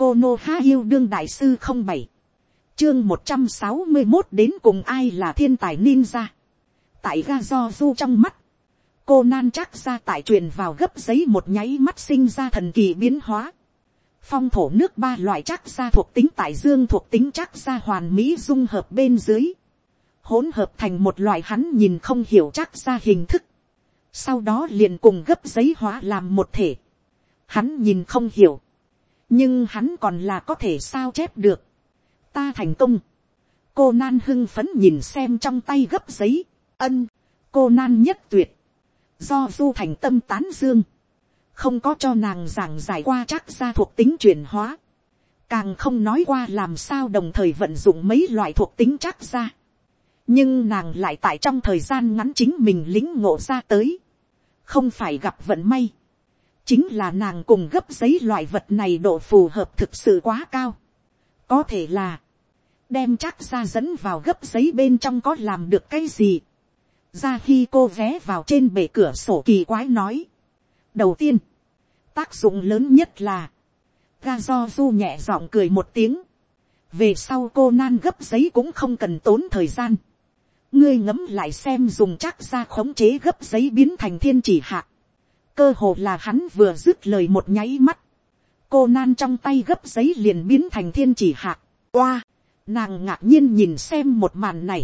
cô nô há yêu đương đại sư không bảy, chương một trăm sáu mươi một đến cùng ai là thiên tài ninja. tại ga do du trong mắt, cô nan chắc ra tại truyền vào gấp giấy một nháy mắt sinh ra thần kỳ biến hóa. phong thổ nước ba loại chắc ra thuộc tính tại dương thuộc tính chắc ra hoàn mỹ dung hợp bên dưới. hỗn hợp thành một loại hắn nhìn không hiểu chắc ra hình thức. sau đó liền cùng gấp giấy hóa làm một thể. hắn nhìn không hiểu nhưng hắn còn là có thể sao chép được. ta thành công. cô nan hưng phấn nhìn xem trong tay gấp giấy. ân, cô nan nhất tuyệt do du thành tâm tán dương, không có cho nàng giảng giải qua chắc ra thuộc tính chuyển hóa, càng không nói qua làm sao đồng thời vận dụng mấy loại thuộc tính chắc ra, nhưng nàng lại tại trong thời gian ngắn chính mình lính ngộ ra tới, không phải gặp vận may, chính là nàng cùng gấp giấy loại vật này độ phù hợp thực sự quá cao, có thể là, đem chắc ra dẫn vào gấp giấy bên trong có làm được cái gì, ra khi cô vé vào trên bể cửa sổ kỳ quái nói. đầu tiên, tác dụng lớn nhất là, ga do du nhẹ giọng cười một tiếng. về sau cô nan gấp giấy cũng không cần tốn thời gian. ngươi ngẫm lại xem dùng chắc ra khống chế gấp giấy biến thành thiên chỉ hạ cơ hồ là hắn vừa dứt lời một nháy mắt. cô nan trong tay gấp giấy liền biến thành thiên chỉ hạ. qua, nàng ngạc nhiên nhìn xem một màn này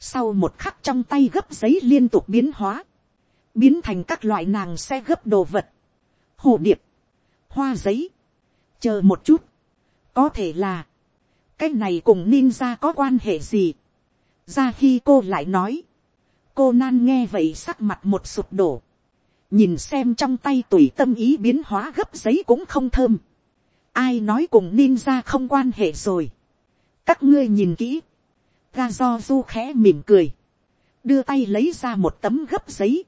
sau một khắc trong tay gấp giấy liên tục biến hóa. Biến thành các loại nàng xe gấp đồ vật. Hồ điệp. Hoa giấy. Chờ một chút. Có thể là. Cái này cùng ninja có quan hệ gì. Ra khi cô lại nói. Cô nan nghe vậy sắc mặt một sụp đổ. Nhìn xem trong tay tùy tâm ý biến hóa gấp giấy cũng không thơm. Ai nói cùng ninja không quan hệ rồi. Các ngươi nhìn kỹ ga do du khẽ mỉm cười, đưa tay lấy ra một tấm gấp giấy,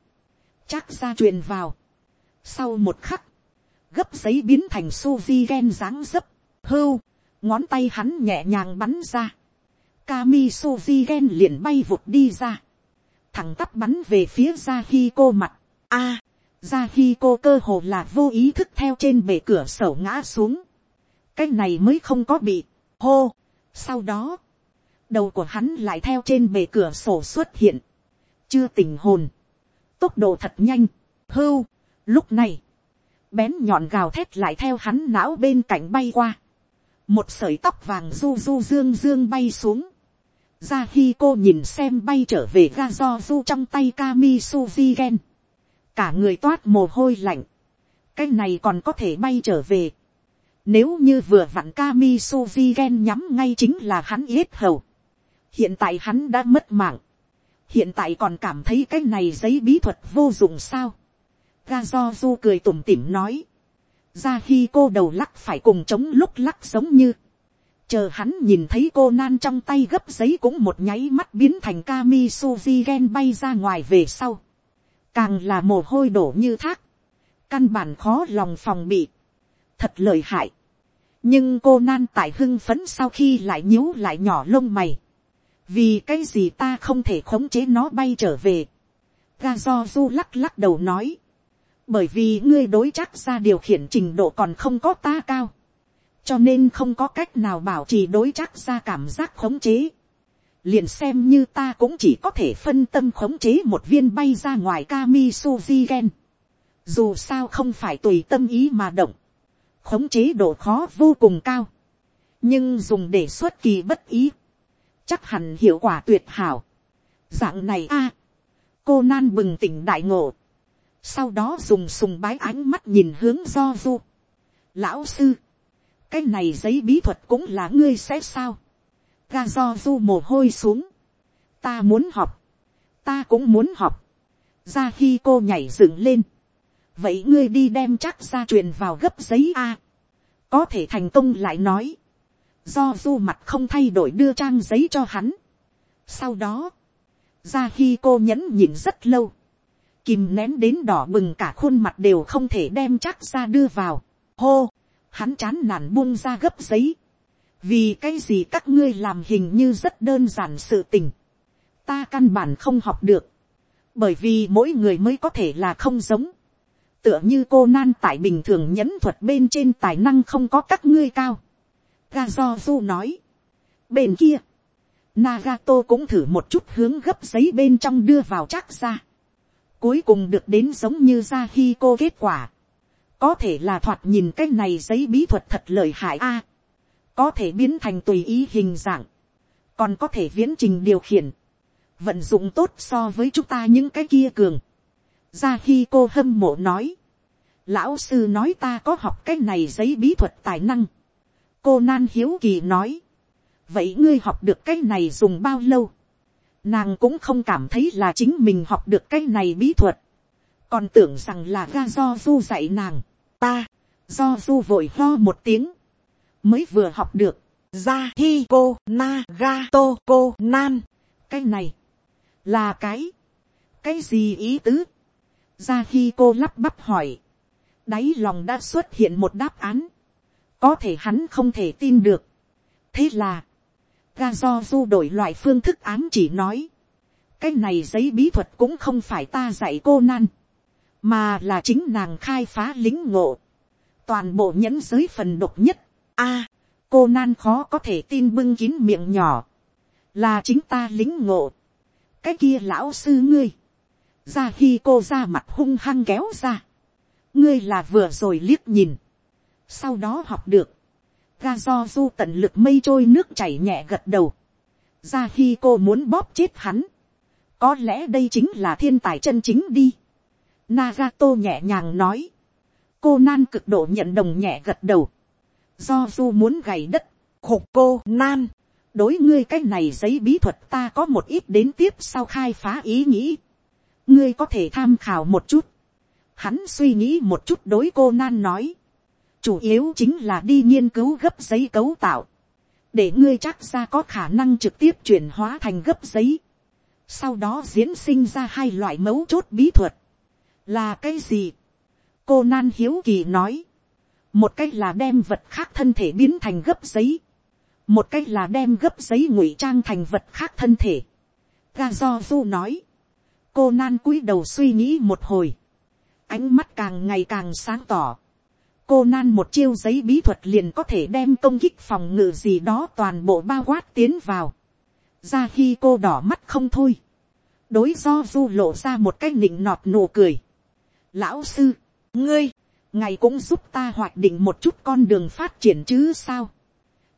chắc ra truyền vào. Sau một khắc, gấp giấy biến thành suvi gen dáng dấp, hưu, ngón tay hắn nhẹ nhàng bắn ra. Kami suvi gen liền bay vụt đi ra, thẳng tắp bắn về phía ra khi cô mặt. A, ra khi cô cơ hồ là vô ý thức theo trên bể cửa sổ ngã xuống. cái này mới không có bị, hô. Sau đó, đầu của hắn lại theo trên bề cửa sổ xuất hiện, chưa tình hồn, tốc độ thật nhanh, hưu, lúc này, bén nhọn gào thét lại theo hắn não bên cạnh bay qua, một sợi tóc vàng du du dương dương bay xuống, ra khi cô nhìn xem bay trở về ga do du trong tay Kami Suzy Gen. Cả người toát mồ hôi lạnh. Cái này còn có thể bay trở về. Nếu như vừa vặn Kami Suzy Gen nhắm ngay chính là hắn yết hầu hiện tại hắn đã mất mạng, hiện tại còn cảm thấy cái này giấy bí thuật vô dụng sao. ga do du cười tủm tỉm nói, ra khi cô đầu lắc phải cùng chống lúc lắc giống như, chờ hắn nhìn thấy cô nan trong tay gấp giấy cũng một nháy mắt biến thành kami suzy gen bay ra ngoài về sau, càng là mồ hôi đổ như thác, căn bản khó lòng phòng bị, thật lợi hại, nhưng cô nan tại hưng phấn sau khi lại nhíu lại nhỏ lông mày, vì cái gì ta không thể khống chế nó bay trở về. ga do du lắc lắc đầu nói, bởi vì ngươi đối chắc ra điều khiển trình độ còn không có ta cao, cho nên không có cách nào bảo trì đối chắc ra cảm giác khống chế liền xem như ta cũng chỉ có thể phân tâm khống chế một viên bay ra ngoài kami suzy gen. dù sao không phải tùy tâm ý mà động, khống chế độ khó vô cùng cao, nhưng dùng để xuất kỳ bất ý chắc hẳn hiệu quả tuyệt hảo. dạng này a, cô nan bừng tỉnh đại ngộ, sau đó dùng sùng bái ánh mắt nhìn hướng do du. lão sư, cái này giấy bí thuật cũng là ngươi sẽ sao ga do du mồ hôi xuống, ta muốn học, ta cũng muốn học, ra khi cô nhảy dựng lên, vậy ngươi đi đem chắc ra truyền vào gấp giấy a, có thể thành công lại nói, do du mặt không thay đổi đưa trang giấy cho hắn. sau đó, ra khi cô nhẫn nhịn rất lâu, kìm nén đến đỏ bừng cả khuôn mặt đều không thể đem chắc ra đưa vào. hô, hắn chán nản buông ra gấp giấy vì cái gì các ngươi làm hình như rất đơn giản sự tình. ta căn bản không học được. bởi vì mỗi người mới có thể là không giống. tựa như cô nan tại bình thường nhẫn thuật bên trên tài năng không có các ngươi cao. ga do du nói. bên kia, Nagato cũng thử một chút hướng gấp giấy bên trong đưa vào chắc ra. Cuối cùng được đến giống như ra khi cô kết quả. Có thể là thoạt nhìn cái này giấy bí thuật thật lợi hại a có thể biến thành tùy ý hình dạng. Còn có thể viễn trình điều khiển. Vận dụng tốt so với chúng ta những cái kia cường. Ra khi cô hâm mộ nói. Lão sư nói ta có học cái này giấy bí thuật tài năng. Cô nan hiếu kỳ nói vậy ngươi học được cái này dùng bao lâu, nàng cũng không cảm thấy là chính mình học được cái này bí thuật, còn tưởng rằng là ga do du dạy nàng, ta, do du vội ho một tiếng, mới vừa học được, ra hi cô na ga to cô nan, cái này, là cái, cái gì ý tứ, ra hi cô lắp bắp hỏi, đáy lòng đã xuất hiện một đáp án, có thể hắn không thể tin được, thế là, ga do du đổi loại phương thức án chỉ nói. cái này giấy bí thuật cũng không phải ta dạy cô nan, mà là chính nàng khai phá lính ngộ. toàn bộ nhẫn giới phần độc nhất a, cô nan khó có thể tin bưng kín miệng nhỏ, là chính ta lính ngộ. cái kia lão sư ngươi, ra khi cô ra mặt hung hăng kéo ra, ngươi là vừa rồi liếc nhìn, sau đó học được, ga do du tận lực mây trôi nước chảy nhẹ gật đầu. ra khi cô muốn bóp chết hắn. có lẽ đây chính là thiên tài chân chính đi. Nagato nhẹ nhàng nói. cô nan cực độ nhận đồng nhẹ gật đầu do du muốn gầy đất. khục cô nan. đối ngươi cái này giấy bí thuật ta có một ít đến tiếp sau khai phá ý nghĩ. ngươi có thể tham khảo một chút. hắn suy nghĩ một chút đối cô nan nói chủ yếu chính là đi nghiên cứu gấp giấy cấu tạo, để ngươi chắc ra có khả năng trực tiếp chuyển hóa thành gấp giấy, sau đó diễn sinh ra hai loại mấu chốt bí thuật, là cái gì, cô nan hiếu kỳ nói, một cách là đem vật khác thân thể biến thành gấp giấy, một cách là đem gấp giấy ngụy trang thành vật khác thân thể. ga do du nói, cô nan cúi đầu suy nghĩ một hồi, ánh mắt càng ngày càng sáng tỏ, cô nan một chiêu giấy bí thuật liền có thể đem công kích phòng ngự gì đó toàn bộ bao quát tiến vào. ra khi cô đỏ mắt không thôi. đối do du lộ ra một cái nịnh nọt nụ cười. lão sư, ngươi, ngài cũng giúp ta hoạch định một chút con đường phát triển chứ sao.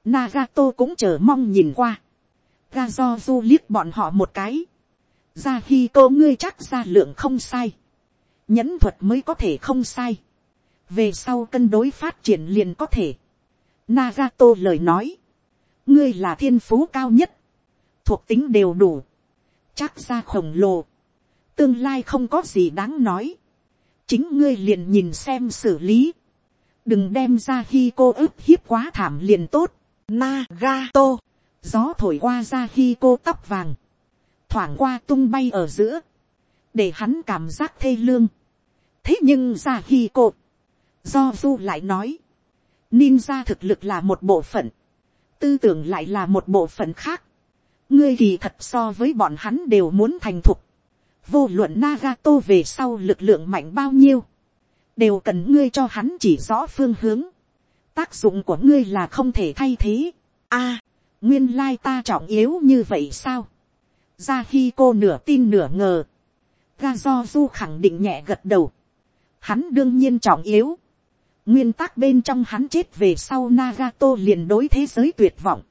Nagato cũng chờ mong nhìn qua. ga do du liếc bọn họ một cái. ra khi cô ngươi chắc ra lượng không sai. nhẫn thuật mới có thể không sai về sau cân đối phát triển liền có thể. Nagato lời nói, ngươi là thiên phú cao nhất, thuộc tính đều đủ, chắc ra khổng lồ, tương lai không có gì đáng nói, chính ngươi liền nhìn xem xử lý, đừng đem ra khi cô ức hiếp quá thảm liền tốt, Nagato, gió thổi qua ra khi cô tóc vàng, thoảng qua tung bay ở giữa, để hắn cảm giác thê lương. thế nhưng ra khi cô. Do du lại nói, ninja thực lực là một bộ phận, tư tưởng lại là một bộ phận khác. ngươi kỳ thật so với bọn hắn đều muốn thành thục vô luận Nagato về sau lực lượng mạnh bao nhiêu, đều cần ngươi cho hắn chỉ rõ phương hướng. tác dụng của ngươi là không thể thay thế. a, nguyên lai ta trọng yếu như vậy sao. ra khi cô nửa tin nửa ngờ, ga do du khẳng định nhẹ gật đầu. hắn đương nhiên trọng yếu Nguyên tắc bên trong hắn chết về sau Nagato liền đối thế giới tuyệt vọng.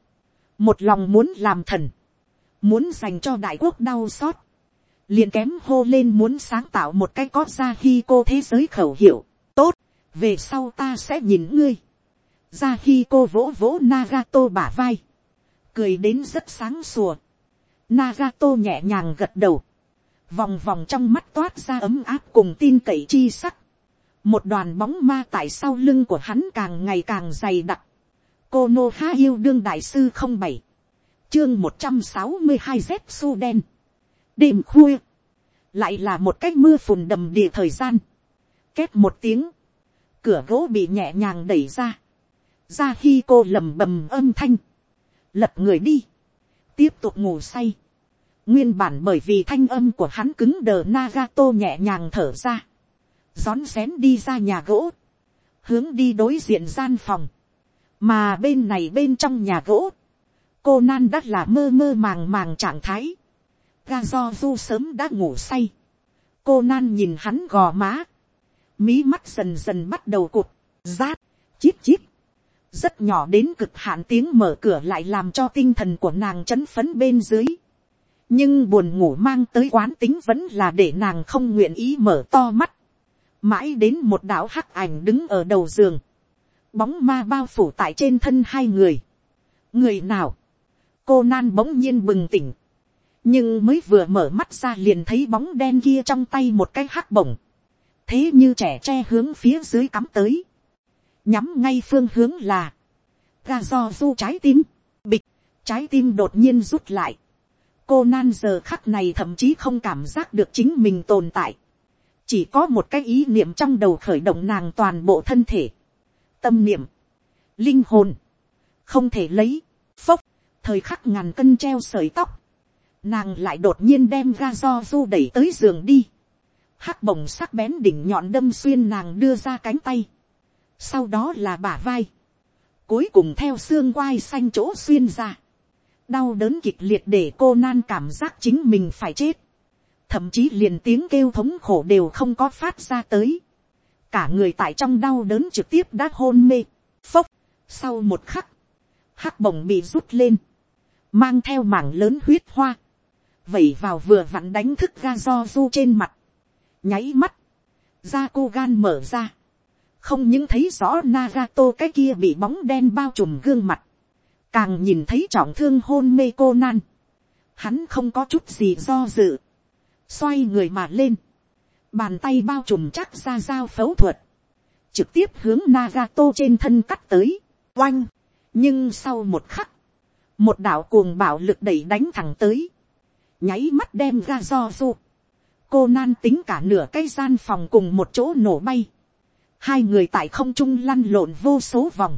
Một lòng muốn làm thần. Muốn dành cho đại quốc đau xót. Liền kém hô lên muốn sáng tạo một cái có ra khi cô thế giới khẩu hiệu. Tốt, về sau ta sẽ nhìn ngươi. Ra khi cô vỗ vỗ Nagato bả vai. Cười đến rất sáng sủa. Nagato nhẹ nhàng gật đầu. Vòng vòng trong mắt toát ra ấm áp cùng tin cậy chi sắc một đoàn bóng ma tại sau lưng của hắn càng ngày càng dày đặc. cô nô há yêu đương đại sư không bảy, chương một trăm sáu mươi hai z su đen đêm khuya, lại là một cái mưa phùn đầm địa thời gian. két một tiếng, cửa gỗ bị nhẹ nhàng đẩy ra. ra khi cô lầm bầm âm thanh, lật người đi, tiếp tục ngủ say. Nguyên bản bởi vì thanh âm của hắn cứng đờ Nagato nhẹ nhàng thở ra. Rón rén đi ra nhà gỗ, hướng đi đối diện gian phòng, mà bên này bên trong nhà gỗ, cô nan đã là mơ mơ màng màng trạng thái, ga do du sớm đã ngủ say, cô nan nhìn hắn gò má, mí mắt dần dần bắt đầu cụt, rát, chít chít, rất nhỏ đến cực hạn tiếng mở cửa lại làm cho tinh thần của nàng chấn phấn bên dưới. nhưng buồn ngủ mang tới quán tính vẫn là để nàng không nguyện ý mở to mắt. mãi đến một đạo hắc ảnh đứng ở đầu giường. bóng ma bao phủ tại trên thân hai người. người nào, cô nan bỗng nhiên bừng tỉnh nhưng mới vừa mở mắt ra liền thấy bóng đen kia trong tay một cái hắc bổng. thế như trẻ tre hướng phía dưới cắm tới nhắm ngay phương hướng là, ga do du trái tim, bịch, trái tim đột nhiên rút lại. cô nan giờ khắc này thậm chí không cảm giác được chính mình tồn tại. chỉ có một cái ý niệm trong đầu khởi động nàng toàn bộ thân thể. tâm niệm, linh hồn, không thể lấy, phốc, thời khắc ngàn cân treo sợi tóc nàng lại đột nhiên đem ga do du đẩy tới giường đi. hắc bồng sắc bén đỉnh nhọn đâm xuyên nàng đưa ra cánh tay. Sau đó là bả vai, cuối cùng theo xương quai xanh chỗ xuyên ra, đau đớn kịch liệt để cô nan cảm giác chính mình phải chết, thậm chí liền tiếng kêu thống khổ đều không có phát ra tới, cả người tại trong đau đớn trực tiếp đã hôn mê, phốc, sau một khắc, hắc bồng bị rút lên, mang theo mảng lớn huyết hoa, vẩy vào vừa vặn đánh thức ga do du trên mặt, nháy mắt, da cô gan mở ra, không những thấy rõ Nagato cái kia bị bóng đen bao trùm gương mặt, càng nhìn thấy trọng thương hôn mê cô nan, hắn không có chút gì do dự, xoay người mà lên, bàn tay bao trùm chắc ra dao phẫu thuật, trực tiếp hướng Nagato trên thân cắt tới, oanh, nhưng sau một khắc, một đạo cuồng bạo lực đẩy đánh thẳng tới, nháy mắt đem ra do du, cô nan tính cả nửa cái gian phòng cùng một chỗ nổ bay, hai người tại không trung lăn lộn vô số vòng,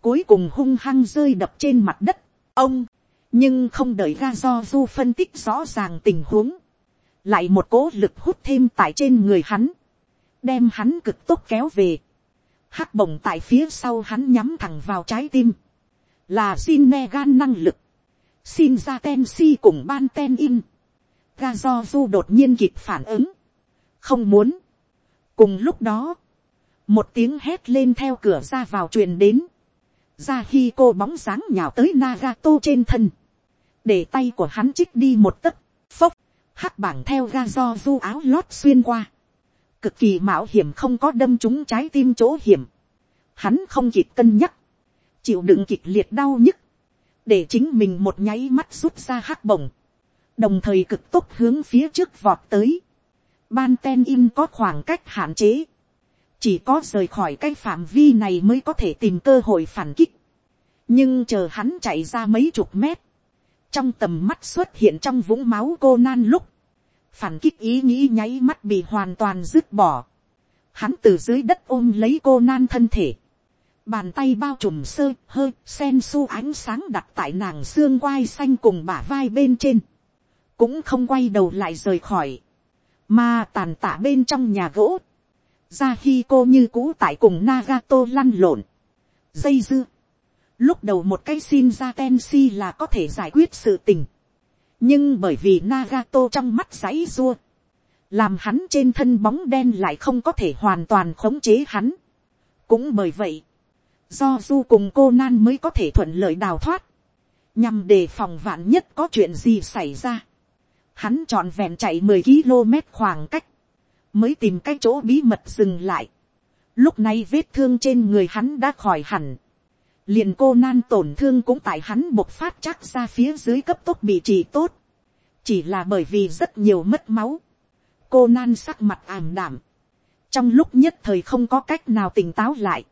cuối cùng hung hăng rơi đập trên mặt đất, ông, nhưng không đợi ra do du phân tích rõ ràng tình huống, lại một cố lực hút thêm tại trên người hắn, đem hắn cực tốt kéo về, hắc bổng tại phía sau hắn nhắm thẳng vào trái tim, là xin ne gan năng lực, xin ra ten si cùng ban ten in, ga do du đột nhiên kịp phản ứng, không muốn, cùng lúc đó, một tiếng hét lên theo cửa ra vào truyền đến, ra khi cô bóng dáng nhào tới Nagato trên thân, để tay của hắn trích đi một tấc, phốc, hắc bảng theo ga do du áo lót xuyên qua, cực kỳ mạo hiểm không có đâm trúng trái tim chỗ hiểm, hắn không kịp cân nhắc, chịu đựng kịch liệt đau nhức, để chính mình một nháy mắt rút ra hắc bổng, đồng thời cực tốc hướng phía trước vọt tới, ban ten in có khoảng cách hạn chế, chỉ có rời khỏi cái phạm vi này mới có thể tìm cơ hội phản kích. nhưng chờ hắn chạy ra mấy chục mét, trong tầm mắt xuất hiện trong vũng máu cô nan lúc, phản kích ý nghĩ nháy mắt bị hoàn toàn dứt bỏ. Hắn từ dưới đất ôm lấy cô nan thân thể, bàn tay bao trùm sơ hơi sen su ánh sáng đặt tại nàng xương quai xanh cùng bả vai bên trên, cũng không quay đầu lại rời khỏi, mà tàn tạ bên trong nhà gỗ, ra khi cô như cũ tại cùng Nagato lăn lộn. Dây dưa. Lúc đầu một cái xin ra Tensi là có thể giải quyết sự tình. Nhưng bởi vì Nagato trong mắt giấy rua. Làm hắn trên thân bóng đen lại không có thể hoàn toàn khống chế hắn. Cũng bởi vậy. Do Du cùng cô Nan mới có thể thuận lợi đào thoát. Nhằm đề phòng vạn nhất có chuyện gì xảy ra. Hắn trọn vẹn chạy 10 km khoảng cách mới tìm cái chỗ bí mật dừng lại. Lúc này vết thương trên người hắn đã khỏi hẳn. Liền cô nan tổn thương cũng tại hắn bộc phát chắc ra phía dưới cấp tốc bị trị tốt. Chỉ là bởi vì rất nhiều mất máu. Cô nan sắc mặt ảm đảm. Trong lúc nhất thời không có cách nào tỉnh táo lại.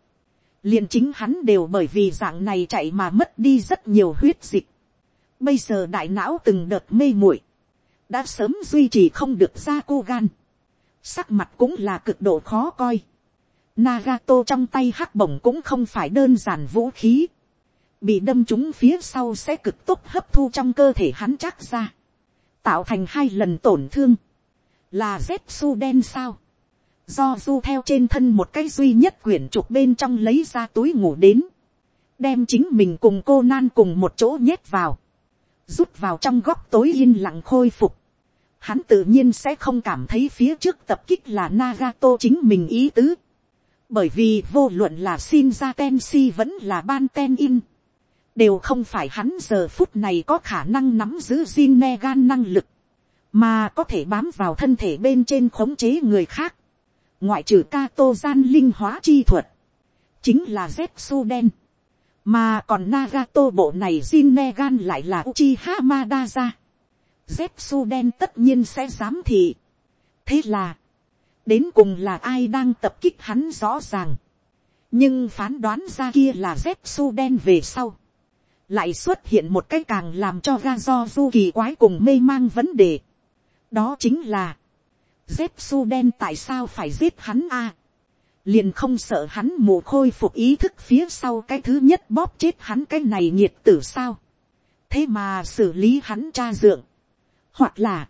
Liền chính hắn đều bởi vì dạng này chạy mà mất đi rất nhiều huyết dịch. Bây giờ đại não từng đợt mê muội, Đã sớm duy trì không được ra cô gan sắc mặt cũng là cực độ khó coi. Nagato trong tay hắc bổng cũng không phải đơn giản vũ khí. Bị đâm trúng phía sau sẽ cực tốc hấp thu trong cơ thể hắn chắc ra. Tạo thành hai lần tổn thương. Là Zetsu đen sao do du theo trên thân một cái duy nhất quyển trục bên trong lấy ra túi ngủ đến, đem chính mình cùng cô nan cùng một chỗ nhét vào, rút vào trong góc tối yên lặng khôi phục, hắn tự nhiên sẽ không cảm thấy phía trước tập kích là Nagato chính mình ý tứ. Bởi vì vô luận là Shinza Tensi vẫn là ban ten in. Đều không phải hắn giờ phút này có khả năng nắm giữ Jin Negan năng lực. Mà có thể bám vào thân thể bên trên khống chế người khác. Ngoại trừ Kato gian linh hóa chi thuật. Chính là Zetsu đen. Mà còn Nagato bộ này Jin Negan lại là Uchiha Madara Zetsu đen tất nhiên sẽ dám thị. Thế là, đến cùng là ai đang tập kích hắn rõ ràng. Nhưng phán đoán ra kia là Zetsu đen về sau. Lại xuất hiện một cái càng làm cho ga do du kỳ quái cùng mê mang vấn đề. Đó chính là, Zetsu đen tại sao phải giết hắn a liền không sợ hắn mù khôi phục ý thức phía sau cái thứ nhất bóp chết hắn cái này nhiệt tử sao. thế mà xử lý hắn cha dượng hoặc là,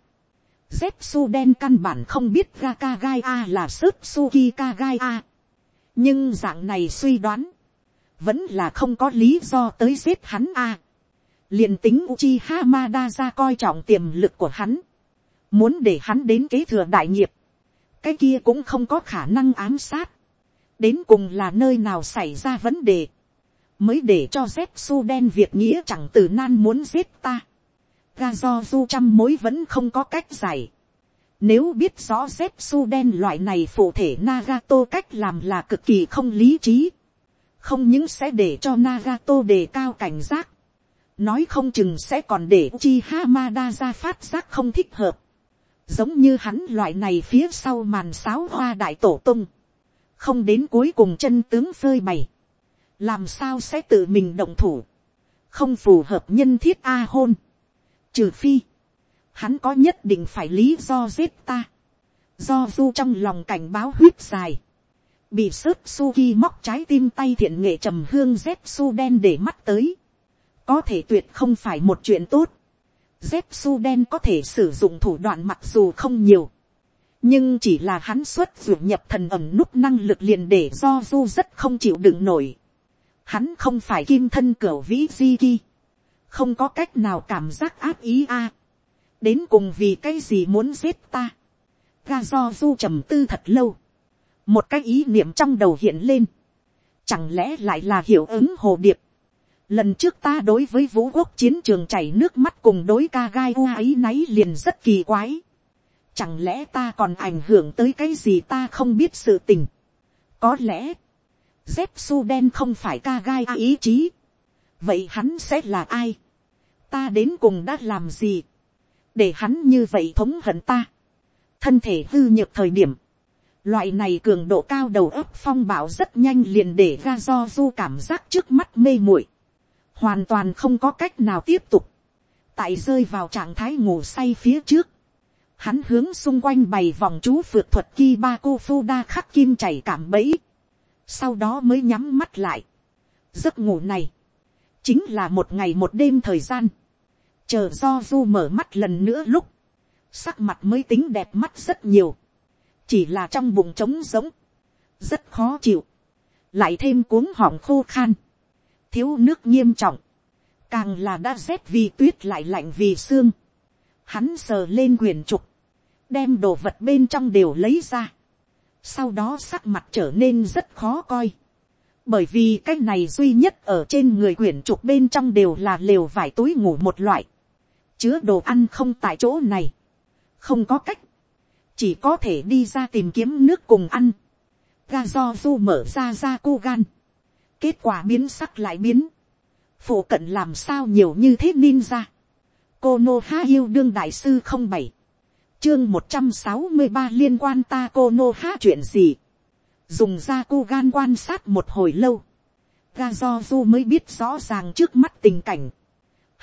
Zetsu đen căn bản không biết Gakagai A là Sutsuki Kagai A. Nhưng dạng này suy đoán, vẫn là không có lý do tới giết hắn A. liền tính Uchiha Madara coi trọng tiềm lực của hắn. Muốn để hắn đến kế thừa đại nghiệp. Cái kia cũng không có khả năng ám sát. Đến cùng là nơi nào xảy ra vấn đề. Mới để cho Zetsu đen việc nghĩa chẳng từ nan muốn giết ta ga do du trăm mối vẫn không có cách giải. Nếu biết rõ Zetsu đen loại này phụ thể Nagato cách làm là cực kỳ không lý trí. Không những sẽ để cho Nagato đề cao cảnh giác. Nói không chừng sẽ còn để Chi Hamada ra phát giác không thích hợp. Giống như hắn loại này phía sau màn sáo hoa đại tổ tung. Không đến cuối cùng chân tướng phơi bày. Làm sao sẽ tự mình động thủ. Không phù hợp nhân thiết A hôn Trừ phi, hắn có nhất định phải lý do giết ta. Do du trong lòng cảnh báo huyết dài. Bị sớt Suki móc trái tim tay thiện nghệ trầm hương Z su đen để mắt tới. Có thể tuyệt không phải một chuyện tốt. Z su đen có thể sử dụng thủ đoạn mặc dù không nhiều. Nhưng chỉ là hắn xuất dụng nhập thần ẩm nút năng lực liền để do du rất không chịu đựng nổi. Hắn không phải kim thân cửa vĩ di ki không có cách nào cảm giác áp ý a. đến cùng vì cái gì muốn giết ta. ga do du trầm tư thật lâu. một cái ý niệm trong đầu hiện lên. chẳng lẽ lại là hiệu ứng hồ điệp lần trước ta đối với vũ quốc chiến trường chảy nước mắt cùng đối ca gai u ấy náy liền rất kỳ quái. chẳng lẽ ta còn ảnh hưởng tới cái gì ta không biết sự tình. có lẽ, dép su đen không phải ca gai ý chí. vậy hắn sẽ là ai ta đến cùng đã làm gì, để hắn như vậy thống hận ta, thân thể hư nhược thời điểm, loại này cường độ cao đầu ấp phong bạo rất nhanh liền để ga do du cảm giác trước mắt mê muội, hoàn toàn không có cách nào tiếp tục, tại rơi vào trạng thái ngủ say phía trước, hắn hướng xung quanh bày vòng chú phượt thuật ki ba cô phu đa khắc kim chảy cảm bẫy, sau đó mới nhắm mắt lại. giấc ngủ này, chính là một ngày một đêm thời gian, chờ do du mở mắt lần nữa lúc, sắc mặt mới tính đẹp mắt rất nhiều, chỉ là trong bụng trống giống, rất khó chịu, lại thêm cuống họng khô khan, thiếu nước nghiêm trọng, càng là đã rét vì tuyết lại lạnh vì xương, hắn sờ lên quyền trục, đem đồ vật bên trong đều lấy ra, sau đó sắc mặt trở nên rất khó coi, bởi vì cái này duy nhất ở trên người quyển trục bên trong đều là lều vải túi ngủ một loại, chứa đồ ăn không tại chỗ này, không có cách, chỉ có thể đi ra tìm kiếm nước cùng ăn, ga do du mở ra ra cô gan, kết quả biến sắc lại biến, phụ cận làm sao nhiều như thế ninja, cô nô ha yêu đương đại sư không bảy, chương một trăm sáu mươi ba liên quan ta cô nô ha chuyện gì, dùng ra cô gan quan sát một hồi lâu, ga do du mới biết rõ ràng trước mắt tình cảnh,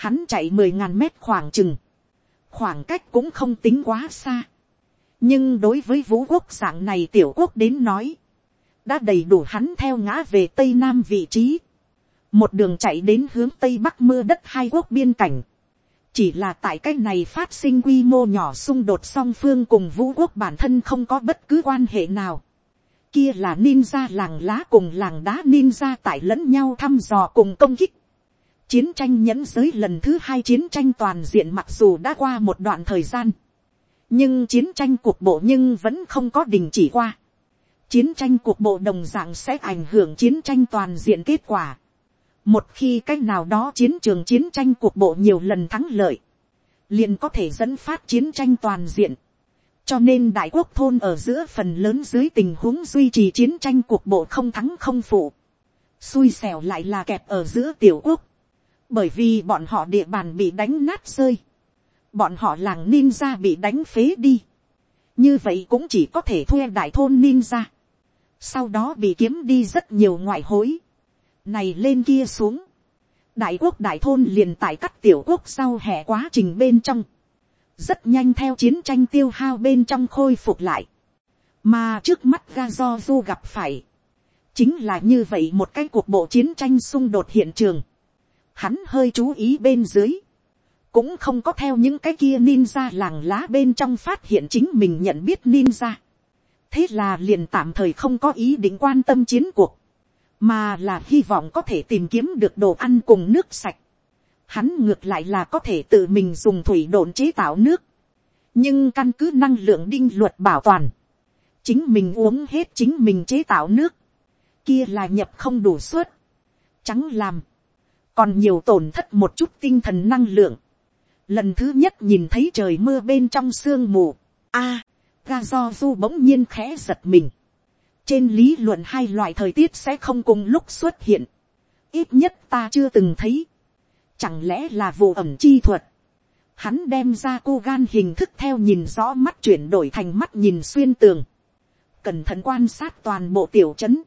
Hắn chạy mười ngàn mét khoảng chừng. Khoảng cách cũng không tính quá xa. Nhưng đối với vũ quốc dạng này tiểu quốc đến nói. Đã đầy đủ hắn theo ngã về tây nam vị trí. Một đường chạy đến hướng tây bắc mưa đất hai quốc biên cảnh. chỉ là tại cái này phát sinh quy mô nhỏ xung đột song phương cùng vũ quốc bản thân không có bất cứ quan hệ nào. Kia là ninja làng lá cùng làng đá ninja tại lẫn nhau thăm dò cùng công kích. Chiến tranh nhẫn giới lần thứ hai chiến tranh toàn diện mặc dù đã qua một đoạn thời gian. Nhưng chiến tranh cuộc bộ nhưng vẫn không có đình chỉ qua. Chiến tranh cuộc bộ đồng dạng sẽ ảnh hưởng chiến tranh toàn diện kết quả một khi cách nào đó chiến trường chiến tranh cuộc bộ nhiều lần thắng lợi, liền có thể dẫn phát chiến tranh toàn diện. cho nên đại quốc thôn ở giữa phần lớn dưới tình huống duy trì chiến tranh cuộc bộ không thắng không phụ. xui xẻo lại là kẹp ở giữa tiểu quốc. bởi vì bọn họ địa bàn bị đánh nát rơi. bọn họ làng ninja bị đánh phế đi. như vậy cũng chỉ có thể thuê đại thôn ninja sau đó bị kiếm đi rất nhiều ngoại hối. Này lên kia xuống, đại quốc đại thôn liền tại các tiểu quốc sau hè quá trình bên trong, rất nhanh theo chiến tranh tiêu hao bên trong khôi phục lại, mà trước mắt ga do du gặp phải, chính là như vậy một cái cuộc bộ chiến tranh xung đột hiện trường, hắn hơi chú ý bên dưới, cũng không có theo những cái kia ninja làng lá bên trong phát hiện chính mình nhận biết ninja thế là liền tạm thời không có ý định quan tâm chiến cuộc mà là hy vọng có thể tìm kiếm được đồ ăn cùng nước sạch. Hắn ngược lại là có thể tự mình dùng thủy độn chế tạo nước. nhưng căn cứ năng lượng đinh luật bảo toàn, chính mình uống hết chính mình chế tạo nước, kia là nhập không đủ suất, trắng làm, còn nhiều tổn thất một chút tinh thần năng lượng. Lần thứ nhất nhìn thấy trời mưa bên trong sương mù, a, ga do du bỗng nhiên khẽ giật mình trên lý luận hai loại thời tiết sẽ không cùng lúc xuất hiện. ít nhất ta chưa từng thấy. chẳng lẽ là vụ ẩm chi thuật. hắn đem ra cô gan hình thức theo nhìn rõ mắt chuyển đổi thành mắt nhìn xuyên tường. cẩn thận quan sát toàn bộ tiểu trấn.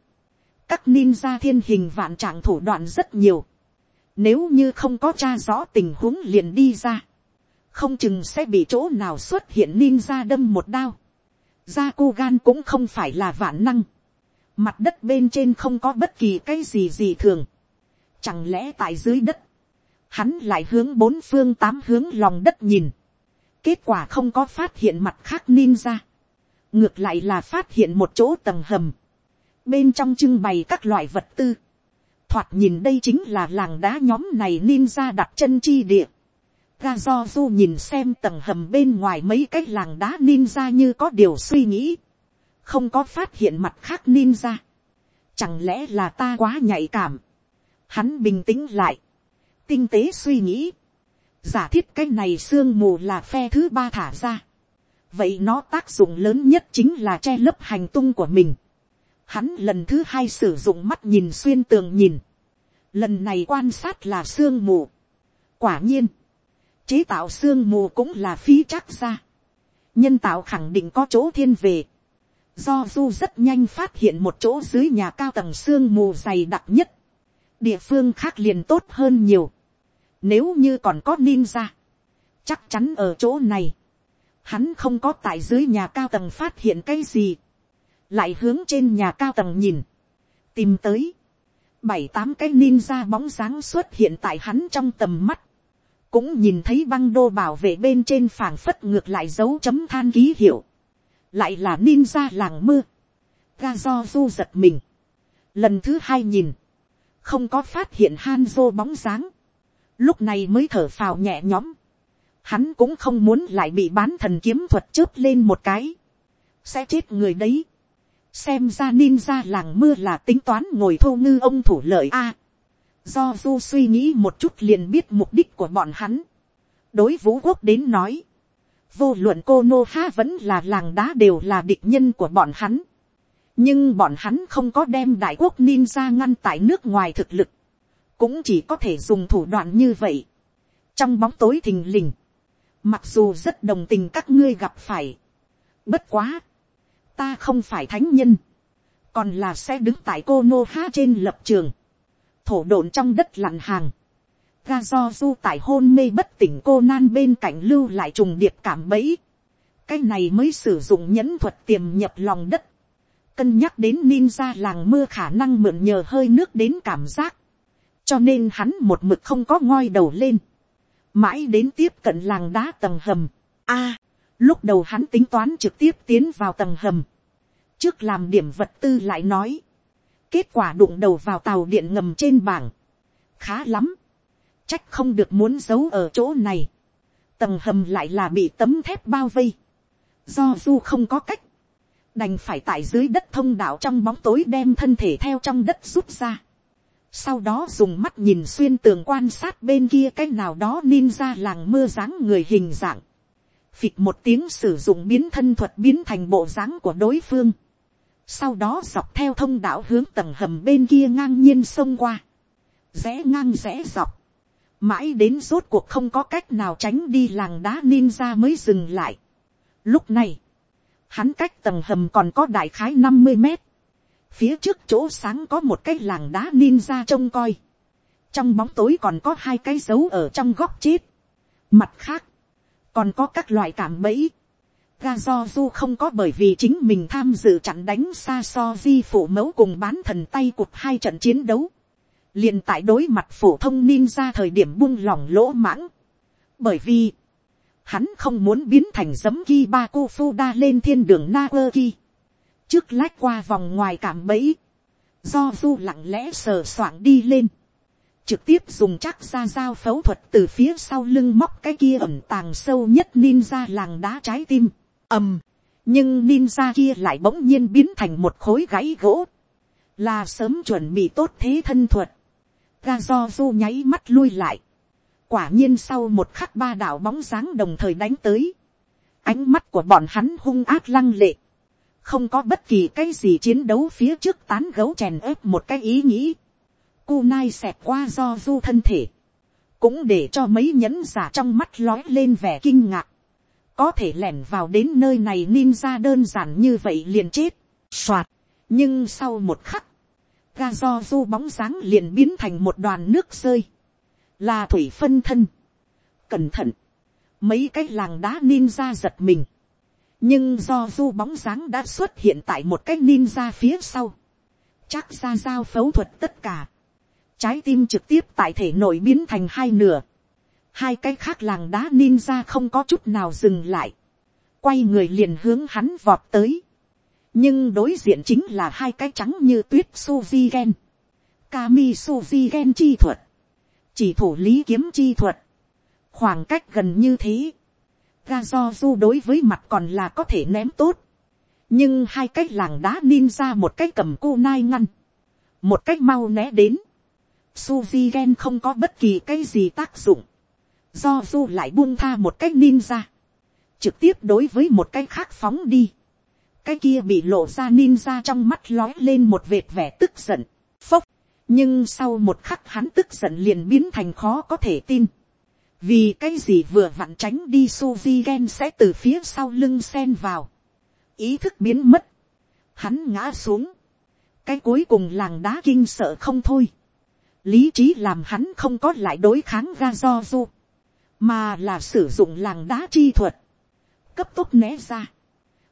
các ninja thiên hình vạn trạng thủ đoạn rất nhiều. nếu như không có tra rõ tình huống liền đi ra. không chừng sẽ bị chỗ nào xuất hiện ninja đâm một đao gia cu gan cũng không phải là vạn năng. Mặt đất bên trên không có bất kỳ cái gì gì thường. Chẳng lẽ tại dưới đất, hắn lại hướng bốn phương tám hướng lòng đất nhìn. Kết quả không có phát hiện mặt khác ninja. Ngược lại là phát hiện một chỗ tầng hầm. Bên trong trưng bày các loại vật tư. Thoạt nhìn đây chính là làng đá nhóm này ninja đặt chân chi địa ga do du nhìn xem tầng hầm bên ngoài mấy cái làng đá ninja như có điều suy nghĩ. Không có phát hiện mặt khác ninja. Chẳng lẽ là ta quá nhạy cảm. Hắn bình tĩnh lại. Tinh tế suy nghĩ. Giả thiết cái này sương mù là phe thứ ba thả ra. Vậy nó tác dụng lớn nhất chính là che lấp hành tung của mình. Hắn lần thứ hai sử dụng mắt nhìn xuyên tường nhìn. Lần này quan sát là sương mù. Quả nhiên chế tạo xương mù cũng là phí chắc ra. nhân tạo khẳng định có chỗ thiên về. do du rất nhanh phát hiện một chỗ dưới nhà cao tầng xương mù dày đặc nhất. địa phương khác liền tốt hơn nhiều. nếu như còn có ninja, chắc chắn ở chỗ này. hắn không có tại dưới nhà cao tầng phát hiện cái gì. lại hướng trên nhà cao tầng nhìn. tìm tới. bảy tám cái ninja bóng dáng xuất hiện tại hắn trong tầm mắt cũng nhìn thấy băng đô bảo vệ bên trên phảng phất ngược lại dấu chấm than ký hiệu, lại là ninja làng mưa, ga do du giật mình, lần thứ hai nhìn, không có phát hiện han dô bóng dáng, lúc này mới thở phào nhẹ nhõm, hắn cũng không muốn lại bị bán thần kiếm thuật chớp lên một cái, sẽ chết người đấy, xem ra ninja làng mưa là tính toán ngồi thô ngư ông thủ lợi a, Do du suy nghĩ một chút liền biết mục đích của bọn hắn. Đối vũ quốc đến nói. Vô luận cô Nô Ha vẫn là làng đá đều là địch nhân của bọn hắn. Nhưng bọn hắn không có đem đại quốc ninja ngăn tại nước ngoài thực lực. Cũng chỉ có thể dùng thủ đoạn như vậy. Trong bóng tối thình lình. Mặc dù rất đồng tình các ngươi gặp phải. Bất quá. Ta không phải thánh nhân. Còn là sẽ đứng tại cô Nô Ha trên lập trường thổ độn trong đất lặn hàng. Ga do du tại hôn mê bất tỉnh cô nan bên cạnh lưu lại trùng điệp cảm bẫy. Cái này mới sử dụng nhẫn thuật tiềm nhập lòng đất. Cân nhắc đến ninja làng mưa khả năng mượn nhờ hơi nước đến cảm giác. Cho nên hắn một mực không có ngoi đầu lên. mãi đến tiếp cận làng đá tầng hầm. A, lúc đầu hắn tính toán trực tiếp tiến vào tầng hầm, trước làm điểm vật tư lại nói, kết quả đụng đầu vào tàu điện ngầm trên bảng, khá lắm, trách không được muốn giấu ở chỗ này, tầng hầm lại là bị tấm thép bao vây, do du không có cách, đành phải tại dưới đất thông đạo trong bóng tối đem thân thể theo trong đất rút ra, sau đó dùng mắt nhìn xuyên tường quan sát bên kia cái nào đó ninja làng mưa dáng người hình dạng, phịch một tiếng sử dụng biến thân thuật biến thành bộ dáng của đối phương, sau đó dọc theo thông đạo hướng tầng hầm bên kia ngang nhiên xông qua, rẽ ngang rẽ dọc, mãi đến rốt cuộc không có cách nào tránh đi làng đá ninja mới dừng lại. Lúc này, hắn cách tầng hầm còn có đại khái năm mươi mét, phía trước chỗ sáng có một cái làng đá ninja trông coi, trong bóng tối còn có hai cái dấu ở trong góc chết, mặt khác, còn có các loại cảm bẫy, ga do du không có bởi vì chính mình tham dự chặn đánh xa so di phủ mẫu cùng bán thần tay cụt hai trận chiến đấu. liền tại đối mặt phổ thông ninja thời điểm buông lỏng lỗ mãng. bởi vì, hắn không muốn biến thành giấm ki ba cô phu đa lên thiên đường na ơ ki. trước lách qua vòng ngoài cảm bẫy, do du lặng lẽ sờ soạng đi lên trực tiếp dùng chắc ra dao phẫu thuật từ phía sau lưng móc cái kia ẩm tàng sâu nhất ninja làng đá trái tim ầm, nhưng ninja kia lại bỗng nhiên biến thành một khối gãy gỗ, là sớm chuẩn bị tốt thế thân thuật, ga do du nháy mắt lui lại, quả nhiên sau một khắc ba đạo bóng dáng đồng thời đánh tới, ánh mắt của bọn hắn hung ác lăng lệ, không có bất kỳ cái gì chiến đấu phía trước tán gấu chèn ớp một cái ý nghĩ, cu nai xẹp qua do du thân thể, cũng để cho mấy nhẫn giả trong mắt lói lên vẻ kinh ngạc, có thể lẻn vào đến nơi này ninja đơn giản như vậy liền chết, soạt, nhưng sau một khắc, ga do du bóng dáng liền biến thành một đoàn nước rơi, là thủy phân thân, cẩn thận, mấy cái làng đá ninja giật mình, nhưng do du bóng dáng đã xuất hiện tại một cái ninja phía sau, chắc ra giao phẫu thuật tất cả, trái tim trực tiếp tại thể nội biến thành hai nửa, hai cái khác làng đá ninja không có chút nào dừng lại, quay người liền hướng hắn vọt tới, nhưng đối diện chính là hai cái trắng như tuyết suzy gen, kami suzy gen chi thuật, chỉ thủ lý kiếm chi thuật, khoảng cách gần như thế, ga do du đối với mặt còn là có thể ném tốt, nhưng hai cái làng đá ninja một cái cầm cô nai ngăn, một cách mau né đến, Suzy gen không có bất kỳ cái gì tác dụng do du lại buông tha một cái ninja, trực tiếp đối với một cái khác phóng đi, cái kia bị lộ ra ninja trong mắt lói lên một vệt vẻ tức giận, phốc, nhưng sau một khắc hắn tức giận liền biến thành khó có thể tin, vì cái gì vừa vặn tránh đi suzy gen sẽ từ phía sau lưng sen vào, ý thức biến mất, hắn ngã xuống, cái cuối cùng làng đá kinh sợ không thôi, lý trí làm hắn không có lại đối kháng ra do du, mà là sử dụng làng đá chi thuật, cấp tốc né ra.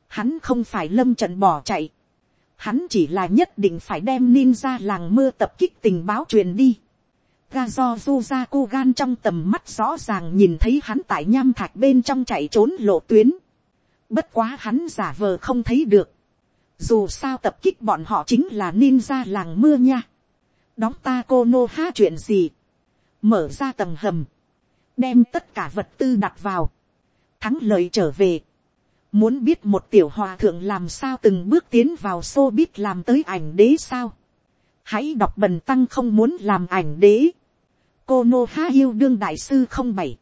Hắn không phải lâm trận bỏ chạy, hắn chỉ là nhất định phải đem ninja làng mưa tập kích tình báo truyền đi. Ga do du ra cô gan trong tầm mắt rõ ràng nhìn thấy hắn tại nham thạch bên trong chạy trốn lộ tuyến. Bất quá hắn giả vờ không thấy được. Dù sao tập kích bọn họ chính là ninja làng mưa nha. Đóng ta cô nô ha chuyện gì. Mở ra tầng hầm đem tất cả vật tư đặt vào, thắng lợi trở về. Muốn biết một tiểu hòa thượng làm sao từng bước tiến vào xô biết làm tới ảnh đế sao. Hãy đọc bần tăng không muốn làm ảnh đế. Cô Nô Há yêu đương đại sư không bảy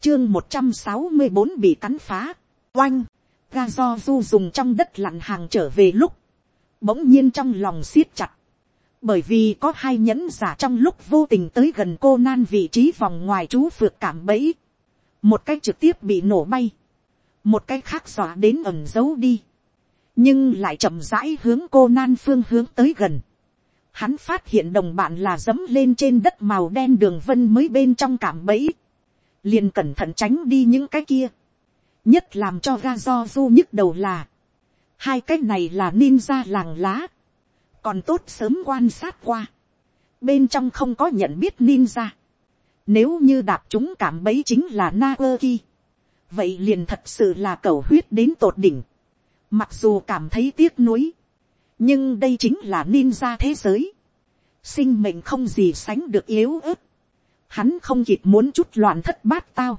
Chương một trăm sáu mươi bốn bị cắn phá. Oanh. Ga do du dùng trong đất lặn hàng trở về lúc. Bỗng nhiên trong lòng siết chặt bởi vì có hai nhẫn giả trong lúc vô tình tới gần cô nan vị trí vòng ngoài chú phượt cảm bẫy, một cái trực tiếp bị nổ bay, một cái khác dọa đến ẩn giấu đi, nhưng lại chậm rãi hướng cô nan phương hướng tới gần. Hắn phát hiện đồng bạn là dẫm lên trên đất màu đen đường vân mới bên trong cảm bẫy, liền cẩn thận tránh đi những cái kia, nhất làm cho ga do du nhức đầu là, hai cái này là ninja làng lá, còn tốt sớm quan sát qua, bên trong không có nhận biết ninja, Nếu như đạp chúng cảm bấy chính là na ơ ki. Vậy liền thật sự là cầu huyết đến tột đỉnh. Mặc dù cảm thấy tiếc nuối. Nhưng đây chính là ninja thế giới. Sinh mệnh không gì sánh được yếu ớt. Hắn không kịp muốn chút loạn thất bát tao.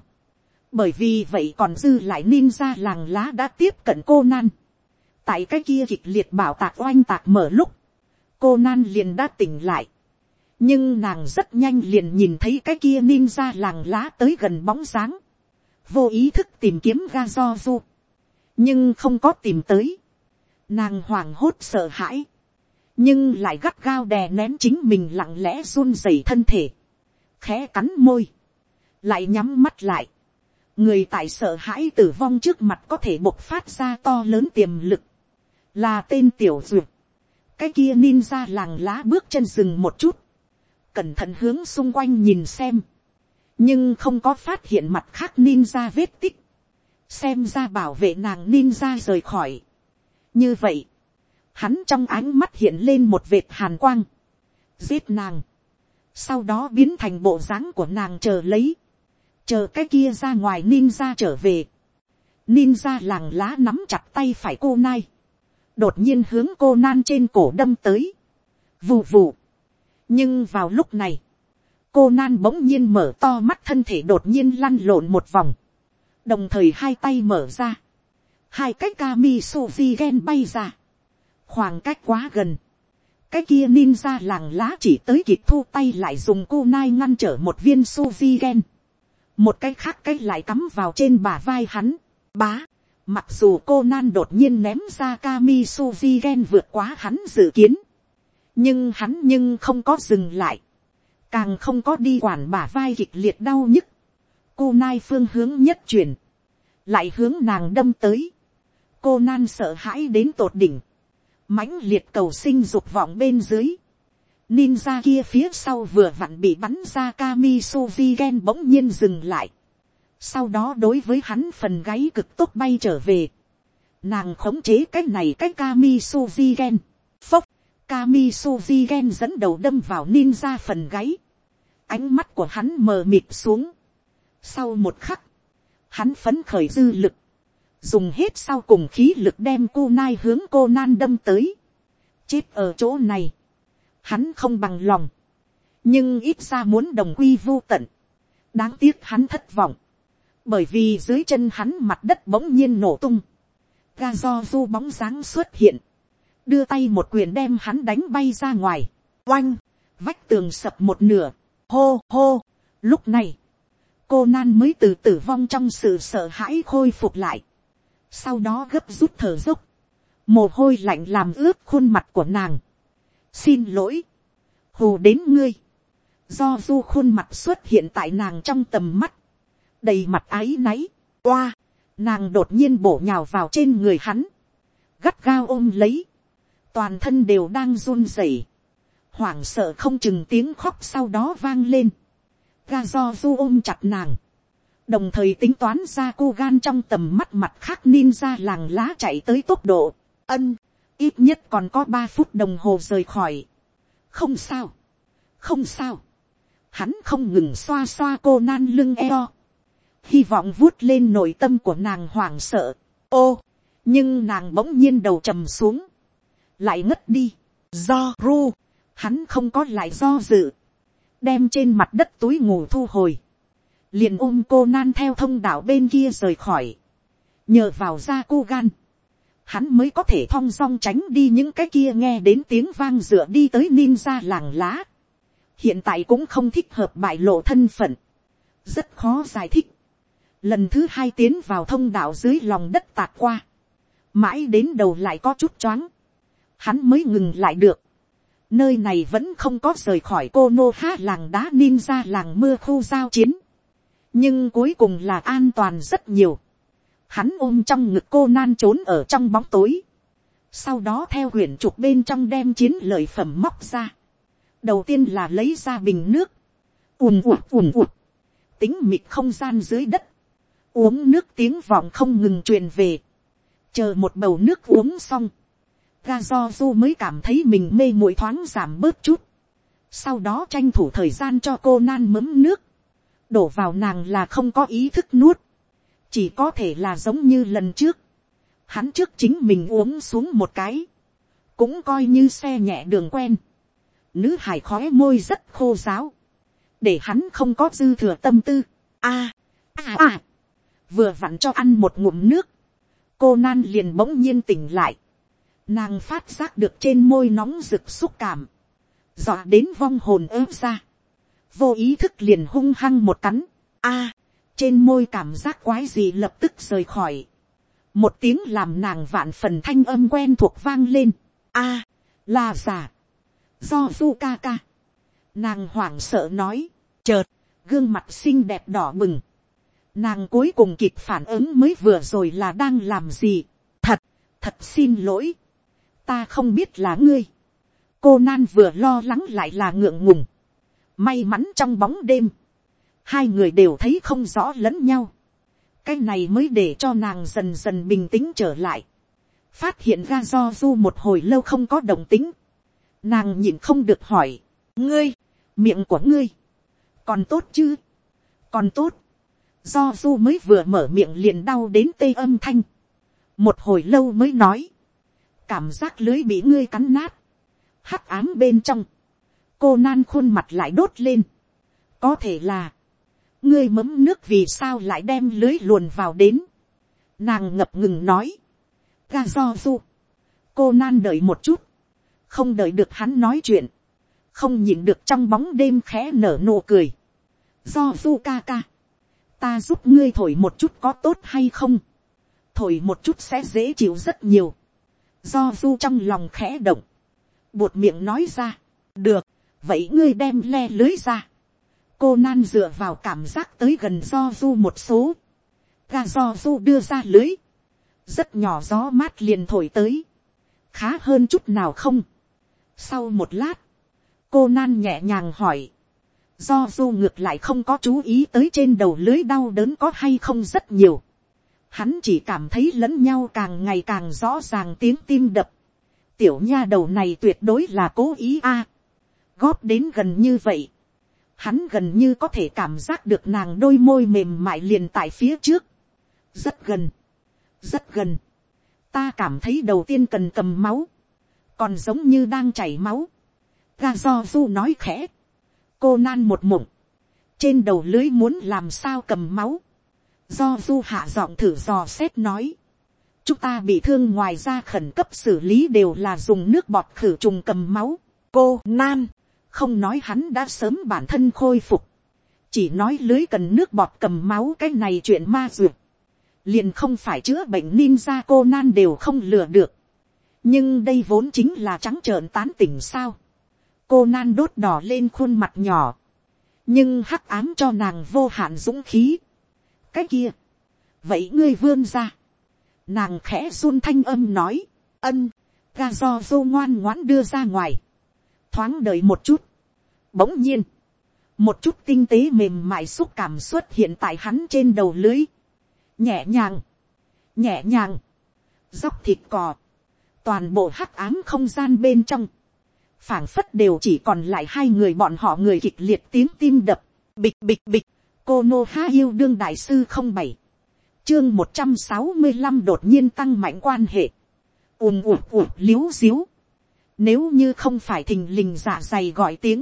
Bởi vì vậy còn dư lại ninja làng lá đã tiếp cận cô nan. Tại cái kia kịch liệt bảo tạc oanh tạc mở lúc. Cô nan liền đã tỉnh lại. nhưng nàng rất nhanh liền nhìn thấy cái kia ninja làng lá tới gần bóng dáng, vô ý thức tìm kiếm ga do du, nhưng không có tìm tới, nàng hoảng hốt sợ hãi, nhưng lại gắt gao đè nén chính mình lặng lẽ run rẩy thân thể, khẽ cắn môi, lại nhắm mắt lại, người tại sợ hãi tử vong trước mặt có thể bộc phát ra to lớn tiềm lực, là tên tiểu duyệt, cái kia ninja làng lá bước chân rừng một chút, cẩn thận hướng xung quanh nhìn xem, nhưng không có phát hiện mặt khác ninja vết tích, xem ra bảo vệ nàng ninja rời khỏi. như vậy, hắn trong ánh mắt hiện lên một vệt hàn quang, giết nàng, sau đó biến thành bộ dáng của nàng chờ lấy, chờ cái kia ra ngoài ninja trở về, ninja làng lá nắm chặt tay phải cô nai, đột nhiên hướng cô nan trên cổ đâm tới, vù vù, nhưng vào lúc này, cô nan bỗng nhiên mở to mắt thân thể đột nhiên lăn lộn một vòng, đồng thời hai tay mở ra, hai cái kami suvi ghen bay ra, khoảng cách quá gần, cái kia ninja làng lá chỉ tới kịp thu tay lại dùng cô nai ngăn trở một viên suvi ghen. một cái khác cái lại cắm vào trên bả vai hắn, bá, mặc dù cô nan đột nhiên ném ra kami suvi gen vượt quá hắn dự kiến, nhưng hắn nhưng không có dừng lại, càng không có đi quản bả vai kịch liệt đau nhức, cô nai phương hướng nhất truyền, lại hướng nàng đâm tới, cô nan sợ hãi đến tột đỉnh, mãnh liệt cầu sinh dục vọng bên dưới, ninja kia phía sau vừa vặn bị bắn ra kami suvi gen bỗng nhiên dừng lại, sau đó đối với hắn phần gáy cực tốt bay trở về, nàng khống chế cái này cái kami suzi gen, phốc, Kami Suzy dẫn đầu đâm vào ninja phần gáy. Ánh mắt của hắn mờ mịt xuống. Sau một khắc, hắn phấn khởi dư lực. Dùng hết sau cùng khí lực đem cô nai hướng cô nan đâm tới. Chết ở chỗ này. Hắn không bằng lòng. Nhưng ít ra muốn đồng quy vô tận. Đáng tiếc hắn thất vọng. Bởi vì dưới chân hắn mặt đất bỗng nhiên nổ tung. Ga do du bóng dáng xuất hiện. Đưa tay một quyền đem hắn đánh bay ra ngoài, oanh, vách tường sập một nửa, hô hô, lúc này, cô nan mới từ tử vong trong sự sợ hãi khôi phục lại, sau đó gấp rút thở dốc, mồ hôi lạnh làm ướt khuôn mặt của nàng, xin lỗi, hù đến ngươi, do du khuôn mặt xuất hiện tại nàng trong tầm mắt, đầy mặt áy náy, oa, nàng đột nhiên bổ nhào vào trên người hắn, gắt gao ôm lấy, toàn thân đều đang run rẩy, hoảng sợ không chừng tiếng khóc sau đó vang lên, ga do du ôm chặt nàng, đồng thời tính toán ra cô gan trong tầm mắt mặt khác ninja làng lá chạy tới tốc độ, ân, ít nhất còn có ba phút đồng hồ rời khỏi, không sao, không sao, hắn không ngừng xoa xoa cô nan lưng eo, hy vọng vuốt lên nội tâm của nàng hoảng sợ, ô, nhưng nàng bỗng nhiên đầu trầm xuống, lại ngất đi, do ru, hắn không có lại do dự, đem trên mặt đất túi ngủ thu hồi, liền ôm cô nan theo thông đạo bên kia rời khỏi, nhờ vào da cô gan, hắn mới có thể thong dong tránh đi những cái kia nghe đến tiếng vang dựa đi tới ninja làng lá. hiện tại cũng không thích hợp bại lộ thân phận, rất khó giải thích lần thứ hai tiến vào thông đạo dưới lòng đất tạt qua, mãi đến đầu lại có chút choáng, hắn mới ngừng lại được. Nơi này vẫn không có rời khỏi cô nô ha làng đá ninja làng mưa khu giao chiến. Nhưng cuối cùng là an toàn rất nhiều. Hắn ôm trong ngực cô nan trốn ở trong bóng tối. Sau đó theo huyền trục bên trong đem chiến lợi phẩm móc ra. Đầu tiên là lấy ra bình nước. ùm ụt ùm ụt. Tính mịt không gian dưới đất. Uống nước tiếng vọng không ngừng truyền về. Chờ một bầu nước uống xong. Ga do du mới cảm thấy mình mê muội thoáng giảm bớt chút. Sau đó tranh thủ thời gian cho cô nan mấm nước. đổ vào nàng là không có ý thức nuốt, chỉ có thể là giống như lần trước, hắn trước chính mình uống xuống một cái, cũng coi như xe nhẹ đường quen, nữ hải khói môi rất khô giáo, để hắn không có dư thừa tâm tư, a, a a, vừa vặn cho ăn một ngụm nước, cô nan liền bỗng nhiên tỉnh lại, nàng phát giác được trên môi nóng rực xúc cảm, dọa đến vong hồn ớp ra, vô ý thức liền hung hăng một cắn, a, trên môi cảm giác quái gì lập tức rời khỏi, một tiếng làm nàng vạn phần thanh âm quen thuộc vang lên, a, là giả, do du ca ca, nàng hoảng sợ nói, chợt, gương mặt xinh đẹp đỏ bừng, nàng cuối cùng kịp phản ứng mới vừa rồi là đang làm gì, thật, thật xin lỗi, ta không biết là ngươi, cô nan vừa lo lắng lại là ngượng ngùng, may mắn trong bóng đêm, hai người đều thấy không rõ lẫn nhau, cái này mới để cho nàng dần dần bình tĩnh trở lại, phát hiện ra do du một hồi lâu không có đồng tính, nàng nhịn không được hỏi, ngươi, miệng của ngươi, còn tốt chứ, còn tốt, do du mới vừa mở miệng liền đau đến tê âm thanh, một hồi lâu mới nói, cảm giác lưới bị ngươi cắn nát, hắc ám bên trong, cô nan khuôn mặt lại đốt lên, có thể là, ngươi mấm nước vì sao lại đem lưới luồn vào đến, nàng ngập ngừng nói, ga do du, cô nan đợi một chút, không đợi được hắn nói chuyện, không nhìn được trong bóng đêm khẽ nở nụ cười, do du ca ca, ta giúp ngươi thổi một chút có tốt hay không, thổi một chút sẽ dễ chịu rất nhiều, do du trong lòng khẽ động, buột miệng nói ra, được, vậy ngươi đem le lưới ra, cô nan dựa vào cảm giác tới gần do du một số, ga do du đưa ra lưới, rất nhỏ gió mát liền thổi tới, khá hơn chút nào không. sau một lát, cô nan nhẹ nhàng hỏi, do du ngược lại không có chú ý tới trên đầu lưới đau đớn có hay không rất nhiều. Hắn chỉ cảm thấy lẫn nhau càng ngày càng rõ ràng tiếng tim đập. Tiểu nha đầu này tuyệt đối là cố ý a. góp đến gần như vậy. Hắn gần như có thể cảm giác được nàng đôi môi mềm mại liền tại phía trước. Rất gần. Rất gần. Ta cảm thấy đầu tiên cần cầm máu. Còn giống như đang chảy máu. Ga do du nói khẽ cô nan một mộng, trên đầu lưới muốn làm sao cầm máu, do du hạ giọng thử dò xét nói, chúng ta bị thương ngoài ra khẩn cấp xử lý đều là dùng nước bọt khử trùng cầm máu, cô nan, không nói hắn đã sớm bản thân khôi phục, chỉ nói lưới cần nước bọt cầm máu cái này chuyện ma duyệt, liền không phải chữa bệnh ninja cô nan đều không lừa được, nhưng đây vốn chính là trắng trợn tán tỉnh sao, cô nan đốt đỏ lên khuôn mặt nhỏ, nhưng hắc ám cho nàng vô hạn dũng khí. cái kia, vậy ngươi vươn ra, nàng khẽ run thanh âm nói, ân, ga do dô ngoan ngoãn đưa ra ngoài, thoáng đợi một chút, bỗng nhiên, một chút tinh tế mềm mại xúc cảm xuất hiện tại hắn trên đầu lưới, nhẹ nhàng, nhẹ nhàng, dóc thịt cò, toàn bộ hắc ám không gian bên trong, phảng phất đều chỉ còn lại hai người bọn họ người kịch liệt tiếng tim đập, bịch bịch bịch, cô nô há yêu đương đại sư không bảy, chương một trăm sáu mươi năm đột nhiên tăng mạnh quan hệ, ùm ùm ùm l i ế u xíu, nếu như không phải thình lình giả dày gọi tiếng,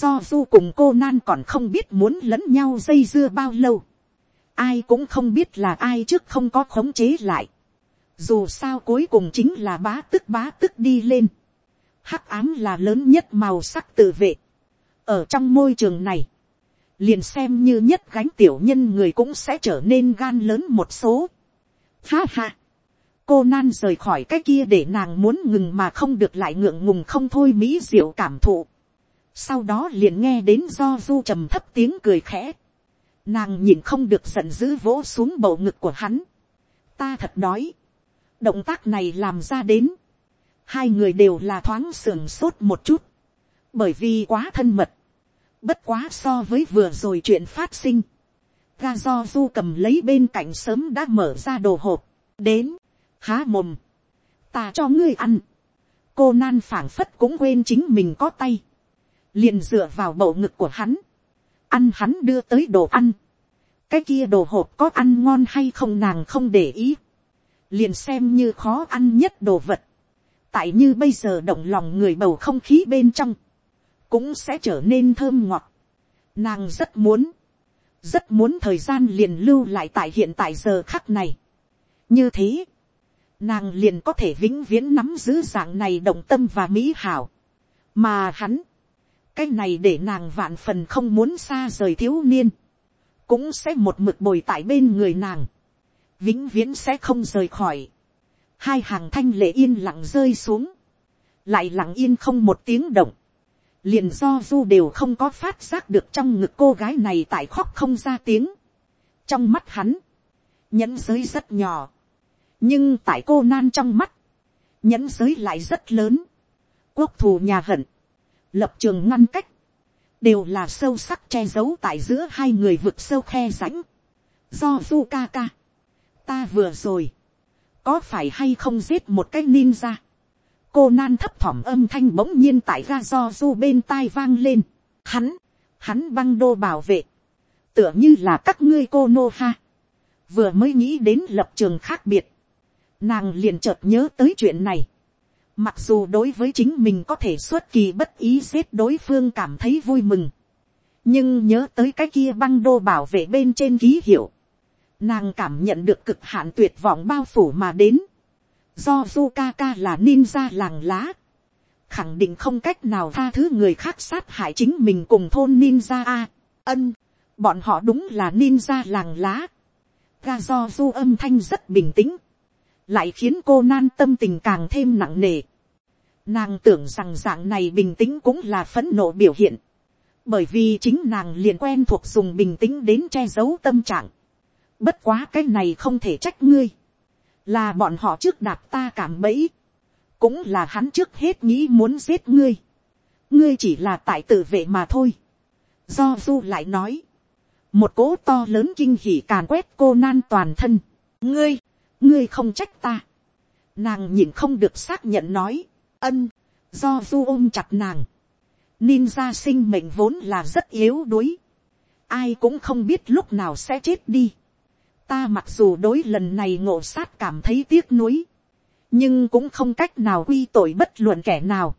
do du cùng cô nan còn không biết muốn lẫn nhau dây dưa bao lâu, ai cũng không biết là ai trước không có khống chế lại, dù sao cuối cùng chính là bá tức bá tức đi lên, hắc ám là lớn nhất màu sắc tự vệ. ở trong môi trường này, liền xem như nhất gánh tiểu nhân người cũng sẽ trở nên gan lớn một số. Ha ha, cô nan rời khỏi cái kia để nàng muốn ngừng mà không được lại ngượng ngùng không thôi mỹ diệu cảm thụ. sau đó liền nghe đến do du trầm thấp tiếng cười khẽ. nàng nhìn không được giận dữ vỗ xuống bầu ngực của hắn. ta thật đói. động tác này làm ra đến hai người đều là thoáng sườn sốt một chút, bởi vì quá thân mật, bất quá so với vừa rồi chuyện phát sinh, ga do du cầm lấy bên cạnh sớm đã mở ra đồ hộp, đến, há mồm, ta cho ngươi ăn, cô nan phảng phất cũng quên chính mình có tay, liền dựa vào bầu ngực của hắn, ăn hắn đưa tới đồ ăn, cái kia đồ hộp có ăn ngon hay không nàng không để ý, liền xem như khó ăn nhất đồ vật, tại như bây giờ động lòng người bầu không khí bên trong, cũng sẽ trở nên thơm ngọt. Nàng rất muốn, rất muốn thời gian liền lưu lại tại hiện tại giờ khắc này. như thế, nàng liền có thể vĩnh viễn nắm giữ dạng này động tâm và mỹ hảo. mà hắn, cái này để nàng vạn phần không muốn xa rời thiếu niên, cũng sẽ một mực bồi tại bên người nàng, vĩnh viễn sẽ không rời khỏi hai hàng thanh lệ yên lặng rơi xuống, lại lặng yên không một tiếng động, liền do du đều không có phát giác được trong ngực cô gái này tại khóc không ra tiếng. trong mắt hắn, nhẫn giới rất nhỏ, nhưng tại cô nan trong mắt, nhẫn giới lại rất lớn, quốc thù nhà hận, lập trường ngăn cách, đều là sâu sắc che giấu tại giữa hai người vực sâu khe rãnh. Do du ca ca, ta vừa rồi, có phải hay không giết một cái ninja, cô nan thấp thỏm âm thanh bỗng nhiên tại ga do du bên tai vang lên. Hắn, hắn băng đô bảo vệ, tựa như là các ngươi cô nô ha. Vừa mới nghĩ đến lập trường khác biệt, nàng liền chợt nhớ tới chuyện này. Mặc dù đối với chính mình có thể xuất kỳ bất ý giết đối phương cảm thấy vui mừng. Nhưng nhớ tới cái kia băng đô bảo vệ bên trên ký hiệu. Nàng cảm nhận được cực hạn tuyệt vọng bao phủ mà đến do Zukaka là ninja làng lá, khẳng định không cách nào tha thứ người khác sát hại chính mình cùng thôn ninja a. ân, bọn họ đúng là ninja làng lá. ga do du âm thanh rất bình tĩnh, lại khiến cô nan tâm tình càng thêm nặng nề. Nàng tưởng rằng dạng này bình tĩnh cũng là phẫn nộ biểu hiện, bởi vì chính nàng liền quen thuộc dùng bình tĩnh đến che giấu tâm trạng. Bất quá cái này không thể trách ngươi. Là bọn họ trước đạp ta cảm bẫy, cũng là hắn trước hết nghĩ muốn giết ngươi, ngươi chỉ là tại tự vệ mà thôi. Do du lại nói, một cỗ to lớn kinh hỉ càn quét cô nan toàn thân, ngươi, ngươi không trách ta, nàng nhìn không được xác nhận nói, ân, do du ôm chặt nàng, ninja sinh mệnh vốn là rất yếu đuối, ai cũng không biết lúc nào sẽ chết đi ta mặc dù đối lần này ngộ sát cảm thấy tiếc nuối, nhưng cũng không cách nào quy tội bất luận kẻ nào,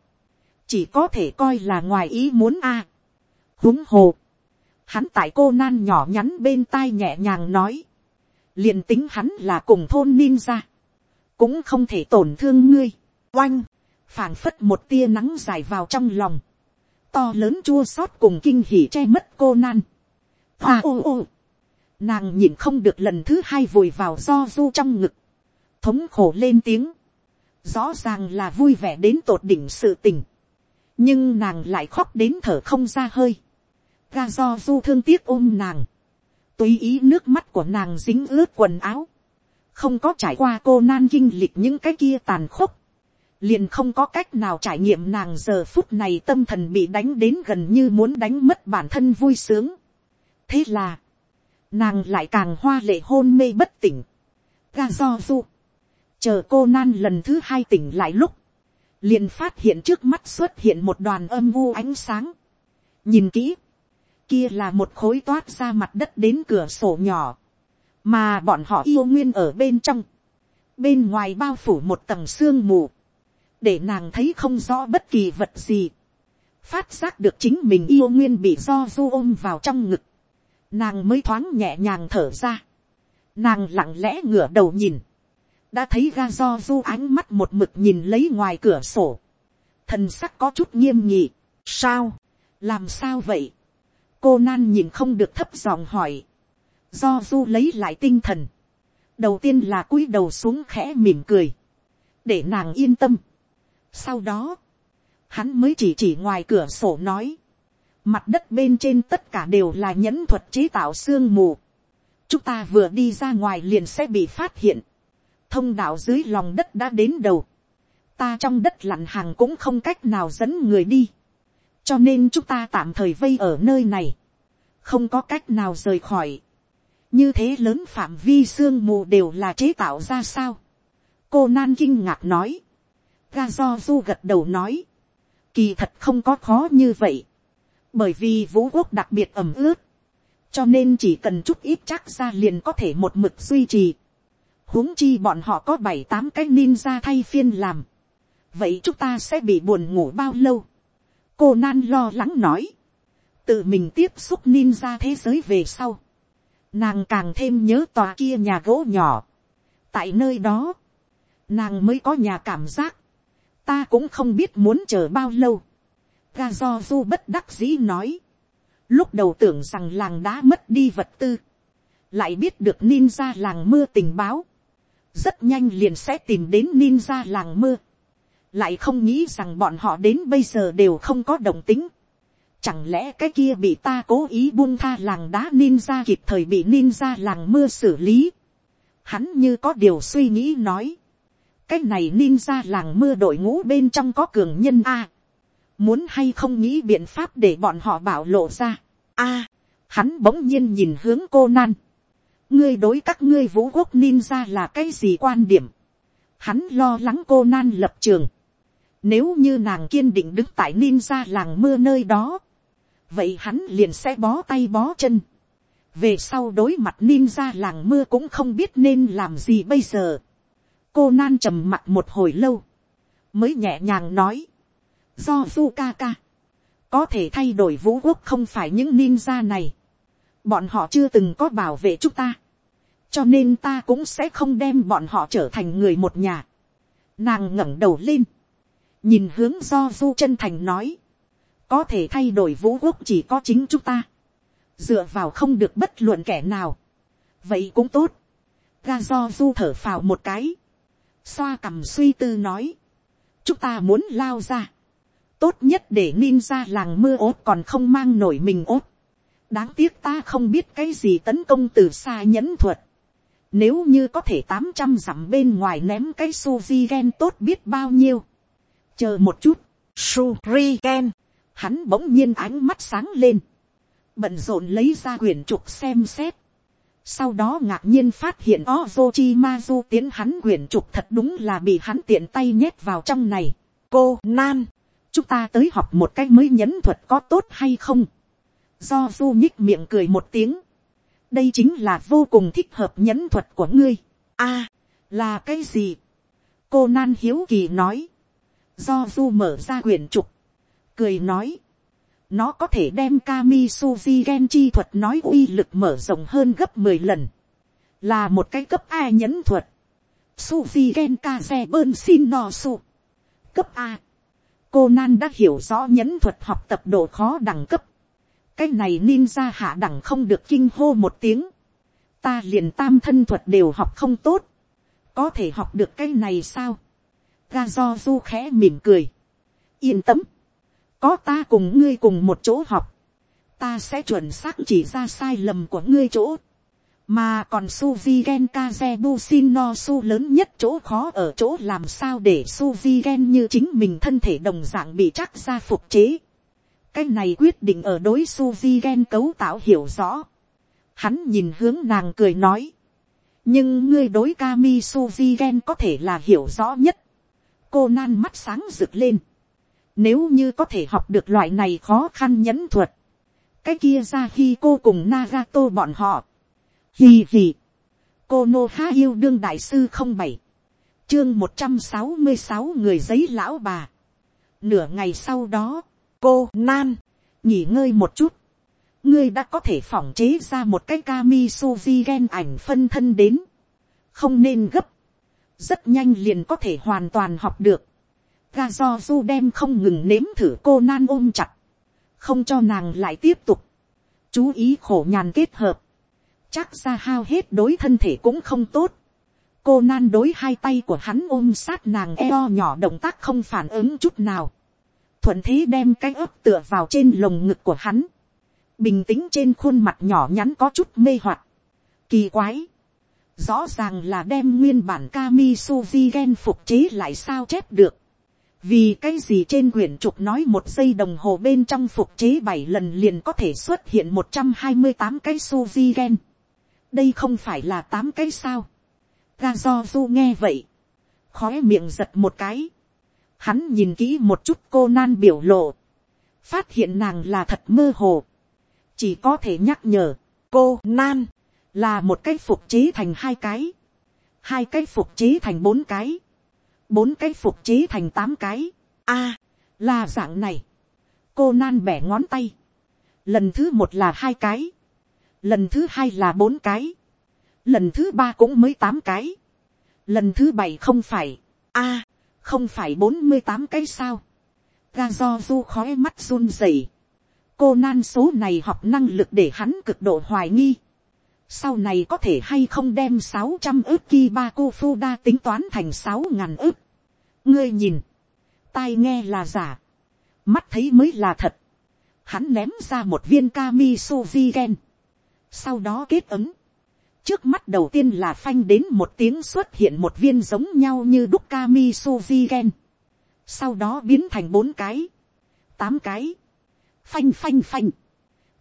chỉ có thể coi là ngoài ý muốn a. À. huống hồ, hắn tại cô nan nhỏ nhắn bên tai nhẹ nhàng nói, liền tính hắn là cùng thôn ninja, cũng không thể tổn thương ngươi, oanh, phảng phất một tia nắng dài vào trong lòng, to lớn chua xót cùng kinh hỉ che mất cô nan, hoa ô ô, nàng nhìn không được lần thứ hai vùi vào do du trong ngực, thống khổ lên tiếng, rõ ràng là vui vẻ đến tột đỉnh sự tình, nhưng nàng lại khóc đến thở không ra hơi, ga do du thương tiếc ôm nàng, tùy ý nước mắt của nàng dính ướt quần áo, không có trải qua cô nan kinh lịch những cái kia tàn khốc, liền không có cách nào trải nghiệm nàng giờ phút này tâm thần bị đánh đến gần như muốn đánh mất bản thân vui sướng. thế là, nàng lại càng hoa lệ hôn mê bất tỉnh, ga do du, chờ cô nan lần thứ hai tỉnh lại lúc, liền phát hiện trước mắt xuất hiện một đoàn âm u ánh sáng, nhìn kỹ, kia là một khối toát ra mặt đất đến cửa sổ nhỏ, mà bọn họ yêu nguyên ở bên trong, bên ngoài bao phủ một tầng sương mù, để nàng thấy không rõ bất kỳ vật gì, phát giác được chính mình yêu nguyên bị do du ôm vào trong ngực, nàng mới thoáng nhẹ nhàng thở ra, nàng lặng lẽ ngửa đầu nhìn, đã thấy ga do du ánh mắt một mực nhìn lấy ngoài cửa sổ, thần sắc có chút nghiêm nhị, sao, làm sao vậy, cô nan nhìn không được thấp giọng hỏi, do du lấy lại tinh thần, đầu tiên là cúi đầu xuống khẽ mỉm cười, để nàng yên tâm. sau đó, hắn mới chỉ chỉ ngoài cửa sổ nói, Mặt đất bên trên tất cả đều là nhẫn thuật chế tạo sương mù. Chúng ta vừa đi ra ngoài liền sẽ bị phát hiện. Thông đạo dưới lòng đất đã đến đầu. Ta trong đất lặn hàng cũng không cách nào dẫn người đi. Cho nên chúng ta tạm thời vây ở nơi này. Không có cách nào rời khỏi. Như thế lớn phạm vi sương mù đều là chế tạo ra sao. Cô Nan kinh ngạc nói. Ga do du gật đầu nói. Kỳ thật không có khó như vậy bởi vì vũ quốc đặc biệt ẩm ướt, cho nên chỉ cần chút ít chắc ra liền có thể một mực duy trì. huống chi bọn họ có bảy tám cái ninja thay phiên làm. vậy chúng ta sẽ bị buồn ngủ bao lâu. cô nan lo lắng nói. tự mình tiếp xúc ninja thế giới về sau. nàng càng thêm nhớ tòa kia nhà gỗ nhỏ. tại nơi đó, nàng mới có nhà cảm giác. ta cũng không biết muốn chờ bao lâu ga do du bất đắc dĩ nói Lúc đầu tưởng rằng làng đã mất đi vật tư. Lại biết được ninja làng mưa tình báo. Rất nhanh liền sẽ tìm đến ninja làng mưa. Lại không nghĩ rằng bọn họ đến bây giờ đều không có đồng tính. Chẳng lẽ cái kia bị ta cố ý buông tha làng đá ninja kịp thời bị ninja làng mưa xử lý. Hắn như có điều suy nghĩ nói. Cái này ninja làng mưa đội ngũ bên trong có cường nhân A muốn hay không nghĩ biện pháp để bọn họ bảo lộ ra. a, hắn bỗng nhiên nhìn hướng cô nan. ngươi đối các ngươi vũ quốc ninja là cái gì quan điểm. hắn lo lắng cô nan lập trường. nếu như nàng kiên định đứng tại ninja làng mưa nơi đó, vậy hắn liền sẽ bó tay bó chân. về sau đối mặt ninja làng mưa cũng không biết nên làm gì bây giờ. cô nan trầm mặt một hồi lâu, mới nhẹ nhàng nói do du ca ca, có thể thay đổi vũ quốc không phải những ninja này, bọn họ chưa từng có bảo vệ chúng ta, cho nên ta cũng sẽ không đem bọn họ trở thành người một nhà. Nàng ngẩng đầu lên, nhìn hướng do du chân thành nói, có thể thay đổi vũ quốc chỉ có chính chúng ta, dựa vào không được bất luận kẻ nào, vậy cũng tốt, ga do du thở phào một cái, xoa cằm suy tư nói, chúng ta muốn lao ra, tốt nhất để ninja làng mưa ốt còn không mang nổi mình ốt. đáng tiếc ta không biết cái gì tấn công từ xa nhẫn thuật. nếu như có thể tám trăm dặm bên ngoài ném cái suzy gen tốt biết bao nhiêu. chờ một chút, suri gen, hắn bỗng nhiên ánh mắt sáng lên, bận rộn lấy ra quyển trục xem xét. Sau đó ngạc nhiên phát hiện Ozochimazu tiến hắn quyển trục thật đúng là bị hắn tiện tay nhét vào trong này. Cô Nan chúng ta tới học một cái mới nhẫn thuật có tốt hay không. do du nhích miệng cười một tiếng. đây chính là vô cùng thích hợp nhẫn thuật của ngươi. a, là cái gì. cô nan hiếu kỳ nói. do du mở ra quyển trục. cười nói. nó có thể đem kami suzi gen chi thuật nói uy lực mở rộng hơn gấp mười lần. là một cái cấp a nhẫn thuật. suzi gen ka xe bơn xin no su. cấp a cô nan đã hiểu rõ nhẫn thuật học tập độ khó đẳng cấp. cái này ninja hạ đẳng không được kinh hô một tiếng. ta liền tam thân thuật đều học không tốt. có thể học được cái này sao. ga do du khẽ mỉm cười. yên tâm. có ta cùng ngươi cùng một chỗ học. ta sẽ chuẩn xác chỉ ra sai lầm của ngươi chỗ mà còn suvi gen kaze sin no su lớn nhất chỗ khó ở chỗ làm sao để suvi gen như chính mình thân thể đồng dạng bị chắc ra phục chế. cái này quyết định ở đối suvi gen cấu tạo hiểu rõ. hắn nhìn hướng nàng cười nói. nhưng ngươi đối kami suvi gen có thể là hiểu rõ nhất. cô nan mắt sáng rực lên. nếu như có thể học được loại này khó khăn nhẫn thuật. cái kia ra khi cô cùng nagato bọn họ Hì hì. Cô Nô Há yêu đương đại sư không bảy Chương một trăm sáu mươi sáu người giấy lão bà. Nửa ngày sau đó, cô Nan, nghỉ ngơi một chút. Ngươi đã có thể phỏng chế ra một cái kami suzy gen ảnh phân thân đến. Không nên gấp. Rất nhanh liền có thể hoàn toàn học được. Ga do du đem không ngừng nếm thử cô Nan ôm chặt. Không cho nàng lại tiếp tục. Chú ý khổ nhàn kết hợp chắc ra hao hết đối thân thể cũng không tốt. cô nan đối hai tay của hắn ôm sát nàng eo nhỏ động tác không phản ứng chút nào. thuận thế đem cái ớt tựa vào trên lồng ngực của hắn. bình tĩnh trên khuôn mặt nhỏ nhắn có chút mê hoặc. kỳ quái. rõ ràng là đem nguyên bản kami suzy gen phục chế lại sao chép được. vì cái gì trên quyển trục nói một giây đồng hồ bên trong phục chế bảy lần liền có thể xuất hiện một trăm hai mươi tám cái suzy gen đây không phải là tám cái sao. ga do du nghe vậy, khói miệng giật một cái. hắn nhìn kỹ một chút cô nan biểu lộ. phát hiện nàng là thật mơ hồ, chỉ có thể nhắc nhở, cô nan, là một cái phục chế thành hai cái, hai cái phục chế thành bốn cái, bốn cái phục chế thành tám cái, a, là dạng này, cô nan bẻ ngón tay, lần thứ một là hai cái, lần thứ hai là bốn cái, lần thứ ba cũng mới tám cái, lần thứ bảy không phải, a, không phải bốn mươi tám cái sao, ga do du khói mắt run rẩy, cô nan số này học năng lực để hắn cực độ hoài nghi, sau này có thể hay không đem sáu trăm ước ki ba cô phu đa tính toán thành sáu ngàn ước, ngươi nhìn, tai nghe là giả, mắt thấy mới là thật, hắn ném ra một viên kami suvi gen, sau đó kết ứng, trước mắt đầu tiên là phanh đến một tiếng xuất hiện một viên giống nhau như đúc kami suvi gen, sau đó biến thành bốn cái, tám cái, phanh phanh phanh,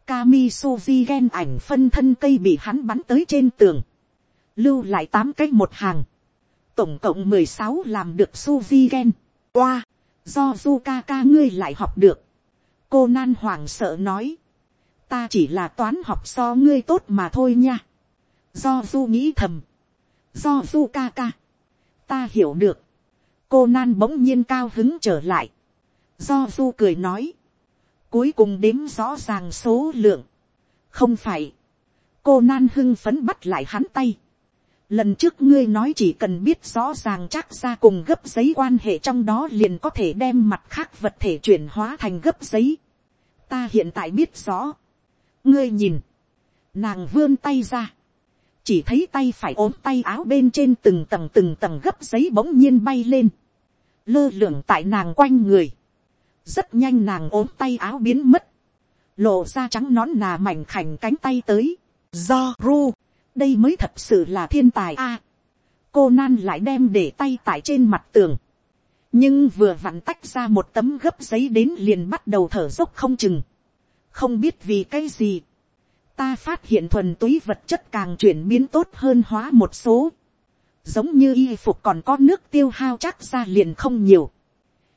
kami suvi gen ảnh phân thân cây bị hắn bắn tới trên tường, lưu lại tám cái một hàng, tổng cộng mười sáu làm được suvi gen, qua, do du ca ngươi lại học được, cô nan hoàng sợ nói, ta chỉ là toán học so ngươi tốt mà thôi nha, do du nghĩ thầm, do du ca ca, ta hiểu được, cô nan bỗng nhiên cao hứng trở lại, do du cười nói, cuối cùng đếm rõ ràng số lượng, không phải, cô nan hưng phấn bắt lại hắn tay, lần trước ngươi nói chỉ cần biết rõ ràng chắc ra cùng gấp giấy quan hệ trong đó liền có thể đem mặt khác vật thể chuyển hóa thành gấp giấy. ta hiện tại biết rõ ngươi nhìn, nàng vươn tay ra, chỉ thấy tay phải ốm tay áo bên trên từng tầng từng tầng gấp giấy bỗng nhiên bay lên, lơ lửng tại nàng quanh người, rất nhanh nàng ốm tay áo biến mất, lộ ra trắng nón nà mảnh khảnh cánh tay tới, do ru, đây mới thật sự là thiên tài a. cô nan lại đem để tay tại trên mặt tường, nhưng vừa vặn tách ra một tấm gấp giấy đến liền bắt đầu thở dốc không chừng, không biết vì cái gì, ta phát hiện thuần túy vật chất càng chuyển biến tốt hơn hóa một số, giống như y phục còn có nước tiêu hao chắc ra liền không nhiều,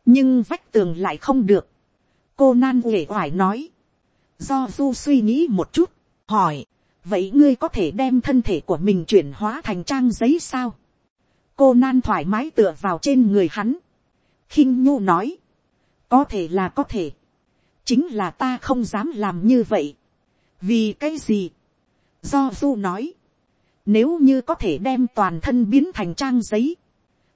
nhưng vách tường lại không được, cô nan uể oải nói, do du suy nghĩ một chút, hỏi, vậy ngươi có thể đem thân thể của mình chuyển hóa thành trang giấy sao, cô nan thoải mái tựa vào trên người hắn, khinh nhu nói, có thể là có thể, chính là ta không dám làm như vậy, vì cái gì, do du nói, nếu như có thể đem toàn thân biến thành trang giấy,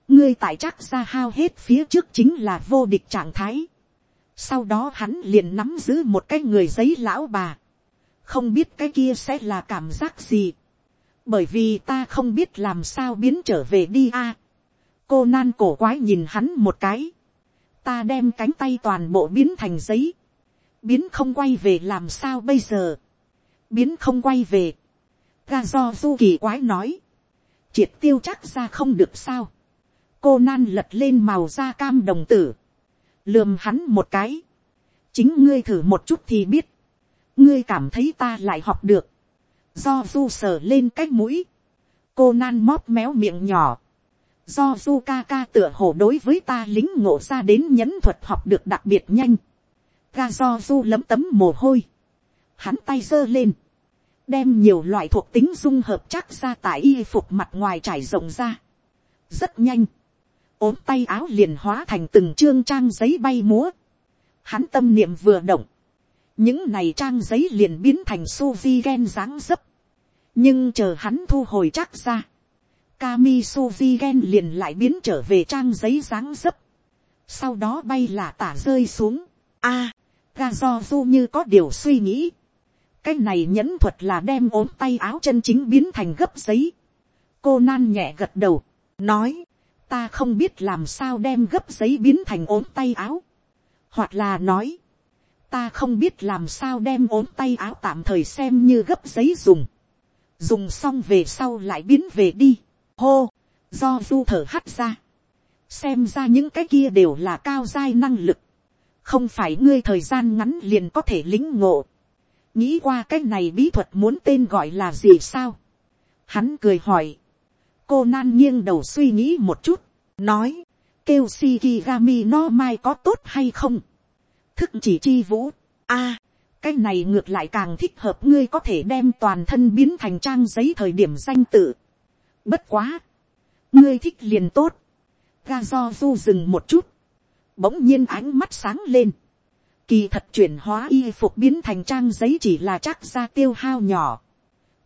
ngươi tại chắc ra hao hết phía trước chính là vô địch trạng thái. Sau đó hắn liền nắm giữ một cái người giấy lão bà. Không biết cái kia sẽ là cảm giác gì. Bởi vì ta không biết làm sao biến trở về đi a. cô nan cổ quái nhìn hắn một cái. Ta đem cánh tay toàn bộ biến thành giấy. Biến không quay về làm sao bây giờ. Biến không quay về. Ga do du kỳ quái nói. Triệt tiêu chắc ra không được sao? Cô nan lật lên màu da cam đồng tử, lườm hắn một cái, chính ngươi thử một chút thì biết, ngươi cảm thấy ta lại học được, do du sờ lên cái mũi, cô nan móp méo miệng nhỏ, do du ca ca tựa hồ đối với ta lính ngộ ra đến nhẫn thuật học được đặc biệt nhanh, ga do du lấm tấm mồ hôi, hắn tay giơ lên, đem nhiều loại thuộc tính dung hợp chắc ra tại y phục mặt ngoài trải rộng ra. rất nhanh, ốm tay áo liền hóa thành từng chương trang giấy bay múa. Hắn tâm niệm vừa động. Những này trang giấy liền biến thành su vi gen dáng dấp. Nhưng chờ hắn thu hồi chắc ra. Kami su vi gen liền lại biến trở về trang giấy dáng dấp. Sau đó bay là tả rơi xuống a à, ga do du như có điều suy nghĩ. Cái này nhẫn thuật là đem ốm tay áo chân chính biến thành gấp giấy. Cô nan nhẹ gật đầu. Nói ta không biết làm sao đem gấp giấy biến thành ốm tay áo. hoặc là nói, ta không biết làm sao đem ốm tay áo tạm thời xem như gấp giấy dùng. dùng xong về sau lại biến về đi. hô, do du thở hắt ra. xem ra những cái kia đều là cao dai năng lực không phải ngươi thời gian ngắn liền có thể lính ngộ. nghĩ qua cái này bí thuật muốn tên gọi là gì sao. hắn cười hỏi cô nan nghiêng đầu suy nghĩ một chút, nói, kêu shikigami no mai có tốt hay không. thức chỉ chi vũ, a, cái này ngược lại càng thích hợp ngươi có thể đem toàn thân biến thành trang giấy thời điểm danh tự. bất quá, ngươi thích liền tốt, ga do du dừng một chút, bỗng nhiên ánh mắt sáng lên, kỳ thật chuyển hóa y phục biến thành trang giấy chỉ là chắc ra tiêu hao nhỏ,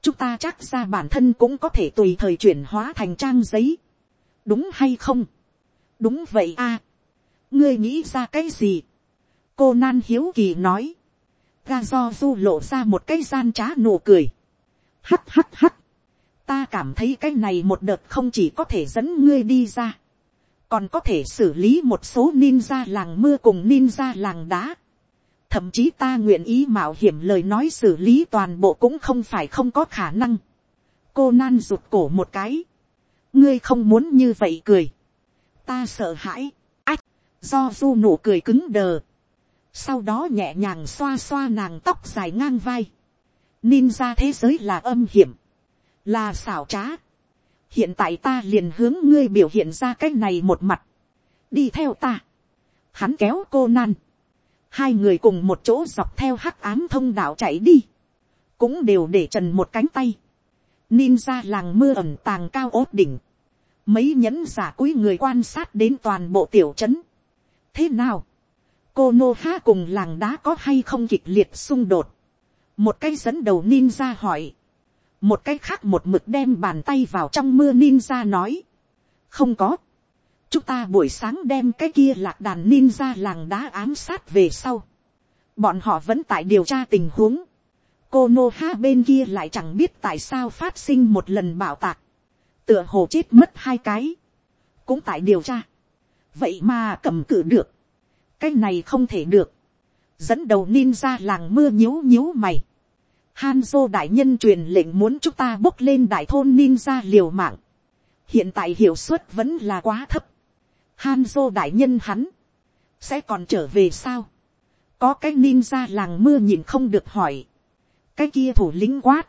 chúng ta chắc ra bản thân cũng có thể tùy thời chuyển hóa thành trang giấy, đúng hay không, đúng vậy a, ngươi nghĩ ra cái gì, cô nan hiếu kỳ nói, ga do du lộ ra một cái gian trá nụ cười, hắt hắt hắt, ta cảm thấy cái này một đợt không chỉ có thể dẫn ngươi đi ra, còn có thể xử lý một số ninja làng mưa cùng ninja làng đá. Thậm chí ta nguyện ý mạo hiểm lời nói xử lý toàn bộ cũng không phải không có khả năng. cô nan rụt cổ một cái. ngươi không muốn như vậy cười. ta sợ hãi. ách, do du nụ cười cứng đờ. sau đó nhẹ nhàng xoa xoa nàng tóc dài ngang vai. ninja thế giới là âm hiểm, là xảo trá hiện tại ta liền hướng ngươi biểu hiện ra cái này một mặt, đi theo ta, hắn kéo cô nan, hai người cùng một chỗ dọc theo hắc ám thông đạo chạy đi, cũng đều để trần một cánh tay, ninja làng mưa ẩm tàng cao ốt đỉnh, mấy nhẫn giả cúi người quan sát đến toàn bộ tiểu trấn. thế nào, cô nô ha cùng làng đá có hay không kịch liệt xung đột, một cái dẫn đầu ninja hỏi, một cái khác một mực đem bàn tay vào trong mưa ninja nói, không có, chúng ta buổi sáng đem cái kia lạc đàn ninja làng đá ám sát về sau, bọn họ vẫn tại điều tra tình huống, cô nô ha bên kia lại chẳng biết tại sao phát sinh một lần bảo tạc, tựa hồ chết mất hai cái, cũng tại điều tra, vậy mà cầm cự được, cái này không thể được, dẫn đầu ninja làng mưa nhíu nhíu mày, Hanzo đại nhân truyền lệnh muốn chúng ta bốc lên đại thôn ninja liều mạng. Hiện tại hiệu suất vẫn là quá thấp. Hanzo đại nhân hắn. Sẽ còn trở về sao? Có cái ninja làng mưa nhìn không được hỏi. Cái kia thủ lĩnh quát.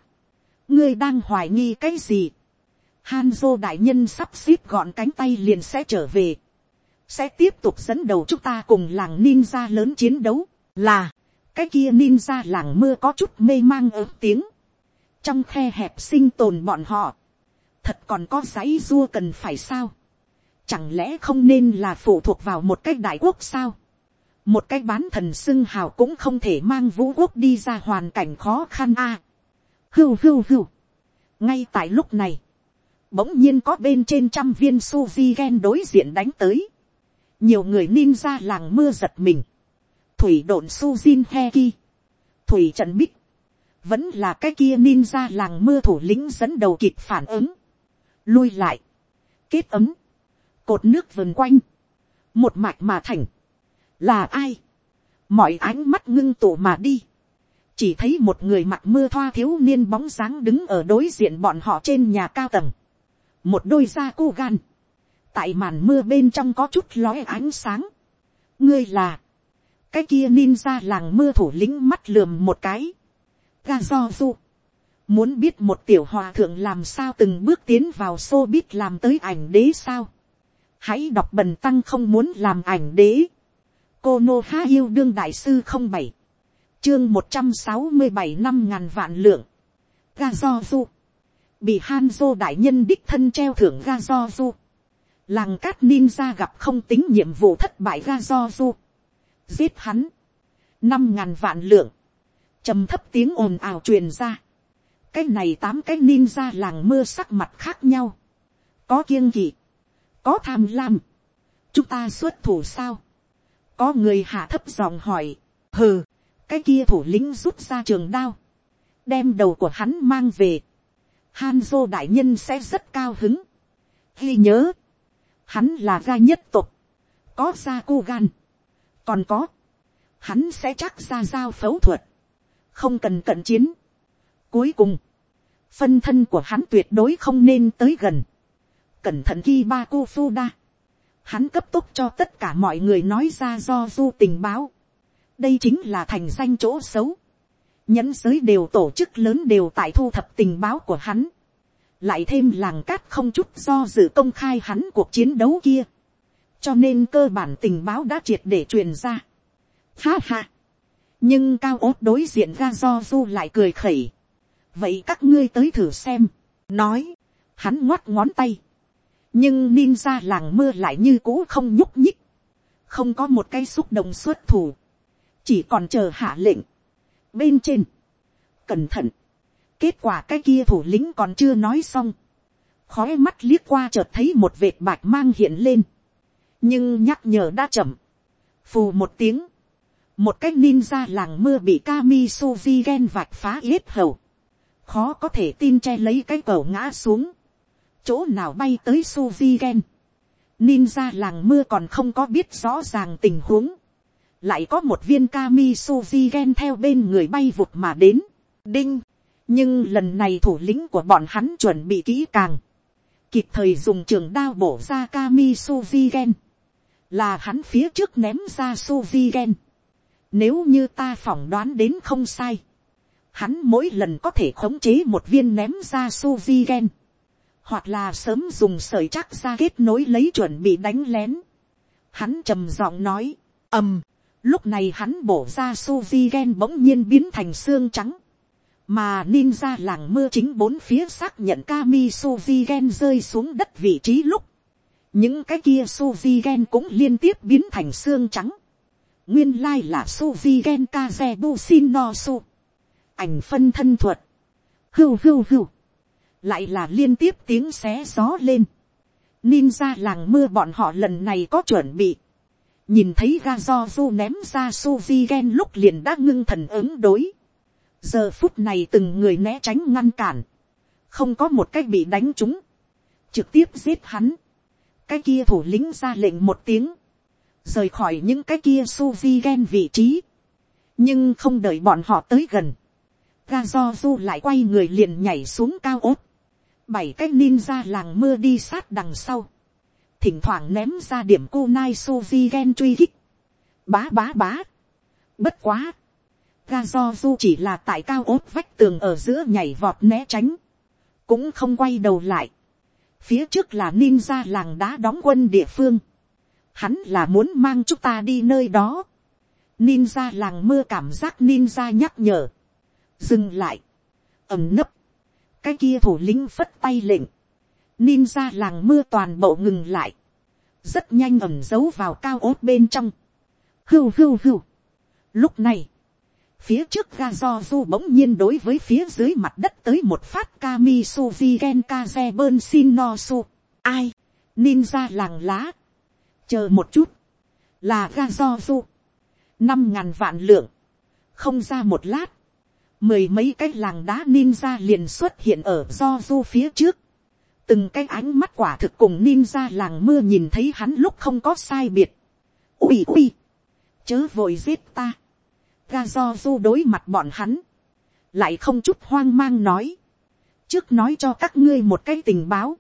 Ngươi đang hoài nghi cái gì? Hanzo đại nhân sắp xếp gọn cánh tay liền sẽ trở về. Sẽ tiếp tục dẫn đầu chúng ta cùng làng ninja lớn chiến đấu. Là cái kia ninja làng mưa có chút mê mang ớt tiếng, trong khe hẹp sinh tồn bọn họ, thật còn có giấy dua cần phải sao, chẳng lẽ không nên là phụ thuộc vào một cái đại quốc sao, một cái bán thần xưng hào cũng không thể mang vũ quốc đi ra hoàn cảnh khó khăn a. À, hưu hưu hưu. ngay tại lúc này, bỗng nhiên có bên trên trăm viên suzy gen đối diện đánh tới, nhiều người ninja làng mưa giật mình, thủy độn su heki, thủy trận bích, vẫn là cái kia ninja làng mưa thủ lĩnh dẫn đầu kịp phản ứng, lui lại, kết ấm, cột nước vần quanh, một mạch mà thành, là ai, mọi ánh mắt ngưng tụ mà đi, chỉ thấy một người mặc mưa thoa thiếu niên bóng dáng đứng ở đối diện bọn họ trên nhà cao tầng, một đôi da cu gan, tại màn mưa bên trong có chút lóe ánh sáng, ngươi là, cái kia ninja làng mưa thủ lĩnh mắt lườm một cái. ga do du. muốn biết một tiểu hòa thượng làm sao từng bước tiến vào xô biết làm tới ảnh đế sao. hãy đọc bần tăng không muốn làm ảnh đế. cô nô há yêu đương đại sư không bảy. chương một trăm sáu mươi bảy năm ngàn vạn lượng. ga do du. bị hanzo đại nhân đích thân treo thưởng ga do du. làng cát ninja gặp không tính nhiệm vụ thất bại ga do du giết hắn, năm ngàn vạn lượng, trầm thấp tiếng ồn ào truyền ra, cái này tám cái ninja làng mưa sắc mặt khác nhau, có kiêng kỵ, có tham lam, chúng ta xuất thủ sao, có người hạ thấp giọng hỏi, hừ, cái kia thủ lĩnh rút ra trường đao, đem đầu của hắn mang về, Hanzo đại nhân sẽ rất cao hứng, ghi nhớ, hắn là ga nhất tục, có ra cô gan, còn có, hắn sẽ chắc ra giao phẫu thuật, không cần cận chiến. Cuối cùng, phân thân của hắn tuyệt đối không nên tới gần, cẩn thận khi ba cô phu đa, hắn cấp tốc cho tất cả mọi người nói ra do du tình báo, đây chính là thành danh chỗ xấu, nhẫn giới đều tổ chức lớn đều tại thu thập tình báo của hắn, lại thêm làng cát không chút do dự công khai hắn cuộc chiến đấu kia, cho nên cơ bản tình báo đã triệt để truyền ra Ha ha. nhưng cao ốt đối diện ga do du lại cười khẩy. vậy các ngươi tới thử xem. nói, hắn ngoắt ngón tay. nhưng ninja làng mưa lại như cũ không nhúc nhích. không có một cái xúc động xuất thủ. chỉ còn chờ hạ lệnh. bên trên, cẩn thận. kết quả cái kia thủ lĩnh còn chưa nói xong. khói mắt liếc qua chợt thấy một vệt bạch mang hiện lên nhưng nhắc nhở đã chậm. phù một tiếng. một cái ninja làng mưa bị kami suvi gen vạch phá yết hầu. khó có thể tin che lấy cái cầu ngã xuống. chỗ nào bay tới suvi gen. ninja làng mưa còn không có biết rõ ràng tình huống. lại có một viên kami suvi gen theo bên người bay vụt mà đến Đinh. Nhưng lần này thủ lĩnh của bọn hắn chuẩn bị kỹ càng. Kịp thời dùng trường đao bổ ra Kami Suvigen. Là hắn phía trước ném ra Suvigen. Nếu như ta phỏng đoán đến không sai. Hắn mỗi lần có thể khống chế một viên ném ra Suvigen. Hoặc là sớm dùng sợi chắc ra kết nối lấy chuẩn bị đánh lén. Hắn trầm giọng nói. ầm. Lúc này hắn bổ ra Suvigen bỗng nhiên biến thành xương trắng mà ninja làng mưa chính bốn phía xác nhận kami suzy gen rơi xuống đất vị trí lúc, những cái kia suvi gen cũng liên tiếp biến thành xương trắng, nguyên lai là suvi gen kaze busin no su, ảnh phân thân thuật, hưu hưu hưu, lại là liên tiếp tiếng xé gió lên, ninja làng mưa bọn họ lần này có chuẩn bị, nhìn thấy ga do du ném ra suvi gen lúc liền đã ngưng thần ứng đối, giờ phút này từng người né tránh ngăn cản, không có một cách bị đánh trúng, trực tiếp giết hắn, cái kia thủ lĩnh ra lệnh một tiếng, rời khỏi những cái kia su vi ghen vị trí, nhưng không đợi bọn họ tới gần, ga do du lại quay người liền nhảy xuống cao ốt, bảy cái ninja làng mưa đi sát đằng sau, thỉnh thoảng ném ra điểm cô nai su vi ghen truy kích. Bá bá bá, bất quá, ga do du chỉ là tại cao ốt vách tường ở giữa nhảy vọt né tránh, cũng không quay đầu lại phía trước là ninja làng đá đóng quân địa phương, hắn là muốn mang chúng ta đi nơi đó. ninja làng mưa cảm giác ninja nhắc nhở, dừng lại, ẩm nấp, cái kia thủ lĩnh phất tay lệnh, ninja làng mưa toàn bộ ngừng lại, rất nhanh ẩm giấu vào cao ốt bên trong, hưu hưu hưu. Lúc này, phía trước ga do du bỗng nhiên đối với phía dưới mặt đất tới một phát kami suzi gen kaze bơn xin no su. ai, ninja làng lá. chờ một chút, là ga do du. năm ngàn vạn lượng, không ra một lát, mười mấy cái làng đá ninja liền xuất hiện ở do du phía trước. từng cái ánh mắt quả thực cùng ninja làng mưa nhìn thấy hắn lúc không có sai biệt. ui ui, chớ vội giết ta ga do du đối mặt bọn hắn, lại không chút hoang mang nói, trước nói cho các ngươi một cái tình báo,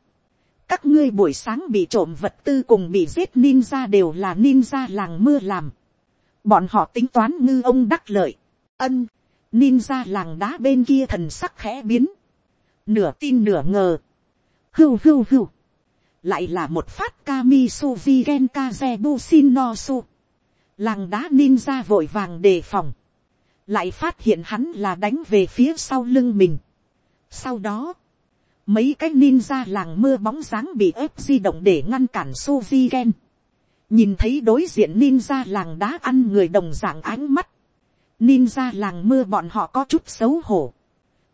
các ngươi buổi sáng bị trộm vật tư cùng bị giết ninja đều là ninja làng mưa làm, bọn họ tính toán ngư ông đắc lợi, ân, ninja làng đá bên kia thần sắc khẽ biến, nửa tin nửa ngờ, hưu hưu hưu, lại là một phát kami suvi gen kaze busin no su, làng đá ninja vội vàng đề phòng, lại phát hiện hắn là đánh về phía sau lưng mình. Sau đó, mấy cái ninja làng mưa bóng dáng bị ép di động để ngăn cản Suzy Gen. Nhìn thấy đối diện ninja làng đá ăn người đồng dạng ánh mắt. Ninja làng mưa bọn họ có chút xấu hổ.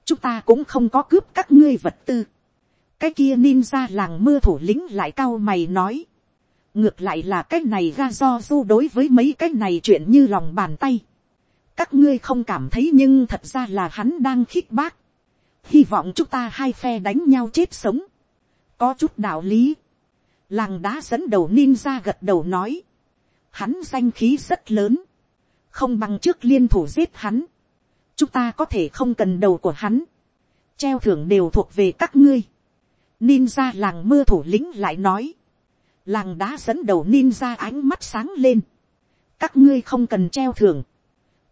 Chúng ta cũng không có cướp các ngươi vật tư. Cái kia ninja làng mưa thủ lĩnh lại cao mày nói. Ngược lại là cái này ra do du đối với mấy cái này chuyện như lòng bàn tay các ngươi không cảm thấy nhưng thật ra là hắn đang khích bác. hy vọng chúng ta hai phe đánh nhau chết sống. có chút đạo lý. làng đá dẫn đầu ninja gật đầu nói. hắn danh khí rất lớn. không bằng trước liên thủ giết hắn. chúng ta có thể không cần đầu của hắn. treo thưởng đều thuộc về các ngươi. ninja làng mưa thủ lĩnh lại nói. làng đá dẫn đầu ninja ánh mắt sáng lên. các ngươi không cần treo thưởng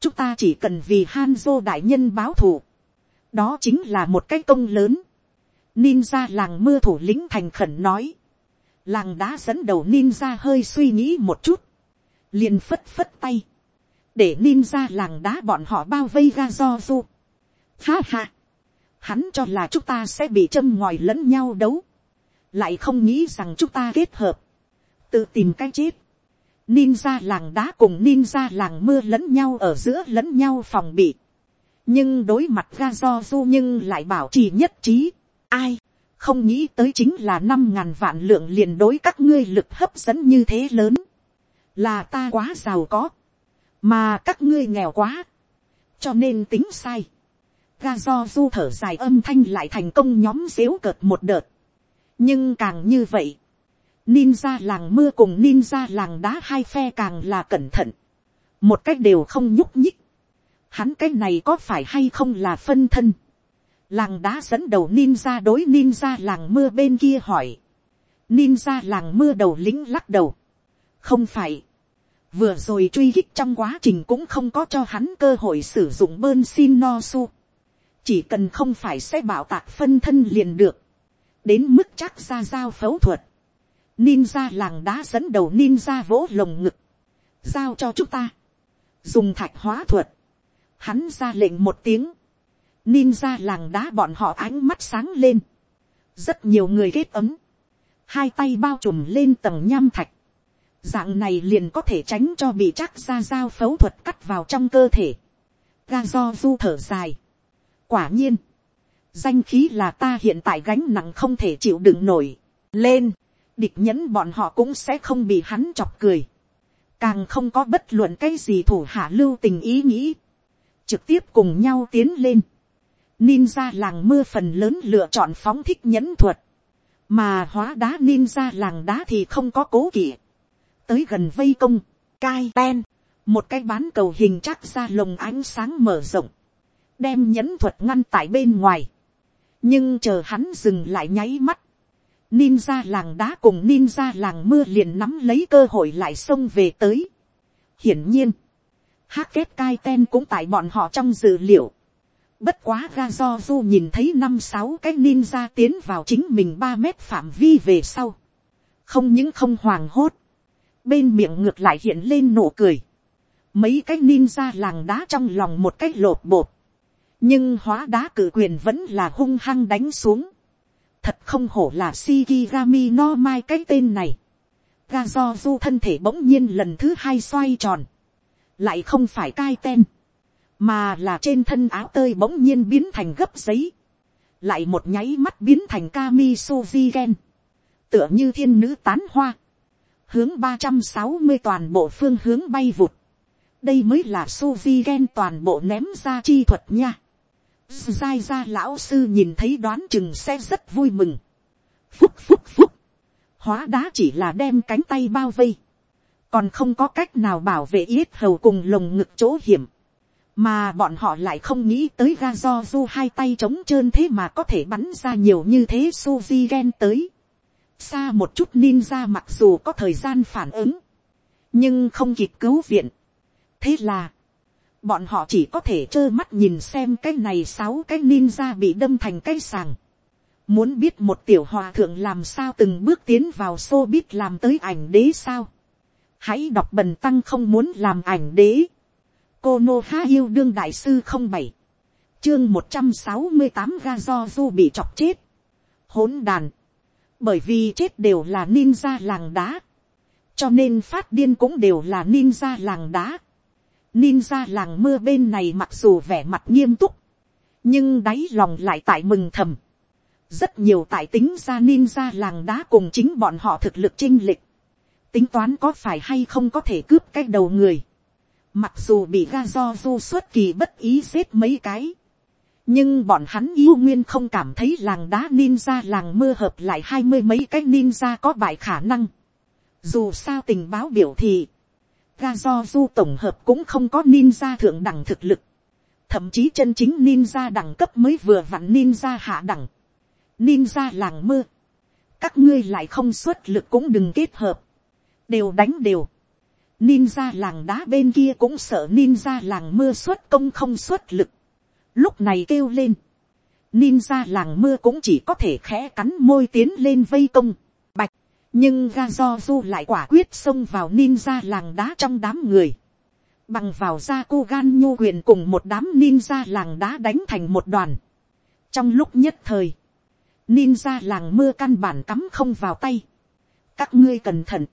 chúng ta chỉ cần vì Hanzo đại nhân báo thù, đó chính là một cái công lớn. Ninja làng mưa thủ lĩnh thành khẩn nói, làng đá dẫn đầu ninja hơi suy nghĩ một chút, liền phất phất tay, để ninja làng đá bọn họ bao vây ga do du. Ha ha, hắn cho là chúng ta sẽ bị châm ngòi lẫn nhau đấu, lại không nghĩ rằng chúng ta kết hợp, tự tìm cách chết. Ninja làng đá cùng ninja làng mưa lẫn nhau ở giữa lẫn nhau phòng bị. nhưng đối mặt ga do du nhưng lại bảo trì nhất trí. ai, không nghĩ tới chính là năm ngàn vạn lượng liền đối các ngươi lực hấp dẫn như thế lớn. là ta quá giàu có, mà các ngươi nghèo quá, cho nên tính sai. ga do du thở dài âm thanh lại thành công nhóm xếu cợt một đợt. nhưng càng như vậy, ninja làng mưa cùng ninja làng đá hai phe càng là cẩn thận, một cách đều không nhúc nhích. hắn cái này có phải hay không là phân thân Làng đá dẫn đầu ninja đối ninja làng mưa bên kia hỏi. Ninja làng mưa đầu lính lắc đầu. Không phải. Vừa rồi truy hích trong quá trình cũng không có cho hắn cơ hội sử dụng bơn xin no su. Chỉ cần không phải sẽ bảo tạc phân thân liền được. Đến mức chắc ra giao phẫu thuật. Ninja làng đá dẫn đầu ninja vỗ lồng ngực. Giao cho chúng ta. Dùng thạch hóa thuật. Hắn ra lệnh một tiếng ninja làng đá bọn họ ánh mắt sáng lên, rất nhiều người kết ấm, hai tay bao trùm lên tầng nham thạch, dạng này liền có thể tránh cho bị chắc ra dao phẫu thuật cắt vào trong cơ thể, ga do du thở dài. quả nhiên, danh khí là ta hiện tại gánh nặng không thể chịu đựng nổi, lên, địch nhẫn bọn họ cũng sẽ không bị hắn chọc cười, càng không có bất luận cái gì thủ hạ lưu tình ý nghĩ, trực tiếp cùng nhau tiến lên, Ninja làng mưa phần lớn lựa chọn phóng thích nhẫn thuật. Mà hóa đá ninja làng đá thì không có cố kỵ. Tới gần vây công, cai ten. Một cái bán cầu hình chắc ra lồng ánh sáng mở rộng. Đem nhẫn thuật ngăn tại bên ngoài. Nhưng chờ hắn dừng lại nháy mắt. Ninja làng đá cùng ninja làng mưa liền nắm lấy cơ hội lại xông về tới. Hiển nhiên. Hát kết cai ten cũng tại bọn họ trong dự liệu Bất quá ga do du nhìn thấy năm sáu cái ninja tiến vào chính mình ba mét phạm vi về sau. Không những không hoàng hốt. Bên miệng ngược lại hiện lên nụ cười. Mấy cái ninja làng đá trong lòng một cái lột bột. Nhưng hóa đá cử quyền vẫn là hung hăng đánh xuống. Thật không hổ là Shikigami no mai cái tên này. Ga do du thân thể bỗng nhiên lần thứ hai xoay tròn. Lại không phải cai ten mà là trên thân áo tơi bỗng nhiên biến thành gấp giấy, lại một nháy mắt biến thành kami suzy gen, tựa như thiên nữ tán hoa, hướng ba trăm sáu mươi toàn bộ phương hướng bay vụt, đây mới là suzy gen toàn bộ ném ra chi thuật nha. Giai ra lão sư nhìn thấy đoán chừng sẽ rất vui mừng. Phúc phúc phúc. Hóa đá chỉ là đem cánh tay bao vây. Còn không có cách nào bảo vệ yết hầu cùng lồng ngực chỗ hiểm mà bọn họ lại không nghĩ tới ga do du hai tay trống trơn thế mà có thể bắn ra nhiều như thế suzy gen tới. xa một chút ninja mặc dù có thời gian phản ứng, nhưng không kịp cứu viện. thế là, bọn họ chỉ có thể trơ mắt nhìn xem cái này sáu cái ninja bị đâm thành cái sàng. muốn biết một tiểu hòa thượng làm sao từng bước tiến vào xô biết làm tới ảnh đế sao. hãy đọc bần tăng không muốn làm ảnh đế. Cô nô há yêu đương đại sư không bảy. Chương một trăm sáu mươi tám ga do du bị chọc chết. Hỗn đàn. Bởi vì chết đều là ninja làng đá. Cho nên phát điên cũng đều là ninja làng đá ninja làng mưa bên này mặc dù vẻ mặt nghiêm túc, nhưng đáy lòng lại tại mừng thầm rất nhiều tại tính ra ninja làng đá cùng chính bọn họ thực lực chinh lịch tính toán có phải hay không có thể cướp cái đầu người Mặc dù bị ga do du xuất kỳ bất ý xếp mấy cái. Nhưng bọn hắn yêu nguyên không cảm thấy làng đá ninja làng mưa hợp lại hai mươi mấy cái ninja có bại khả năng. Dù sao tình báo biểu thị. Ga do du tổng hợp cũng không có ninja thượng đẳng thực lực. Thậm chí chân chính ninja đẳng cấp mới vừa vặn ninja hạ đẳng. Ninja làng mưa. Các ngươi lại không xuất lực cũng đừng kết hợp. Đều đánh đều Ninja làng đá bên kia cũng sợ ninja làng mưa xuất công không xuất lực. Lúc này kêu lên. Ninja làng mưa cũng chỉ có thể khẽ cắn môi tiến lên vây công. Nhưng ga do du lại quả quyết xông vào ninja làng đá trong đám người. bằng vào ra cô gan nhô quyền cùng một đám ninja làng đá đánh thành một đoàn. trong lúc nhất thời, ninja làng mưa căn bản cắm không vào tay. các ngươi cẩn thận.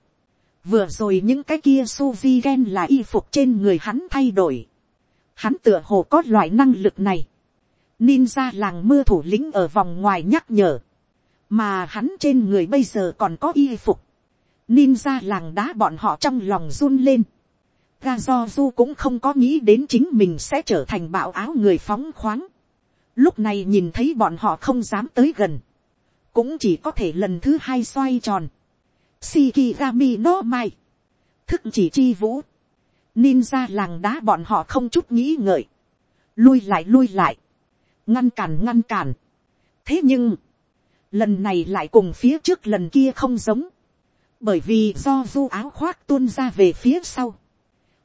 vừa rồi những cái kia suvi gen là y phục trên người hắn thay đổi. hắn tựa hồ có loại năng lực này. ninja làng mưa thủ lĩnh ở vòng ngoài nhắc nhở mà hắn trên người bây giờ còn có y phục. ninja làng đá bọn họ trong lòng run lên ga do du cũng không có nghĩ đến chính mình sẽ trở thành bạo áo người phóng khoáng. Lúc này nhìn thấy bọn họ không dám tới gần. Cũng chỉ có thể lần thứ hai xoay tròn. Shikigami no mai. Thức chỉ chi vũ. Ninja làng đá bọn họ không chút nghĩ ngợi. Lui lại lui lại. Ngăn cản ngăn cản. Thế nhưng. Lần này lại cùng phía trước lần kia không giống. Bởi vì do du áo khoác tuôn ra về phía sau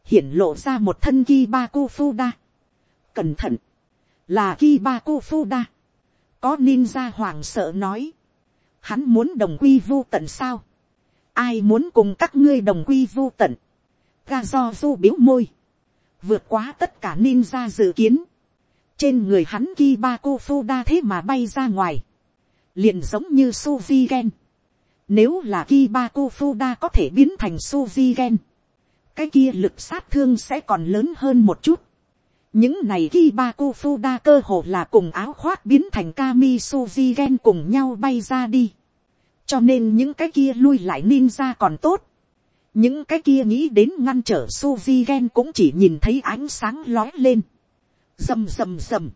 hiển lộ ra một thân gi ba ku phu đa Cẩn thận, là gi ba ku phu đa Có ninja hoàng sợ nói, hắn muốn đồng quy vô tận sao? Ai muốn cùng các ngươi đồng quy vô tận? Ga do du biếu môi, vượt quá tất cả ninja dự kiến. Trên người hắn gi ba ku phu đa thế mà bay ra ngoài, liền giống như Suzy Gen. Nếu là Kibaku Fuda có thể biến thành Suzy Gen cái kia lực sát thương sẽ còn lớn hơn một chút. những này khi ba cơ hồ là cùng áo khoác biến thành kami suzy gen cùng nhau bay ra đi. cho nên những cái kia lui lại ninja còn tốt. những cái kia nghĩ đến ngăn trở suzy gen cũng chỉ nhìn thấy ánh sáng lói lên. rầm rầm rầm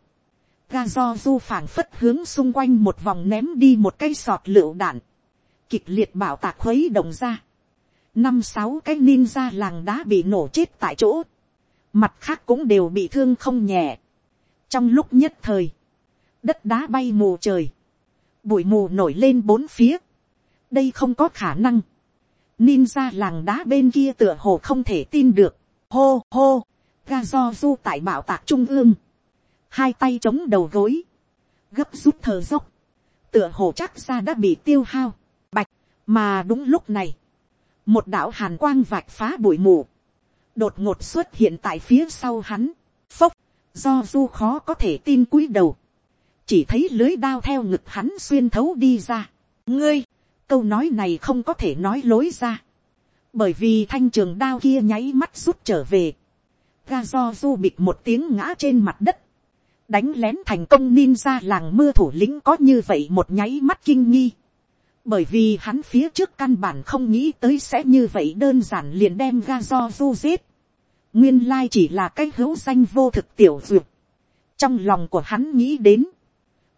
ga do du phảng phất hướng xung quanh một vòng ném đi một cây sọt lựu đạn. kịch liệt bảo tạc khuấy động ra. Năm sáu cái ninja làng đá bị nổ chết tại chỗ, mặt khác cũng đều bị thương không nhẹ. trong lúc nhất thời, đất đá bay mù trời, bụi mù nổi lên bốn phía, đây không có khả năng, ninja làng đá bên kia tựa hồ không thể tin được, hô hô, ga do du tại bảo tạc trung ương, hai tay chống đầu gối, gấp rút thở dốc, tựa hồ chắc ra đã bị tiêu hao, bạch, mà đúng lúc này, một đạo hàn quang vạch phá bụi mù, đột ngột xuất hiện tại phía sau hắn, phốc, do du khó có thể tin cúi đầu, chỉ thấy lưới đao theo ngực hắn xuyên thấu đi ra. ngươi, câu nói này không có thể nói lối ra, bởi vì thanh trường đao kia nháy mắt rút trở về, ga do du bịt một tiếng ngã trên mặt đất, đánh lén thành công ninja làng mưa thủ lĩnh có như vậy một nháy mắt kinh nghi, bởi vì hắn phía trước căn bản không nghĩ tới sẽ như vậy đơn giản liền đem ga do du giết. nguyên lai chỉ là cái hữu danh vô thực tiểu dược. trong lòng của hắn nghĩ đến,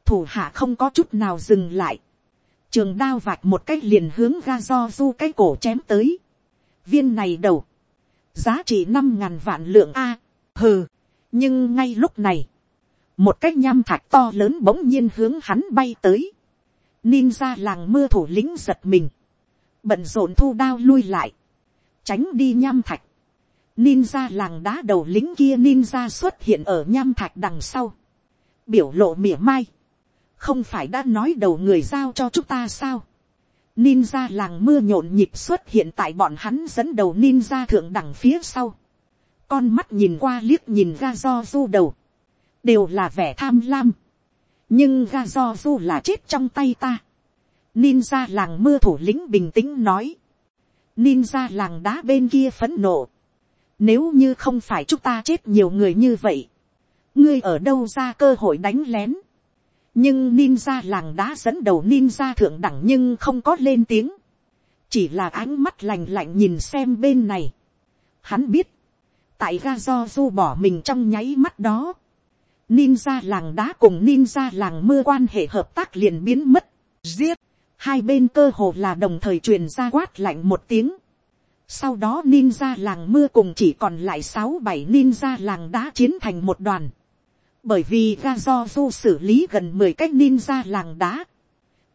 thủ hạ không có chút nào dừng lại. trường đao vạch một cách liền hướng ga do du cái cổ chém tới. viên này đầu, giá trị năm ngàn vạn lượng a, hừ, nhưng ngay lúc này, một cái nham thạch to lớn bỗng nhiên hướng hắn bay tới. Ninja làng mưa thủ lĩnh giật mình, bận rộn thu đao lui lại, tránh đi nham thạch, ninja làng đá đầu lính kia ninja xuất hiện ở nham thạch đằng sau, biểu lộ mỉa mai, không phải đã nói đầu người giao cho chúng ta sao, ninja làng mưa nhộn nhịp xuất hiện tại bọn hắn dẫn đầu ninja thượng đẳng phía sau, con mắt nhìn qua liếc nhìn ra do du đầu, đều là vẻ tham lam, nhưng ga do du là chết trong tay ta. Ninja làng mưa thủ lĩnh bình tĩnh nói. Ninja làng đá bên kia phấn nộ. Nếu như không phải chúng ta chết nhiều người như vậy. Ngươi ở đâu ra cơ hội đánh lén. Nhưng ninja làng đá dẫn đầu ninja thượng đẳng nhưng không có lên tiếng. Chỉ là ánh mắt lành lạnh nhìn xem bên này. Hắn biết. Tại ga do du bỏ mình trong nháy mắt đó ninja làng đá cùng ninja làng mưa quan hệ hợp tác liền biến mất, giết, hai bên cơ hồ là đồng thời truyền ra quát lạnh một tiếng. Sau đó ninja làng mưa cùng chỉ còn lại sáu bảy ninja làng đá chiến thành một đoàn. Bởi vì ra do du xử lý gần mười cách ninja làng đá.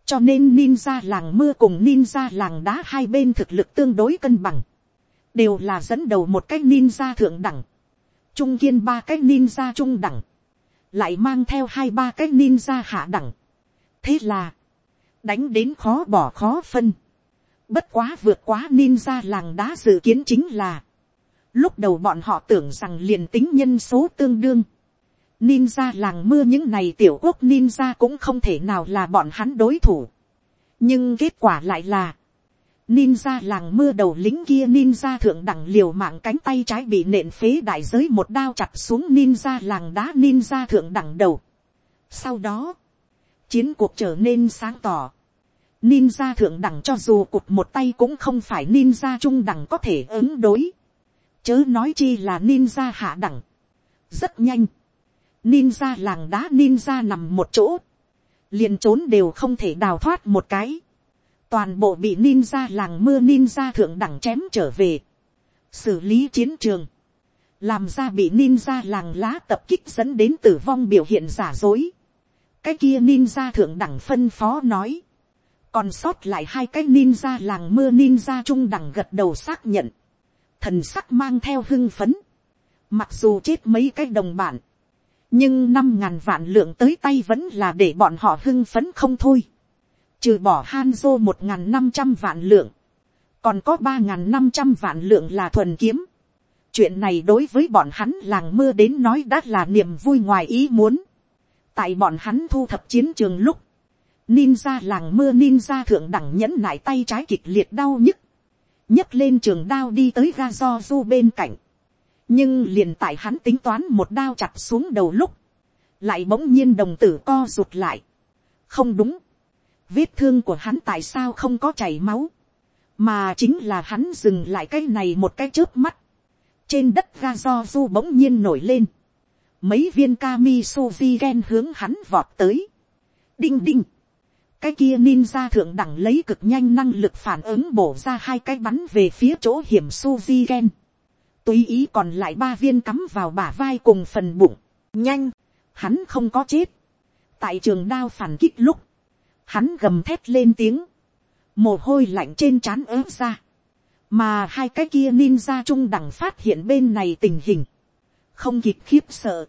Cho nên ninja làng mưa cùng ninja làng đá hai bên thực lực tương đối cân bằng. Đều là dẫn đầu một cách ninja thượng đẳng. Trung kiên ba cách ninja trung đẳng lại mang theo hai ba cái ninja hạ đẳng. thế là, đánh đến khó bỏ khó phân. bất quá vượt quá ninja làng đá dự kiến chính là, Lúc đầu bọn họ tưởng rằng liền tính nhân số tương đương. Ninja làng mưa những này tiểu quốc ninja cũng không thể nào là bọn hắn đối thủ. Nhưng kết quả lại là. Ninja làng mưa đầu lính kia ninja thượng đẳng liều mạng cánh tay trái bị nện phế đại giới một đao chặt xuống ninja làng đá ninja thượng đẳng đầu. Sau đó, chiến cuộc trở nên sáng tỏ. Ninja thượng đẳng cho dù cụt một tay cũng không phải ninja trung đẳng có thể ứng đối. Chớ nói chi là ninja hạ đẳng. Rất nhanh. Ninja làng đá ninja nằm một chỗ. Liền trốn đều không thể đào thoát một cái. Toàn bộ bị ninja làng mưa ninja thượng đẳng chém trở về. Xử lý chiến trường. Làm ra bị ninja làng lá tập kích dẫn đến tử vong biểu hiện giả dối. Cái kia ninja thượng đẳng phân phó nói. Còn sót lại hai cái ninja làng mưa ninja trung đẳng gật đầu xác nhận thần sắc mang theo hưng phấn, mặc dù chết mấy cái đồng bạn nhưng năm ngàn vạn lượng tới tay vẫn là để bọn họ hưng phấn không thôi, trừ bỏ Hanzo một ngàn năm trăm vạn lượng, còn có ba ngàn năm trăm vạn lượng là thuần kiếm. chuyện này đối với bọn hắn làng mưa đến nói đã là niềm vui ngoài ý muốn. tại bọn hắn thu thập chiến trường lúc, ninja làng mưa ninja thượng đẳng nhẫn nại tay trái kịch liệt đau nhức, nhấc lên trường đao đi tới ga do du bên cạnh. nhưng liền tại hắn tính toán một đao chặt xuống đầu lúc, lại bỗng nhiên đồng tử co rụt lại. không đúng, vết thương của hắn tại sao không có chảy máu, mà chính là hắn dừng lại cái này một cái trước mắt. trên đất ga do du bỗng nhiên nổi lên, mấy viên kami suvi gen hướng hắn vọt tới. đinh đinh, cái kia ninja thượng đẳng lấy cực nhanh năng lực phản ứng bổ ra hai cái bắn về phía chỗ hiểm suvi gen. Tùy ý còn lại ba viên cắm vào bả vai cùng phần bụng. Nhanh, hắn không có chết. Tại trường đao phản kích lúc, hắn gầm thét lên tiếng. Mồ hôi lạnh trên trán ớt ra. Mà hai cái kia ninja trung đẳng phát hiện bên này tình hình. Không kịp khiếp sợ.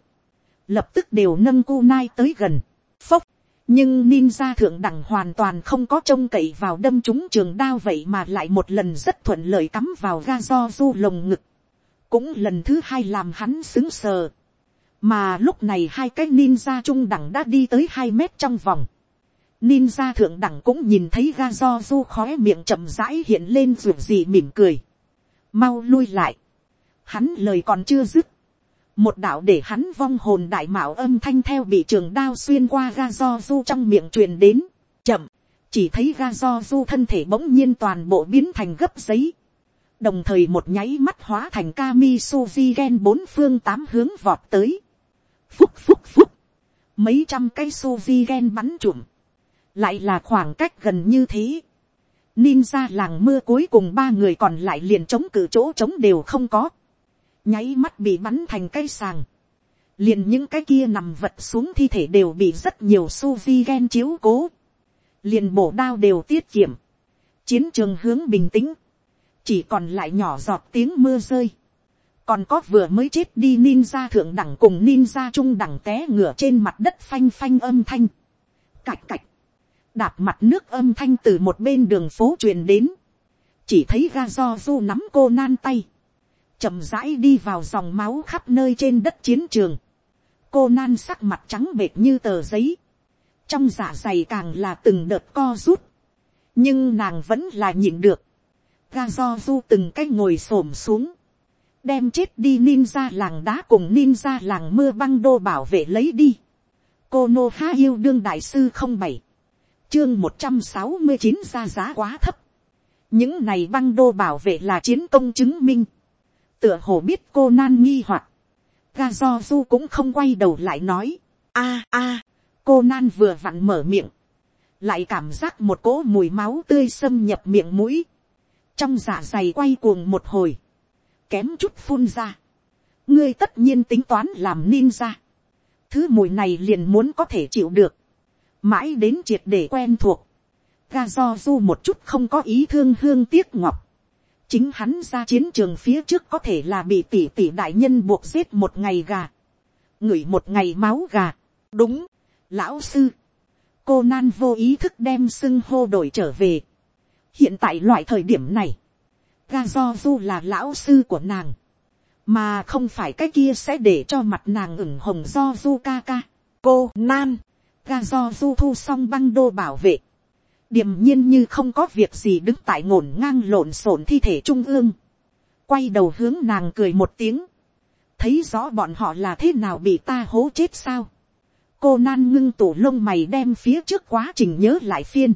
Lập tức đều nâng cu nai tới gần. Phốc nhưng ninja thượng đẳng hoàn toàn không có trông cậy vào đâm chúng trường đao vậy mà lại một lần rất thuận lợi cắm vào ga do du lồng ngực. cũng lần thứ hai làm hắn xứng sờ. mà lúc này hai cái ninja trung đẳng đã đi tới hai mét trong vòng ninja thượng đẳng cũng nhìn thấy ga do du khói miệng chậm rãi hiện lên ruột gì mỉm cười. mau lui lại. hắn lời còn chưa dứt. Một đạo để hắn vong hồn đại mạo âm thanh theo bị trường đao xuyên qua ga do du trong miệng truyền đến, chậm, chỉ thấy ga do du thân thể bỗng nhiên toàn bộ biến thành gấp giấy, đồng thời một nháy mắt hóa thành kami Suzy gen bốn phương tám hướng vọt tới, phúc phúc phúc, mấy trăm cây Suzy gen bắn trụm, lại là khoảng cách gần như thế, ninja làng mưa cuối cùng ba người còn lại liền chống cử chỗ chống đều không có, nháy mắt bị bắn thành cây sàng, liền những cái kia nằm vật xuống thi thể đều bị rất nhiều su vi ghen chiếu cố, liền bổ đao đều tiết kiệm, chiến trường hướng bình tĩnh, chỉ còn lại nhỏ giọt tiếng mưa rơi, còn có vừa mới chết đi ninja thượng đẳng cùng ninja trung đẳng té ngửa trên mặt đất phanh phanh âm thanh, cạch cạch, đạp mặt nước âm thanh từ một bên đường phố truyền đến, chỉ thấy ga do du nắm cô nan tay, chậm rãi đi vào dòng máu khắp nơi trên đất chiến trường. cô nan sắc mặt trắng bệt như tờ giấy. trong dạ dày càng là từng đợt co rút. nhưng nàng vẫn là nhịn được. ga do du từng cái ngồi s ổ m xuống. đem chết đi ninja làng đá cùng ninja làng mưa băng đô bảo vệ lấy đi. cô nô há yêu đương đại sư không bảy chương một trăm sáu mươi chín ra giá quá thấp. những này băng đô bảo vệ là chiến công chứng minh. tựa hồ biết cô nan nghi hoặc, ga do du cũng không quay đầu lại nói, a a, cô nan vừa vặn mở miệng, lại cảm giác một cỗ mùi máu tươi xâm nhập miệng mũi, trong dạ dày quay cuồng một hồi, kém chút phun ra, ngươi tất nhiên tính toán làm ninja, thứ mùi này liền muốn có thể chịu được, mãi đến triệt để quen thuộc, ga do du một chút không có ý thương hương tiếc ngọc, chính hắn ra chiến trường phía trước có thể là bị tỷ tỷ đại nhân buộc giết một ngày gà, ngửi một ngày máu gà. đúng, lão sư, cô nan vô ý thức đem xưng hô đổi trở về. hiện tại loại thời điểm này, ga do du là lão sư của nàng, mà không phải cái kia sẽ để cho mặt nàng ửng hồng do du ca ca, cô nan, ga do du thu xong băng đô bảo vệ, điềm nhiên như không có việc gì đứng tại ngổn ngang lộn xộn thi thể trung ương, quay đầu hướng nàng cười một tiếng, thấy rõ bọn họ là thế nào bị ta hố chết sao, cô nan ngưng tủ lông mày đem phía trước quá trình nhớ lại phiên,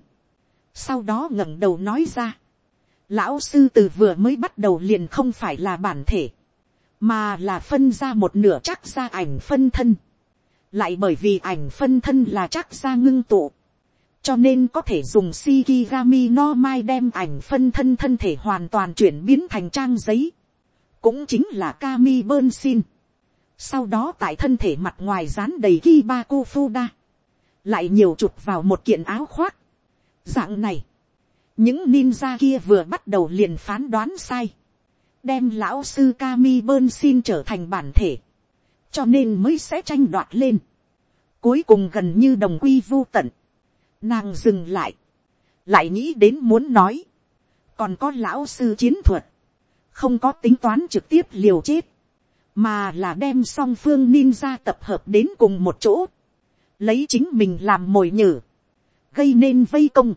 sau đó ngẩng đầu nói ra, lão sư từ vừa mới bắt đầu liền không phải là bản thể, mà là phân ra một nửa chắc ra ảnh phân thân, lại bởi vì ảnh phân thân là chắc ra ngưng tụ, cho nên có thể dùng Shikigami no mai đem ảnh phân thân thân thể hoàn toàn chuyển biến thành trang giấy, cũng chính là Kami bơn xin. Sau đó tại thân thể mặt ngoài dán đầy Kibaku Fuda, lại nhiều chụp vào một kiện áo khoác. Dạng này, những ninja kia vừa bắt đầu liền phán đoán sai, đem lão sư Kami bơn xin trở thành bản thể, cho nên mới sẽ tranh đoạt lên. Cuối cùng gần như đồng quy vô tận, nàng dừng lại, lại nghĩ đến muốn nói, còn có lão sư chiến thuật, không có tính toán trực tiếp liều chết, mà là đem song phương ninja tập hợp đến cùng một chỗ, lấy chính mình làm mồi nhử, gây nên vây công,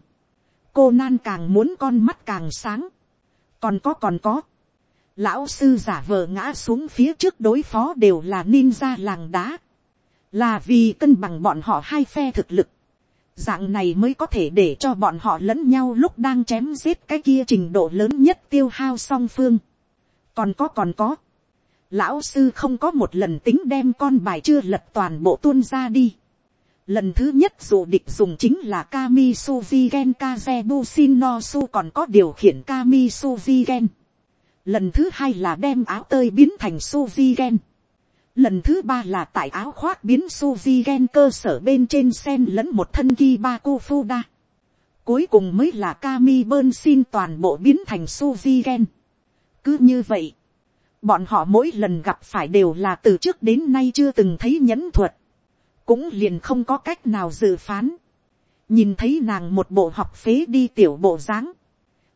cô nan càng muốn con mắt càng sáng, còn có còn có, lão sư giả vờ ngã xuống phía trước đối phó đều là ninja làng đá, là vì cân bằng bọn họ hai phe thực lực, dạng này mới có thể để cho bọn họ lẫn nhau lúc đang chém giết cái kia trình độ lớn nhất tiêu hao song phương. còn có còn có, lão sư không có một lần tính đem con bài chưa lật toàn bộ tuôn ra đi. Lần thứ nhất dù địch dùng chính là Kami Suvigen Kazebu no Su còn có điều khiển Kami Suvigen. Lần thứ hai là đem áo tơi biến thành Suvigen. Lần thứ ba là tại áo khoác biến Suvigen cơ sở bên trên sen lẫn một thân Kibaku Fuda. Cuối cùng mới là Kami bơn xin toàn bộ biến thành Suvigen. Cứ như vậy, Bọn họ mỗi lần gặp phải đều là từ trước đến nay chưa từng thấy nhẫn thuật. Cũng liền không có cách nào dự phán. Nhìn thấy nàng một bộ học phế đi tiểu bộ dáng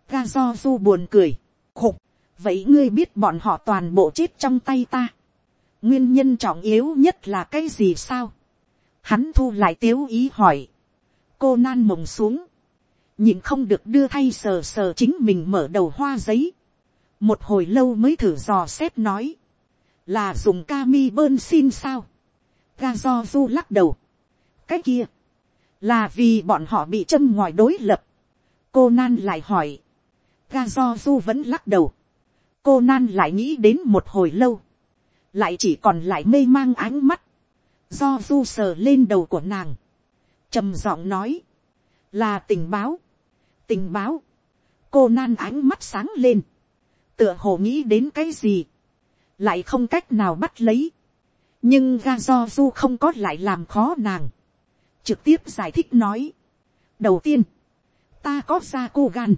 Ga do du buồn cười. Khục. Vậy ngươi biết bọn họ toàn bộ chết trong tay ta. Nguyên nhân trọng yếu nhất là cái gì sao? Hắn thu lại tiếu ý hỏi. Cô nan mộng xuống. Nhìn không được đưa thay sờ sờ chính mình mở đầu hoa giấy. Một hồi lâu mới thử dò xét nói, là dùng kami bơn xin sao, ga do du lắc đầu, cái kia, là vì bọn họ bị châm ngoài đối lập, cô nan lại hỏi, ga do du vẫn lắc đầu, cô nan lại nghĩ đến một hồi lâu, lại chỉ còn lại mê mang ánh mắt, do du sờ lên đầu của nàng, trầm giọng nói, là tình báo, tình báo, cô nan ánh mắt sáng lên, tựa hồ nghĩ đến cái gì, lại không cách nào bắt lấy, nhưng ga do du không có lại làm khó nàng, trực tiếp giải thích nói, đầu tiên, ta có ra cô gan,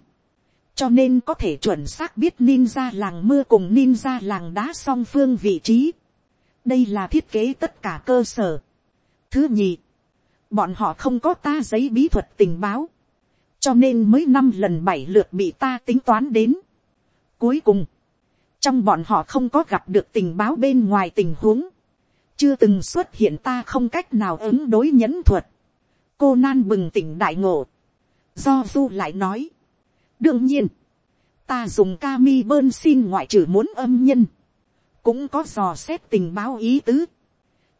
cho nên có thể chuẩn xác biết ninja làng mưa cùng ninja làng đá song phương vị trí. đây là thiết kế tất cả cơ sở. thứ nhì, bọn họ không có ta giấy bí thuật tình báo, cho nên mới năm lần bảy lượt bị ta tính toán đến. Cuối cùng, trong bọn họ không có gặp được tình báo bên ngoài tình huống, chưa từng xuất hiện ta không cách nào ứng đối nhẫn thuật. cô nan bừng tỉnh đại ngộ, do du lại nói, đương nhiên, ta dùng ca mi bơn xin ngoại trừ muốn âm nhân, cũng có dò xét tình báo ý tứ,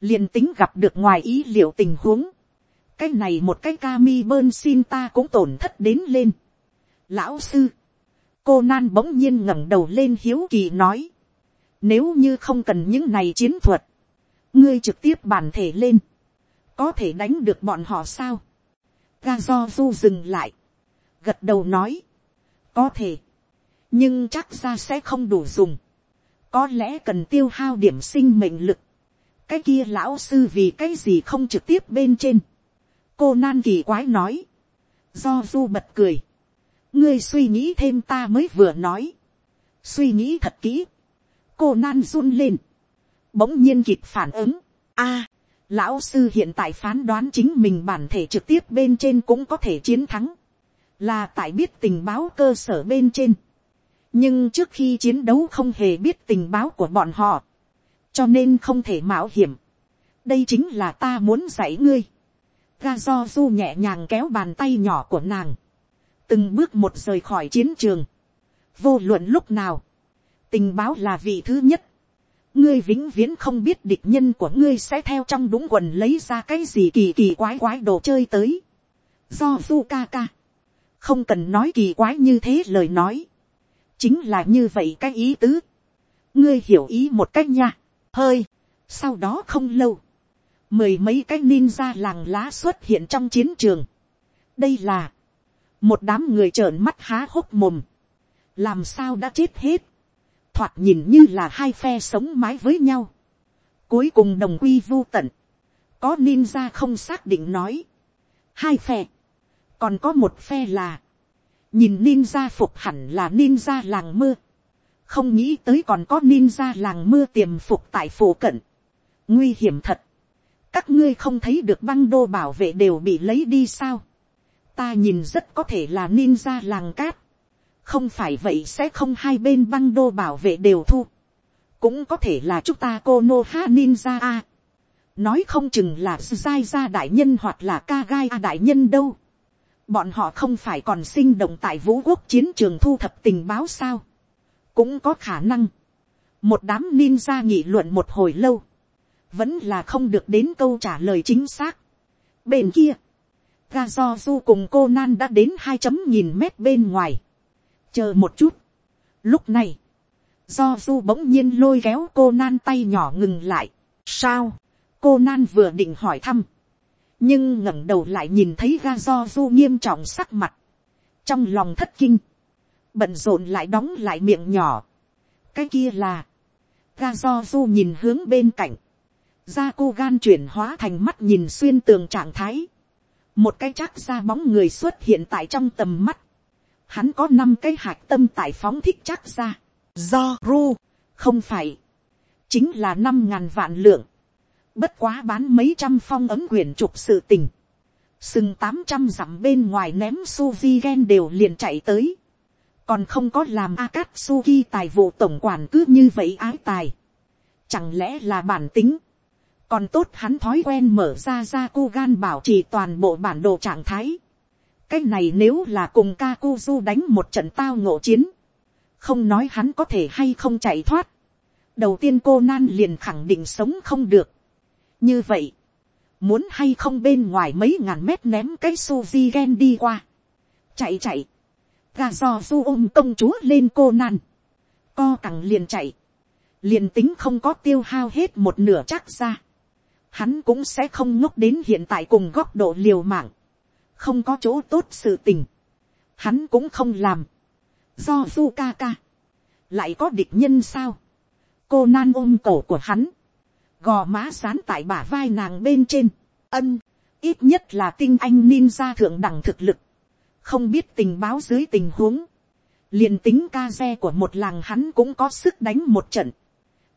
liền tính gặp được ngoài ý liệu tình huống, cái này một cái ca mi bơn xin ta cũng tổn thất đến lên. lão sư, cô nan bỗng nhiên ngẩng đầu lên hiếu kỳ nói, nếu như không cần những này chiến thuật, ngươi trực tiếp bản thể lên, có thể đánh được bọn họ sao. ga do du dừng lại, gật đầu nói, có thể, nhưng chắc ra sẽ không đủ dùng, có lẽ cần tiêu hao điểm sinh mệnh lực, cái kia lão sư vì cái gì không trực tiếp bên trên, cô nan kỳ quái nói, do du bật cười, ngươi suy nghĩ thêm ta mới vừa nói, suy nghĩ thật kỹ, cô nan run lên, bỗng nhiên kịp phản ứng, a, lão sư hiện tại phán đoán chính mình bản thể trực tiếp bên trên cũng có thể chiến thắng, là tại biết tình báo cơ sở bên trên, nhưng trước khi chiến đấu không hề biết tình báo của bọn họ, cho nên không thể mạo hiểm. đây chính là ta muốn dạy ngươi. ga do du nhẹ nhàng kéo bàn tay nhỏ của nàng, từng bước một rời khỏi chiến trường, vô luận lúc nào, tình báo là vị thứ nhất, ngươi vĩnh viễn không biết địch nhân của ngươi sẽ theo trong đúng quần lấy ra cái gì kỳ kỳ quái quái đồ chơi tới. do du ca ca, không cần nói kỳ quái như thế lời nói, chính là như vậy cái ý tứ. ngươi hiểu ý một cách nha, hơi, sau đó không lâu, mười mấy cái ninja làng lá xuất hiện trong chiến trường. đây là, một đám người trợn mắt há hốc mồm, làm sao đã chết hết, thoạt nhìn như là hai phe sống mái với nhau, cuối cùng đồng quy vô tận, có ninja không xác định nói, hai phe, còn có một phe là, nhìn ninja phục hẳn là ninja làng mưa, không nghĩ tới còn có ninja làng mưa tiềm phục tại phủ cận, nguy hiểm thật, các ngươi không thấy được băng đô bảo vệ đều bị lấy đi sao, ta nhìn rất có thể là ninja làng cát, không phải vậy sẽ không hai bên băng đô bảo vệ đều thu, cũng có thể là chúng ta cô nô ha ninja a, nói không chừng là sai gia đại nhân hoặc là ca gai a đại nhân đâu, bọn họ không phải còn sinh động tại vũ quốc chiến trường thu thập tình báo sao, cũng có khả năng, một đám ninja nghị luận một hồi lâu, vẫn là không được đến câu trả lời chính xác. Bên kia, ga do du cùng cô nan đã đến hai chấm nhìn mét bên ngoài, chờ một chút. Lúc này, do du bỗng nhiên lôi kéo cô nan tay nhỏ ngừng lại. sao, cô nan vừa định hỏi thăm, nhưng ngẩng đầu lại nhìn thấy ga do du nghiêm trọng sắc mặt, trong lòng thất kinh, bận rộn lại đóng lại miệng nhỏ. cái kia là, ga do du nhìn hướng bên cạnh, da cô gan chuyển hóa thành mắt nhìn xuyên tường trạng thái, một cái chắc ra bóng người xuất hiện tại trong tầm mắt, hắn có năm cái hạt tâm tại phóng thích chắc ra, do ru, không phải, chính là năm ngàn vạn lượng, bất quá bán mấy trăm phong ấm quyển trục sự tình, sừng tám trăm dặm bên ngoài ném suzy gen đều liền chạy tới, còn không có làm Akatsuki tài vụ tổng quản cứ như vậy ái tài, chẳng lẽ là bản tính, còn tốt hắn thói quen mở ra ra cô gan bảo trì toàn bộ bản đồ trạng thái, cái này nếu là cùng Kakuzu đánh một trận tao ngộ chiến, không nói hắn có thể hay không chạy thoát, đầu tiên cô nan liền khẳng định sống không được, như vậy, muốn hay không bên ngoài mấy ngàn mét ném cái suzy gen đi qua, chạy chạy, ga do du ôm công chúa lên cô nan, co cẳng liền chạy, liền tính không có tiêu hao hết một nửa chắc ra, hắn cũng sẽ không ngốc đến hiện tại cùng góc độ liều mạng, không có chỗ tốt sự tình, hắn cũng không làm, do du ca ca, lại có địch nhân sao, cô nan ôm cổ của hắn, gò má sán tại bả vai nàng bên trên, ân, ít nhất là tinh anh ninja thượng đẳng thực lực, không biết tình báo dưới tình huống, liền tính ca xe của một làng hắn cũng có sức đánh một trận.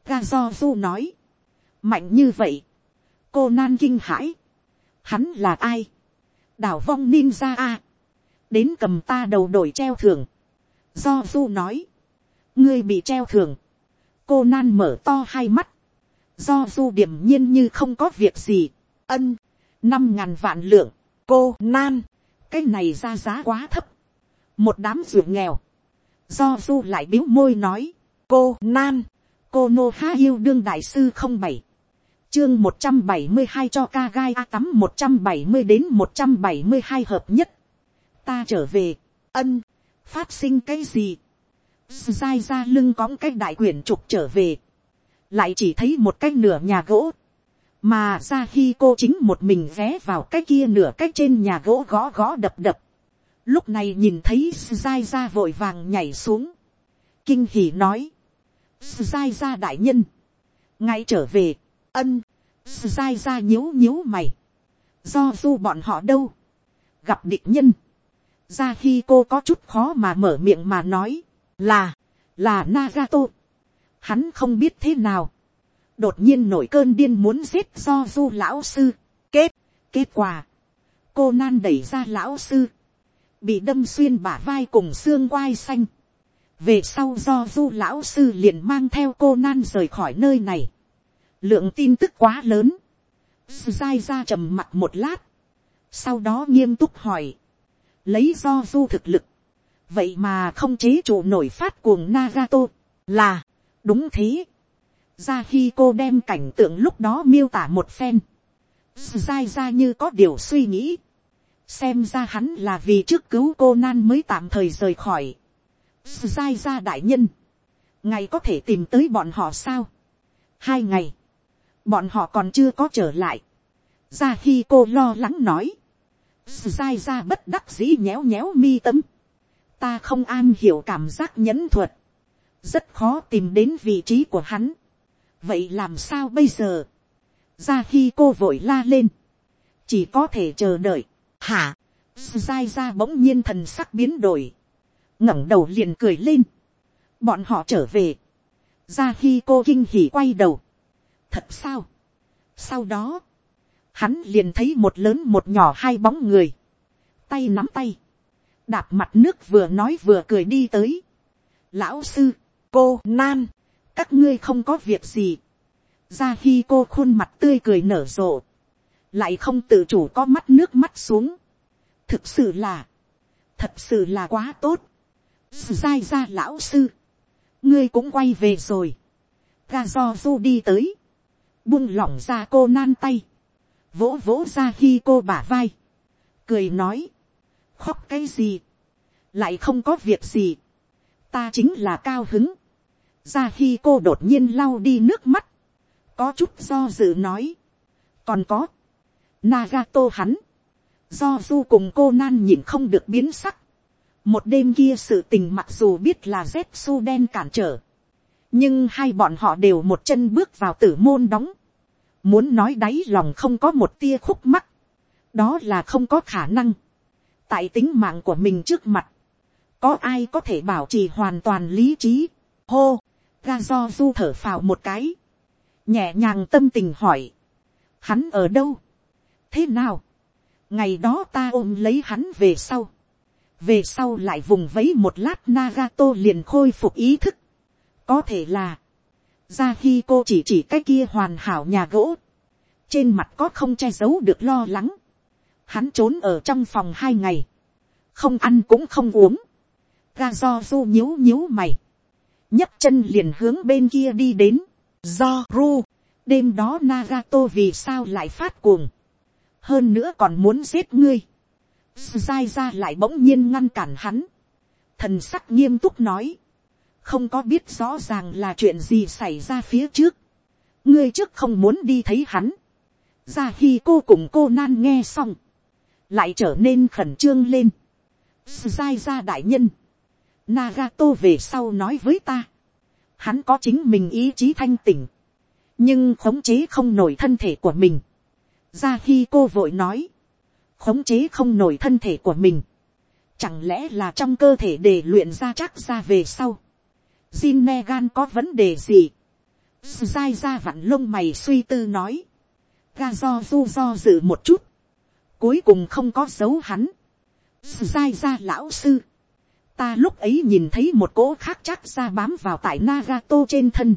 Ga do du nói, mạnh như vậy, cô nan kinh hãi, hắn là ai, đảo vong ninja a, đến cầm ta đầu đổi treo thưởng, do du nói, ngươi bị treo thưởng, cô nan mở to hai mắt, do du điểm nhiên như không có việc gì, ân, năm ngàn vạn lượng, cô nan, cái này ra giá quá thấp, một đám ruộng nghèo, do du lại biếu môi nói, cô nan, cô nô ha yêu đương đại sư không bảy, chương một trăm bảy mươi hai cho ca gai a tắm một trăm bảy mươi đến một trăm bảy mươi hai hợp nhất, ta trở về, ân, phát sinh cái gì, dai ra lưng cõng cái đại quyển trục trở về, lại chỉ thấy một cái nửa nhà gỗ, mà ra khi cô chính một mình ghé vào cái kia nửa cái trên nhà gỗ gõ gõ đập đập, lúc này nhìn thấy dai ra vội vàng nhảy xuống, kinh hỉ nói, dai ra đại nhân, ngay trở về, ân, dai ra nhíu nhíu mày, do du bọn họ đâu, gặp địch nhân, ra khi cô có chút khó mà mở miệng mà nói, là, là Nagato. Hắn không biết thế nào. Đột nhiên nổi cơn điên muốn giết do du lão sư. Kết, kết quả. Cô nan đẩy ra lão sư. Bị đâm xuyên bả vai cùng xương quai xanh. về sau do du lão sư liền mang theo cô nan rời khỏi nơi này, lượng tin tức quá lớn, dai ra trầm mặt một lát, sau đó nghiêm túc hỏi, lấy do du thực lực, vậy mà không chế chủ nổi phát cuồng Nagato, là, đúng thế, ra khi cô đem cảnh tượng lúc đó miêu tả một phen, dai ra như có điều suy nghĩ, xem ra hắn là vì trước cứu cô nan mới tạm thời rời khỏi, dai ra đại nhân, ngày có thể tìm tới bọn họ sao, hai ngày, bọn họ còn chưa có trở lại, ra khi cô lo lắng nói, dai ra bất đắc dĩ nhéo nhéo mi tâm, ta không an hiểu cảm giác nhẫn thuật, rất khó tìm đến vị trí của hắn, vậy làm sao bây giờ, ra khi cô vội la lên, chỉ có thể chờ đợi, hả, dai ra bỗng nhiên thần sắc biến đổi, ngẩng đầu liền cười lên, bọn họ trở về, ra khi cô kinh hỉ quay đầu, thật sao, sau đó, hắn liền thấy một lớn một nhỏ hai bóng người, tay nắm tay, đạp mặt nước vừa nói vừa cười đi tới. Lão sư, cô nan, các ngươi không có việc gì. ra khi cô khuôn mặt tươi cười nở rộ, lại không tự chủ có mắt nước mắt xuống. thực sự là, thật sự là quá tốt. dai ra lão sư, ngươi cũng quay về rồi. ga do du đi tới, buông lỏng ra cô nan tay, vỗ vỗ ra khi cô bả vai, cười nói, khóc cái gì, lại không có việc gì, ta chính là cao hứng, ra khi cô đột nhiên lau đi nước mắt, có chút do dự nói, còn có, Nagato hắn, do du cùng cô nan nhìn không được biến sắc, một đêm kia sự tình mặc dù biết là z su đen cản trở, nhưng hai bọn họ đều một chân bước vào tử môn đóng, muốn nói đáy lòng không có một tia khúc mắc, đó là không có khả năng, tại tính mạng của mình trước mặt, có ai có thể bảo trì hoàn toàn lý trí, hô, ga do du thở phào một cái, nhẹ nhàng tâm tình hỏi, hắn ở đâu, thế nào, ngày đó ta ôm lấy hắn về sau, về sau lại vùng vấy một lát Nagato liền khôi phục ý thức, có thể là, ra khi cô chỉ chỉ cái kia hoàn hảo nhà gỗ, trên mặt có không che giấu được lo lắng, hắn trốn ở trong phòng hai ngày, không ăn cũng không uống, ga do du nhíu nhíu mày, nhấc chân liền hướng bên kia đi đến, do ru, đêm đó Nagato vì sao lại phát cuồng, hơn nữa còn muốn giết ngươi, Zai ra lại bỗng nhiên ngăn cản hắn, thần sắc nghiêm túc nói, không có biết rõ ràng là chuyện gì xảy ra phía trước, ngươi trước không muốn đi thấy hắn, ra khi cô cùng cô nan nghe xong, lại trở nên khẩn trương lên, Zai ra đại nhân, Nagato về sau nói với ta. Hắn có chính mình ý chí thanh tỉnh. Nhưng khống chế không nổi thân thể của mình. Ra khi cô vội nói. Khống chế không nổi thân thể của mình. Chẳng lẽ là trong cơ thể để luyện ra chắc ra về sau. Jin Negan có vấn đề gì? Dai ra vặn lông mày suy tư nói. Ga do du do dự một chút. Cuối cùng không có dấu hắn. Dai ra lão sư ta lúc ấy nhìn thấy một cỗ khác chắc ra bám vào tại Nagato trên thân.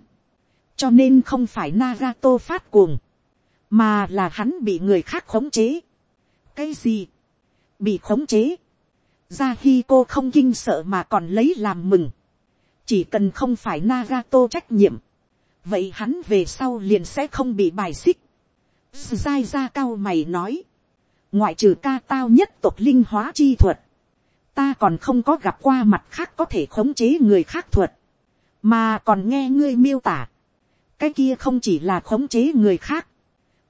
cho nên không phải Nagato phát cuồng, mà là hắn bị người khác khống chế. cái gì, bị khống chế. ra khi cô không kinh sợ mà còn lấy làm mừng. chỉ cần không phải Nagato trách nhiệm, vậy hắn về sau liền sẽ không bị bài xích. Sai ra cao mày nói, ngoại trừ ca tao nhất tộc linh hóa chi thuật, ta còn không có gặp qua mặt khác có thể khống chế người khác thuật, mà còn nghe ngươi miêu tả, cái kia không chỉ là khống chế người khác,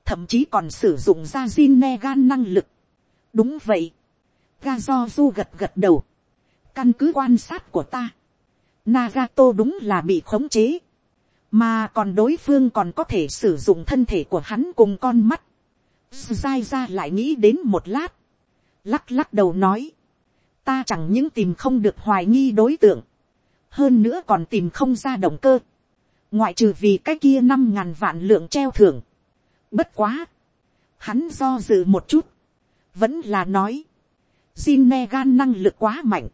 thậm chí còn sử dụng ra zin ne gan năng lực. đúng vậy, ga do du gật gật đầu, căn cứ quan sát của ta, Nagato đúng là bị khống chế, mà còn đối phương còn có thể sử dụng thân thể của hắn cùng con mắt. Sai ra lại nghĩ đến một lát, lắc lắc đầu nói, ta chẳng những tìm không được hoài nghi đối tượng, hơn nữa còn tìm không ra động cơ, ngoại trừ vì cái kia năm ngàn vạn lượng treo thưởng. Bất quá, hắn do dự một chút, vẫn là nói, xin ne gan năng lực quá mạnh,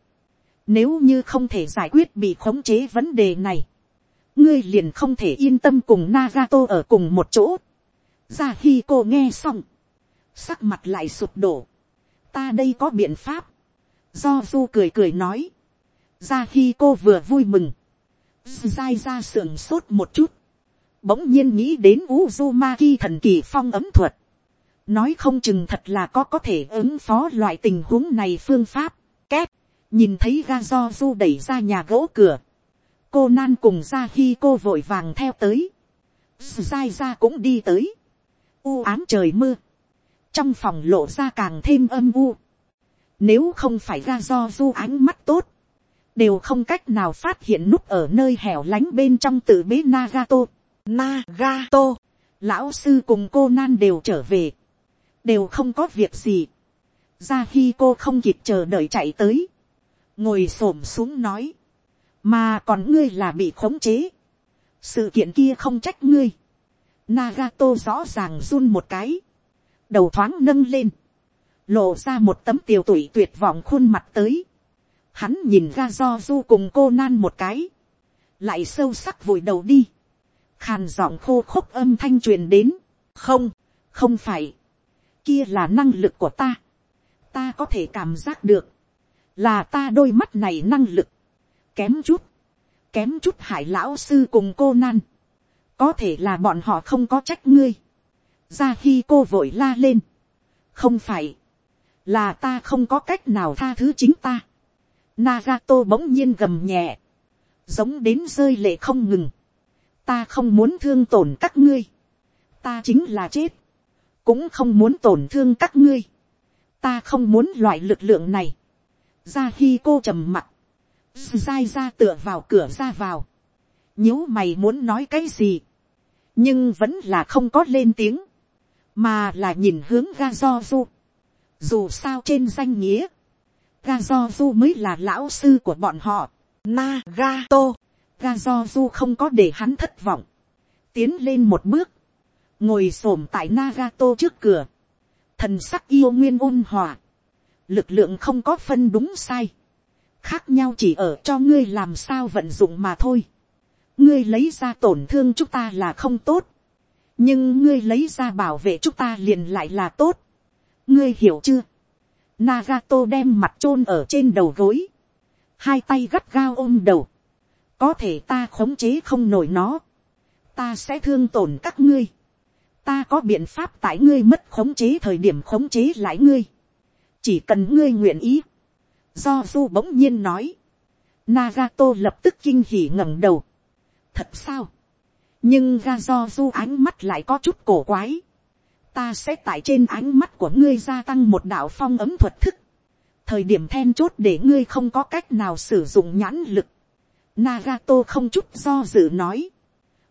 Nếu như không thể giải quyết bị khống chế vấn đề này. Ngươi liền không thể yên tâm cùng Nagato ở cùng một chỗ. Ra khi cô nghe xong. Sắc mặt lại sụp đổ. Ta đây có biện pháp. Do du cười cười nói. Ra khi cô vừa vui mừng. Dai ra sườn sốt một chút. Bỗng nhiên nghĩ đến Uzumaki thần kỳ phong ấm thuật. Nói không chừng thật là có có thể ứng phó loại tình huống này phương pháp. Két. Nhìn thấy ga do du đẩy ra nhà gỗ cửa. Cô nan cùng ra khi cô vội vàng theo tới. Dai ra cũng đi tới. U ám trời mưa. Trong phòng lộ ra càng thêm âm u. Nếu không phải ra do du ánh mắt tốt đều không cách nào phát hiện nút ở nơi hẻo lánh bên trong tự bế Nagato. Nagato, lão sư cùng cô nan đều trở về, đều không có việc gì. ra khi cô không kịp chờ đợi chạy tới, ngồi s ổ m xuống nói, mà còn ngươi là bị khống chế, sự kiện kia không trách ngươi. Nagato rõ ràng run một cái, đầu thoáng nâng lên, lộ ra một tấm tiều tụy tuyệt vọng khuôn mặt tới. Hắn nhìn ra do du cùng cô nan một cái, lại sâu sắc vội đầu đi. Khàn giọng khô khốc âm thanh truyền đến, không, không phải, kia là năng lực của ta, ta có thể cảm giác được, là ta đôi mắt này năng lực, kém chút, kém chút hải lão sư cùng cô nan, có thể là bọn họ không có trách ngươi, ra khi cô vội la lên, không phải, là ta không có cách nào tha thứ chính ta, Nagato bỗng nhiên gầm nhẹ, giống đến rơi lệ không ngừng, ta không muốn thương tổn các ngươi, ta chính là chết, cũng không muốn tổn thương các ngươi, ta không muốn loại lực lượng này, ra khi cô trầm mặt, dai ra tựa vào cửa ra vào, Nếu mày muốn nói cái gì, nhưng vẫn là không có lên tiếng, mà là nhìn hướng ga do du, dù sao trên danh nghĩa, ga du mới là lão sư của bọn họ, Nagato. ga du không có để hắn thất vọng, tiến lên một bước, ngồi s ổ m tại Nagato trước cửa, thần sắc yêu nguyên ôn hòa, lực lượng không có phân đúng sai, khác nhau chỉ ở cho ngươi làm sao vận dụng mà thôi, ngươi lấy ra tổn thương chúng ta là không tốt, nhưng ngươi lấy ra bảo vệ chúng ta liền lại là tốt, ngươi hiểu chưa, Nagato đem mặt chôn ở trên đầu gối, hai tay gắt gao ôm đầu, có thể ta khống chế không nổi nó, ta sẽ thương tổn các ngươi, ta có biện pháp tại ngươi mất khống chế thời điểm khống chế lại ngươi, chỉ cần ngươi nguyện ý, do du bỗng nhiên nói, Nagato lập tức kinh hỉ ngẩng đầu, thật sao, nhưng ga do du ánh mắt lại có chút cổ quái, ta sẽ tại trên ánh mắt của ngươi gia tăng một đạo phong ấm thuật thức, thời điểm then chốt để ngươi không có cách nào sử dụng nhãn lực, Nagato không chút do dự nói.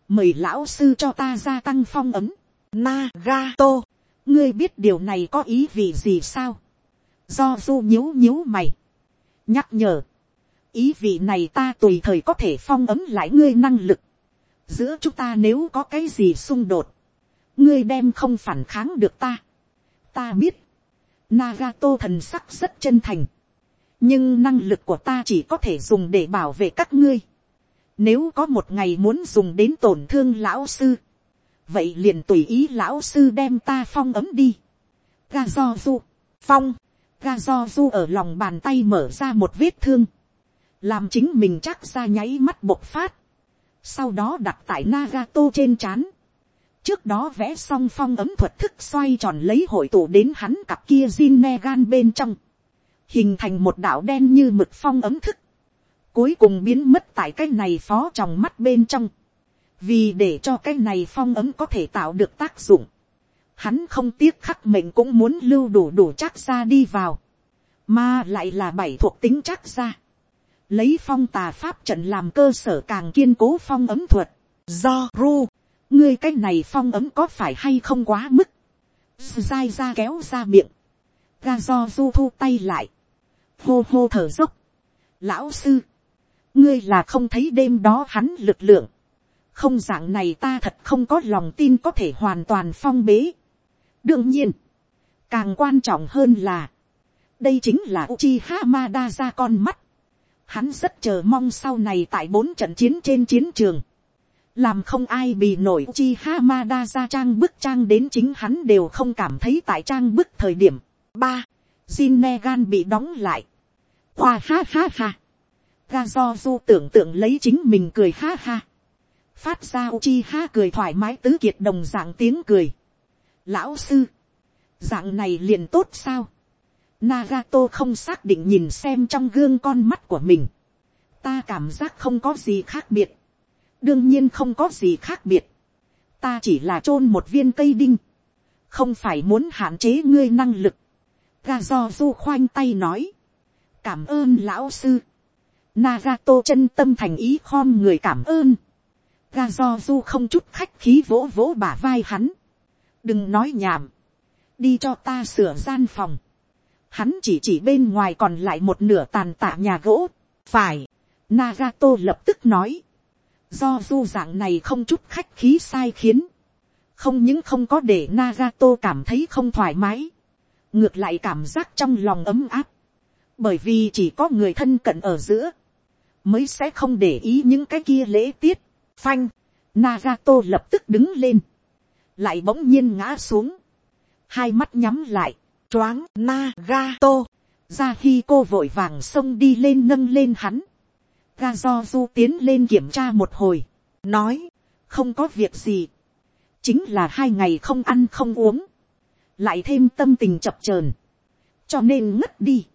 Mời lão sư cho ta gia tăng phong ấm. Nagato, ngươi biết điều này có ý vị gì sao? Do du nhíu nhíu mày. Nhắc nhở. Ý vị này ta tùy thời có thể phong ấm lại ngươi năng lực. Giữa chúng ta nếu có cái gì xung đột. Ngươi đem không phản kháng được ta. Ta biết. Nagato thần sắc rất chân thành nhưng năng lực của ta chỉ có thể dùng để bảo vệ các ngươi. Nếu có một ngày muốn dùng đến tổn thương lão sư, vậy liền tùy ý lão sư đem ta phong ấm đi. Ga do du, phong, ga do du ở lòng bàn tay mở ra một vết thương, làm chính mình chắc ra nháy mắt bộc phát, sau đó đặt tại Nagato trên c trước đó vẽ xong phong ấm thuật thức xoay tròn lấy hội tụ đến hắn cặp kia zin ne gan bên trong. Hình thành một đạo đen như mực phong ấm thức, cuối cùng biến mất tại cái này phó trong mắt bên trong, vì để cho cái này phong ấm có thể tạo được tác dụng, hắn không tiếc khắc mệnh cũng muốn lưu đủ đủ chắc ra đi vào, mà lại là bảy thuộc tính chắc ra, lấy phong tà pháp trận làm cơ sở càng kiên cố phong ấm thuật, do ru, ngươi cái này phong ấm có phải hay không quá mức, dai ra kéo ra miệng, ga do du thu tay lại, hô hô thở dốc. Lão sư, ngươi là không thấy đêm đó hắn lực lượng. Không dạng này ta thật không có lòng tin có thể hoàn toàn phong bế. Đương nhiên, càng quan trọng hơn là, đây chính là Uchi Hamada ra con mắt. Hắn rất chờ mong sau này tại bốn trận chiến trên chiến trường. Làm không ai bị nổi chi Hamada ra trang bức trang đến chính hắn đều không cảm thấy tại trang bức thời điểm. ba Jinegan bị đóng lại. Khoa ha ha ha. Ga do du tưởng tượng lấy chính mình cười ha ha. Phát ra Uchiha cười thoải mái tứ kiệt đồng dạng tiếng cười. Lão sư. Dạng này liền tốt sao? Nagato không xác định nhìn xem trong gương con mắt của mình. Ta cảm giác không có gì khác biệt. Đương nhiên không có gì khác biệt. Ta chỉ là chôn một viên cây đinh. Không phải muốn hạn chế ngươi năng lực. Ga do du khoanh tay nói. Cảm ơn lão sư. Nagato chân tâm thành ý khom người cảm ơn. Ga do du không chút khách khí vỗ vỗ bả vai hắn. Đừng nói nhảm. Đi cho ta sửa gian phòng hắn chỉ chỉ bên ngoài còn lại một nửa tàn tạ nhà gỗ. phải, Nagato lập tức nói, do du dạng này không chút khách khí sai khiến, không những không có để Nagato cảm thấy không thoải mái, ngược lại cảm giác trong lòng ấm áp, bởi vì chỉ có người thân cận ở giữa, mới sẽ không để ý những cái kia lễ tiết, phanh, Nagato lập tức đứng lên, lại bỗng nhiên ngã xuống, hai mắt nhắm lại, choáng Nagato. Ra khi cô vội vàng xông đi lên nâng lên hắn. Ga do du tiến lên kiểm tra một hồi. Nói, không có việc gì. Chính là hai ngày không ăn không uống. Lại thêm tâm tình chập chờn Cho nên ngất đi.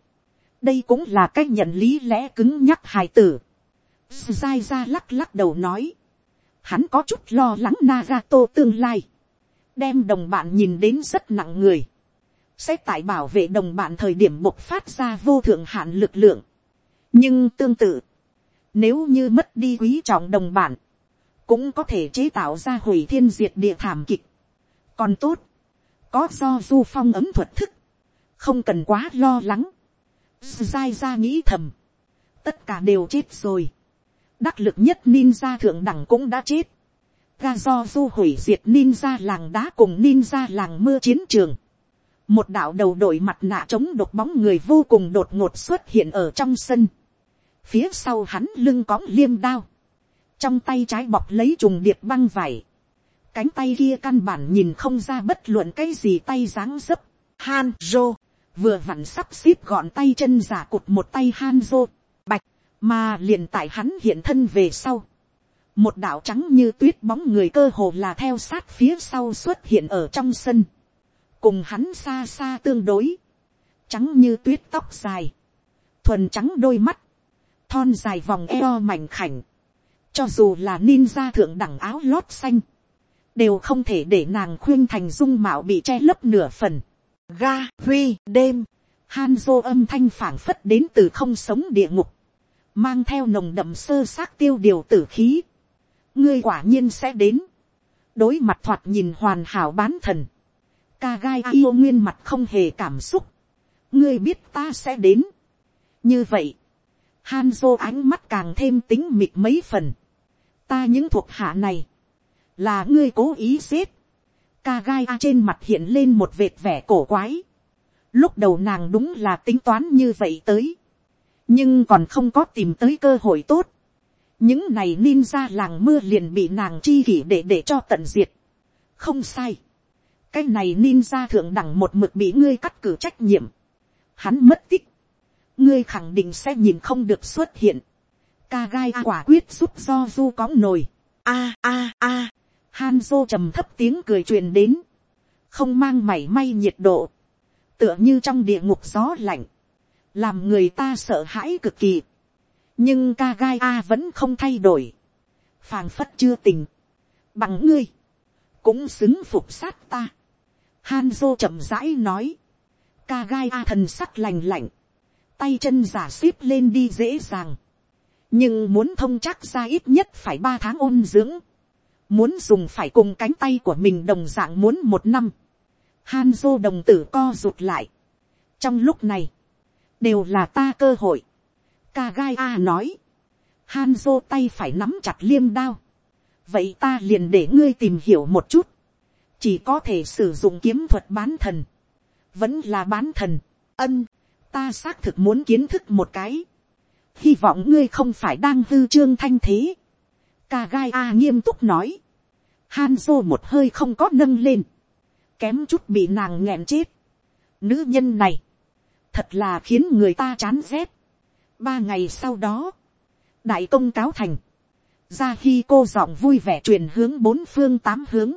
Đây cũng là cách nhận lý lẽ cứng nhắc hài tử. Sai ra lắc lắc đầu nói. Hắn có chút lo lắng Nagato tương lai. Đem đồng bạn nhìn đến rất nặng người sẽ tại bảo vệ đồng bạn thời điểm bộc phát ra vô thượng hạn lực lượng. nhưng tương tự, nếu như mất đi quý trọng đồng bản cũng có thể chế tạo ra hủy thiên diệt địa thảm kịch. còn tốt, có do du phong ấm thuật thức, không cần quá lo lắng. dai ra nghĩ thầm, tất cả đều chết rồi. đắc lực nhất ninja thượng đẳng cũng đã chết. ga do du hủy diệt ninja làng đá cùng ninja làng mưa chiến trường một đạo đầu đội mặt nạ chống đột bóng người vô cùng đột ngột xuất hiện ở trong sân phía sau hắn lưng cõng liêm đao, trong tay trái bọc lấy trùng điệp băng vải, cánh tay kia căn bản nhìn không ra bất luận cái gì tay dáng dấp. Hanzo vừa vặn sắp xếp gọn tay chân giả cụt một tay Hanzo, bạch, mà liền tại hắn hiện thân về sau. Một đạo trắng như tuyết bóng người cơ hồ là theo sát phía sau xuất hiện ở trong sân. Cùng hắn xa xa tương đối, trắng như tuyết tóc dài, thuần trắng đôi mắt, thon dài vòng eo mảnh khảnh, cho dù là ninja thượng đẳng áo lót xanh, đều không thể để nàng khuyên thành dung mạo bị che lấp nửa phần. Ga, huy, đêm, Hanzo âm thanh phảng phất đến từ không sống địa ngục, mang theo nồng đậm sơ xác tiêu điều tử khí. ngươi quả nhiên sẽ đến, đối mặt thoạt nhìn hoàn hảo bán thần, ca gai yêu nguyên mặt không hề cảm xúc. ngươi biết ta sẽ đến. như vậy, Hanzo ánh mắt càng thêm tính mịt mấy phần. ta những thuộc hạ này, là ngươi cố ý giết. ca gai trên mặt hiện lên một vệt vẻ cổ quái. lúc đầu nàng đúng là tính toán như vậy tới. nhưng còn không có tìm tới cơ hội tốt. những này ninja làng mưa liền bị nàng chi kỷ để để cho tận diệt. không sai cái này ninja thượng đẳng một mực bị ngươi cắt cử trách nhiệm, hắn mất tích, ngươi khẳng định sẽ nhìn không được xuất hiện, ca gai quả quyết giúp do du cóng nồi, a a a, Hanzo trầm thấp tiếng cười truyền đến, không mang mảy may nhiệt độ, tựa như trong địa ngục gió lạnh, làm người ta sợ hãi cực kỳ, nhưng ca gai a vẫn không thay đổi, phàng phất chưa tình, bằng ngươi, cũng xứng phục sát ta. Hanzo chậm rãi nói. Ca gai a thần sắc lành lạnh. Tay chân giả xếp lên đi dễ dàng. Nhưng muốn thông chắc ra ít nhất phải ba tháng ôn dưỡng. Muốn dùng phải cùng cánh tay của mình đồng dạng muốn một năm. Hanzo đồng tử co rụt lại. Trong lúc này. Đều là ta cơ hội. kagaya a nói. Hanzo tay phải nắm chặt liêm đao. Vậy ta liền để ngươi tìm hiểu một chút chỉ có thể sử dụng kiếm thuật bán thần, vẫn là bán thần, ân, ta xác thực muốn kiến thức một cái, hy vọng ngươi không phải đang hư trương thanh thế. ca gai a nghiêm túc nói. han Hanzo một hơi không có nâng lên. Kém chút bị nàng nghẹn chết. Nữ nhân này. Thật là khiến người ta chán rét. Ba ngày sau đó. Đại công cáo thành. Ra khi cô giọng vui vẻ truyền hướng bốn phương tám hướng.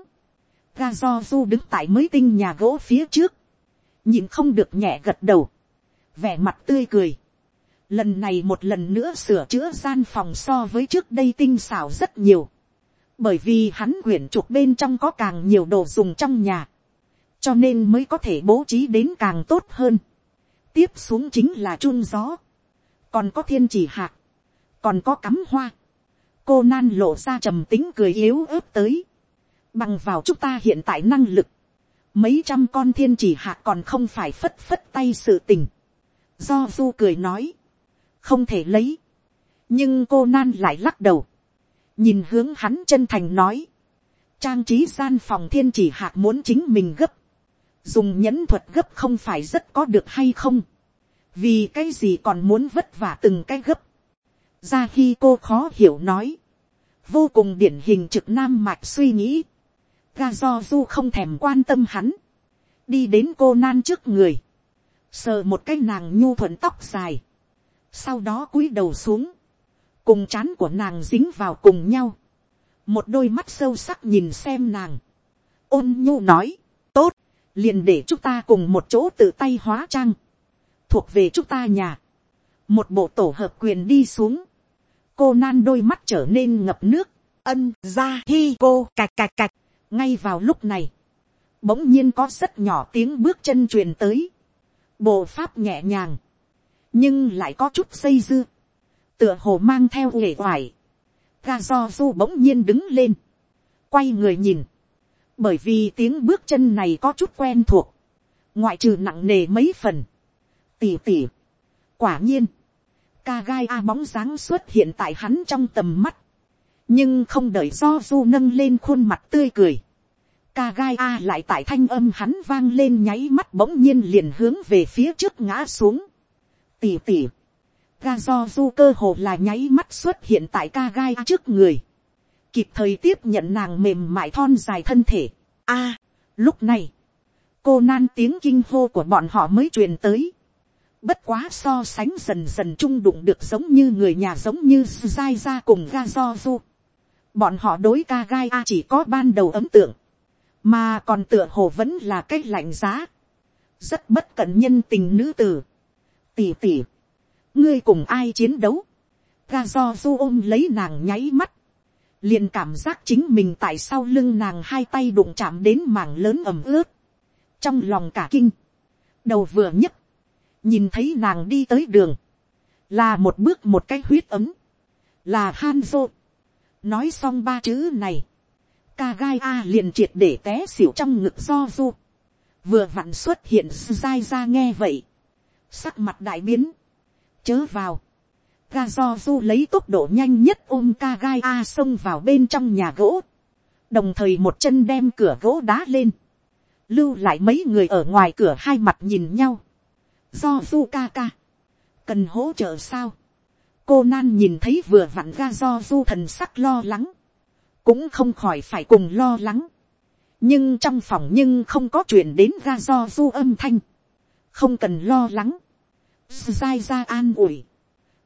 Ga do du đứng tại mới tinh nhà gỗ phía trước. Nhìn không được nhẹ gật đầu. Vẻ mặt tươi cười. Lần này một lần nữa sửa chữa gian phòng so với trước đây tinh xảo rất nhiều bởi vì hắn quyển trục bên trong có càng nhiều đồ dùng trong nhà, cho nên mới có thể bố trí đến càng tốt hơn. tiếp xuống chính là chun gió, còn có thiên chỉ hạt, còn có cắm hoa. cô nan lộ ra trầm tính cười yếu ớt tới, bằng vào chúng ta hiện tại năng lực, mấy trăm con thiên chỉ hạt còn không phải phất phất tay sự tình do du cười nói, không thể lấy, nhưng cô nan lại lắc đầu, nhìn hướng hắn chân thành nói, trang trí gian phòng thiên chỉ hạc muốn chính mình gấp, dùng nhẫn thuật gấp không phải rất có được hay không, vì cái gì còn muốn vất vả từng cái gấp, ra khi cô khó hiểu nói, vô cùng điển hình trực nam mạch suy nghĩ, ga do du không thèm quan tâm hắn, đi đến cô nan trước người, sờ một cái nàng nhu thuận tóc dài, sau đó cúi đầu xuống, cùng chán của nàng dính vào cùng nhau, một đôi mắt sâu sắc nhìn xem nàng, ôn nhu nói, tốt, liền để chúng ta cùng một chỗ tự tay hóa trang, thuộc về chúng ta nhà, một bộ tổ hợp quyền đi xuống, cô nan đôi mắt trở nên ngập nước, ân ra hi cô cạch cạch cạch, ngay vào lúc này, bỗng nhiên có rất nhỏ tiếng bước chân truyền tới, bộ pháp nhẹ nhàng, nhưng lại có chút xây dưa, tựa hồ mang theo uể oải, ga do du bỗng nhiên đứng lên, quay người nhìn, bởi vì tiếng bước chân này có chút quen thuộc, ngoại trừ nặng nề mấy phần, tỉ tỉ, quả nhiên, ca gai a bóng dáng xuất hiện tại hắn trong tầm mắt, nhưng không đợi do du nâng lên khuôn mặt tươi cười, ca gai a lại tại thanh âm hắn vang lên nháy mắt bỗng nhiên liền hướng về phía trước ngã xuống, tỉ tỉ, ga do du cơ hồ là nháy mắt xuất hiện tại ca gai trước người, kịp thời tiếp nhận nàng mềm mại thon dài thân thể. A, lúc này, cô nan tiếng kinh hô của bọn họ mới truyền tới. Bất quá so sánh dần dần trung đụng được giống như người nhà giống như dai ra cùng ga do du. Bọn họ đối ca gai a chỉ có ban đầu ấm tượng, mà còn tựa hồ vẫn là cái lạnh giá. Rất bất cẩn nhân tình nữ tử. Tỉ tỉ ngươi cùng ai chiến đấu, ga do du ôm lấy nàng nháy mắt, liền cảm giác chính mình tại sau lưng nàng hai tay đụng chạm đến mảng lớn ẩm ướt, trong lòng cả kinh, đầu vừa nhấc, nhìn thấy nàng đi tới đường, là một bước một cái huyết ấm, là Hanzo. nói xong ba chữ này, ca gai a liền triệt để té xỉu trong ngực do du, vừa vặn xuất hiện dai ra nghe vậy, sắc mặt đại biến, chớ vào. Ga do du lấy tốc độ nhanh nhất ôm ca gai a xông vào bên trong nhà gỗ. Đồng thời một chân đem cửa gỗ đá lên. Lưu lại mấy người ở ngoài cửa hai mặt nhìn nhau. Do du ca ca. Cần hỗ trợ sao? Cô nan nhìn thấy vừa vặn ga do du thần sắc lo lắng. Cũng không khỏi phải cùng lo lắng. Nhưng trong phòng nhưng không có chuyện đến ga do du âm thanh. Không cần lo lắng Sai ra an ủi.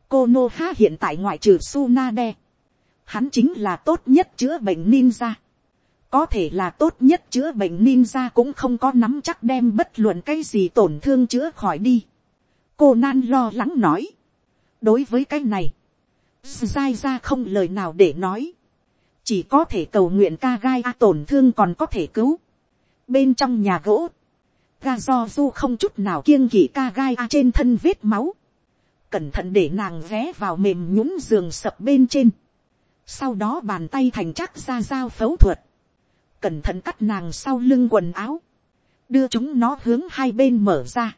Cô Nô Ha hiện tại ngoại trừ Sunade. Hắn chính là tốt nhất chữa bệnh ninja. Có thể là tốt nhất chữa bệnh ninja cũng không có nắm chắc đem bất luận cái gì tổn thương chữa khỏi đi. Cô Nan lo lắng nói. Đối với cái này. Sai ra không lời nào để nói. Chỉ có thể cầu nguyện ca gai a tổn thương còn có thể cứu. Bên trong nhà gỗ ga do du không chút nào kiêng kỵ ca gai a trên thân vết máu, cẩn thận để nàng ghé vào mềm nhũng giường sập bên trên, sau đó bàn tay thành chắc ra dao phẫu thuật, cẩn thận cắt nàng sau lưng quần áo, đưa chúng nó hướng hai bên mở ra,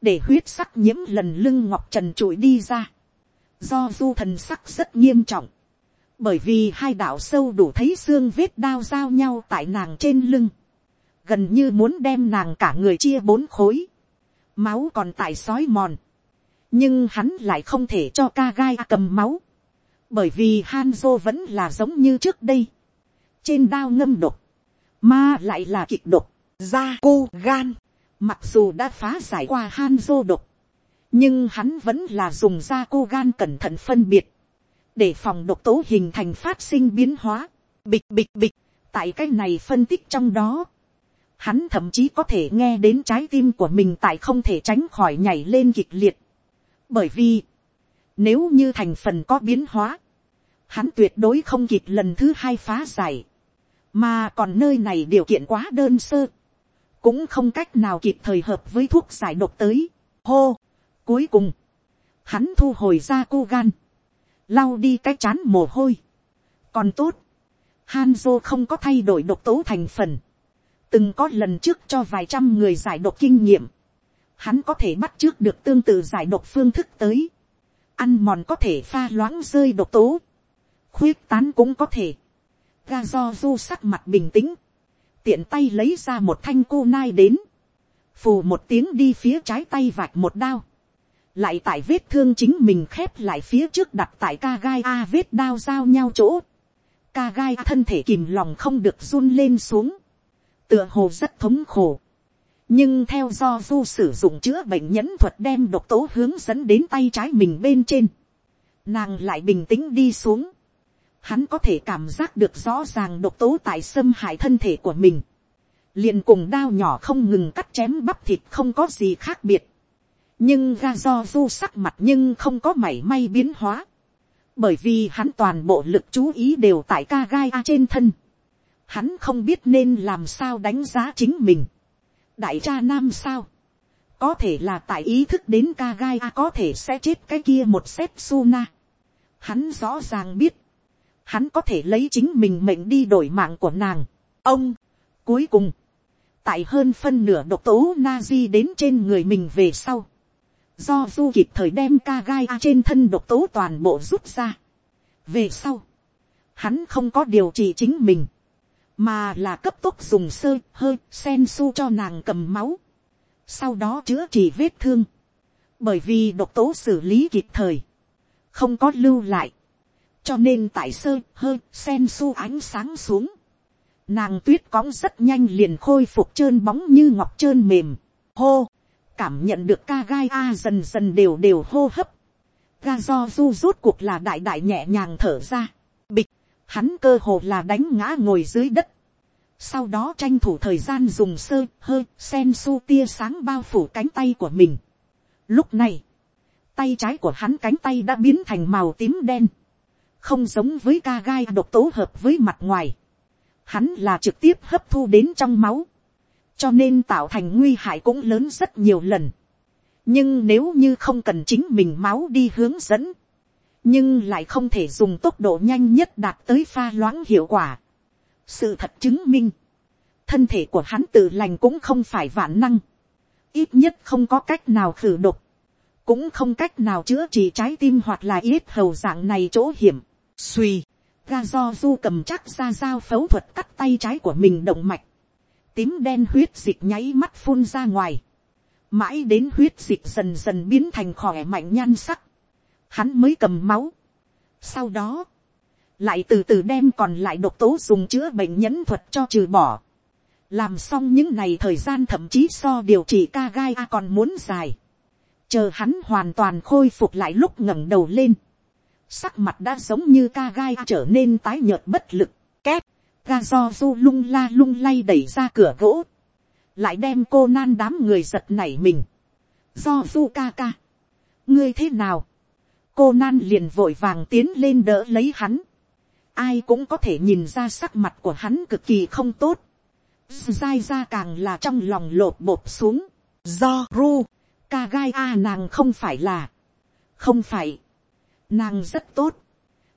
để huyết sắc nhiễm lần lưng ngọc trần trụi đi ra, do du thần sắc rất nghiêm trọng, bởi vì hai đạo sâu đủ thấy xương vết đao giao nhau tại nàng trên lưng, gần như muốn đem nàng cả người chia bốn khối, máu còn tại sói mòn, nhưng hắn lại không thể cho ca gai cầm máu, bởi vì Hanzo vẫn là giống như trước đây, trên đao ngâm độc, mà lại là kịch độc, da cô gan, mặc dù đã phá giải qua Hanzo độc, nhưng hắn vẫn là dùng da cô gan cẩn thận phân biệt, để phòng độc tố hình thành phát sinh biến hóa, bịch bịch bịch, tại cái này phân tích trong đó, hắn thậm chí có thể nghe đến trái tim của mình tại không thể tránh khỏi nhảy lên kịch liệt, bởi vì, nếu như thành phần có biến hóa, hắn tuyệt đối không kịp lần thứ hai phá giải, mà còn nơi này điều kiện quá đơn sơ, cũng không cách nào kịp thời hợp với thuốc giải độc tới. Hô, cuối cùng, hắn thu hồi ra cô gan, lau đi cái chán mồ hôi. còn tốt, Hanzo không có thay đổi độc tố thành phần, từng có lần trước cho vài trăm người giải độc kinh nghiệm, hắn có thể bắt trước được tương tự giải độc phương thức tới, ăn mòn có thể pha loãng rơi độc tố, khuyết tán cũng có thể, ga do du sắc mặt bình tĩnh, tiện tay lấy ra một thanh cô nai đến, phù một tiếng đi phía trái tay vạch một đao, lại tại vết thương chính mình khép lại phía trước đặt tại ca gai a vết đao giao nhau chỗ, ca gai thân thể kìm lòng không được run lên xuống, tựa hồ rất thống khổ, nhưng theo do du sử dụng chữa bệnh nhẫn thuật đem độc tố hướng dẫn đến tay trái mình bên trên, nàng lại bình tĩnh đi xuống, hắn có thể cảm giác được rõ ràng độc tố tại xâm hại thân thể của mình, liền cùng đao nhỏ không ngừng cắt chém bắp thịt không có gì khác biệt, nhưng ga do du sắc mặt nhưng không có mảy may biến hóa, bởi vì hắn toàn bộ lực chú ý đều tại ca gai a trên thân, hắn không biết nên làm sao đánh giá chính mình, đại cha nam sao, có thể là tại ý thức đến ca gai a có thể sẽ chết cái kia một set su na, hắn rõ ràng biết, hắn có thể lấy chính mình mệnh đi đổi mạng của nàng. ông, cuối cùng, tại hơn phân nửa độc tố na di đến trên người mình về sau, do du kịp thời đem ca gai a trên thân độc tố toàn bộ rút ra. về sau, hắn không có điều trị chính mình, mà là cấp tốc dùng sơ hơi sen su cho nàng cầm máu, sau đó chữa trị vết thương, bởi vì độc tố xử lý kịp thời, không có lưu lại, cho nên tại sơ hơi sen su ánh sáng xuống, nàng tuyết cóng rất nhanh liền khôi phục trơn bóng như ngọc trơn mềm, hô, cảm nhận được ca gai a dần dần đều đều hô hấp, ga do du rút cuộc là đại đại nhẹ nhàng thở ra, bịch, hắn cơ hồ là đánh ngã ngồi dưới đất, sau đó tranh thủ thời gian dùng sơ hơi sen su tia sáng bao phủ cánh tay của mình. Lúc này, tay trái của hắn cánh tay đã biến thành màu tím đen. Không giống với ca gai độc tố hợp với mặt ngoài, hắn là trực tiếp hấp thu đến trong máu, cho nên tạo thành nguy hại cũng lớn rất nhiều lần. nhưng nếu như không cần chính mình máu đi hướng dẫn, nhưng lại không thể dùng tốc độ nhanh nhất đạt tới pha loãng hiệu quả. sự thật chứng minh, thân thể của hắn tự lành cũng không phải vạn năng, ít nhất không có cách nào khử độc, cũng không cách nào chữa trị trái tim hoặc là yết hầu dạng này chỗ hiểm. Suy, ga do du cầm chắc ra dao phẫu thuật cắt tay trái của mình động mạch. Tím đen huyết dịch nháy mắt phun ra ngoài. Mãi đến huyết dịch dần dần biến thành khỏe mạnh nhan sắc. Hắn mới cầm máu. Sau đó, lại từ từ đem còn lại độc tố dùng chữa bệnh nhẫn thuật cho trừ bỏ. Làm xong những này thời gian thậm chí so điều trị ca gai a còn muốn dài. Chờ hắn hoàn toàn khôi phục lại lúc ngẩng đầu lên sắc mặt đã giống như ca gai trở nên tái nhợt bất lực, két, ga do du lung la lung lay đẩy ra cửa gỗ, lại đem cô nan đám người giật nảy mình, do du ca ca, ngươi thế nào, cô nan liền vội vàng tiến lên đỡ lấy hắn, ai cũng có thể nhìn ra sắc mặt của hắn cực kỳ không tốt, dai ra càng là trong lòng lột bột xuống, do ru, ca gai a nàng không phải là, không phải, nàng rất tốt,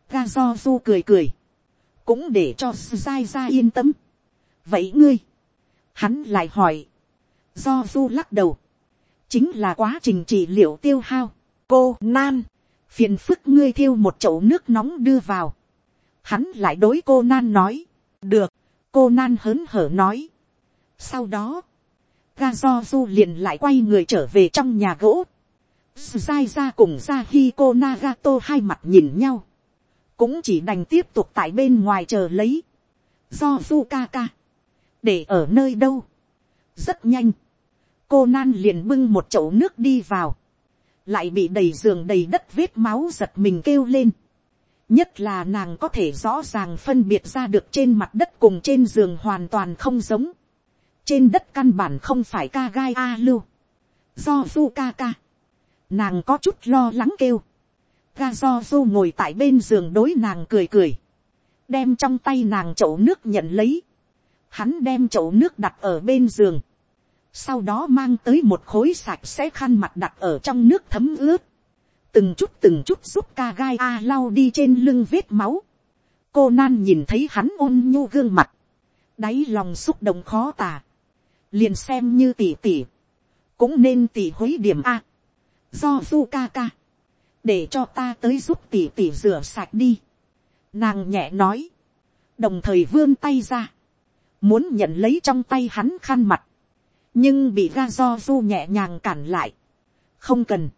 ga do du cười cười, cũng để cho dai ra yên tâm. vậy ngươi, hắn lại hỏi, do du lắc đầu, chính là quá trình trị liệu tiêu hao, cô nan, phiền phức ngươi thiêu một chậu nước nóng đưa vào, hắn lại đối cô nan nói, được, cô nan hớn hở nói. sau đó, ga do du liền lại quay người trở về trong nhà gỗ, sai ra cùng ra Hiko Nagato hai mặt nhìn nhau. Cũng chỉ đành tiếp tục tại bên ngoài chờ lấy. Do Zukaka. Để ở nơi đâu. Rất nhanh. Cô Nan liền bưng một chậu nước đi vào. Lại bị đầy giường đầy đất vết máu giật mình kêu lên. Nhất là nàng có thể rõ ràng phân biệt ra được trên mặt đất cùng trên giường hoàn toàn không giống. Trên đất căn bản không phải ca gai A lưu. Do Zukaka nàng có chút lo lắng kêu, ga do du ngồi tại bên giường đối nàng cười cười, đem trong tay nàng chậu nước nhận lấy, hắn đem chậu nước đặt ở bên giường, sau đó mang tới một khối sạch sẽ khăn mặt đặt ở trong nước thấm ướt, từng chút từng chút giúp ca gai a lau đi trên lưng vết máu, cô nan nhìn thấy hắn ôn nhu gương mặt, đáy lòng xúc động khó tả, liền xem như tỉ tỉ, cũng nên tỉ hối điểm a, do du ca ca, để cho ta tới giúp tỉ tỉ rửa sạch đi. Nàng nhẹ nói, đồng thời vươn tay ra, muốn nhận lấy trong tay hắn khăn mặt, nhưng bị ga do du nhẹ nhàng cản lại. không cần,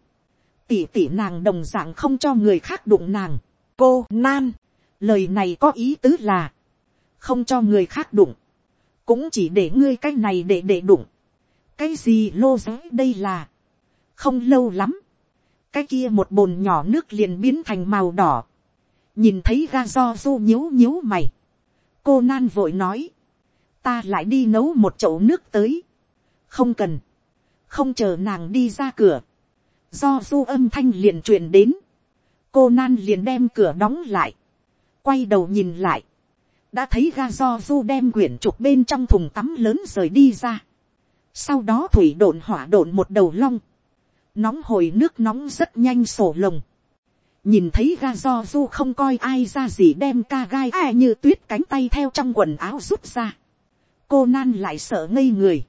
tỉ tỉ nàng đồng d ạ n g không cho người khác đụng nàng. cô nan, lời này có ý tứ là, không cho người khác đụng, cũng chỉ để ngươi cái này để để đụng. cái gì lô giới đây là, không lâu lắm, cái kia một bồn nhỏ nước liền biến thành màu đỏ, nhìn thấy ga do du nhíu nhíu mày, cô nan vội nói, ta lại đi nấu một chậu nước tới, không cần, không chờ nàng đi ra cửa, do du âm thanh liền truyền đến, cô nan liền đem cửa đóng lại, quay đầu nhìn lại, đã thấy ga do du đem quyển trục bên trong thùng tắm lớn rời đi ra, sau đó thủy đồn hỏa đồn một đầu long, nóng hồi nước nóng rất nhanh sổ lồng, nhìn thấy ga do du không coi ai ra gì đem ca gai ai như tuyết cánh tay theo trong quần áo rút ra, cô nan lại sợ ngây người,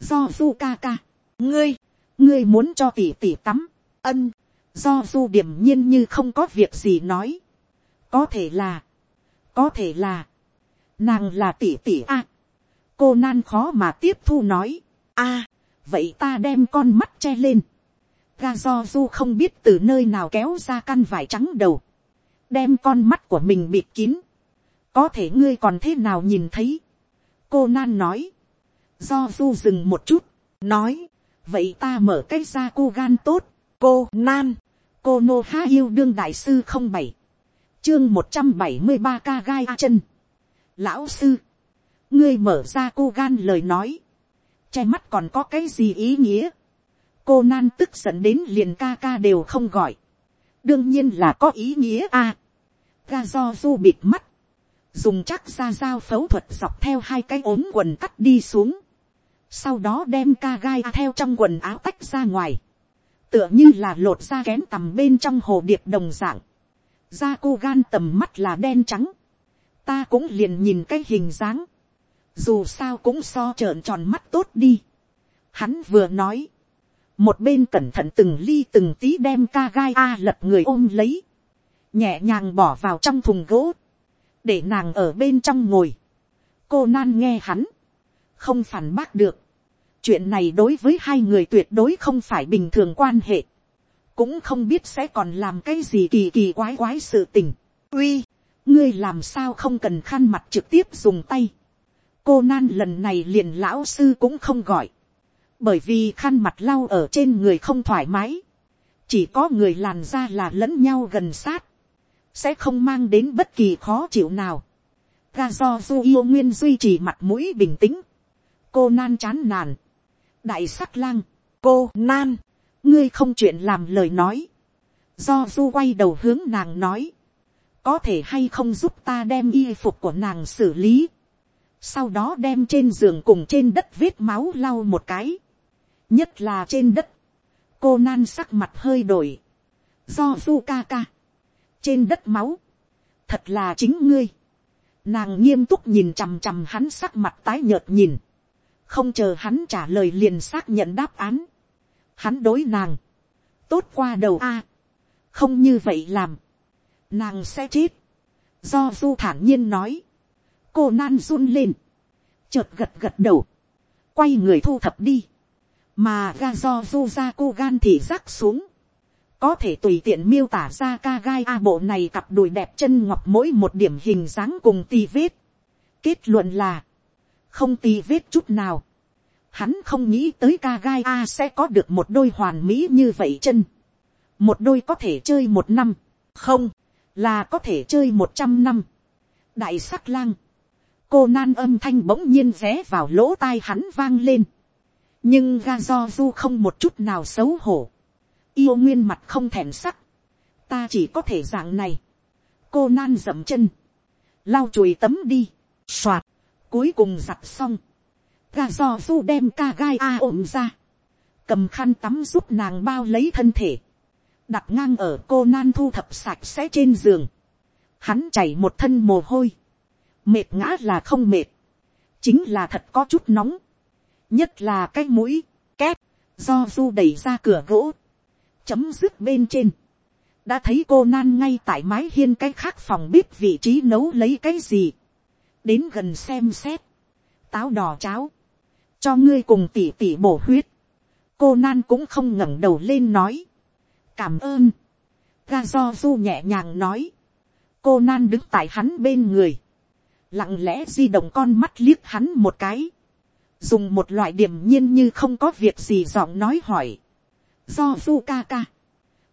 do du ca ca, ngươi, ngươi muốn cho tỉ tỉ tắm, ân, do du điểm nhiên như không có việc gì nói, có thể là, có thể là, nàng là tỉ tỉ a, cô nan khó mà tiếp thu nói, a, vậy ta đem con mắt che lên, ga do du không biết từ nơi nào kéo ra căn vải trắng đầu, đem con mắt của mình bịt kín, có thể ngươi còn thế nào nhìn thấy, cô nan nói, do du dừng một chút, nói, vậy ta mở cái ra cô gan tốt, cô nan, cô nô ha yêu đương đại sư không bảy, chương một trăm bảy mươi ba ca gai a chân, lão sư, ngươi mở ra cô gan lời nói, che mắt còn có cái gì ý nghĩa, cô nan tức giận đến liền ca ca đều không gọi. đương nhiên là có ý nghĩa a. À, ga do du bịt mắt, dùng chắc ra dao phẫu thuật dọc theo hai cái ốm quần cắt đi xuống. sau đó đem ca gai theo trong quần áo tách ra ngoài. tựa như là lột ra kén tầm bên trong hồ điệp đồng dạng. da cô gan tầm mắt là đen trắng. ta cũng liền nhìn cái hình dáng. dù sao cũng so trợn tròn mắt tốt đi. hắn vừa nói một bên cẩn thận từng ly từng tí đem ca gai a lật người ôm lấy, nhẹ nhàng bỏ vào trong thùng gỗ, để nàng ở bên trong ngồi. cô nan nghe hắn, không phản bác được. chuyện này đối với hai người tuyệt đối không phải bình thường quan hệ, cũng không biết sẽ còn làm cái gì kỳ kỳ quái quái sự tình. uy, ngươi làm sao không cần khăn mặt trực tiếp dùng tay. cô nan lần này liền lão sư cũng không gọi bởi vì khăn mặt lau ở trên người không thoải mái, chỉ có người làn da là lẫn nhau gần sát, sẽ không mang đến bất kỳ khó chịu nào. Ga do du yêu nguyên duy trì mặt mũi bình tĩnh, cô nan chán nản, đại sắc lang, cô nan, ngươi không chuyện làm lời nói, do du quay đầu hướng nàng nói, có thể hay không giúp ta đem y phục của nàng xử lý, sau đó đem trên giường cùng trên đất vết máu lau một cái, nhất là trên đất, cô nan sắc mặt hơi đổi, do du ca ca, trên đất máu, thật là chính ngươi, nàng nghiêm túc nhìn chằm chằm hắn sắc mặt tái nhợt nhìn, không chờ hắn trả lời liền xác nhận đáp án, hắn đối nàng, tốt qua đầu a, không như vậy làm, nàng sẽ chết, do du thản nhiên nói, cô nan run lên, chợt gật gật đầu, quay người thu thập đi, mà ga do du ra cô gan thì rắc xuống, có thể tùy tiện miêu tả ra ca gai a bộ này cặp đùi đẹp chân ngọc mỗi một điểm hình dáng cùng tì vết. kết luận là, không tì vết chút nào. hắn không nghĩ tới ca gai a sẽ có được một đôi hoàn mỹ như vậy chân. một đôi có thể chơi một năm, không, là có thể chơi một trăm năm. đại sắc lang, cô nan âm thanh bỗng nhiên vé vào lỗ tai hắn vang lên nhưng ga do du không một chút nào xấu hổ. yêu nguyên mặt không thèm sắc. ta chỉ có thể dạng này. cô nan dậm chân. lau chùi tấm đi. soạt. cuối cùng giặt xong. ga do du đem ca gai a ôm ra. cầm khăn tắm giúp nàng bao lấy thân thể. đặt ngang ở cô nan thu thập sạch sẽ trên giường. hắn chảy một thân mồ hôi mệt ngã là không mệt, chính là thật có chút nóng, nhất là cái mũi, kép, do du đẩy ra cửa gỗ, chấm dứt bên trên, đã thấy cô nan ngay tại mái hiên cái khác phòng bếp vị trí nấu lấy cái gì, đến gần xem xét, táo đỏ cháo, cho ngươi cùng tỉ tỉ bổ huyết, cô nan cũng không ngẩng đầu lên nói, cảm ơn, ga do du nhẹ nhàng nói, cô nan đứng tại hắn bên người, lặng lẽ di động con mắt liếc hắn một cái, dùng một loại điềm nhiên như không có việc gì giọng nói hỏi, do du ca ca,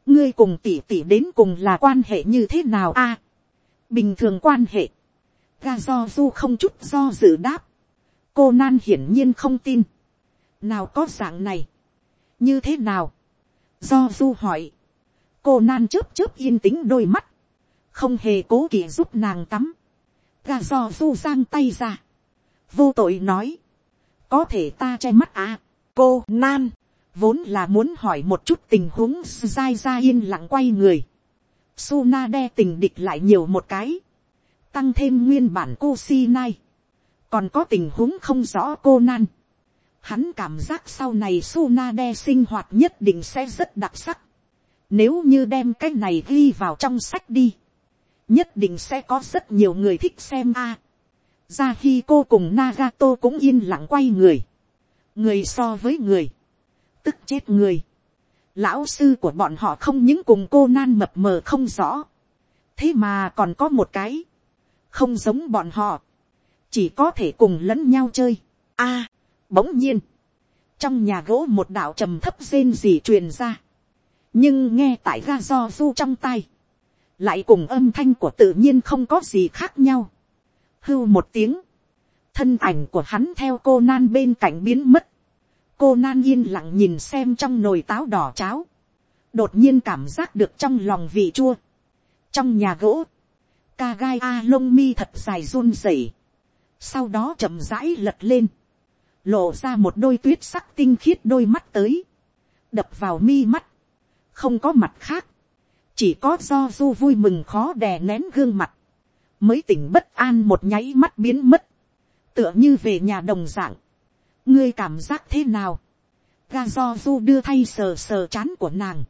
ngươi cùng tỷ tỷ đến cùng là quan hệ như thế nào a, bình thường quan hệ, ga do du không chút do dự đáp, cô nan hiển nhiên không tin, nào có dạng này, như thế nào, do du hỏi, cô nan chớp chớp yên tĩnh đôi mắt, không hề cố kỵ giúp nàng tắm, ga do du giang tay ra, vô tội nói, có thể ta che mắt à, cô nan, vốn là muốn hỏi một chút tình huống dai ra yên lặng quay người, Suna đe tình địch lại nhiều một cái, tăng thêm nguyên bản cô si nai, còn có tình huống không rõ cô nan, hắn cảm giác sau này Suna đe sinh hoạt nhất định sẽ rất đặc sắc, nếu như đem cái này ghi vào trong sách đi, nhất định sẽ có rất nhiều người thích xem a ra khi cô cùng Nagato cũng yên lặng quay người. người so với người, tức chết người. lão sư của bọn họ không những cùng cô nan mập mờ không rõ. thế mà còn có một cái, không giống bọn họ, chỉ có thể cùng lẫn nhau chơi. a, à, bỗng nhiên, trong nhà gỗ một đạo trầm thấp rên gì truyền ra, nhưng nghe tại ga do du trong tay, lại cùng âm thanh của tự nhiên không có gì khác nhau hưu một tiếng, thân ảnh của hắn theo cô nan bên cạnh biến mất. cô nan yên lặng nhìn xem trong nồi táo đỏ cháo, đột nhiên cảm giác được trong lòng vị chua. trong nhà gỗ, ca gai a lông mi thật dài run rẩy, sau đó chậm rãi lật lên, lộ ra một đôi tuyết sắc tinh khiết đôi mắt tới, đập vào mi mắt, không có mặt khác, chỉ có do du vui mừng khó đè nén gương mặt, mới tỉnh bất an một nháy mắt biến mất, tựa như về nhà đồng dạng, ngươi cảm giác thế nào, ga do du đưa thay sờ sờ chán của nàng,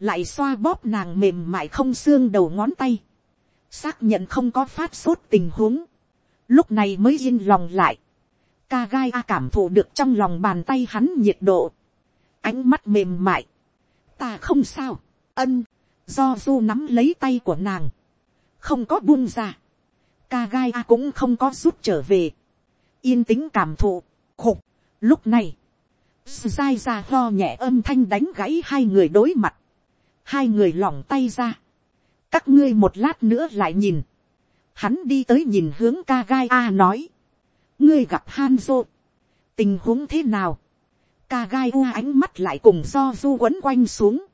lại xoa bóp nàng mềm mại không xương đầu ngón tay, xác nhận không có phát sốt tình huống, lúc này mới yên lòng lại, ca gai a cảm thụ được trong lòng bàn tay hắn nhiệt độ, ánh mắt mềm mại, ta không sao, ân, do du nắm lấy tay của nàng, không có buông ra, ca gai a cũng không có rút trở về, yên tĩnh cảm thụ, khục, lúc này, Sai ra lo nhẹ âm thanh đánh gãy hai người đối mặt, hai người lỏng tay ra, các ngươi một lát nữa lại nhìn, hắn đi tới nhìn hướng ca gai a nói, ngươi gặp Hanzo, tình huống thế nào, ca gai u ánh mắt lại cùng do du quấn quanh xuống,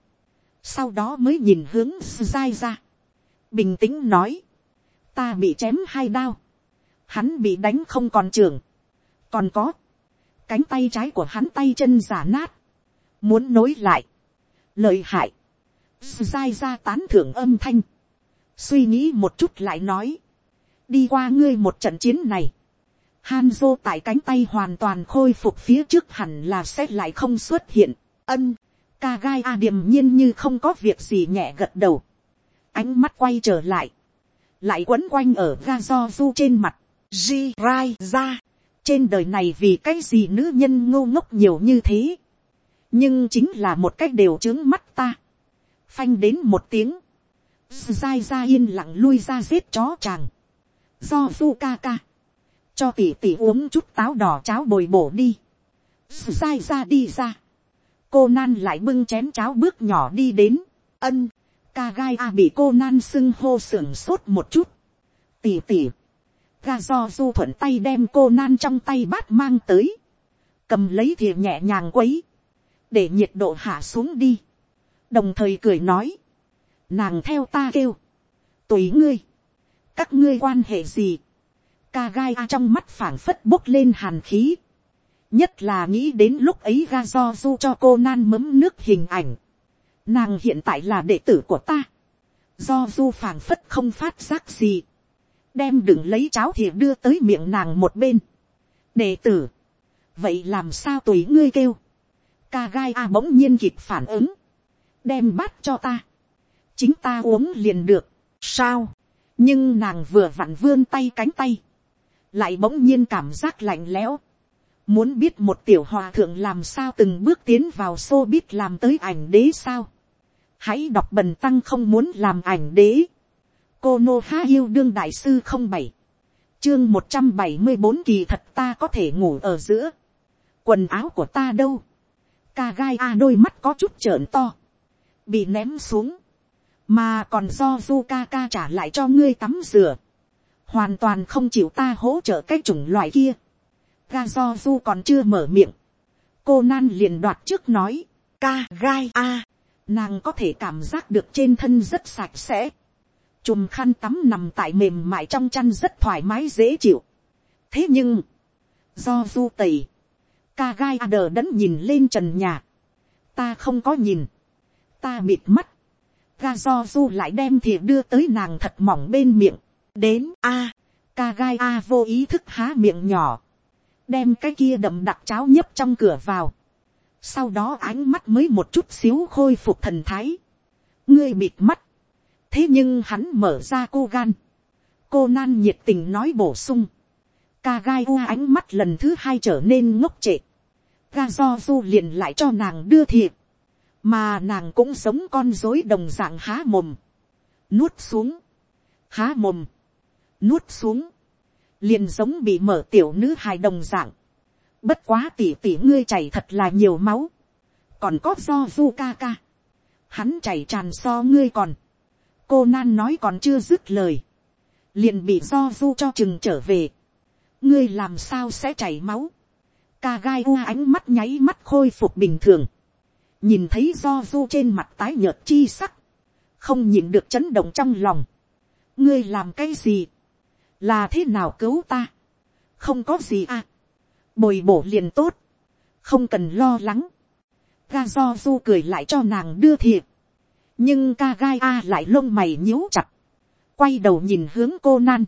sau đó mới nhìn hướng Sai ra, bình tĩnh nói, ta bị chém hai đao, hắn bị đánh không còn trường, còn có, cánh tay trái của hắn tay chân giả nát, muốn nối lại, lợi hại, dai ra tán thưởng âm thanh, suy nghĩ một chút lại nói, đi qua ngươi một trận chiến này, Hanzo tại cánh tay hoàn toàn khôi phục phía trước hẳn là sẽ lại không xuất hiện. Ân, ca gai a điềm nhiên như không có việc gì nhẹ gật đầu, ánh mắt quay trở lại, lại quấn quanh ở ga do du trên mặt, ji rai ra, trên đời này vì cái gì nữ nhân ngô ngốc nhiều như thế, nhưng chính là một cách đều trướng mắt ta, phanh đến một tiếng, dai ra yên lặng lui ra giết chó chàng, do du ca ca, cho tỷ tỷ uống chút táo đỏ cháo bồi bổ đi, dai ra đi ra, cô nan lại bưng chén cháo bước nhỏ đi đến, ân, ca gai a bị cô nan sưng hô sưởng sốt một chút, tỉ tỉ, ga do du thuận tay đem cô nan trong tay bát mang tới, cầm lấy thìa nhẹ nhàng quấy, để nhiệt độ hạ xuống đi, đồng thời cười nói, nàng theo ta kêu, tùy ngươi, các ngươi quan hệ gì, ca gai a trong mắt phảng phất bốc lên hàn khí, nhất là nghĩ đến lúc ấy ga do du cho cô nan mấm nước hình ảnh, nàng hiện tại là đệ tử của ta, do du phảng phất không phát giác gì, đem đừng lấy cháo thì đưa tới miệng nàng một bên, đệ tử, vậy làm sao tùy ngươi kêu, ca gai a bỗng nhiên kịp phản ứng, đem bát cho ta, chính ta uống liền được, sao, nhưng nàng vừa vặn vươn tay cánh tay, lại bỗng nhiên cảm giác lạnh lẽo, muốn biết một tiểu hòa thượng làm sao từng bước tiến vào xô biết làm tới ảnh đế sao, hãy đọc bần tăng không muốn làm ảnh đế, cô nô ha yêu đương đại sư không bảy, chương một trăm bảy mươi bốn kỳ thật ta có thể ngủ ở giữa, quần áo của ta đâu, ca gai a đôi mắt có chút trợn to, bị ném xuống, mà còn do du ca ca trả lại cho ngươi tắm rửa, hoàn toàn không chịu ta hỗ trợ cái chủng loại kia, ga do du còn chưa mở miệng, cô nan liền đoạt trước nói, ca gai a, nàng có thể cảm giác được trên thân rất sạch sẽ, chùm khăn tắm nằm tại mềm mại trong chăn rất thoải mái dễ chịu. thế nhưng, do du tẩy, ca gai a đờ đẫn nhìn lên trần nhà, ta không có nhìn, ta bịt mắt, ga do du lại đem thìa đưa tới nàng thật mỏng bên miệng, đến a, ca gai a vô ý thức há miệng nhỏ, đem cái kia đậm đặc cháo nhấp trong cửa vào, sau đó ánh mắt mới một chút xíu khôi phục thần thái, ngươi bịt mắt, thế nhưng hắn mở ra cô gan, cô nan nhiệt tình nói bổ sung, ca gai u ánh mắt lần thứ hai trở nên ngốc trệ, ga do du liền lại cho nàng đưa thiệp, mà nàng cũng giống con dối đồng dạng há mồm, nuốt xuống, há mồm, nuốt xuống, liền giống bị mở tiểu nữ hài đồng dạng, bất quá tỉ tỉ ngươi chảy thật là nhiều máu, còn có do du ca ca, hắn chảy tràn so ngươi còn, cô nan nói còn chưa dứt lời, liền bị do du cho chừng trở về, ngươi làm sao sẽ chảy máu, ca gai u ánh mắt nháy mắt khôi phục bình thường, nhìn thấy do du trên mặt tái nhợt chi sắc, không nhìn được chấn động trong lòng, ngươi làm cái gì, là thế nào cứu ta, không có gì à, bồi bổ liền tốt, không cần lo lắng, ga do du cười lại cho nàng đưa thiệp, nhưng ca gai a lại lông mày nhíu chặt, quay đầu nhìn hướng cô nan,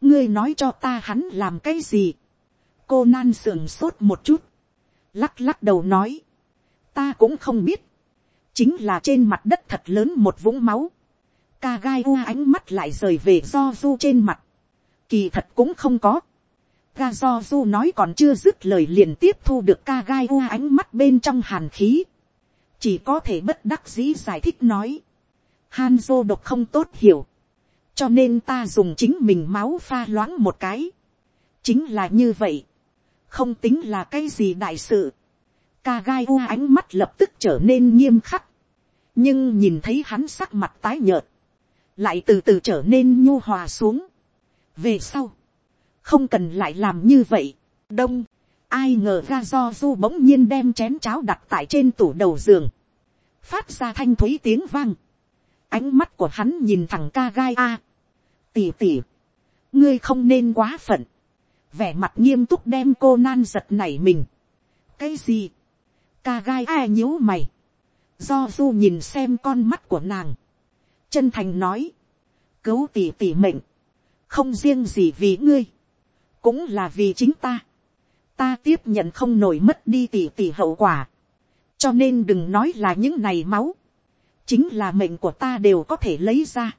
ngươi nói cho ta hắn làm cái gì, cô nan sườn sốt một chút, lắc lắc đầu nói, ta cũng không biết, chính là trên mặt đất thật lớn một vũng máu, ca gai u ánh mắt lại rời về do du trên mặt, kỳ thật cũng không có, ga do du nói còn chưa dứt lời liền tiếp thu được ca gai u ánh mắt bên trong hàn khí, chỉ có thể bất đắc dĩ giải thích nói, Hanzo độc không tốt hiểu, cho nên ta dùng chính mình máu pha loãng một cái, chính là như vậy, không tính là cái gì đại sự, ca gai u ánh mắt lập tức trở nên nghiêm khắc, nhưng nhìn thấy hắn sắc mặt tái nhợt, lại từ từ trở nên nhu hòa xuống. về sau, không cần lại làm như vậy, đông, ai ngờ ra do du bỗng nhiên đem chén cháo đặt tại trên tủ đầu giường, phát ra thanh thúy tiếng vang, ánh mắt của hắn nhìn thẳng ca gai a, tỉ tỉ, ngươi không nên quá phận, vẻ mặt nghiêm túc đem cô nan giật nảy mình, cái gì, ca gai a nhíu mày, do du nhìn xem con mắt của nàng, chân thành nói, cứu tỉ tỉ mệnh, không riêng gì vì ngươi, cũng là vì chính ta, ta tiếp nhận không nổi mất đi tỷ tỷ hậu quả, cho nên đừng nói là những này máu, chính là mệnh của ta đều có thể lấy ra,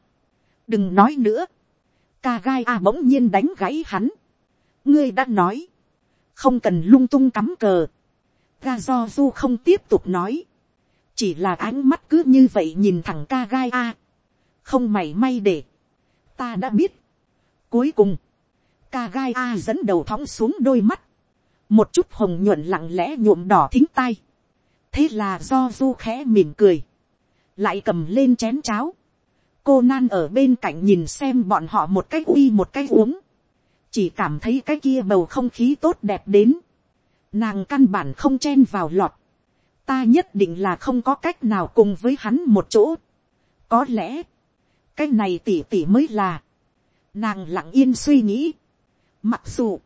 đừng nói nữa, ca gai a bỗng nhiên đánh gãy hắn, ngươi đã nói, không cần lung tung cắm cờ, ga do du không tiếp tục nói, chỉ là ánh mắt cứ như vậy nhìn thẳng ca gai a, không mảy may để, ta đã biết. Cuối cùng, ca gai a dẫn đầu thóng xuống đôi mắt, một chút hồng nhuận lặng lẽ nhuộm đỏ thính tai, thế là do du khẽ mỉm cười, lại cầm lên chén cháo, cô nan ở bên cạnh nhìn xem bọn họ một cách uy một cách uống, chỉ cảm thấy cái kia bầu không khí tốt đẹp đến, nàng căn bản không chen vào lọt, ta nhất định là không có cách nào cùng với hắn một chỗ. có lẽ, cái này tỉ tỉ mới là, nàng lặng yên suy nghĩ, mặc dù,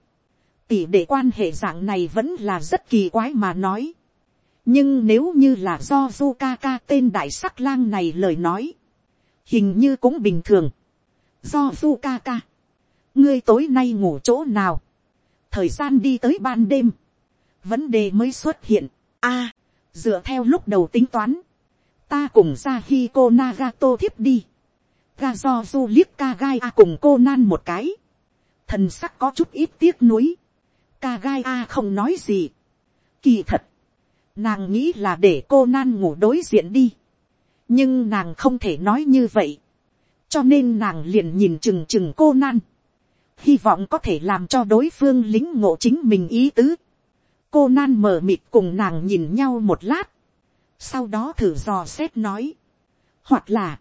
tỷ để quan hệ dạng này vẫn là rất kỳ quái mà nói, nhưng nếu như là do Zukaka tên đại sắc lang này lời nói, hình như cũng bình thường, do Zukaka, ngươi tối nay ngủ chỗ nào, thời gian đi tới ban đêm, vấn đề mới xuất hiện, a, dựa theo lúc đầu tính toán, ta cùng ra hi cô nagato thiếp đi, ga do du gai a cùng cô nan một cái, thần sắc có chút ít tiếc nuối, ca gai a không nói gì, kỳ thật, nàng nghĩ là để cô nan ngủ đối diện đi, nhưng nàng không thể nói như vậy, cho nên nàng liền nhìn chừng chừng cô nan, hy vọng có thể làm cho đối phương lính ngộ chính mình ý tứ. Cô nan mờ mịt cùng nàng nhìn nhau một lát, sau đó thử dò xét nói, hoặc là,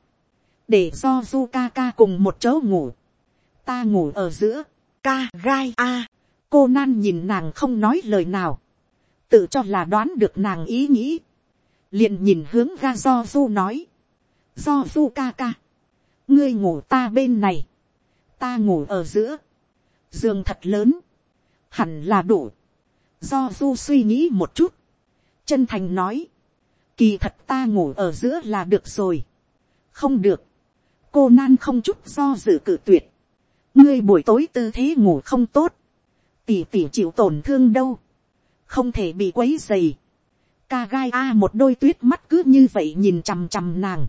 để do du ca ca cùng một chỗ ngủ, ta ngủ ở giữa, ca gai a, cô nan nhìn nàng không nói lời nào, tự cho là đoán được nàng ý nghĩ, liền nhìn hướng ga do du nói, do du ca ca, ngươi ngủ ta bên này, ta ngủ ở giữa, giường thật lớn, hẳn là đủ, do du suy nghĩ một chút, chân thành nói, kỳ thật ta ngủ ở giữa là được rồi, không được, cô nan không chút do dự cự tuyệt, ngươi buổi tối tư thế ngủ không tốt, tỉ tỉ chịu tổn thương đâu, không thể bị quấy dày, ca gai a một đôi tuyết mắt cứ như vậy nhìn chằm chằm nàng,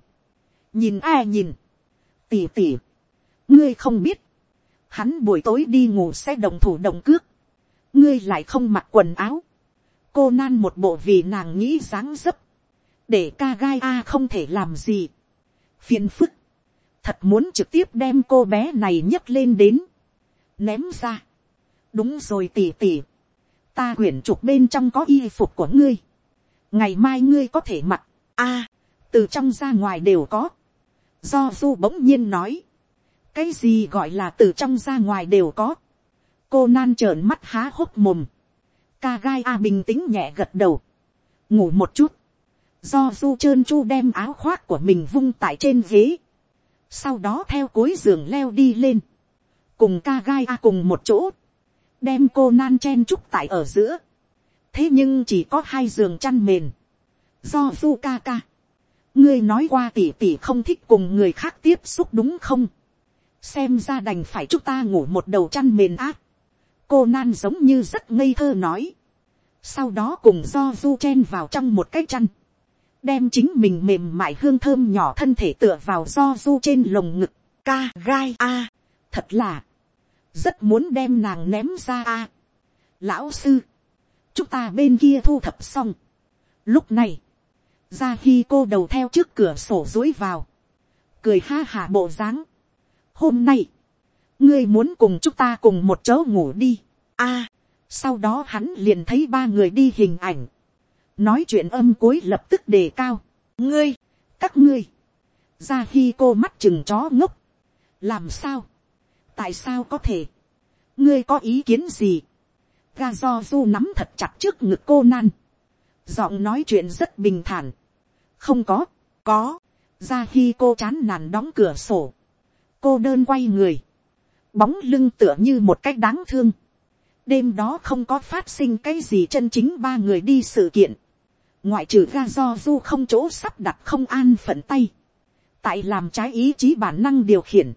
nhìn a nhìn, tỉ tỉ, ngươi không biết, hắn buổi tối đi ngủ sẽ đồng thủ đồng cước, ngươi lại không mặc quần áo, cô nan một bộ vì nàng nghĩ dáng dấp, để ca gai a không thể làm gì, phiền phức, thật muốn trực tiếp đem cô bé này nhấc lên đến, ném ra, đúng rồi tỉ tỉ, ta quyển trục bên trong có y phục của ngươi, ngày mai ngươi có thể mặc, a, từ trong ra ngoài đều có, do du bỗng nhiên nói, cái gì gọi là từ trong ra ngoài đều có, cô nan trợn mắt há hốc mồm, ca gai a bình tĩnh nhẹ gật đầu, ngủ một chút, do du trơn chu đem áo khoác của mình vung tại trên ghế, sau đó theo cối giường leo đi lên, cùng ca gai a cùng một chỗ, đem cô nan chen trúc tại ở giữa, thế nhưng chỉ có hai giường chăn mền, do du ca ca, ngươi nói qua tỉ tỉ không thích cùng người khác tiếp xúc đúng không, xem ra đành phải chúc ta ngủ một đầu chăn mền ác, cô nan giống như rất ngây thơ nói. sau đó cùng do du chen vào trong một cái chăn đem chính mình mềm mại hương thơm nhỏ thân thể tựa vào do du trên lồng ngực. ca gai a. thật là, rất muốn đem nàng ném ra a. lão sư, chúng ta bên kia thu thập xong. lúc này, ra khi cô đầu theo trước cửa sổ dối vào, cười ha hà bộ dáng. hôm nay, ngươi muốn cùng chúng ta cùng một chỗ ngủ đi. a, sau đó hắn liền thấy ba người đi hình ảnh nói chuyện âm cuối lập tức đề cao. ngươi, các ngươi, ra khi cô mắt chừng chó ngốc. làm sao, tại sao có thể, ngươi có ý kiến gì. ga do du nắm thật chặt trước ngực cô nan. giọng nói chuyện rất bình thản. không có, có, ra khi cô chán nản đóng cửa sổ. cô đơn quay người bóng lưng tựa như một cách đáng thương. đêm đó không có phát sinh cái gì chân chính ba người đi sự kiện ngoại trừ ga do du không chỗ sắp đặt không an phận tay. tại làm trái ý chí bản năng điều khiển.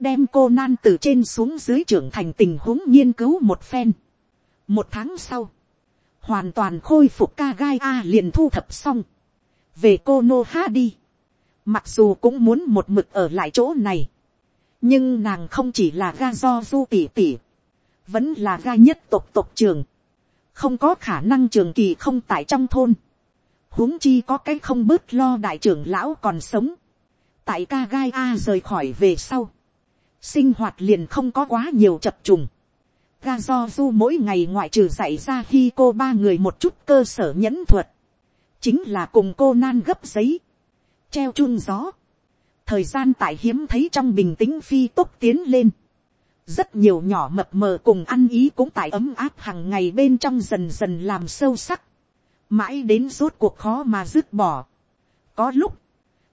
đem cô nan từ trên xuống dưới trưởng thành tình huống nghiên cứu một phen. một tháng sau, hoàn toàn khôi phục ca gai a liền thu thập xong. về cô nô ha đi. mặc dù cũng muốn một mực ở lại chỗ này nhưng nàng không chỉ là ga do du tỉ tỉ, vẫn là ga nhất tộc tộc trường, không có khả năng trường kỳ không tại trong thôn, huống chi có cái không bớt lo đại trưởng lão còn sống, tại ca gai a rời khỏi về sau, sinh hoạt liền không có quá nhiều chập trùng, ga do du mỗi ngày ngoại trừ dạy ra khi cô ba người một chút cơ sở nhẫn thuật, chính là cùng cô nan gấp giấy, treo chun gió, thời gian tại hiếm thấy trong bình tĩnh phi tốc tiến lên, rất nhiều nhỏ mập mờ cùng ăn ý cũng tại ấm áp hàng ngày bên trong dần dần làm sâu sắc, mãi đến rốt cuộc khó mà dứt bỏ. có lúc,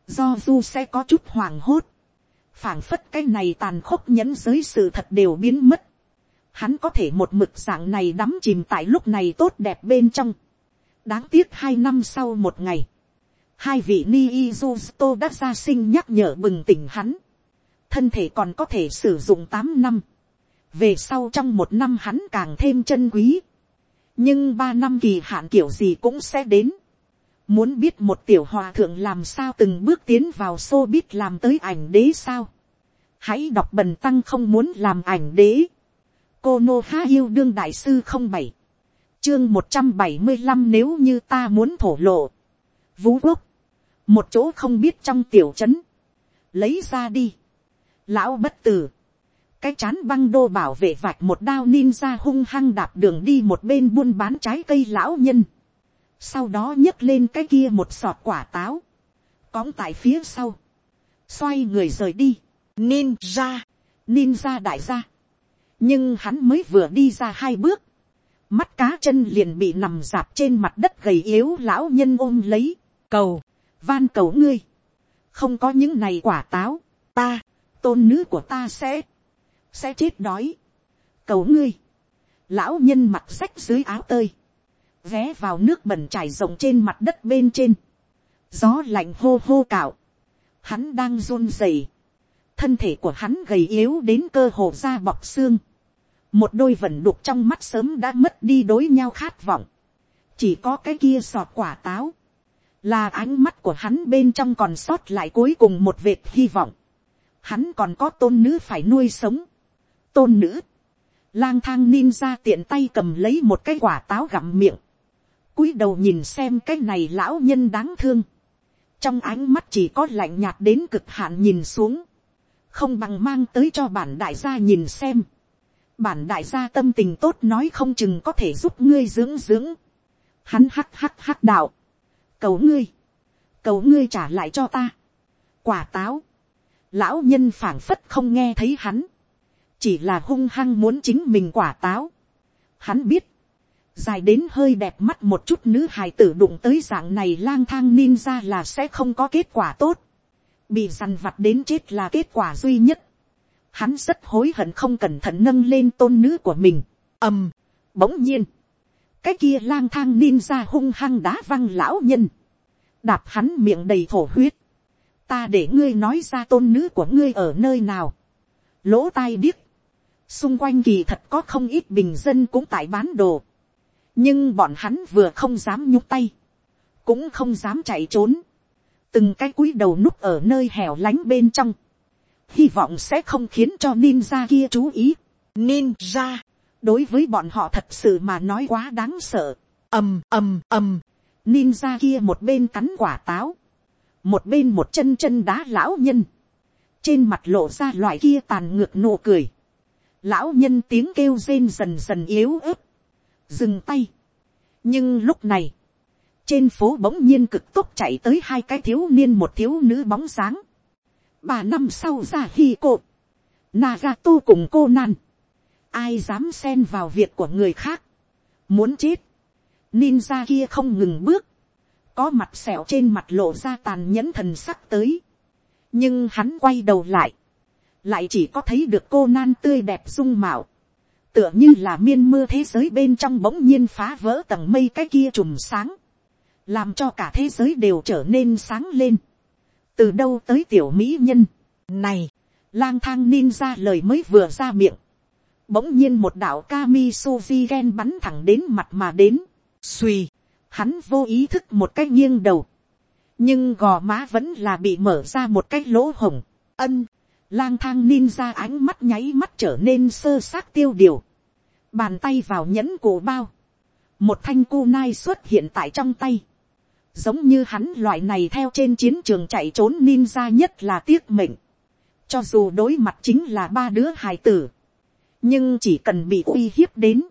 do du sẽ có chút hoảng hốt, phảng phất cái này tàn khốc nhẫn giới sự thật đều biến mất, hắn có thể một mực dạng này đắm chìm tại lúc này tốt đẹp bên trong. đáng tiếc hai năm sau một ngày, hai vị ni izusto đã ra sinh nhắc nhở bừng tỉnh hắn, thân thể còn có thể sử dụng tám năm, về sau trong một năm hắn càng thêm chân quý, nhưng ba năm kỳ hạn kiểu gì cũng sẽ đến, muốn biết một tiểu hòa thượng làm sao từng bước tiến vào xô biết làm tới ảnh đế sao, hãy đọc bần tăng không muốn làm ảnh đế, cô nô há yêu đương đại sư không bảy, chương một trăm bảy mươi năm nếu như ta muốn thổ lộ, vũ quốc, một chỗ không biết trong tiểu trấn, lấy ra đi, lão bất tử, cái chán băng đô bảo vệ vạch một đao ninja hung hăng đạp đường đi một bên buôn bán trái cây lão nhân, sau đó nhấc lên cái kia một sọt quả táo, cóng tại phía sau, xoay người rời đi, ninja, ninja đại gia, nhưng hắn mới vừa đi ra hai bước, mắt cá chân liền bị nằm dạp trên mặt đất gầy yếu lão nhân ôm lấy, cầu, van cầu ngươi, không có những này quả táo, ta, tôn nữ của ta sẽ, sẽ chết đói, cầu ngươi, lão nhân mặt rách dưới áo tơi, vé vào nước bẩn trải rộng trên mặt đất bên trên, gió lạnh hô hô cạo, hắn đang run rẩy, thân thể của hắn gầy yếu đến cơ hồ da bọc xương, một đôi vần đục trong mắt sớm đã mất đi đối nhau khát vọng, chỉ có cái kia sọt quả táo, là ánh mắt của hắn bên trong còn sót lại cuối cùng một vệt hy vọng, hắn còn có tôn nữ phải nuôi sống, tôn nữ, lang thang ninja tiện tay cầm lấy một cái quả táo gặm miệng, cúi đầu nhìn xem cái này lão nhân đáng thương, trong ánh mắt chỉ có lạnh nhạt đến cực hạn nhìn xuống, không bằng mang tới cho bản đại gia nhìn xem, bản đại gia tâm tình tốt nói không chừng có thể giúp ngươi dưỡng dưỡng. Hắn hắc hắc hắc đạo. Cầu ngươi. Cầu ngươi trả lại cho ta. Quả táo. Lão nhân phảng phất không nghe thấy hắn. Chỉ là hung hăng muốn chính mình quả táo. Hắn biết. Dài đến hơi đẹp mắt một chút nữ hài tử đụng tới dạng này lang thang ninja là sẽ không có kết quả tốt. Bị dằn vặt đến chết là kết quả duy nhất hắn rất hối hận không cẩn thận nâng lên tôn nữ của mình. ầm, bỗng nhiên, cái kia lang thang ninja hung hăng đá văng lão nhân, đạp hắn miệng đầy thổ huyết, ta để ngươi nói ra tôn nữ của ngươi ở nơi nào, lỗ tai điếc, xung quanh kỳ thật có không ít bình dân cũng tại bán đồ, nhưng bọn hắn vừa không dám nhúc tay, cũng không dám chạy trốn, từng cái cúi đầu núp ở nơi hẻo lánh bên trong, hy vọng sẽ không khiến cho ninja kia chú ý. Ninja, đối với bọn họ thật sự mà nói quá đáng sợ. ầm ầm ầm, ninja kia một bên cắn quả táo, một bên một chân chân đá lão nhân, trên mặt lộ ra loại kia tàn ngược nụ cười. Lão nhân tiếng kêu rên dần dần yếu ớt, dừng tay. nhưng lúc này, trên phố bỗng nhiên cực tốc chạy tới hai cái thiếu niên một thiếu nữ bóng sáng. Ba năm sau ra hi cộ, Nagato cùng cô nan, ai dám xen vào việc của người khác, muốn chết, ninja kia không ngừng bước, có mặt sẹo trên mặt lộ ra tàn nhẫn thần sắc tới, nhưng hắn quay đầu lại, lại chỉ có thấy được cô nan tươi đẹp dung mạo, tựa như là miên mưa thế giới bên trong bỗng nhiên phá vỡ tầng mây cái kia trùm sáng, làm cho cả thế giới đều trở nên sáng lên. Từ đâu tới tiểu mỹ nhân, này, lang thang ninja lời mới vừa ra miệng, bỗng nhiên một đạo kami suzy gen bắn thẳng đến mặt mà đến, suy, hắn vô ý thức một cách nghiêng đầu, nhưng gò má vẫn là bị mở ra một cái lỗ hồng, ân, lang thang ninja ánh mắt nháy mắt trở nên sơ xác tiêu điều, bàn tay vào nhẫn cổ bao, một thanh cu nai xuất hiện tại trong tay, giống như hắn loại này theo trên chiến trường chạy trốn ninja nhất là tiếc mệnh, cho dù đối mặt chính là ba đứa hài tử, nhưng chỉ cần bị uy hiếp đến,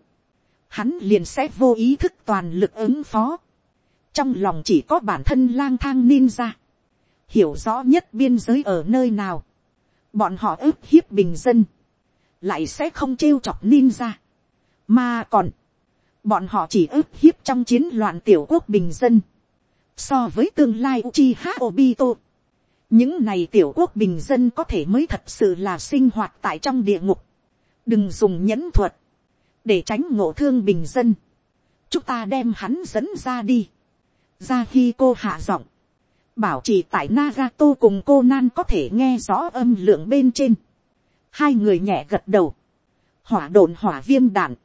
hắn liền sẽ vô ý thức toàn lực ứng phó, trong lòng chỉ có bản thân lang thang ninja, hiểu rõ nhất biên giới ở nơi nào, bọn họ ức hiếp bình dân, lại sẽ không trêu chọc ninja, mà còn, bọn họ chỉ ức hiếp trong chiến loạn tiểu quốc bình dân, so với tương lai Uchiha Obito, những này tiểu quốc bình dân có thể mới thật sự là sinh hoạt tại trong địa ngục, đừng dùng nhẫn thuật, để tránh ngộ thương bình dân, chúng ta đem hắn dẫn ra đi, ra khi cô hạ giọng, bảo chỉ tại Nagato cùng cô Nan có thể nghe rõ âm lượng bên trên. Hai người nhẹ gật đầu. Hỏa đồn hỏa viêm đạn.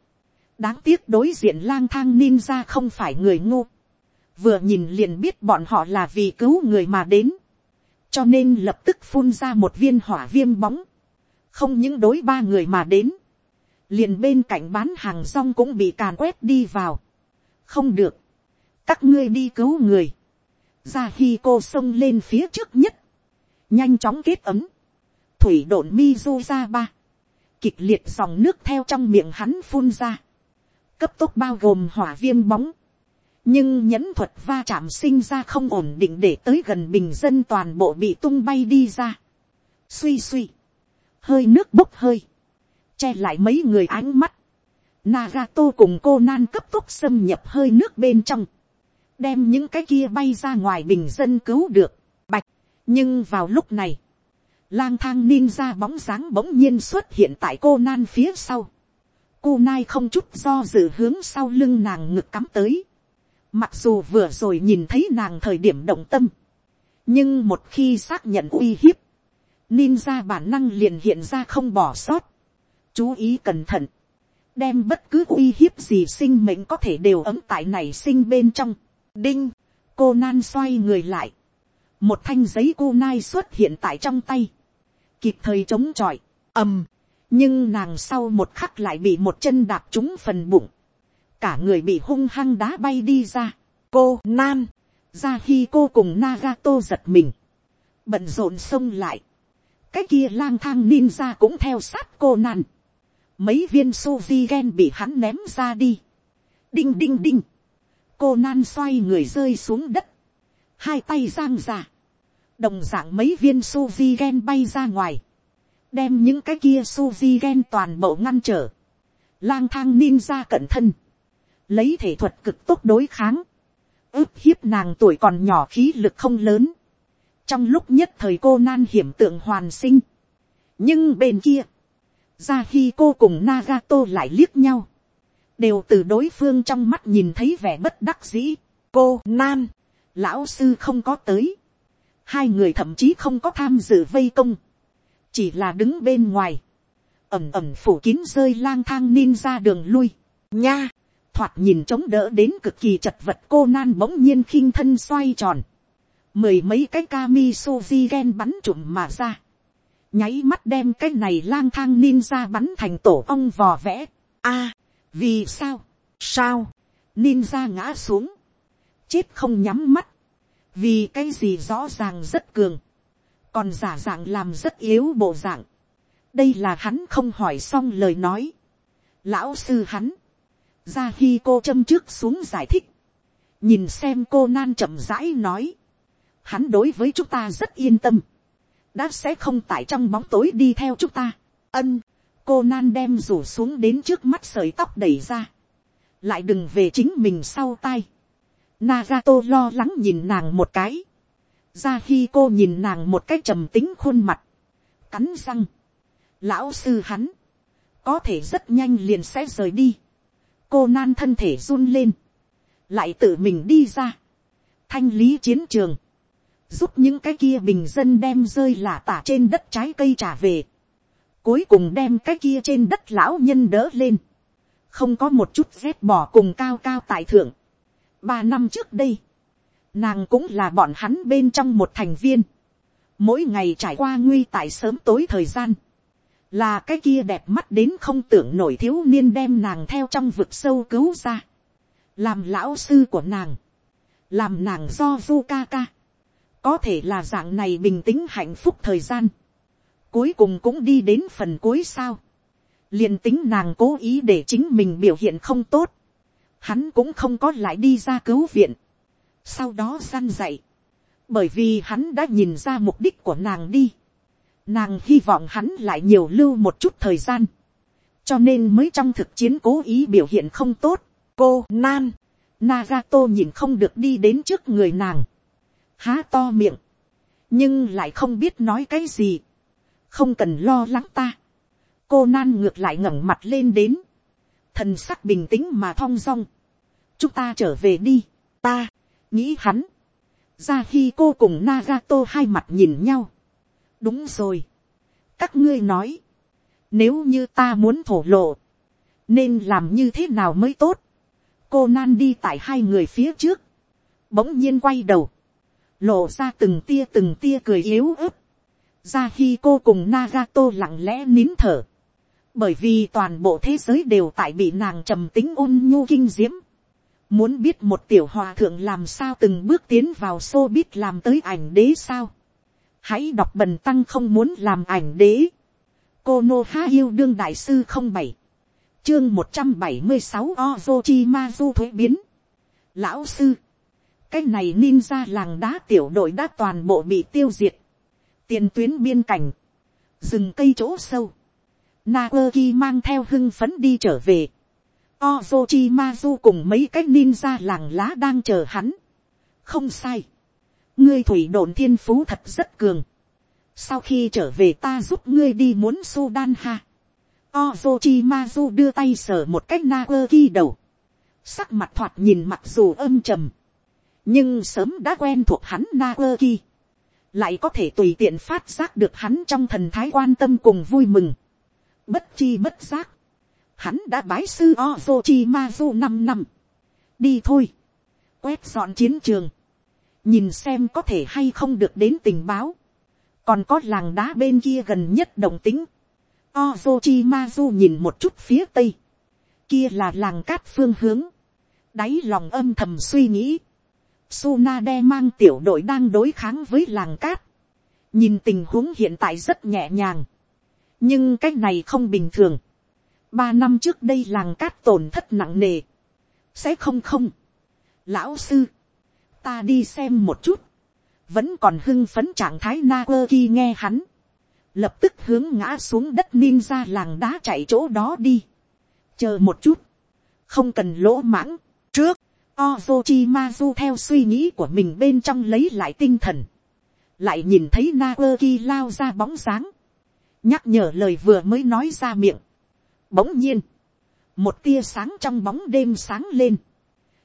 Đáng tiếc đối diện lang thang ninja không phải người ngu. Vừa nhìn liền biết bọn họ là vì cứu người mà đến. Cho nên lập tức phun ra một viên hỏa viêm bóng. Không những đối ba người mà đến. Liền bên cạnh bán hàng rong cũng bị càn quét đi vào. Không được. Các ngươi đi cứu người ra khi cô xông lên phía trước nhất, nhanh chóng kết ấm, thủy độn mi du ra ba, kịch liệt dòng nước theo trong miệng hắn phun ra, cấp tốc bao gồm hỏa viêm bóng, nhưng nhẫn thuật va chạm sinh ra không ổn định để tới gần bình dân toàn bộ bị tung bay đi ra. suy suy, hơi nước bốc hơi, che lại mấy người ánh mắt, Nagato cùng cô nan cấp tốc xâm nhập hơi nước bên trong đem những cái kia bay ra ngoài bình dân cứu được, bạch. nhưng vào lúc này, lang thang ninja bóng dáng bỗng nhiên xuất hiện tại cô nan phía sau. cô nai không chút do dự hướng sau lưng nàng ngực cắm tới. mặc dù vừa rồi nhìn thấy nàng thời điểm động tâm, nhưng một khi xác nhận uy hiếp, ninja bản năng liền hiện ra không bỏ sót. chú ý cẩn thận, đem bất cứ uy hiếp gì sinh mệnh có thể đều ấm tại này sinh bên trong Đinh, cô nan xoay người lại. Một thanh giấy cô nai xuất hiện tại trong tay. Kịp thời chống chọi, ầm. Nhưng nàng sau một khắc lại bị một chân đạp trúng phần bụng. Cả người bị hung hăng đá bay đi ra. Cô nan, ra khi cô cùng Nagato giật mình. Bận rộn xông lại. Cái kia lang thang ninja cũng theo sát cô nan. Mấy viên suzy gen bị hắn ném ra đi. Đinh đinh đinh cô nan xoay người rơi xuống đất, hai tay giang ra, đồng d ạ n g mấy viên suzy gen bay ra ngoài, đem những cái kia suzy gen toàn bộ ngăn trở, lang thang ninja cận thân, lấy thể thuật cực tốt đối kháng, ức hiếp nàng tuổi còn nhỏ khí lực không lớn, trong lúc nhất thời cô nan hiểm tượng hoàn sinh, nhưng bên kia, ra khi cô cùng Nagato lại liếc nhau, đều từ đối phương trong mắt nhìn thấy vẻ bất đắc dĩ. cô nan, lão sư không có tới, hai người thậm chí không có tham dự vây công, chỉ là đứng bên ngoài, ẩm ẩm phủ kín rơi lang thang ninja đường lui, nha, thoạt nhìn chống đỡ đến cực kỳ chật vật cô nan bỗng nhiên khinh thân xoay tròn, mười mấy cái kami suzy gen bắn trụm mà ra, nháy mắt đem cái này lang thang ninja bắn thành tổ ong vò vẽ, a, vì sao, sao, ninja ngã xuống, chết không nhắm mắt, vì cái gì rõ ràng rất cường, còn giả dạng làm rất yếu bộ dạng, đây là hắn không hỏi xong lời nói, lão sư hắn, ra khi cô châm trước xuống giải thích, nhìn xem cô nan chậm rãi nói, hắn đối với chúng ta rất yên tâm, đã sẽ không tại trong bóng tối đi theo chúng ta, ân, cô nan đem rủ xuống đến trước mắt sợi tóc đẩy ra, lại đừng về chính mình sau tay. Nagato lo lắng nhìn nàng một cái, ra khi cô nhìn nàng một cái trầm tính khuôn mặt, cắn răng, lão sư hắn, có thể rất nhanh liền sẽ rời đi, cô nan thân thể run lên, lại tự mình đi ra, thanh lý chiến trường, giúp những cái kia bình dân đem rơi lả tả trên đất trái cây trả về, cuối cùng đem cái kia trên đất lão nhân đỡ lên, không có một chút rét bỏ cùng cao cao tại thượng. ba năm trước đây, nàng cũng là bọn hắn bên trong một thành viên, mỗi ngày trải qua nguy tại sớm tối thời gian, là cái kia đẹp mắt đến không tưởng nổi thiếu niên đem nàng theo trong vực sâu cứu ra, làm lão sư của nàng, làm nàng do du ca ca, có thể là dạng này bình tĩnh hạnh phúc thời gian, cuối cùng cũng đi đến phần cuối sao, liền tính nàng cố ý để chính mình biểu hiện không tốt, hắn cũng không có lại đi ra cứu viện, sau đó săn dậy, bởi vì hắn đã nhìn ra mục đích của nàng đi, nàng hy vọng hắn lại nhiều lưu một chút thời gian, cho nên mới trong thực chiến cố ý biểu hiện không tốt, cô nan, Nagato nhìn không được đi đến trước người nàng, há to miệng, nhưng lại không biết nói cái gì, không cần lo lắng ta, cô nan ngược lại ngẩng mặt lên đến, thần sắc bình tĩnh mà thong dong, chúng ta trở về đi, ta, nghĩ hắn, ra khi cô cùng Nagato hai mặt nhìn nhau, đúng rồi, các ngươi nói, nếu như ta muốn thổ lộ, nên làm như thế nào mới tốt, cô nan đi tại hai người phía trước, bỗng nhiên quay đầu, lộ ra từng tia từng tia cười yếu ớt, ra khi cô cùng Nagato lặng lẽ nín thở, bởi vì toàn bộ thế giới đều tại bị nàng trầm tính ôn nhu kinh diễm, muốn biết một tiểu hòa thượng làm sao từng bước tiến vào xô biết làm tới ảnh đế sao, hãy đọc bần tăng không muốn làm ảnh đế, cô nô ha yêu đương đại sư không bảy, chương một trăm bảy mươi sáu ozochi thuế biến, lão sư, cái này ninja làng đá tiểu đội đã toàn bộ bị tiêu diệt, tiền tuyến biên cảnh, rừng cây chỗ sâu, Naoki mang theo hưng phấn đi trở về. Ozochimazu cùng mấy cái ninja làng lá đang chờ hắn. Không sai. Ngươi thủy đồn thiên phú thật rất cường. Sau khi trở về ta giúp ngươi đi muốn Sudan ha. Ozochimazu đưa tay sờ một cách Naoki đầu. Sắc mặt thoạt nhìn mặc dù âm trầm. Nhưng sớm đã quen thuộc hắn Naoki. Lại có thể tùy tiện phát giác được hắn trong thần thái quan tâm cùng vui mừng Bất chi bất giác. Hắn đã bái sư Ozochi Mazu 5 năm. Đi thôi. Quét dọn chiến trường. Nhìn xem có thể hay không được đến tình báo. Còn có làng đá bên kia gần nhất đồng tính. Ozochi Mazu nhìn một chút phía tây. Kia là làng cát phương hướng. Đáy lòng âm thầm suy nghĩ. Sunade mang tiểu đội đang đối kháng với làng cát. Nhìn tình huống hiện tại rất nhẹ nhàng nhưng cái này không bình thường. ba năm trước đây làng cát tổn thất nặng nề. sẽ không không. lão sư, ta đi xem một chút. vẫn còn hưng phấn trạng thái na quơ khi nghe hắn. lập tức hướng ngã xuống đất ninja làng đá chạy chỗ đó đi. chờ một chút. không cần lỗ mãng. trước, Ozochimazu theo suy nghĩ của mình bên trong lấy lại tinh thần. Lại nhìn thấy Naoki lao ra bóng dáng nhắc nhở lời vừa mới nói ra miệng. Bỗng nhiên, một tia sáng trong bóng đêm sáng lên,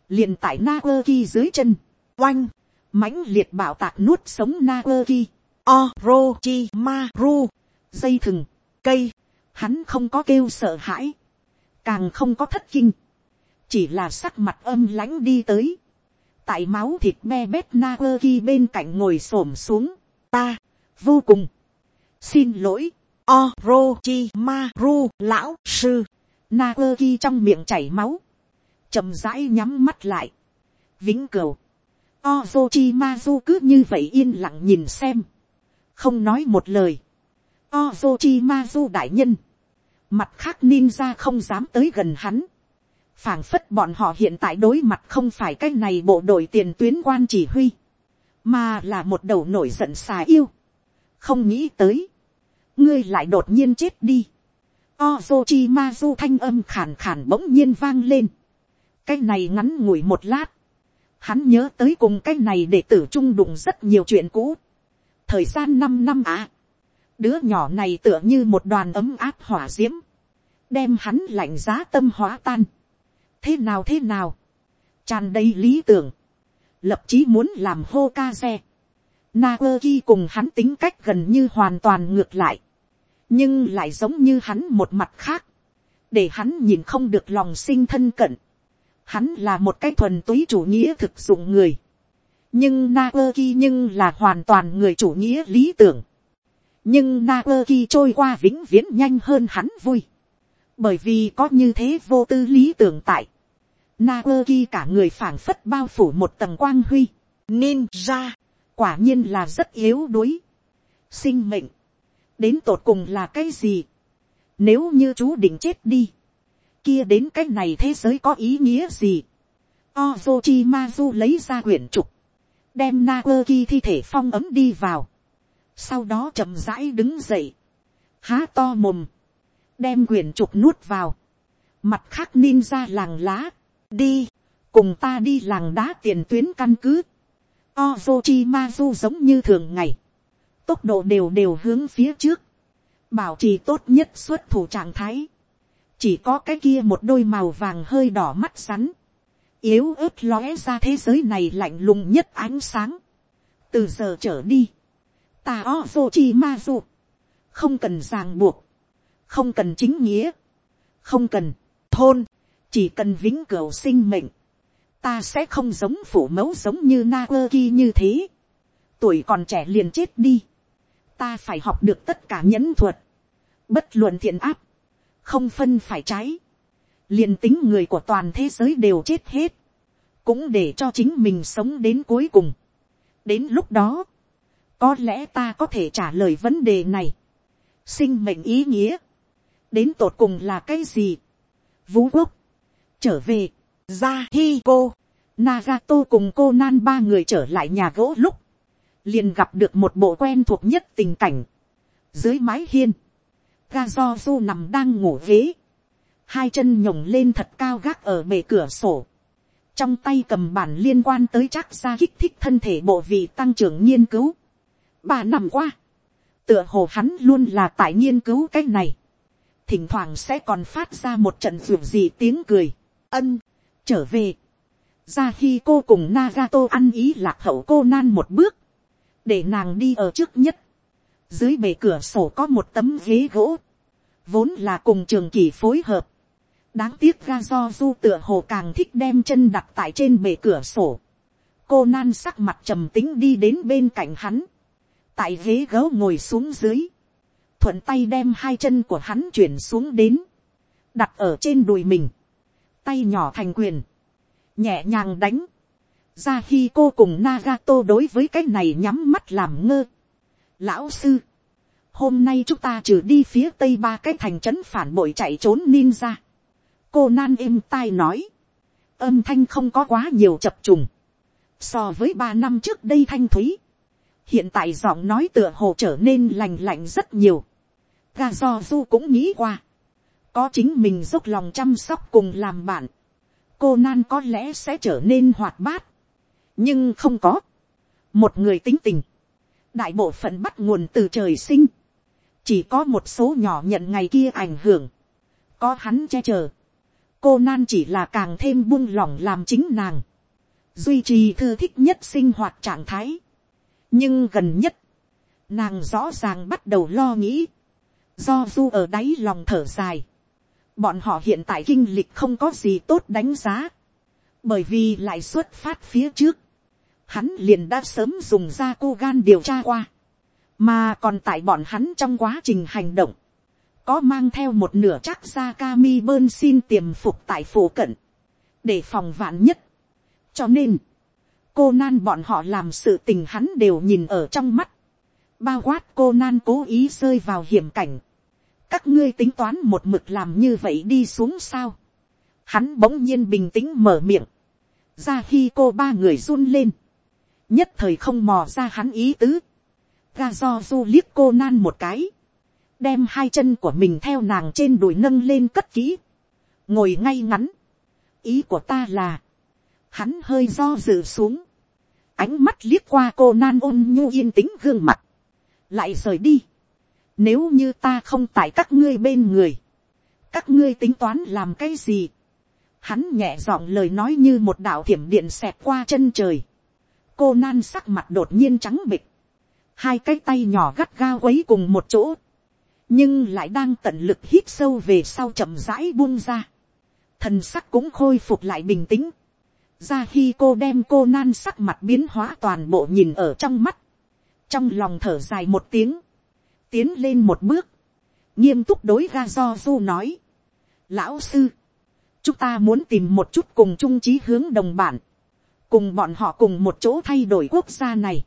liền tại Naoki dưới chân, oanh, mãnh liệt bảo tạc nuốt sống Naoki. Orochimaru. orochi maru, dây thừng, cây, hắn không có kêu sợ hãi, càng không có thất kinh, chỉ là sắc mặt âm lãnh đi tới, tại máu thịt me bét na quơ ki bên cạnh ngồi s ổ m xuống, ta, vô cùng, xin lỗi, Orochimaru lão sư. Naoki trong miệng chảy máu. chậm rãi nhắm mắt lại. Vĩnh cửu. Orochimaru cứ như vậy yên lặng nhìn xem. Không nói một lời. Orochimaru đại nhân. Mặt khác ninja không dám tới gần hắn phảng phất bọn họ hiện tại đối mặt không phải cái này bộ đội tiền tuyến quan chỉ huy. Mà là một đầu nổi giận xà yêu. Không nghĩ tới, ngươi lại đột nhiên chết đi. Ozochi Mazu thanh âm khàn khàn bỗng nhiên vang lên. Cái này ngắn ngủi một lát. Hắn nhớ tới cùng cái này để tử trung đụng rất nhiều chuyện cũ. Thời gian năm năm à. Đứa nhỏ này tựa như một đoàn ấm áp hỏa diễm. Đem hắn lạnh giá tâm hóa tan. Thế nào thế nào. tràn đầy lý tưởng. Lập chí muốn làm Hokage. Naoki cùng hắn tính cách gần như hoàn toàn ngược lại nhưng lại giống như hắn một mặt khác, để hắn nhìn không được lòng sinh thân cận. Hắn là một cái thuần túy chủ nghĩa thực dụng người, nhưng Naoki nhưng là hoàn toàn người chủ nghĩa lý tưởng. nhưng Naoki trôi qua vĩnh viễn nhanh hơn hắn vui, bởi vì có như thế vô tư lý tưởng tại. Naoki cả người phảng phất bao phủ một tầng quang huy. Ninja, quả nhiên là rất yếu đuối. Sinh mệnh, đến tột cùng là cái gì? Nếu như chú định chết đi, kia đến cái này thế giới có ý nghĩa gì? Ozochimazu lấy ra quyển trục, đem Naoki thi thể phong ấm đi vào. Sau đó chậm rãi đứng dậy, há to mồm, đem quyển trục nuốt vào. Mặt khác ninja làng lá, đi, cùng ta đi làng đá tiền tuyến căn cứ. Ozochimazu giống như thường ngày, tốc độ đều đều hướng phía trước, bảo trì tốt nhất xuất thủ trạng thái. Chỉ có cái kia một đôi màu vàng hơi đỏ mắt rắn, yếu ớt lóe ra thế giới này lạnh lùng nhất ánh sáng. từ giờ trở đi, ta Ozochimazu, không cần ràng buộc, không cần chính nghĩa, không cần thôn, chỉ cần vĩnh cửu sinh mệnh, ta sẽ không giống phủ mẫu giống như na quơ ki như thế, tuổi còn trẻ liền chết đi, ta phải học được tất cả nhẫn thuật, bất luận thiện áp, không phân phải trái, liền tính người của toàn thế giới đều chết hết, cũng để cho chính mình sống đến cuối cùng. đến lúc đó, có lẽ ta có thể trả lời vấn đề này, sinh mệnh ý nghĩa, đến tột cùng là cái gì, vũ quốc, trở về, ra hi cô, Nagato cùng cô nan ba người trở lại nhà gỗ lúc, liền gặp được một bộ quen thuộc nhất tình cảnh. Dưới mái hiên, Gazozu nằm đang ngủ ghế, hai chân nhổng lên thật cao gác ở bề cửa sổ, trong tay cầm bản liên quan tới chắc ra kích thích thân thể bộ vị tăng trưởng nghiên cứu. Bà nằm qua, tựa hồ hắn luôn là tại nghiên cứu cái này, thỉnh thoảng sẽ còn phát ra một trận ruộng gì tiếng cười, ân, trở về, ra khi cô cùng Nagato ăn ý lạc hậu cô nan một bước, để nàng đi ở trước nhất, dưới bề cửa sổ có một tấm ghế gỗ, vốn là cùng trường kỳ phối hợp, đáng tiếc ra do du tựa hồ càng thích đem chân đặt tại trên bề cửa sổ, cô nan sắc mặt trầm tính đi đến bên cạnh hắn, tại ghế gấu ngồi xuống dưới, thuận tay đem hai chân của hắn chuyển xuống đến, đặt ở trên đùi mình, tay nhỏ thành quyền, nhẹ nhàng đánh, ra khi cô cùng Nagato đối với cái này nhắm mắt làm ngơ. Lão sư, hôm nay chúng ta trừ đi phía tây ba cái thành trấn phản bội chạy trốn ninja. cô nan êm tai nói, âm thanh không có quá nhiều chập trùng, so với ba năm trước đây thanh thúy, hiện tại giọng nói tựa hồ trở nên lành lạnh rất nhiều ga do du cũng nghĩ qua, có chính mình dốc lòng chăm sóc cùng làm bạn, cô nan có lẽ sẽ trở nên hoạt bát, nhưng không có, một người tính tình, đại bộ phận bắt nguồn từ trời sinh, chỉ có một số nhỏ nhận ngày kia ảnh hưởng, có hắn che chở, cô nan chỉ là càng thêm buông lỏng làm chính nàng, duy trì thư thích nhất sinh hoạt trạng thái, nhưng gần nhất, nàng rõ ràng bắt đầu lo nghĩ, do du ở đáy lòng thở dài, bọn họ hiện tại kinh lịch không có gì tốt đánh giá, bởi vì lại xuất phát phía trước, hắn liền đã sớm dùng ra cô gan điều tra qua, mà còn tại bọn hắn trong quá trình hành động, có mang theo một nửa chắc ra kami bơn xin tiềm phục tại phủ cận, để phòng vạn nhất. cho nên, cô nan bọn họ làm sự tình hắn đều nhìn ở trong mắt, bao quát cô nan cố ý rơi vào hiểm cảnh, các ngươi tính toán một mực làm như vậy đi xuống sao. Hắn bỗng nhiên bình tĩnh mở miệng, ra khi cô ba người run lên, nhất thời không mò ra hắn ý tứ, ga do du liếc cô nan một cái, đem hai chân của mình theo nàng trên đùi nâng lên cất kỹ, ngồi ngay ngắn. ý của ta là, hắn hơi do dự xuống, ánh mắt liếc qua cô nan ôn nhu yên tĩnh gương mặt, lại rời đi. Nếu như ta không tại các ngươi bên người, các ngươi tính toán làm cái gì? Hắn nhẹ giọng lời nói như một đạo thiểm điện xẹt qua chân trời. Cô nan sắc mặt đột nhiên trắng bịch. Hai cái tay nhỏ gắt gao quấy cùng một chỗ. Nhưng lại đang tận lực hít sâu về sau chậm rãi buông ra. Thần sắc cũng khôi phục lại bình tĩnh. Ra khi cô đem cô nan sắc mặt biến hóa toàn bộ nhìn ở trong mắt. Trong lòng thở dài một tiếng. Tiến lên một bước. Nghiêm túc đối ra do du nói. Lão sư chúng ta muốn tìm một chút cùng chung trí hướng đồng bản, cùng bọn họ cùng một chỗ thay đổi quốc gia này,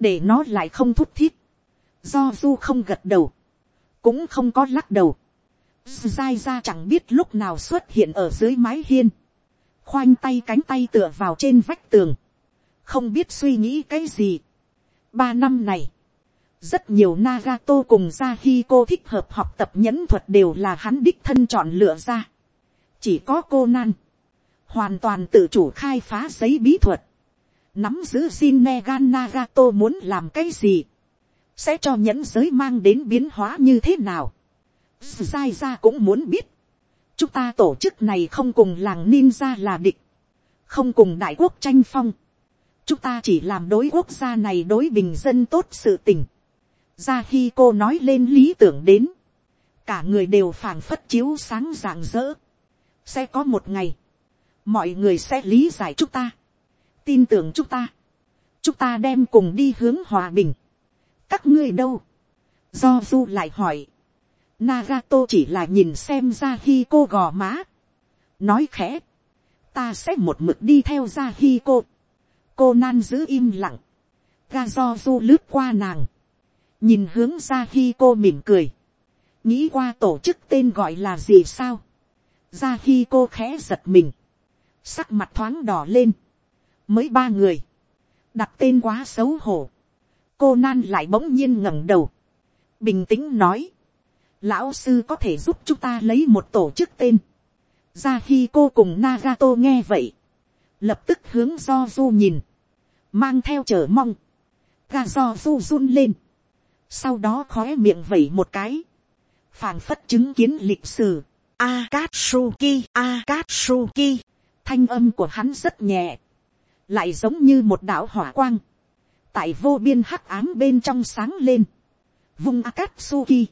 để nó lại không thút thiết, do du không gật đầu, cũng không có lắc đầu, dai ra chẳng biết lúc nào xuất hiện ở dưới mái hiên, khoanh tay cánh tay tựa vào trên vách tường, không biết suy nghĩ cái gì. ba năm này, rất nhiều Nagato cùng Zahiko thích hợp học tập nhẫn thuật đều là hắn đích thân chọn lựa ra. chỉ có cô nan, hoàn toàn tự chủ khai phá giấy bí thuật, nắm giữ Shinnegan Nagato muốn làm cái gì, sẽ cho nhẫn giới mang đến biến hóa như thế nào. sai ra cũng muốn biết, chúng ta tổ chức này không cùng làng ninja là địch, không cùng đại quốc tranh phong, chúng ta chỉ làm đối quốc gia này đối bình dân tốt sự tình ra khi cô nói lên lý tưởng đến, cả người đều phảng phất chiếu sáng rạng rỡ. sẽ có một ngày, mọi người sẽ lý giải chúng ta, tin tưởng chúng ta, chúng ta đem cùng đi hướng hòa bình. các ngươi đâu, do du lại hỏi, Nagato chỉ là nhìn xem ra khi cô gò má. Nói khẽ. Ta sẽ một mực đi theo ra khi cô. Cô nan giữ im lặng. Ga do du lướt qua nàng. Nhìn hướng ra khi cô mỉm cười. Nghĩ qua tổ chức tên gọi là gì sao. Ra khi cô khẽ giật mình. Sắc mặt thoáng đỏ lên. Mới ba người. Đặt tên quá xấu hổ. Cô nan lại bỗng nhiên ngẩng đầu. Bình tĩnh nói lão sư có thể giúp chúng ta lấy một tổ chức tên. ra khi cô cùng Nagato nghe vậy, lập tức hướng do du nhìn, mang theo chờ mong, ga do du run lên, sau đó khói miệng vẩy một cái, phảng phất chứng kiến lịch sử, Akatsuki, Akatsuki, thanh âm của hắn rất nhẹ, lại giống như một đạo hỏa quang, tại vô biên hắc ám bên trong sáng lên, vùng Akatsuki,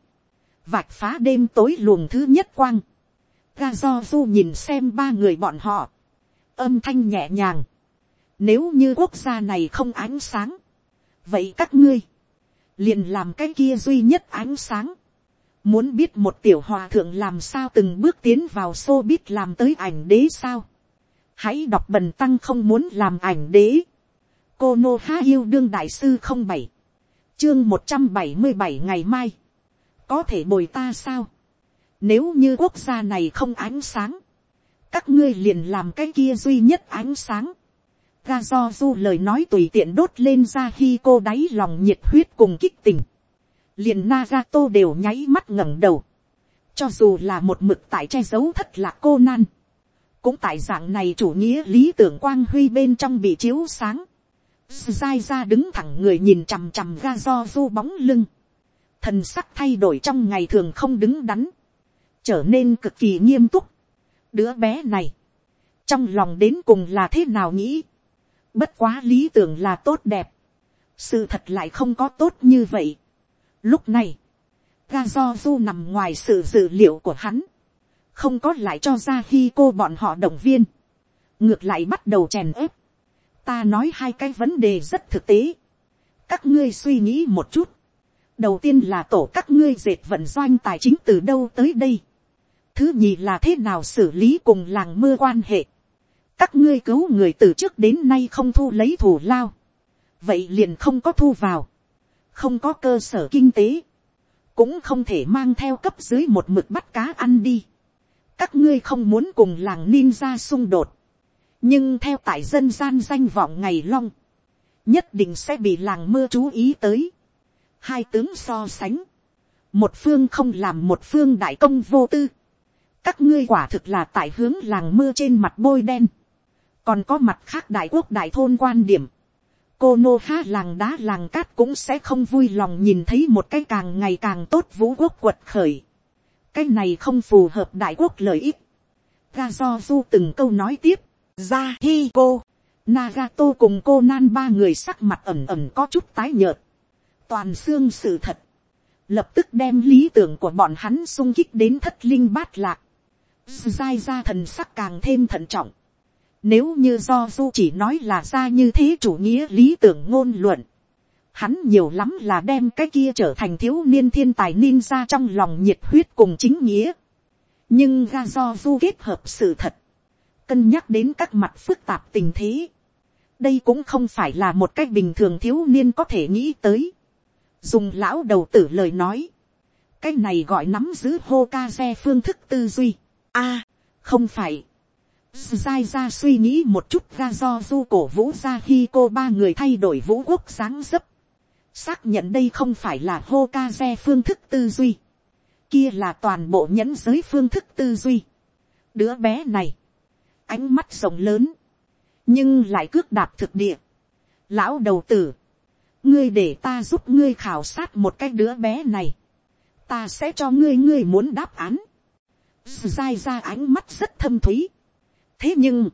vạch phá đêm tối luồng thứ nhất quang, ga do du nhìn xem ba người bọn họ, âm thanh nhẹ nhàng, nếu như quốc gia này không ánh sáng, vậy các ngươi, liền làm cái kia duy nhất ánh sáng, muốn biết một tiểu hòa thượng làm sao từng bước tiến vào xô biết làm tới ảnh đế sao, hãy đọc bần tăng không muốn làm ảnh đế, cô nô há yêu đương đại sư không bảy, chương một trăm bảy mươi bảy ngày mai, có thể bồi ta sao. Nếu như quốc gia này không ánh sáng, các ngươi liền làm cái kia duy nhất ánh sáng. Ga do du lời nói tùy tiện đốt lên ra khi cô đáy lòng nhiệt huyết cùng kích tình. Liền Nagato đều nháy mắt ngẩng đầu. Cho dù là một mực tại che giấu thật là cô nan. Cũng tại dạng này chủ nghĩa lý tưởng quang huy bên trong bị chiếu sáng. Dai ra đứng thẳng người nhìn chằm chằm ga do du bóng lưng thần sắc thay đổi trong ngày thường không đứng đắn, trở nên cực kỳ nghiêm túc. đứa bé này, trong lòng đến cùng là thế nào nghĩ, bất quá lý tưởng là tốt đẹp, sự thật lại không có tốt như vậy. lúc này, ga do du nằm ngoài sự dự liệu của hắn, không có lại cho ra khi cô bọn họ động viên, ngược lại bắt đầu chèn ép. ta nói hai cái vấn đề rất thực tế, các ngươi suy nghĩ một chút, đầu tiên là tổ các ngươi dệt vận doanh tài chính từ đâu tới đây. thứ nhì là thế nào xử lý cùng làng mưa quan hệ các ngươi cứu người từ trước đến nay không thu lấy thủ lao. vậy liền không có thu vào. không có cơ sở kinh tế. cũng không thể mang theo cấp dưới một mực bắt cá ăn đi. các ngươi không muốn cùng làng ninja xung đột. nhưng theo tại dân gian danh vọng ngày long, nhất định sẽ bị làng mưa chú ý tới hai tướng so sánh, một phương không làm một phương đại công vô tư, các ngươi quả thực là tại hướng làng mưa trên mặt bôi đen, còn có mặt khác đại quốc đại thôn quan điểm, cô nô ha làng đá làng cát cũng sẽ không vui lòng nhìn thấy một cái càng ngày càng tốt vũ quốc quật khởi, cái này không phù hợp đại quốc lợi ích, ga do du từng câu nói tiếp, ra hi cô, Nagato cùng cô nan ba người sắc mặt ẩm ẩm có chút tái nhợt. Toàn xương sự thật, lập tức đem lý tưởng của bọn hắn sung kích đến thất linh bát lạc, dai ra thần sắc càng thêm thận trọng. Nếu như do du chỉ nói là ra như thế chủ nghĩa lý tưởng ngôn luận, hắn nhiều lắm là đem cái kia trở thành thiếu niên thiên tài ninja trong lòng nhiệt huyết cùng chính nghĩa. nhưng ga do du kết hợp sự thật, cân nhắc đến các mặt phức tạp tình thế, đây cũng không phải là một cách bình thường thiếu niên có thể nghĩ tới. dùng lão đầu tử lời nói, cái này gọi nắm giữ hô ca xe phương thức tư duy. a, không phải. Giai ra suy nghĩ một chút ra do du cổ vũ ra khi cô ba người thay đổi vũ quốc sáng dấp. xác nhận đây không phải là hô ca xe phương thức tư duy. kia là toàn bộ nhẫn giới phương thức tư duy. đứa bé này, ánh mắt rộng lớn, nhưng lại cước đạp thực địa. lão đầu tử, ngươi để ta giúp ngươi khảo sát một cái đứa bé này, ta sẽ cho ngươi ngươi muốn đáp án. Sai ra ánh mắt rất thâm thúy thế nhưng,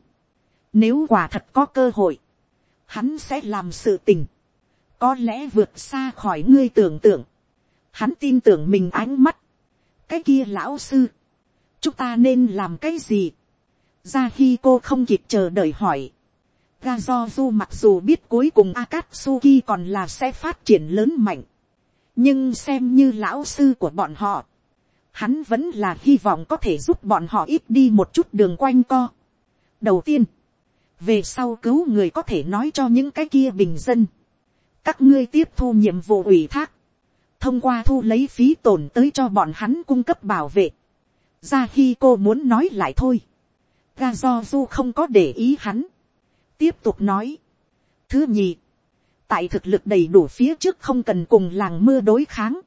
nếu quả thật có cơ hội, hắn sẽ làm sự tình, có lẽ vượt xa khỏi ngươi tưởng tượng. hắn tin tưởng mình ánh mắt, cái kia lão sư, chúng ta nên làm cái gì. ra khi cô không kịp chờ đợi hỏi, ga do du mặc dù biết cuối cùng akatsuki còn là sẽ phát triển lớn mạnh, nhưng xem như lão sư của bọn họ, hắn vẫn là hy vọng có thể giúp bọn họ ít đi một chút đường quanh co đầu tiên, về sau cứu người có thể nói cho những cái kia bình dân, các ngươi tiếp thu nhiệm vụ ủy thác, thông qua thu lấy phí tổn tới cho bọn hắn cung cấp bảo vệ, ra khi cô muốn nói lại thôi, ga do du không có để ý hắn, tiếp tục nói. Thứ nhì, tại thực lực đầy đủ phía trước không cần cùng làng mưa đối kháng,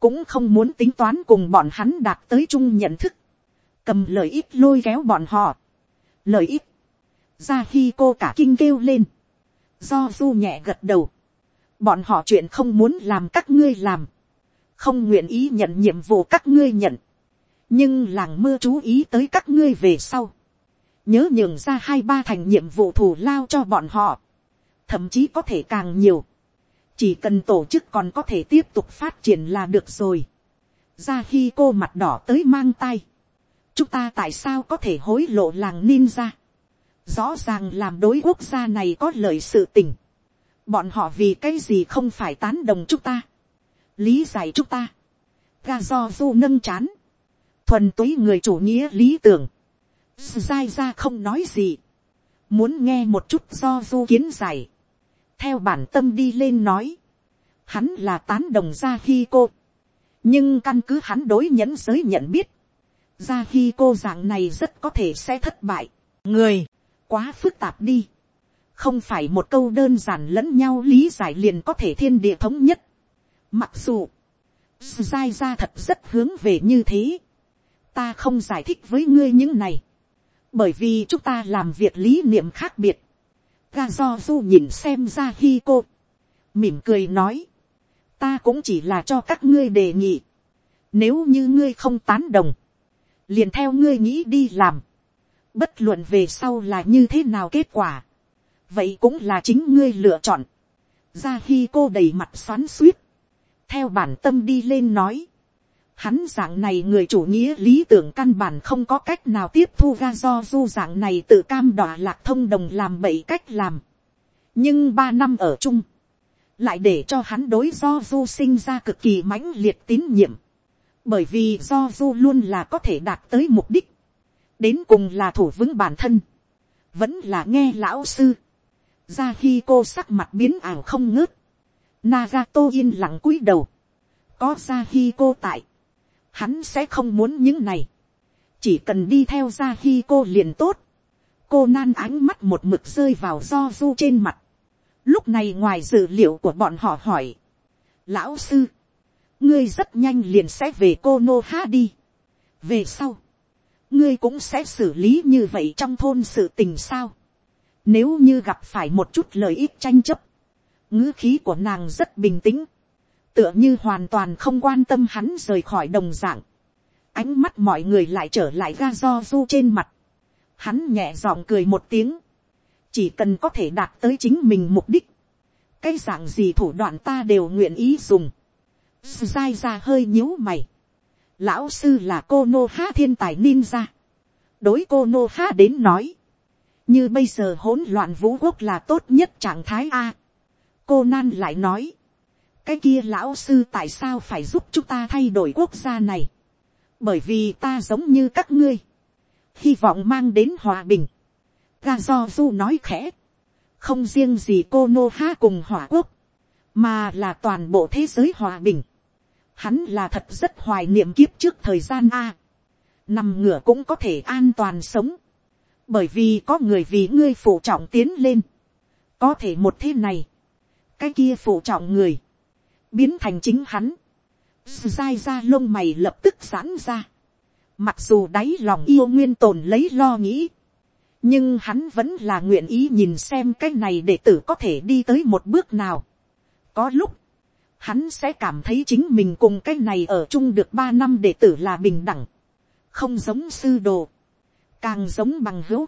cũng không muốn tính toán cùng bọn hắn đạt tới chung nhận thức, cầm lợi ích lôi kéo bọn họ. Lợi ích, ra khi cô cả kinh kêu lên, do du nhẹ gật đầu, bọn họ chuyện không muốn làm các ngươi làm, không nguyện ý nhận nhiệm vụ các ngươi nhận, nhưng làng mưa chú ý tới các ngươi về sau, nhớ nhường ra hai ba thành nhiệm vụ thù lao cho bọn họ, thậm chí có thể càng nhiều, chỉ cần tổ chức còn có thể tiếp tục phát triển là được rồi, ra khi cô mặt đỏ tới mang tay, chúng ta tại sao có thể hối lộ làng ninja, rõ ràng làm đối quốc gia này có lợi sự tình, bọn họ vì cái gì không phải tán đồng chúng ta, lý giải chúng ta, ga do du nâng chán, thuần túy người chủ nghĩa lý tưởng, Sai ra không nói gì, muốn nghe một chút do du kiến giải, theo bản tâm đi lên nói, hắn là tán đồng ra khi cô, nhưng căn cứ hắn đối nhẫn giới nhận biết, ra khi cô dạng này rất có thể sẽ thất bại, người, quá phức tạp đi, không phải một câu đơn giản lẫn nhau lý giải liền có thể thiên địa thống nhất, mặc dù, dai ra thật rất hướng về như thế, ta không giải thích với ngươi những này, bởi vì chúng ta làm việc lý niệm khác biệt. ga do du nhìn xem ra khi cô, mỉm cười nói, ta cũng chỉ là cho các ngươi đề nghị, nếu như ngươi không tán đồng, liền theo ngươi nghĩ đi làm, bất luận về sau là như thế nào kết quả, vậy cũng là chính ngươi lựa chọn, ra khi cô đầy mặt xoắn suýt, theo bản tâm đi lên nói, hắn dạng này người chủ nghĩa lý tưởng căn bản không có cách nào tiếp thu ga do du dạng này tự cam đọa lạc thông đồng làm bậy cách làm. nhưng ba năm ở chung, lại để cho hắn đối do du sinh ra cực kỳ mãnh liệt tín nhiệm bởi vì do du luôn là có thể đạt tới mục đích, đến cùng là thủ vững bản thân, vẫn là nghe lão sư. ra khi cô sắc mặt biến ảo không ngớt, Nagato yên lặng cúi đầu, có ra khi cô tại, hắn sẽ không muốn những này, chỉ cần đi theo ra khi cô liền tốt, cô nan ánh mắt một mực rơi vào do du trên mặt, lúc này ngoài dự liệu của bọn họ hỏi, lão sư, ngươi rất nhanh liền sẽ về cô nô ha đi, về sau, ngươi cũng sẽ xử lý như vậy trong thôn sự tình sao, nếu như gặp phải một chút lợi ích tranh chấp, ngữ khí của nàng rất bình tĩnh, tựa như hoàn toàn không quan tâm hắn rời khỏi đồng dạng. ánh mắt mọi người lại trở lại ga do du trên mặt. hắn nhẹ giọng cười một tiếng. chỉ cần có thể đạt tới chính mình mục đích. cái dạng gì thủ đoạn ta đều nguyện ý dùng dai ra hơi nhíu mày. lão sư là cô nô ha thiên tài ninja. đối cô nô ha đến nói. như bây giờ hỗn loạn vũ quốc là tốt nhất trạng thái a. cô nan lại nói cái kia lão sư tại sao phải giúp chúng ta thay đổi quốc gia này. bởi vì ta giống như các ngươi, hy vọng mang đến hòa bình. ga do du nói khẽ, không riêng gì cô nô ha cùng hỏa quốc, mà là toàn bộ thế giới hòa bình. Hắn là thật rất hoài niệm kiếp trước thời gian a. nằm ngửa cũng có thể an toàn sống, bởi vì có người vì ngươi phụ trọng tiến lên. có thể một thế này, cái kia phụ trọng người, biến thành chính hắn, dai ra lông mày lập tức giãn ra. Mặc dù đáy lòng yêu nguyên tồn lấy lo nghĩ, nhưng hắn vẫn là nguyện ý nhìn xem cái này để tử có thể đi tới một bước nào. có lúc, hắn sẽ cảm thấy chính mình cùng cái này ở chung được ba năm đệ tử là bình đẳng, không giống sư đồ, càng giống bằng hữu.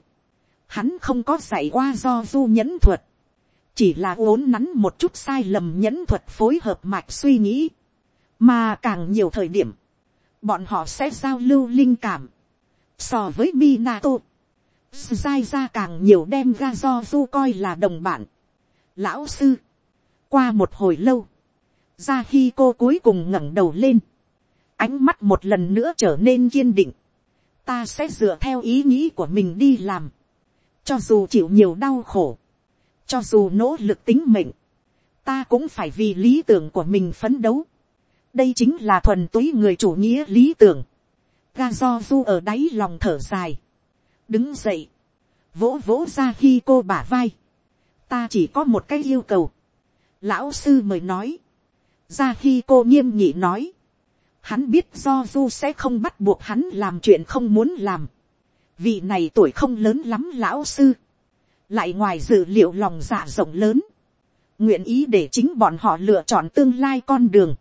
Hắn không có dạy qua do du nhẫn thuật, chỉ là uốn nắn một chút sai lầm nhẫn thuật phối hợp mạch suy nghĩ, mà càng nhiều thời điểm, bọn họ sẽ giao lưu linh cảm, so với Minato, dai ra càng nhiều đem ra do du coi là đồng bạn. Lão sư, qua một hồi lâu, ra khi cô cuối cùng ngẩng đầu lên, ánh mắt một lần nữa trở nên kiên định, ta sẽ dựa theo ý nghĩ của mình đi làm, cho dù chịu nhiều đau khổ, cho dù nỗ lực tính mệnh, ta cũng phải vì lý tưởng của mình phấn đấu. đây chính là thuần túy người chủ nghĩa lý tưởng. ga do du ở đáy lòng thở dài. đứng dậy, vỗ vỗ ra khi cô bả vai. ta chỉ có một cái yêu cầu. lão sư mời nói ra khi cô nghiêm nhị nói. hắn biết do du sẽ không bắt buộc hắn làm chuyện không muốn làm. vị này tuổi không lớn lắm lão sư lại ngoài dự liệu lòng dạ rộng lớn, nguyện ý để chính bọn họ lựa chọn tương lai con đường,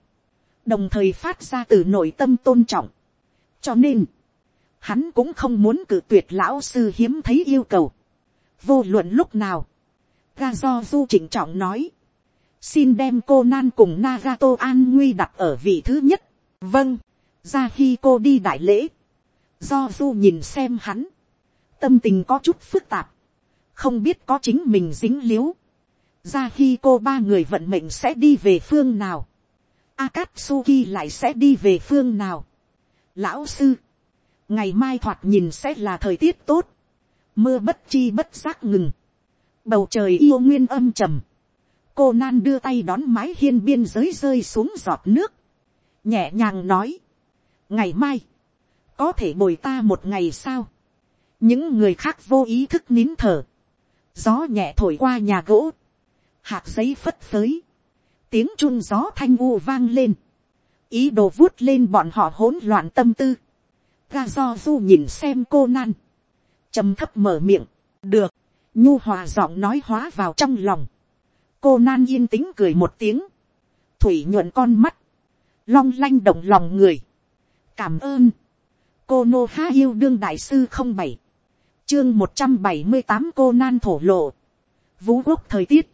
đồng thời phát ra từ nội tâm tôn trọng. cho nên, hắn cũng không muốn cử tuyệt lão sư hiếm thấy yêu cầu. vô luận lúc nào, ga do du chỉnh trọng nói, xin đem cô nan cùng nagato an nguy đặt ở vị thứ nhất. vâng, ra khi cô đi đại lễ, do du nhìn xem hắn, tâm tình có chút phức tạp, không biết có chính mình dính liếu. ra khi cô ba người vận mệnh sẽ đi về phương nào, Akatsuki lại sẽ đi về phương nào. Lão sư, ngày mai thoạt nhìn sẽ là thời tiết tốt, mưa bất chi bất giác ngừng, bầu trời yêu nguyên âm trầm, cô nan đưa tay đón mái hiên biên giới rơi xuống giọt nước, nhẹ nhàng nói, ngày mai, có thể bồi ta một ngày sao, những người khác vô ý thức nín thở, gió nhẹ thổi qua nhà gỗ, hạt giấy phất phới, tiếng chun gió thanh u vang lên, ý đồ vuốt lên bọn họ hỗn loạn tâm tư, ga do du nhìn xem cô nan, trầm thấp mở miệng, được, nhu hòa giọng nói hóa vào trong lòng, cô nan yên tĩnh cười một tiếng, thủy nhuận con mắt, long lanh động lòng người, cảm ơn, cô nô ha yêu đương đại sư không bảy, chương một trăm bảy mươi tám cô nan thổ lộ. Vũ quốc thời tiết.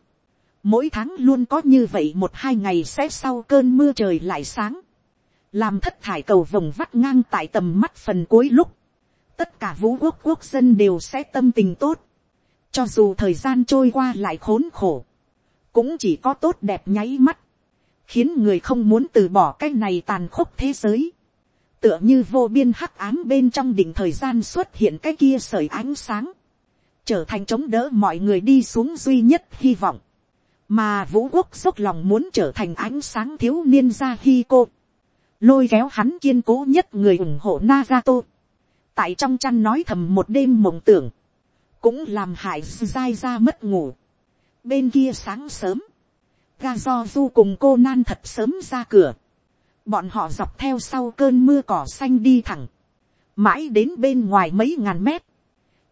Mỗi tháng luôn có như vậy một hai ngày sẽ sau cơn mưa trời lại sáng. Làm thất thải cầu vồng vắt ngang tại tầm mắt phần cuối lúc. Tất cả vũ quốc quốc dân đều sẽ tâm tình tốt. Cho dù thời gian trôi qua lại khốn khổ. Cũng chỉ có tốt đẹp nháy mắt. Khiến người không muốn từ bỏ cái này tàn khốc thế giới tựa như vô biên hắc ám bên trong đỉnh thời gian xuất hiện cái kia sởi ánh sáng, trở thành chống đỡ mọi người đi xuống duy nhất hy vọng, mà vũ quốc dốc lòng muốn trở thành ánh sáng thiếu niên ra hi cô, lôi kéo hắn kiên cố nhất người ủng hộ Nagato, tại trong chăn nói thầm một đêm mộng tưởng, cũng làm hại dai ra mất ngủ bên kia sáng sớm, ga do du cùng cô nan thật sớm ra cửa, bọn họ dọc theo sau cơn mưa cỏ xanh đi thẳng, mãi đến bên ngoài mấy ngàn mét,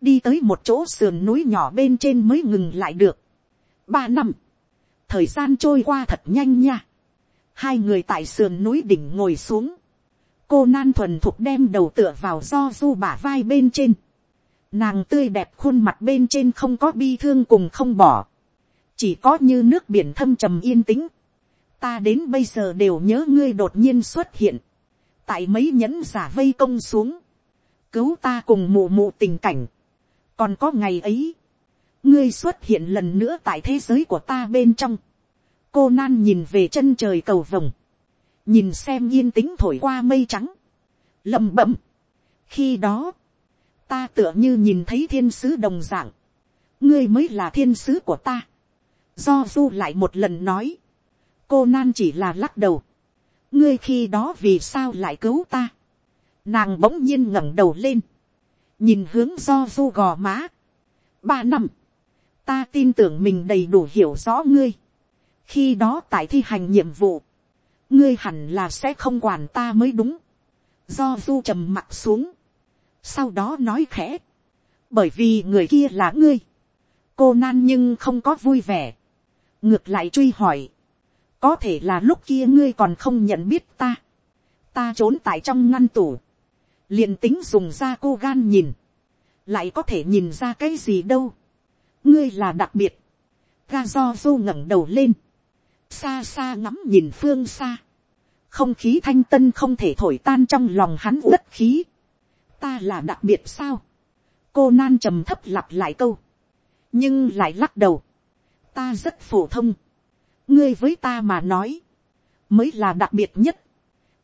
đi tới một chỗ sườn núi nhỏ bên trên mới ngừng lại được. ba năm, thời gian trôi qua thật nhanh nha. hai người tại sườn núi đỉnh ngồi xuống, cô nan thuần thục đem đầu tựa vào do du bả vai bên trên, nàng tươi đẹp khuôn mặt bên trên không có bi thương cùng không bỏ, chỉ có như nước biển thâm trầm yên tĩnh, ta đến bây giờ đều nhớ ngươi đột nhiên xuất hiện, tại mấy nhẫn giả vây công xuống, cứu ta cùng mù mù tình cảnh, còn có ngày ấy, ngươi xuất hiện lần nữa tại thế giới của ta bên trong, cô nan nhìn về chân trời cầu vồng, nhìn xem yên tĩnh thổi qua mây trắng, lầm bẩm. khi đó, ta tựa như nhìn thấy thiên sứ đồng dạng, ngươi mới là thiên sứ của ta do du lại một lần nói, cô nan chỉ là lắc đầu, ngươi khi đó vì sao lại cứu ta. nàng bỗng nhiên ngẩng đầu lên, nhìn hướng do du gò má. ba năm, ta tin tưởng mình đầy đủ hiểu rõ ngươi. khi đó tại thi hành nhiệm vụ, ngươi hẳn là sẽ không quản ta mới đúng. do du trầm mặt xuống, sau đó nói khẽ, bởi vì người kia là ngươi. cô nan nhưng không có vui vẻ, ngược lại truy hỏi, có thể là lúc kia ngươi còn không nhận biết ta, ta trốn tại trong ngăn tủ, liền tính dùng ra cô gan nhìn, lại có thể nhìn ra cái gì đâu, ngươi là đặc biệt, ga do du ngẩng đầu lên, xa xa ngắm nhìn phương xa, không khí thanh tân không thể thổi tan trong lòng hắn uất khí, ta là đặc biệt sao, cô nan trầm thấp lặp lại câu, nhưng lại lắc đầu, ta rất phổ thông, ngươi với ta mà nói, mới là đặc biệt nhất,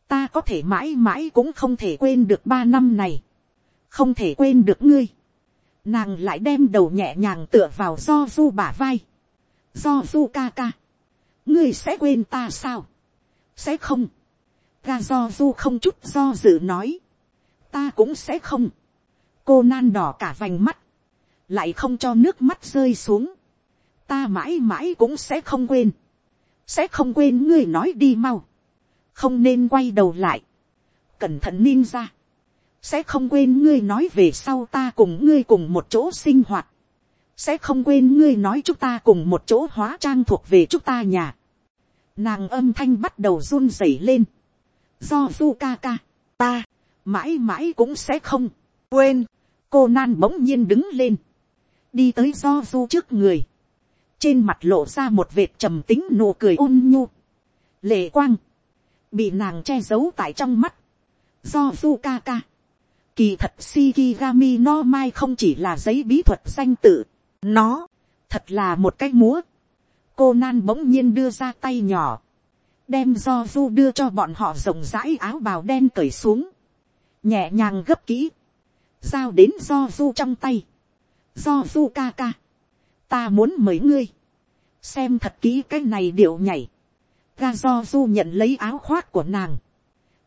ta có thể mãi mãi cũng không thể quên được ba năm này, không thể quên được ngươi, nàng lại đem đầu nhẹ nhàng tựa vào do du bả vai, do du ca ca, ngươi sẽ quên ta sao, sẽ không, ga do du không chút do dự nói, ta cũng sẽ không, cô nan đỏ cả vành mắt, lại không cho nước mắt rơi xuống, ta mãi mãi cũng sẽ không quên, sẽ không quên ngươi nói đi mau, không nên quay đầu lại, cẩn thận ninh ra, sẽ không quên ngươi nói về sau ta cùng ngươi cùng một chỗ sinh hoạt, sẽ không quên ngươi nói chúng ta cùng một chỗ hóa trang thuộc về chúng ta nhà. Nàng âm thanh bắt đầu run rẩy lên, do du ca ca, ta, mãi mãi cũng sẽ không, quên, cô nan bỗng nhiên đứng lên, đi tới do du trước người, trên mặt lộ ra một vệt trầm tính nụ cười ôn nhu, lệ quang, bị nàng che giấu tại trong mắt, do du ca ca, kỳ thật Shikigami no mai không chỉ là giấy bí thuật danh tự, nó, thật là một cái múa, cô nan bỗng nhiên đưa ra tay nhỏ, đem do du đưa cho bọn họ rộng rãi áo bào đen cởi xuống, nhẹ nhàng gấp kỹ, giao đến do du trong tay, do du ca ca, ta muốn mời ngươi, xem thật kỹ cái này điệu nhảy, ga do du nhận lấy áo khoác của nàng,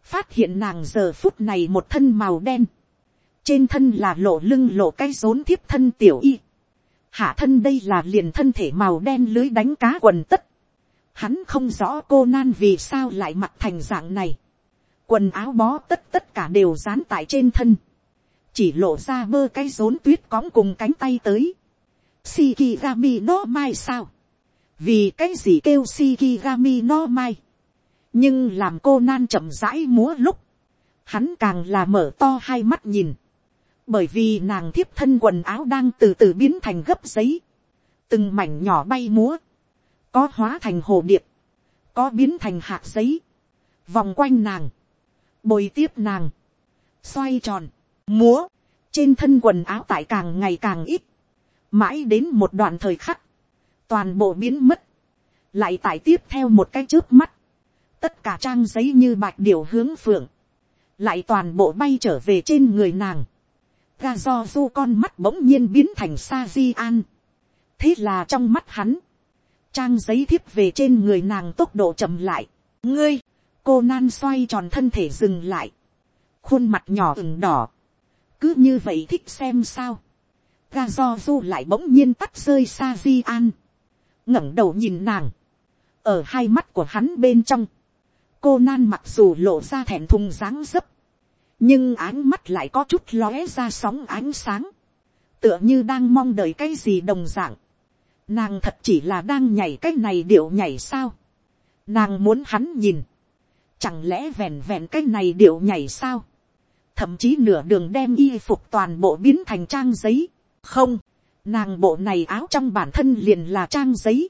phát hiện nàng giờ phút này một thân màu đen, trên thân là lộ lưng lộ cái rốn thiếp thân tiểu y, hạ thân đây là liền thân thể màu đen lưới đánh cá quần tất, hắn không rõ cô nan vì sao lại mặc thành dạng này, quần áo bó tất tất cả đều dán tại trên thân, chỉ lộ ra bơ cái rốn tuyết cõng cùng cánh tay tới, Shikigami no mai sao? Vì cái gì kêu Shikigami no mai? Nhưng làm cô nan chậm rãi múa lúc. Hắn càng là mở to hai mắt nhìn. Bởi vì nàng thiếp thân quần áo đang từ từ biến thành gấp giấy. Từng mảnh nhỏ bay múa. Có hóa thành hồ điệp. Có biến thành hạt giấy. Vòng quanh nàng. Bồi tiếp nàng. Xoay tròn. Múa. Trên thân quần áo tại càng ngày càng ít mãi đến một đoạn thời khắc, toàn bộ biến mất, lại tải tiếp theo một cái trước mắt, tất cả trang giấy như bạch điều hướng phượng, lại toàn bộ bay trở về trên người nàng, ga do du con mắt bỗng nhiên biến thành sa di an, thế là trong mắt hắn, trang giấy thiếp về trên người nàng tốc độ chậm lại, ngươi, cô nan xoay tròn thân thể dừng lại, khuôn mặt nhỏ ửng đỏ, cứ như vậy thích xem sao, ga do du lại bỗng nhiên tắt rơi xa di an, ngẩng đầu nhìn nàng, ở hai mắt của hắn bên trong, cô nan mặc dù lộ ra thẹn thùng dáng dấp, nhưng ánh mắt lại có chút lóe ra sóng ánh sáng, tựa như đang mong đợi cái gì đồng dạng. Nàng thật chỉ là đang nhảy cái này điệu nhảy sao. Nàng muốn hắn nhìn. Chẳng lẽ vẹn vẹn cái này điệu nhảy sao. Thậm chí nửa đường đem y phục toàn bộ biến thành trang giấy không, nàng bộ này áo trong bản thân liền là trang giấy,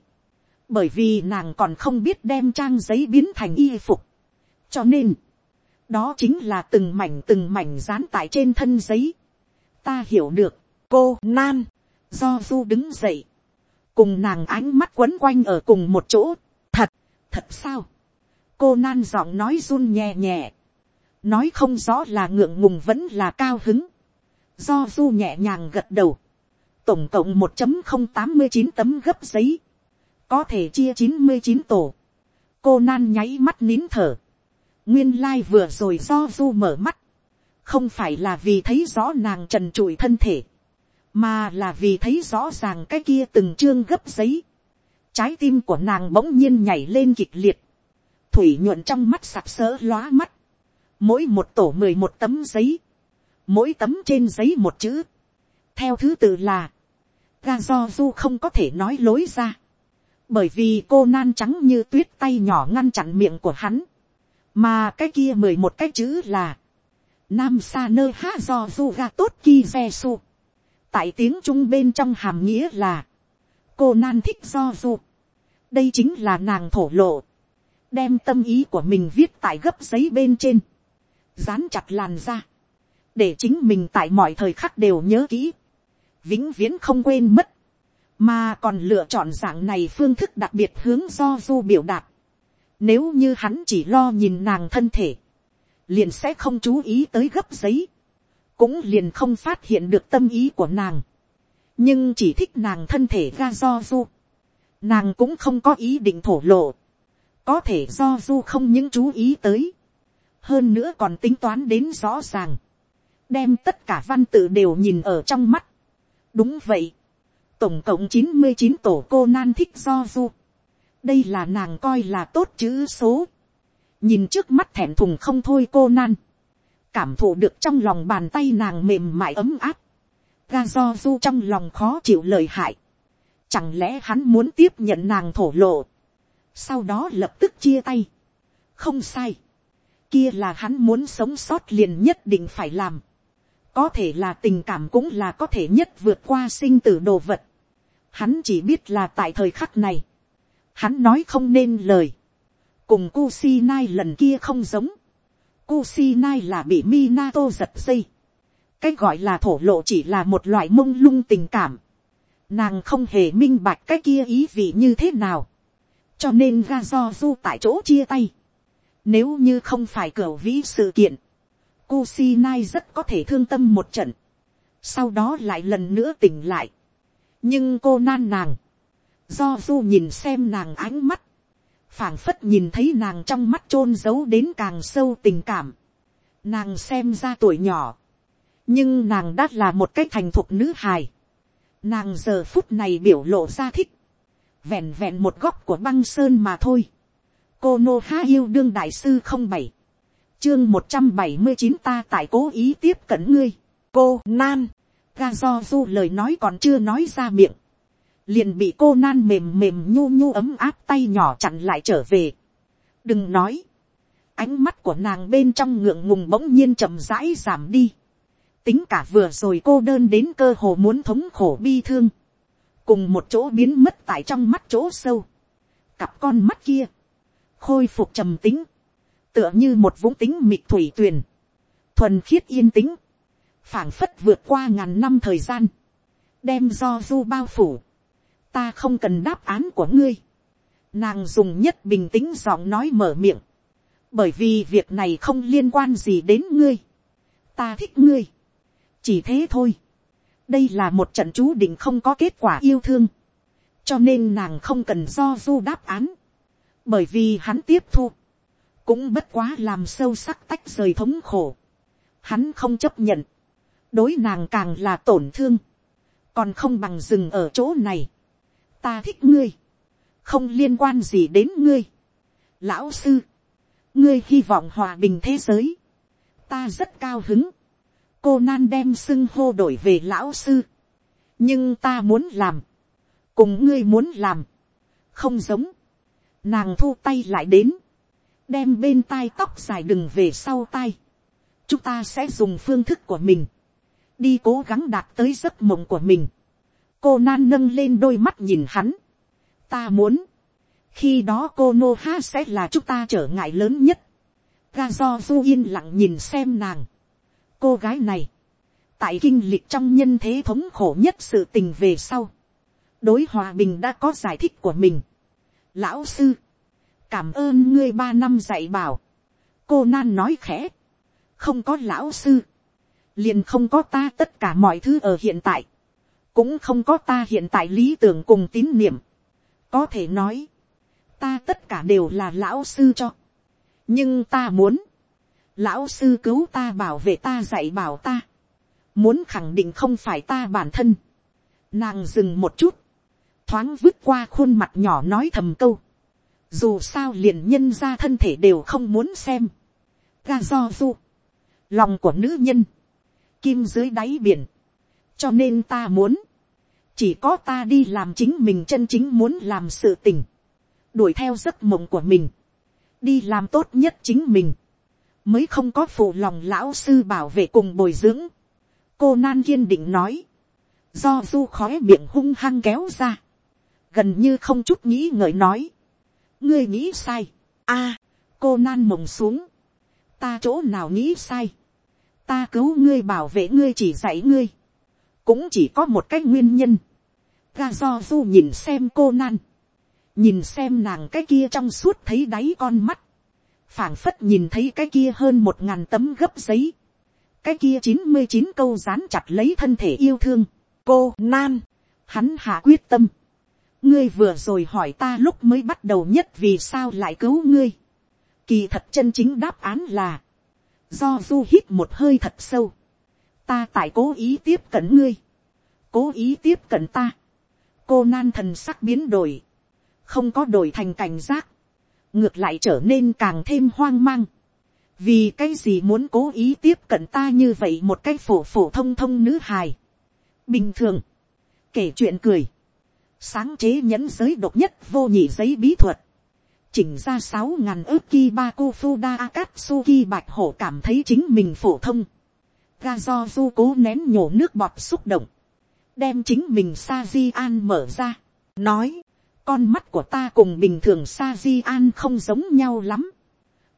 bởi vì nàng còn không biết đem trang giấy biến thành y phục, cho nên, đó chính là từng mảnh từng mảnh dán tại trên thân giấy. ta hiểu được, cô nan, do du đứng dậy, cùng nàng ánh mắt quấn quanh ở cùng một chỗ, thật, thật sao, cô nan giọng nói run nhẹ nhẹ, nói không rõ là ngượng ngùng vẫn là cao hứng, do du nhẹ nhàng gật đầu, tổng cộng một không tám mươi chín tấm gấp giấy, có thể chia chín mươi chín tổ, cô nan nháy mắt nín thở, nguyên lai vừa rồi do du mở mắt, không phải là vì thấy rõ nàng trần trụi thân thể, mà là vì thấy rõ ràng cái kia từng chương gấp giấy, trái tim của nàng bỗng nhiên nhảy lên kịch liệt, thủy nhuận trong mắt sặc sỡ lóa mắt, mỗi một tổ mười một tấm giấy, mỗi tấm trên giấy một chữ, theo thứ tự là, ga do du không có thể nói lối ra, bởi vì cô nan trắng như tuyết tay nhỏ ngăn chặn miệng của hắn, mà cái kia mười một cái chữ là, nam sa nơ ha do du ga tốt ki ve su, tại tiếng trung bên trong hàm nghĩa là, cô nan thích do du, đây chính là nàng thổ lộ, đem tâm ý của mình viết tại gấp giấy bên trên, dán chặt làn ra, để chính mình tại mọi thời khắc đều nhớ kỹ, vĩnh viễn không quên mất, mà còn lựa chọn dạng này phương thức đặc biệt hướng do du biểu đạt. Nếu như hắn chỉ lo nhìn nàng thân thể, liền sẽ không chú ý tới gấp giấy, cũng liền không phát hiện được tâm ý của nàng, nhưng chỉ thích nàng thân thể ga do du, nàng cũng không có ý định thổ lộ, có thể do du không những chú ý tới, hơn nữa còn tính toán đến rõ ràng, đem tất cả văn tự đều nhìn ở trong mắt. đúng vậy, tổng cộng chín mươi chín tổ cô nan thích do du, đây là nàng coi là tốt chữ số, nhìn trước mắt thẹn thùng không thôi cô nan, cảm thụ được trong lòng bàn tay nàng mềm mại ấm áp, ga do du trong lòng khó chịu lời hại, chẳng lẽ hắn muốn tiếp nhận nàng thổ lộ, sau đó lập tức chia tay, không sai, kia là hắn muốn sống sót liền nhất định phải làm, có thể là tình cảm cũng là có thể nhất vượt qua sinh tử đồ vật, hắn chỉ biết là tại thời khắc này, hắn nói không nên lời, cùng Kusinai lần kia không giống, Kusinai là bị Minato giật dây, cách gọi là thổ lộ chỉ là một loại mông lung tình cảm, nàng không hề minh bạch cái kia ý vị như thế nào, cho nên ra do du tại chỗ chia tay, nếu như không phải cửa vĩ sự kiện, Kusinai rất có thể thương tâm một trận, sau đó lại lần nữa tỉnh lại, nhưng cô nan nàng, do du nhìn xem nàng ánh mắt, phảng phất nhìn thấy nàng trong mắt chôn giấu đến càng sâu tình cảm, nàng xem ra tuổi nhỏ, nhưng nàng đã là một cái thành thục nữ hài, nàng giờ phút này biểu lộ ra thích, vẹn vẹn một góc của băng sơn mà thôi, cô nô há yêu đương đại sư không bảy, chương một trăm bảy mươi chín ta tại cố ý tiếp cận ngươi, cô nan, ga do du lời nói còn chưa nói ra miệng, liền bị cô nan mềm mềm nhu nhu ấm áp tay nhỏ chặn lại trở về. đừng nói, ánh mắt của nàng bên trong ngượng ngùng bỗng nhiên chậm rãi giảm đi. tính cả vừa rồi cô đơn đến cơ hồ muốn thống khổ bi thương, cùng một chỗ biến mất tại trong mắt chỗ sâu. cặp con mắt kia, khôi phục trầm tính, tựa như một vũng tính mịt thủy tuyền, thuần khiết yên tĩnh, phảng phất vượt qua ngàn năm thời gian, đem do du bao phủ, ta không cần đáp án của ngươi, nàng dùng nhất bình tĩnh giọng nói mở miệng, bởi vì việc này không liên quan gì đến ngươi, ta thích ngươi, chỉ thế thôi, đây là một trận chú định không có kết quả yêu thương, cho nên nàng không cần do du đáp án, bởi vì hắn tiếp thu, cũng bất quá làm sâu sắc tách rời thống khổ, hắn không chấp nhận, đối nàng càng là tổn thương, còn không bằng dừng ở chỗ này, ta thích ngươi, không liên quan gì đến ngươi. lão sư, ngươi hy vọng hòa bình thế giới, ta rất cao hứng, cô nan đem xưng hô đổi về lão sư, nhưng ta muốn làm, cùng ngươi muốn làm, không giống, nàng thu tay lại đến, đem bên tai tóc dài đừng về sau tai, chúng ta sẽ dùng phương thức của mình, đi cố gắng đạt tới giấc mộng của mình, cô nan nâng lên đôi mắt nhìn hắn. ta muốn, khi đó cô nô ha sẽ là chúng ta trở ngại lớn nhất. ga do du yên lặng nhìn xem nàng. cô gái này, tại kinh lịch trong nhân thế thống khổ nhất sự tình về sau. đối hòa bình đã có giải thích của mình. lão sư, cảm ơn ngươi ba năm dạy bảo. cô nan nói khẽ. không có lão sư, liền không có ta tất cả mọi thứ ở hiện tại, cũng không có ta hiện tại lý tưởng cùng tín niệm, có thể nói, ta tất cả đều là lão sư cho, nhưng ta muốn, lão sư cứu ta bảo vệ ta dạy bảo ta, muốn khẳng định không phải ta bản thân, nàng dừng một chút, thoáng vứt qua khuôn mặt nhỏ nói thầm câu, dù sao liền nhân ra thân thể đều không muốn xem, ga do du, lòng của nữ nhân, kim dưới đáy biển, cho nên ta muốn, chỉ có ta đi làm chính mình chân chính muốn làm sự tình, đuổi theo giấc mộng của mình, đi làm tốt nhất chính mình, mới không có phụ lòng lão sư bảo vệ cùng bồi dưỡng. cô nan kiên định nói, do du khói miệng hung hăng kéo ra, gần như không chút nghĩ ngợi nói, ngươi nghĩ sai, a, cô nan mộng xuống, ta chỗ nào nghĩ sai, ta cứu ngươi bảo vệ ngươi chỉ dạy ngươi, cũng chỉ có một cái nguyên nhân, ga do du nhìn xem cô nan, nhìn xem nàng cái kia trong suốt thấy đáy con mắt, phảng phất nhìn thấy cái kia hơn một ngàn tấm gấp giấy, cái kia chín mươi chín câu dán chặt lấy thân thể yêu thương, cô nan, hắn hạ quyết tâm, ngươi vừa rồi hỏi ta lúc mới bắt đầu nhất vì sao lại cứu ngươi, kỳ thật chân chính đáp án là, do du hít một hơi thật sâu, ta tại cố ý tiếp cận ngươi, cố ý tiếp cận ta, cô nan thần sắc biến đổi, không có đổi thành cảnh giác, ngược lại trở nên càng thêm hoang mang. vì cái gì muốn cố ý tiếp cận ta như vậy một cái phổ phổ thông thông nữ hài. bình thường, kể chuyện cười, sáng chế nhẫn giới độc nhất vô nhị giấy bí thuật, chỉnh ra sáu ngàn ước ki ba cô fuda akatsuki bạch hổ cảm thấy chính mình phổ thông. ga do du cố nén nhổ nước bọt xúc động, đem chính mình sa di an mở ra, nói, con mắt của ta cùng bình thường sa di an không giống nhau lắm.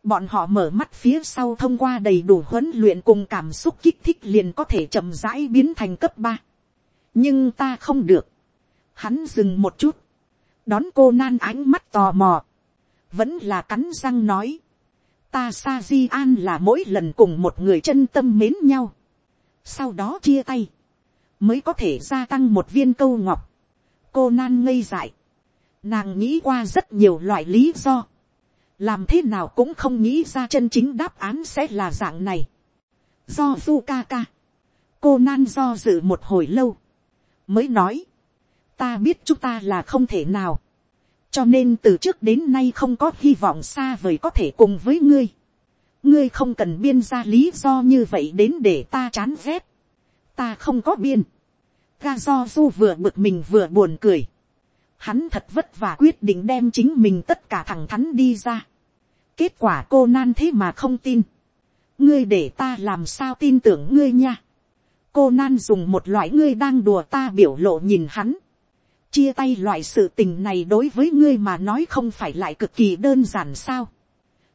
bọn họ mở mắt phía sau thông qua đầy đủ huấn luyện cùng cảm xúc kích thích liền có thể chậm rãi biến thành cấp ba. nhưng ta không được hắn dừng một chút. đón cô nan ánh mắt tò mò. vẫn là cắn răng nói. ta sa di an là mỗi lần cùng một người chân tâm mến nhau. sau đó chia tay. mới có thể gia tăng một viên câu ngọc. cô nan ngây dại Nàng nghĩ qua rất nhiều loại lý do. Làm thế nào cũng không nghĩ ra chân chính đáp án sẽ là dạng này. Do du ca ca. Cô nan do dự một hồi lâu. Mới nói. Ta biết chúng ta là không thể nào. Cho nên từ trước đến nay không có hy vọng xa vời có thể cùng với ngươi. Ngươi không cần biên ra lý do như vậy đến để ta chán ghét. Ta không có biên. Ga do du vừa bực mình vừa buồn cười hắn thật vất vả quyết định đem chính mình tất cả thẳng thắn đi ra. kết quả cô nan thế mà không tin. ngươi để ta làm sao tin tưởng ngươi nha. cô nan dùng một loại ngươi đang đùa ta biểu lộ nhìn hắn chia tay loại sự tình này đối với ngươi mà nói không phải lại cực kỳ đơn giản sao.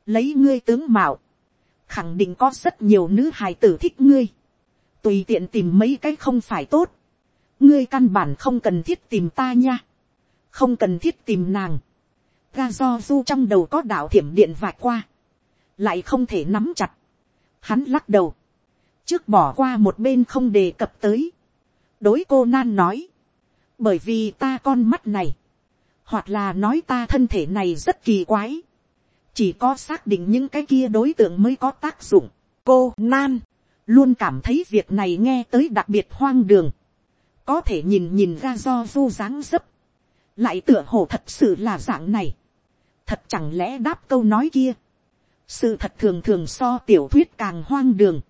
lấy ngươi tướng mạo. khẳng định có rất nhiều nữ hài tử thích ngươi. tùy tiện tìm mấy cái không phải tốt. ngươi căn bản không cần thiết tìm ta nha không cần thiết tìm nàng, ga do du trong đầu có đạo thiểm điện vạch qua, lại không thể nắm chặt, hắn lắc đầu, trước bỏ qua một bên không đề cập tới, đối cô nan nói, bởi vì ta con mắt này, hoặc là nói ta thân thể này rất kỳ quái, chỉ có xác định những cái kia đối tượng mới có tác dụng, cô nan, luôn cảm thấy việc này nghe tới đặc biệt hoang đường, có thể nhìn nhìn ra do vô dáng dấp, lại tựa hồ thật sự là dạng này, thật chẳng lẽ đáp câu nói kia, sự thật thường thường so tiểu thuyết càng hoang đường,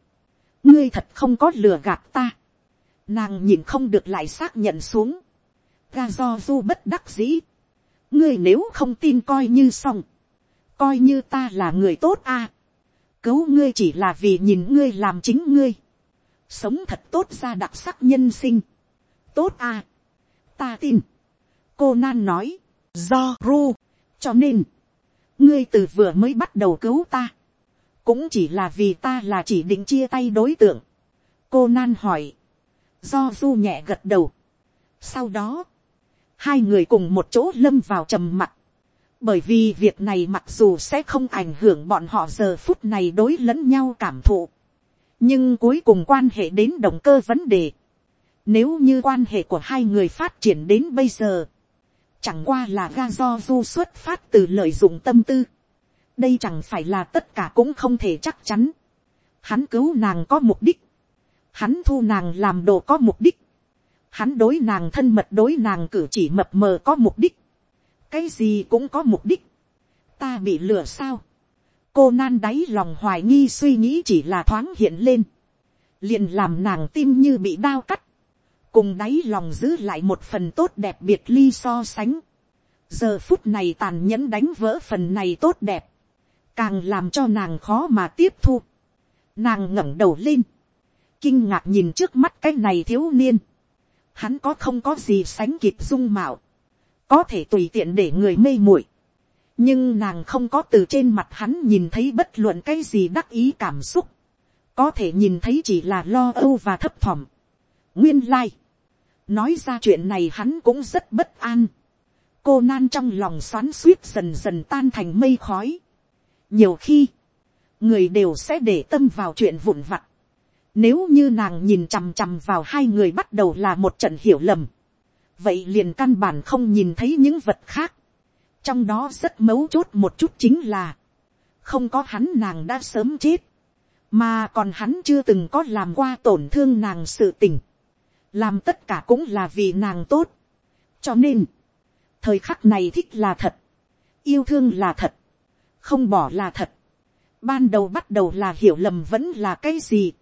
ngươi thật không có lừa gạt ta, nàng nhìn không được lại xác nhận xuống, ga do du bất đắc dĩ, ngươi nếu không tin coi như xong, coi như ta là người tốt a, cứu ngươi chỉ là vì nhìn ngươi làm chính ngươi, sống thật tốt ra đặc sắc nhân sinh, tốt a, ta tin, cô nan nói, do ru, cho nên, ngươi từ vừa mới bắt đầu cứu ta, cũng chỉ là vì ta là chỉ định chia tay đối tượng. cô nan hỏi, do du nhẹ gật đầu. sau đó, hai người cùng một chỗ lâm vào trầm mặt, bởi vì việc này mặc dù sẽ không ảnh hưởng bọn họ giờ phút này đối lẫn nhau cảm thụ, nhưng cuối cùng quan hệ đến động cơ vấn đề. Nếu như quan hệ của hai người phát triển đến bây giờ, chẳng qua là ga do du xuất phát từ lợi dụng tâm tư. đây chẳng phải là tất cả cũng không thể chắc chắn. hắn cứu nàng có mục đích, hắn thu nàng làm đồ có mục đích, hắn đối nàng thân mật đối nàng cử chỉ mập mờ có mục đích, cái gì cũng có mục đích, ta bị lừa sao, cô nan đáy lòng hoài nghi suy nghĩ chỉ là thoáng hiện lên, liền làm nàng tim như bị đao cắt, cùng đáy lòng giữ lại một phần tốt đẹp biệt ly so sánh, giờ phút này tàn nhẫn đánh vỡ phần này tốt đẹp, càng làm cho nàng khó mà tiếp thu, nàng ngẩng đầu lên, kinh ngạc nhìn trước mắt cái này thiếu niên, hắn có không có gì sánh kịp dung mạo, có thể tùy tiện để người mê muội, nhưng nàng không có từ trên mặt hắn nhìn thấy bất luận cái gì đắc ý cảm xúc, có thể nhìn thấy chỉ là lo âu và thấp thỏm. nguyên lai, nói ra chuyện này hắn cũng rất bất an, cô nan trong lòng xoắn suýt dần dần tan thành mây khói. nhiều khi, người đều sẽ để tâm vào chuyện vụn vặt, nếu như nàng nhìn chằm chằm vào hai người bắt đầu là một trận hiểu lầm. Vậy liền căn bản không nhìn thấy những vật khác. Trong đó rất mấu chốt một chút chính là. Không có hắn nàng đã sớm chết. Mà còn hắn chưa từng có làm qua tổn thương nàng sự tình. Làm tất cả cũng là vì nàng tốt. Cho nên. Thời khắc này thích là thật. Yêu thương là thật. Không bỏ là thật. Ban đầu bắt đầu là hiểu lầm vẫn là cái gì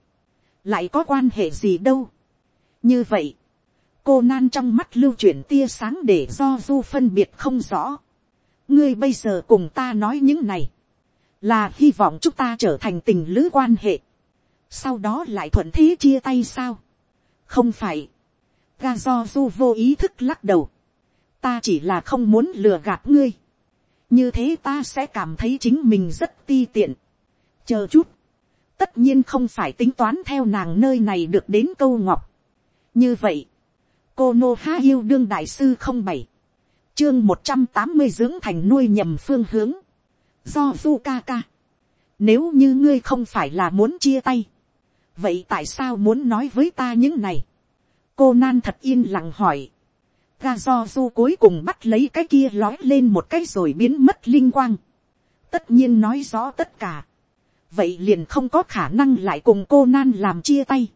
lại có quan hệ gì đâu. như vậy, cô nan trong mắt lưu chuyển tia sáng để do du phân biệt không rõ. ngươi bây giờ cùng ta nói những này, là hy vọng chúng ta trở thành tình lữ quan hệ. sau đó lại thuận thế chia tay sao. không phải, ga do du vô ý thức lắc đầu. ta chỉ là không muốn lừa gạt ngươi. như thế ta sẽ cảm thấy chính mình rất ti tiện. chờ chút, tất nhiên không phải tính toán theo nàng nơi này được đến câu ngọc. như vậy, cô nô ha yêu đương đại sư không bảy, chương một trăm tám mươi dưỡng thành nuôi nhầm phương hướng, do du ca ca. nếu như ngươi không phải là muốn chia tay, vậy tại sao muốn nói với ta những này. cô nan thật yên lặng hỏi. ga do du cuối cùng bắt lấy cái kia lói lên một cái rồi biến mất linh quang. tất nhiên nói rõ tất cả vậy liền không có khả năng lại cùng cô nan làm chia tay.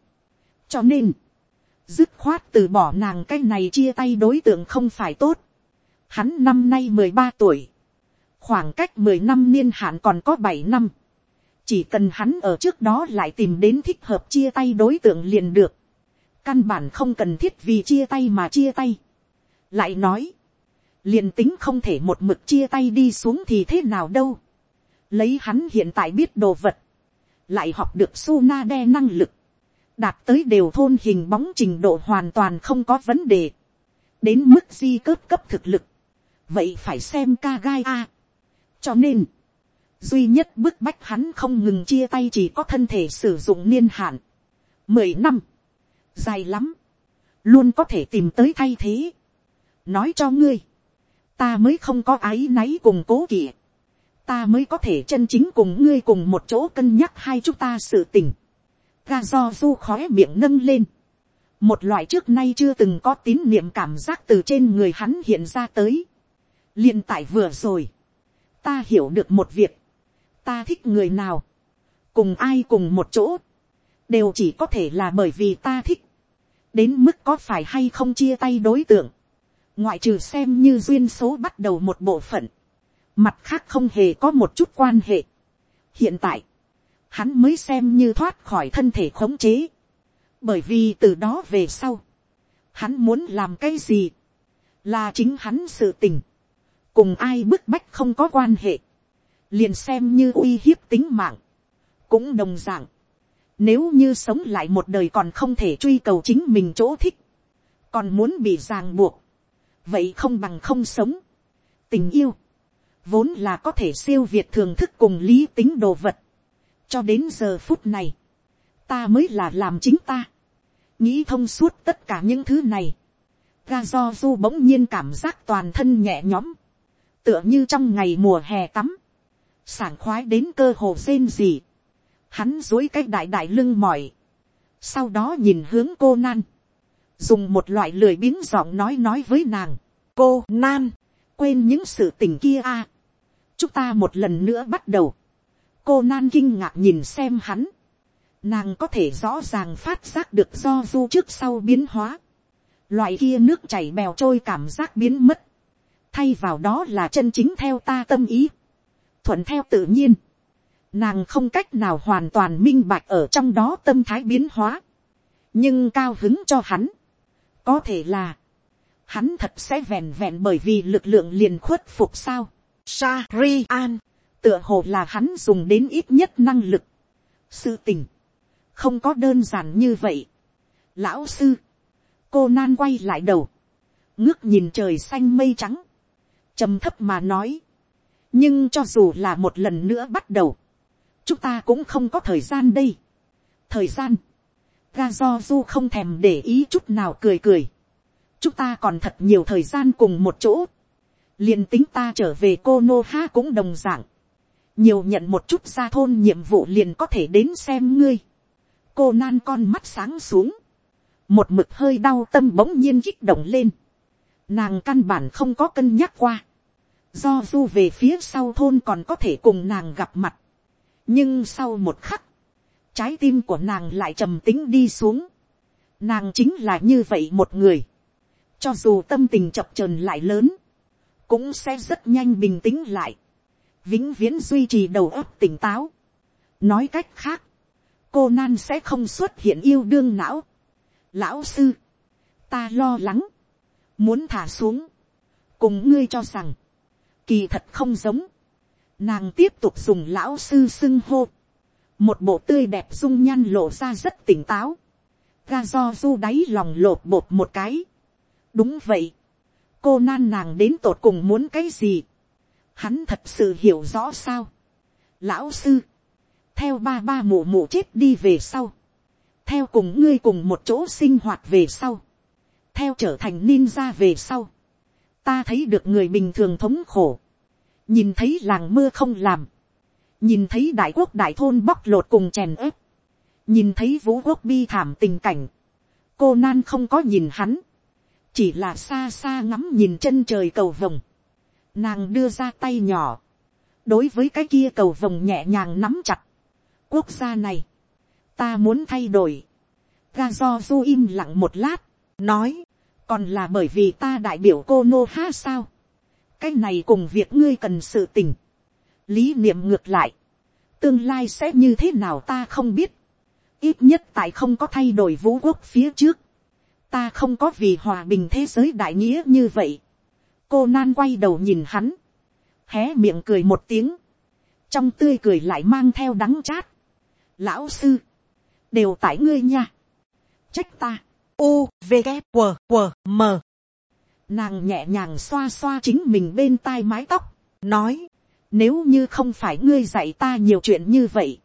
cho nên, dứt khoát từ bỏ nàng cái này chia tay đối tượng không phải tốt. hắn năm nay mười ba tuổi, khoảng cách mười năm niên hạn còn có bảy năm. chỉ cần hắn ở trước đó lại tìm đến thích hợp chia tay đối tượng liền được. căn bản không cần thiết vì chia tay mà chia tay. lại nói, liền tính không thể một mực chia tay đi xuống thì thế nào đâu lấy hắn hiện tại biết đồ vật, lại học được su na đe năng lực, đạt tới đều thôn hình bóng trình độ hoàn toàn không có vấn đề, đến mức di cấp cấp thực lực, vậy phải xem ca gai a. cho nên, duy nhất bức bách hắn không ngừng chia tay chỉ có thân thể sử dụng niên hạn, mười năm, dài lắm, luôn có thể tìm tới thay thế. nói cho ngươi, ta mới không có áy náy cùng cố kỵ ta mới có thể chân chính cùng ngươi cùng một chỗ cân nhắc hai chúng ta sự tình. Ga do du khói miệng nâng lên. Một loại trước nay chưa từng có tín niệm cảm giác từ trên người hắn hiện ra tới. liền tại vừa rồi. Ta hiểu được một việc. Ta thích người nào. Cùng ai cùng một chỗ. Đều chỉ có thể là bởi vì ta thích. Đến mức có phải hay không chia tay đối tượng. Ngoại trừ xem như duyên số bắt đầu một bộ phận mặt khác không hề có một chút quan hệ. hiện tại, hắn mới xem như thoát khỏi thân thể khống chế, bởi vì từ đó về sau, hắn muốn làm cái gì, là chính hắn sự tình, cùng ai bức bách không có quan hệ, liền xem như uy hiếp tính mạng, cũng đồng d ạ n g nếu như sống lại một đời còn không thể truy cầu chính mình chỗ thích, còn muốn bị ràng buộc, vậy không bằng không sống, tình yêu, vốn là có thể siêu việt thường thức cùng lý tính đồ vật. cho đến giờ phút này, ta mới là làm chính ta, nghĩ thông suốt tất cả những thứ này. ga do du bỗng nhiên cảm giác toàn thân nhẹ nhõm, tựa như trong ngày mùa hè tắm, sảng khoái đến cơ hồ rên gì. hắn dối cái đại đại lưng mỏi, sau đó nhìn hướng cô nan, dùng một loại lười biếng giọng nói nói với nàng, cô nan, quên những sự tình kia a, chúng ta một lần nữa bắt đầu, cô nan kinh ngạc nhìn xem hắn, nàng có thể rõ ràng phát giác được do du trước sau biến hóa, loại kia nước chảy bèo trôi cảm giác biến mất, thay vào đó là chân chính theo ta tâm ý, thuận theo tự nhiên, nàng không cách nào hoàn toàn minh bạch ở trong đó tâm thái biến hóa, nhưng cao hứng cho hắn, có thể là, hắn thật sẽ vẹn vẹn bởi vì lực lượng liền khuất phục sao. Shari an, tựa hồ là hắn dùng đến ít nhất năng lực. Sự tình, không có đơn giản như vậy. Lão sư, cô nan quay lại đầu, ngước nhìn trời xanh mây trắng, trầm thấp mà nói. nhưng cho dù là một lần nữa bắt đầu, chúng ta cũng không có thời gian đây. thời gian, ga do du không thèm để ý chút nào cười cười chúng ta còn thật nhiều thời gian cùng một chỗ. liền tính ta trở về cô nô ha cũng đồng d ạ n g nhiều nhận một chút ra thôn nhiệm vụ liền có thể đến xem ngươi. cô nan con mắt sáng xuống. một mực hơi đau tâm bỗng nhiên kích động lên. nàng căn bản không có cân nhắc qua. do du về phía sau thôn còn có thể cùng nàng gặp mặt. nhưng sau một khắc, trái tim của nàng lại trầm tính đi xuống. Nàng chính là như vậy một người. Cho dù tâm tình chập trờn lại lớn, cũng sẽ rất nhanh bình tĩnh lại. Vĩnh viễn duy trì đầu óc tỉnh táo. Nói cách khác, cô nan sẽ không xuất hiện yêu đương não. Lão sư, ta lo lắng, muốn thả xuống, cùng ngươi cho rằng, kỳ thật không giống. Nàng tiếp tục dùng lão sư xưng hô một bộ tươi đẹp dung nhan lộ ra rất tỉnh táo, ga do du đáy lòng lột bột một cái đúng vậy, cô nan nàng đến tột cùng muốn cái gì, hắn thật sự hiểu rõ sao. lão sư, theo ba ba mụ mụ chết đi về sau, theo cùng ngươi cùng một chỗ sinh hoạt về sau, theo trở thành ninja về sau, ta thấy được người bình thường thống khổ, nhìn thấy làng mưa không làm, nhìn thấy đại quốc đại thôn bóc lột cùng chèn ớp, nhìn thấy vũ quốc bi thảm tình cảnh, cô nan không có nhìn hắn, chỉ là xa xa ngắm nhìn chân trời cầu vồng, nàng đưa ra tay nhỏ, đối với cái kia cầu vồng nhẹ nhàng nắm chặt, quốc gia này, ta muốn thay đổi, ga do du im lặng một lát, nói, còn là bởi vì ta đại biểu cô nô ha sao, cái này cùng việc ngươi cần sự tình, lý niệm ngược lại, tương lai sẽ như thế nào ta không biết, ít nhất tại không có thay đổi vũ quốc phía trước, ta không có vì hòa bình thế giới đại nghĩa như vậy. cô nan quay đầu nhìn hắn, hé miệng cười một tiếng, trong tươi cười lại mang theo đắng chát. lão sư, đều tại ngươi nha, trách ta, u v g q q m nàng nhẹ nhàng xoa xoa chính mình bên tai mái tóc, nói, nếu như không phải ngươi dạy ta nhiều chuyện như vậy.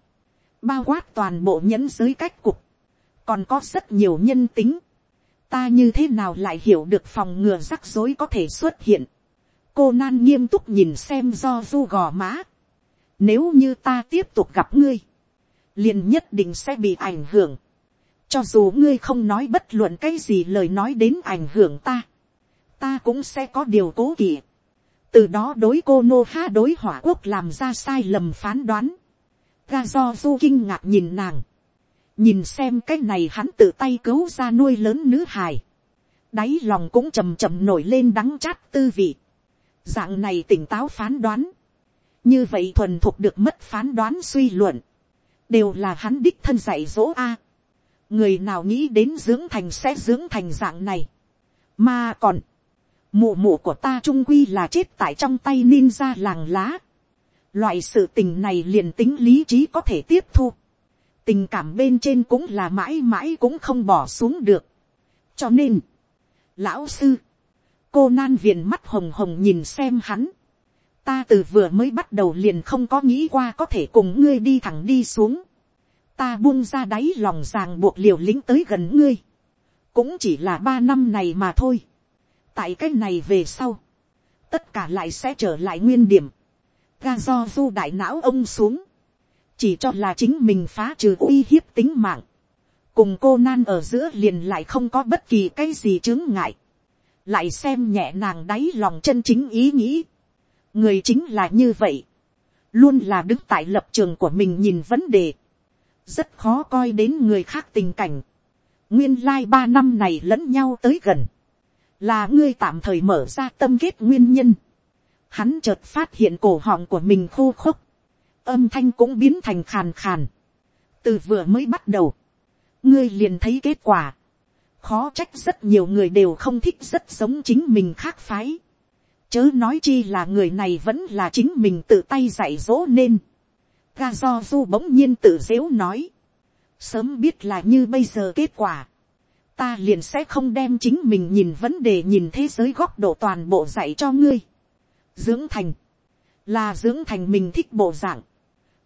Bao quát toàn bộ nhẫn giới cách cục. Còn có rất nhiều nhân tính. Ta như thế nào lại hiểu được phòng ngừa rắc rối có thể xuất hiện. Cô nan nghiêm túc nhìn xem do du gò má. Nếu như ta tiếp tục gặp ngươi. Liền nhất định sẽ bị ảnh hưởng. Cho dù ngươi không nói bất luận cái gì lời nói đến ảnh hưởng ta. Ta cũng sẽ có điều cố kỵ từ đó đối cô nô ha đối hỏa quốc làm ra sai lầm phán đoán. ga do du kinh ngạc nhìn nàng, nhìn xem cái này hắn tự tay cứu ra nuôi lớn nữ hài, đáy lòng cũng chầm chầm nổi lên đắng chát tư vị, dạng này tỉnh táo phán đoán, như vậy thuần thuộc được mất phán đoán suy luận, đều là hắn đích thân dạy dỗ a. người nào nghĩ đến dưỡng thành sẽ dưỡng thành dạng này, mà còn, mụ mụ của ta trung quy là chết tại trong tay ninja làng lá. Loại sự tình này liền tính lý trí có thể tiếp thu. Tình cảm bên trên cũng là mãi mãi cũng không bỏ xuống được. Cho nên, lão sư, cô nan viền mắt hồng hồng nhìn xem hắn. Ta từ vừa mới bắt đầu liền không có nghĩ qua có thể cùng ngươi đi thẳng đi xuống. Ta buông ra đáy lòng ràng buộc liều lĩnh tới gần ngươi. Cũng chỉ là ba năm này mà thôi tại cái này về sau, tất cả lại sẽ trở lại nguyên điểm, ga do du đại não ông xuống, chỉ cho là chính mình phá trừ uy hiếp tính mạng, cùng cô nan ở giữa liền lại không có bất kỳ cái gì chướng ngại, lại xem nhẹ nàng đáy lòng chân chính ý nghĩ, người chính là như vậy, luôn là đứng tại lập trường của mình nhìn vấn đề, rất khó coi đến người khác tình cảnh, nguyên lai ba năm này lẫn nhau tới gần, là ngươi tạm thời mở ra tâm kết nguyên nhân, hắn chợt phát hiện cổ họng của mình khô khốc, âm thanh cũng biến thành khàn khàn, từ vừa mới bắt đầu, ngươi liền thấy kết quả, khó trách rất nhiều người đều không thích rất giống chính mình khác phái, chớ nói chi là người này vẫn là chính mình tự tay dạy dỗ nên, ga do du bỗng nhiên tự dếu nói, sớm biết là như bây giờ kết quả, ta liền sẽ không đem chính mình nhìn vấn đề nhìn thế giới góc độ toàn bộ dạy cho ngươi. dưỡng thành, là dưỡng thành mình thích bộ dạng,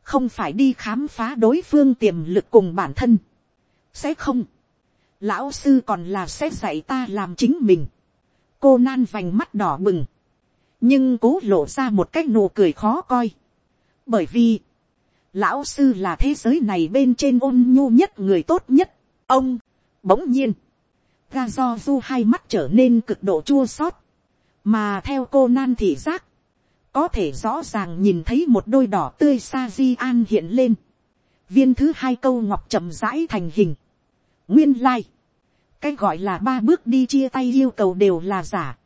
không phải đi khám phá đối phương tiềm lực cùng bản thân, sẽ không, lão sư còn là sẽ dạy ta làm chính mình, cô nan vành mắt đỏ bừng, nhưng cố lộ ra một cái nụ cười khó coi, bởi vì, lão sư là thế giới này bên trên ôn nhu nhất người tốt nhất, ông, bỗng nhiên, ga do du hai mắt trở nên cực độ chua xót, mà theo cô nan thị giác, có thể rõ ràng nhìn thấy một đôi đỏ tươi sa di an hiện lên, viên thứ hai câu ngọc chậm rãi thành hình, nguyên lai, cái gọi là ba bước đi chia tay yêu cầu đều là giả,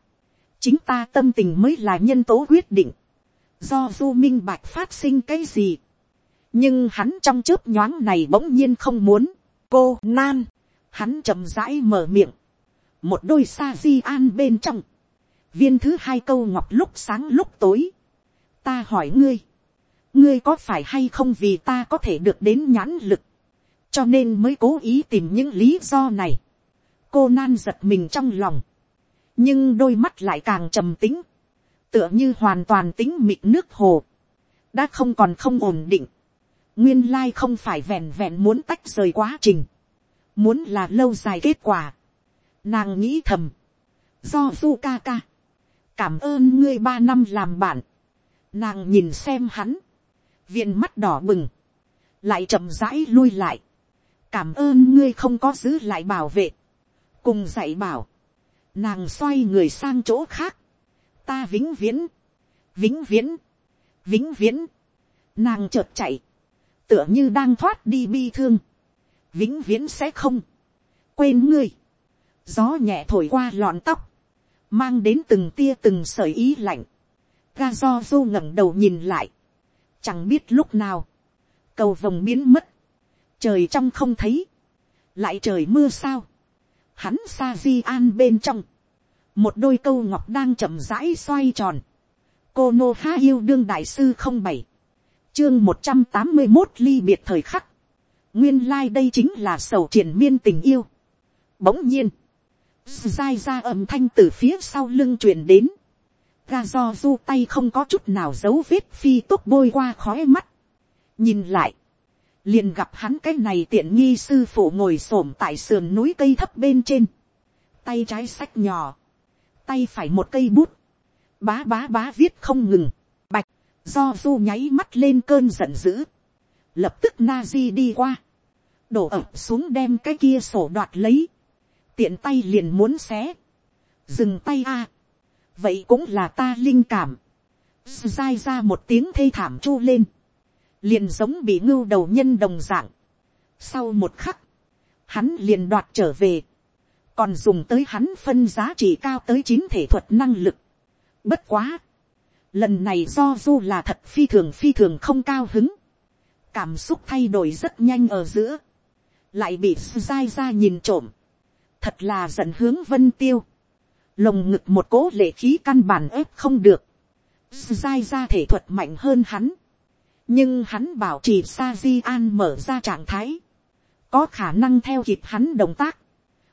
chính ta tâm tình mới là nhân tố quyết định, do du minh bạch phát sinh cái gì, nhưng hắn trong chớp nhoáng này bỗng nhiên không muốn, cô nan, hắn chậm rãi mở miệng, một đôi sa di an bên trong, viên thứ hai câu ngọc lúc sáng lúc tối, ta hỏi ngươi, ngươi có phải hay không vì ta có thể được đến nhãn lực, cho nên mới cố ý tìm những lý do này, cô nan giật mình trong lòng, nhưng đôi mắt lại càng trầm tính, tựa như hoàn toàn tính mịt nước hồ, đã không còn không ổn định, nguyên lai không phải vẹn vẹn muốn tách rời quá trình, muốn là lâu dài kết quả, nàng nghĩ thầm, do su ca ca, cảm ơn ngươi ba năm làm bạn, nàng nhìn xem hắn, viện mắt đỏ bừng, lại chậm rãi lui lại, cảm ơn ngươi không có giữ lại bảo vệ, cùng dạy bảo, nàng xoay người sang chỗ khác, ta vĩnh viễn, vĩnh viễn, vĩnh viễn, nàng chợt chạy, tựa như đang thoát đi bi thương, vĩnh viễn sẽ không, quên ngươi, gió nhẹ thổi qua lọn tóc, mang đến từng tia từng sợi ý lạnh, ga do du ngẩng đầu nhìn lại, chẳng biết lúc nào, cầu vồng biến mất, trời trong không thấy, lại trời mưa sao, hắn xa di an bên trong, một đôi câu ngọc đang chậm rãi xoay tròn, cô nô ha yêu đương đại sư không bảy, chương một trăm tám mươi một ly biệt thời khắc, nguyên lai đây chính là sầu triển miên tình yêu. Bỗng nhiên, dai ra âm thanh từ phía sau lưng truyền đến, ga do du tay không có chút nào dấu vết phi tốt bôi qua khói mắt. nhìn lại, liền gặp hắn cái này tiện nghi sư phụ ngồi s ổ m tại sườn núi cây thấp bên trên, tay trái sách nhỏ, tay phải một cây bút, bá bá bá viết không ngừng, bạch, do du nháy mắt lên cơn giận dữ, lập tức na di đi qua, đổ ập xuống đem cái kia sổ đoạt lấy, tiện tay liền muốn xé, dừng tay a, vậy cũng là ta linh cảm, dai ra một tiếng thê thảm chu lên, liền giống bị ngưu đầu nhân đồng dạng. Sau một khắc, hắn liền đoạt trở về, còn dùng tới hắn phân giá trị cao tới chín thể thuật năng lực. Bất quá, lần này do du là thật phi thường phi thường không cao hứng, cảm xúc thay đổi rất nhanh ở giữa, lại bị sai ra nhìn trộm, thật là giận hướng vân tiêu, lồng ngực một cố lệ khí căn bản ép không được, dai ra thể thuật mạnh hơn hắn, nhưng hắn bảo trì sa di an mở ra trạng thái, có khả năng theo kịp hắn động tác,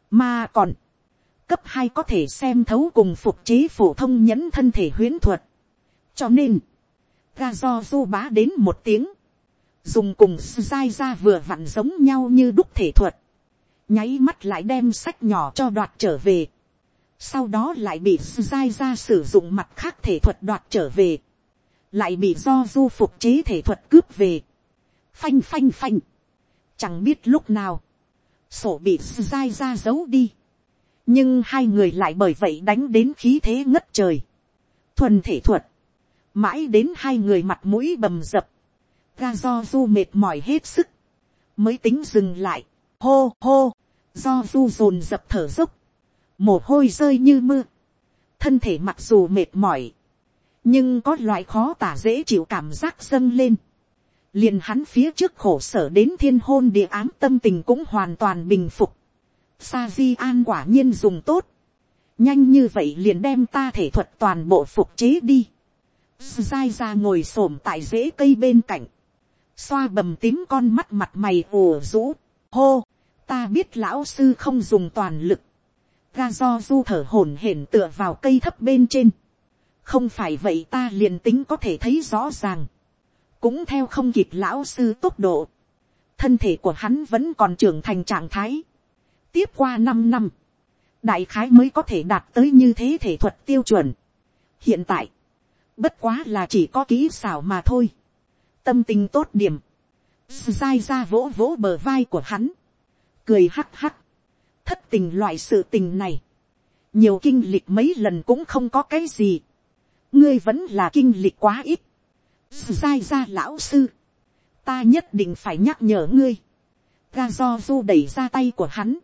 mà còn, cấp hai có thể xem thấu cùng phục chế phổ thông nhẫn thân thể huyễn thuật, cho nên, ga do du bá đến một tiếng, dùng cùng dai ra vừa vặn giống nhau như đúc thể thuật, nháy mắt lại đem sách nhỏ cho đoạt trở về, sau đó lại bị dai ra sử dụng mặt khác thể thuật đoạt trở về, lại bị do du phục chế thể thuật cướp về, phanh phanh phanh, chẳng biết lúc nào, sổ bị dai ra giấu đi, nhưng hai người lại bởi vậy đánh đến khí thế ngất trời, thuần thể thuật, mãi đến hai người mặt mũi bầm dập, ga do du mệt mỏi hết sức, mới tính dừng lại, hô hô, do du dồn dập thở dốc, mồ hôi rơi như mưa, thân thể mặc dù mệt mỏi, nhưng có loại khó tả dễ chịu cảm giác dâng lên, liền hắn phía trước khổ sở đến thiên hôn địa ám tâm tình cũng hoàn toàn bình phục, sa di an quả nhiên dùng tốt, nhanh như vậy liền đem ta thể thuật toàn bộ phục chế đi, dai ra ngồi s ổ m tại rễ cây bên cạnh, xoa bầm tím con mắt mặt mày ồ rũ, hô, ta biết lão sư không dùng toàn lực, ga do du thở hổn hển tựa vào cây thấp bên trên, không phải vậy ta liền tính có thể thấy rõ ràng, cũng theo không kịp lão sư tốc độ, thân thể của hắn vẫn còn trưởng thành trạng thái, tiếp qua năm năm, đại khái mới có thể đạt tới như thế thể thuật tiêu chuẩn. hiện tại, bất quá là chỉ có kỹ xảo mà thôi, tâm tình tốt điểm, dai ra vỗ vỗ bờ vai của hắn, cười hắc hắc, thất tình loại sự tình này, nhiều kinh lịch mấy lần cũng không có cái gì, ngươi vẫn là kinh lịch quá ít, dai ra lão sư, ta nhất định phải nhắc nhở ngươi, ga do du đẩy ra tay của hắn,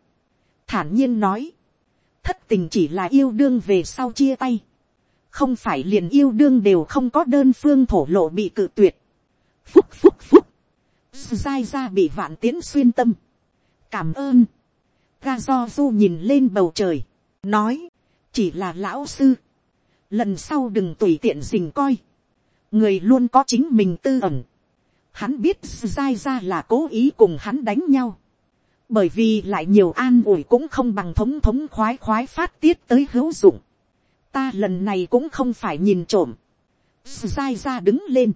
thản nhiên nói, thất tình chỉ là yêu đương về sau chia tay, không phải liền yêu đương đều không có đơn phương thổ lộ bị cự tuyệt, phúc phúc phúc, dai ra bị vạn tiến xuyên tâm, cảm ơn, ga do du nhìn lên bầu trời, nói, chỉ là lão sư, lần sau đừng tùy tiện dình coi, người luôn có chính mình tư ẩn, hắn biết dai ra là cố ý cùng hắn đánh nhau, bởi vì lại nhiều an ủi cũng không bằng thống thống khoái khoái phát tiết tới hữu dụng, ta lần này cũng không phải nhìn trộm, dai ra đứng lên,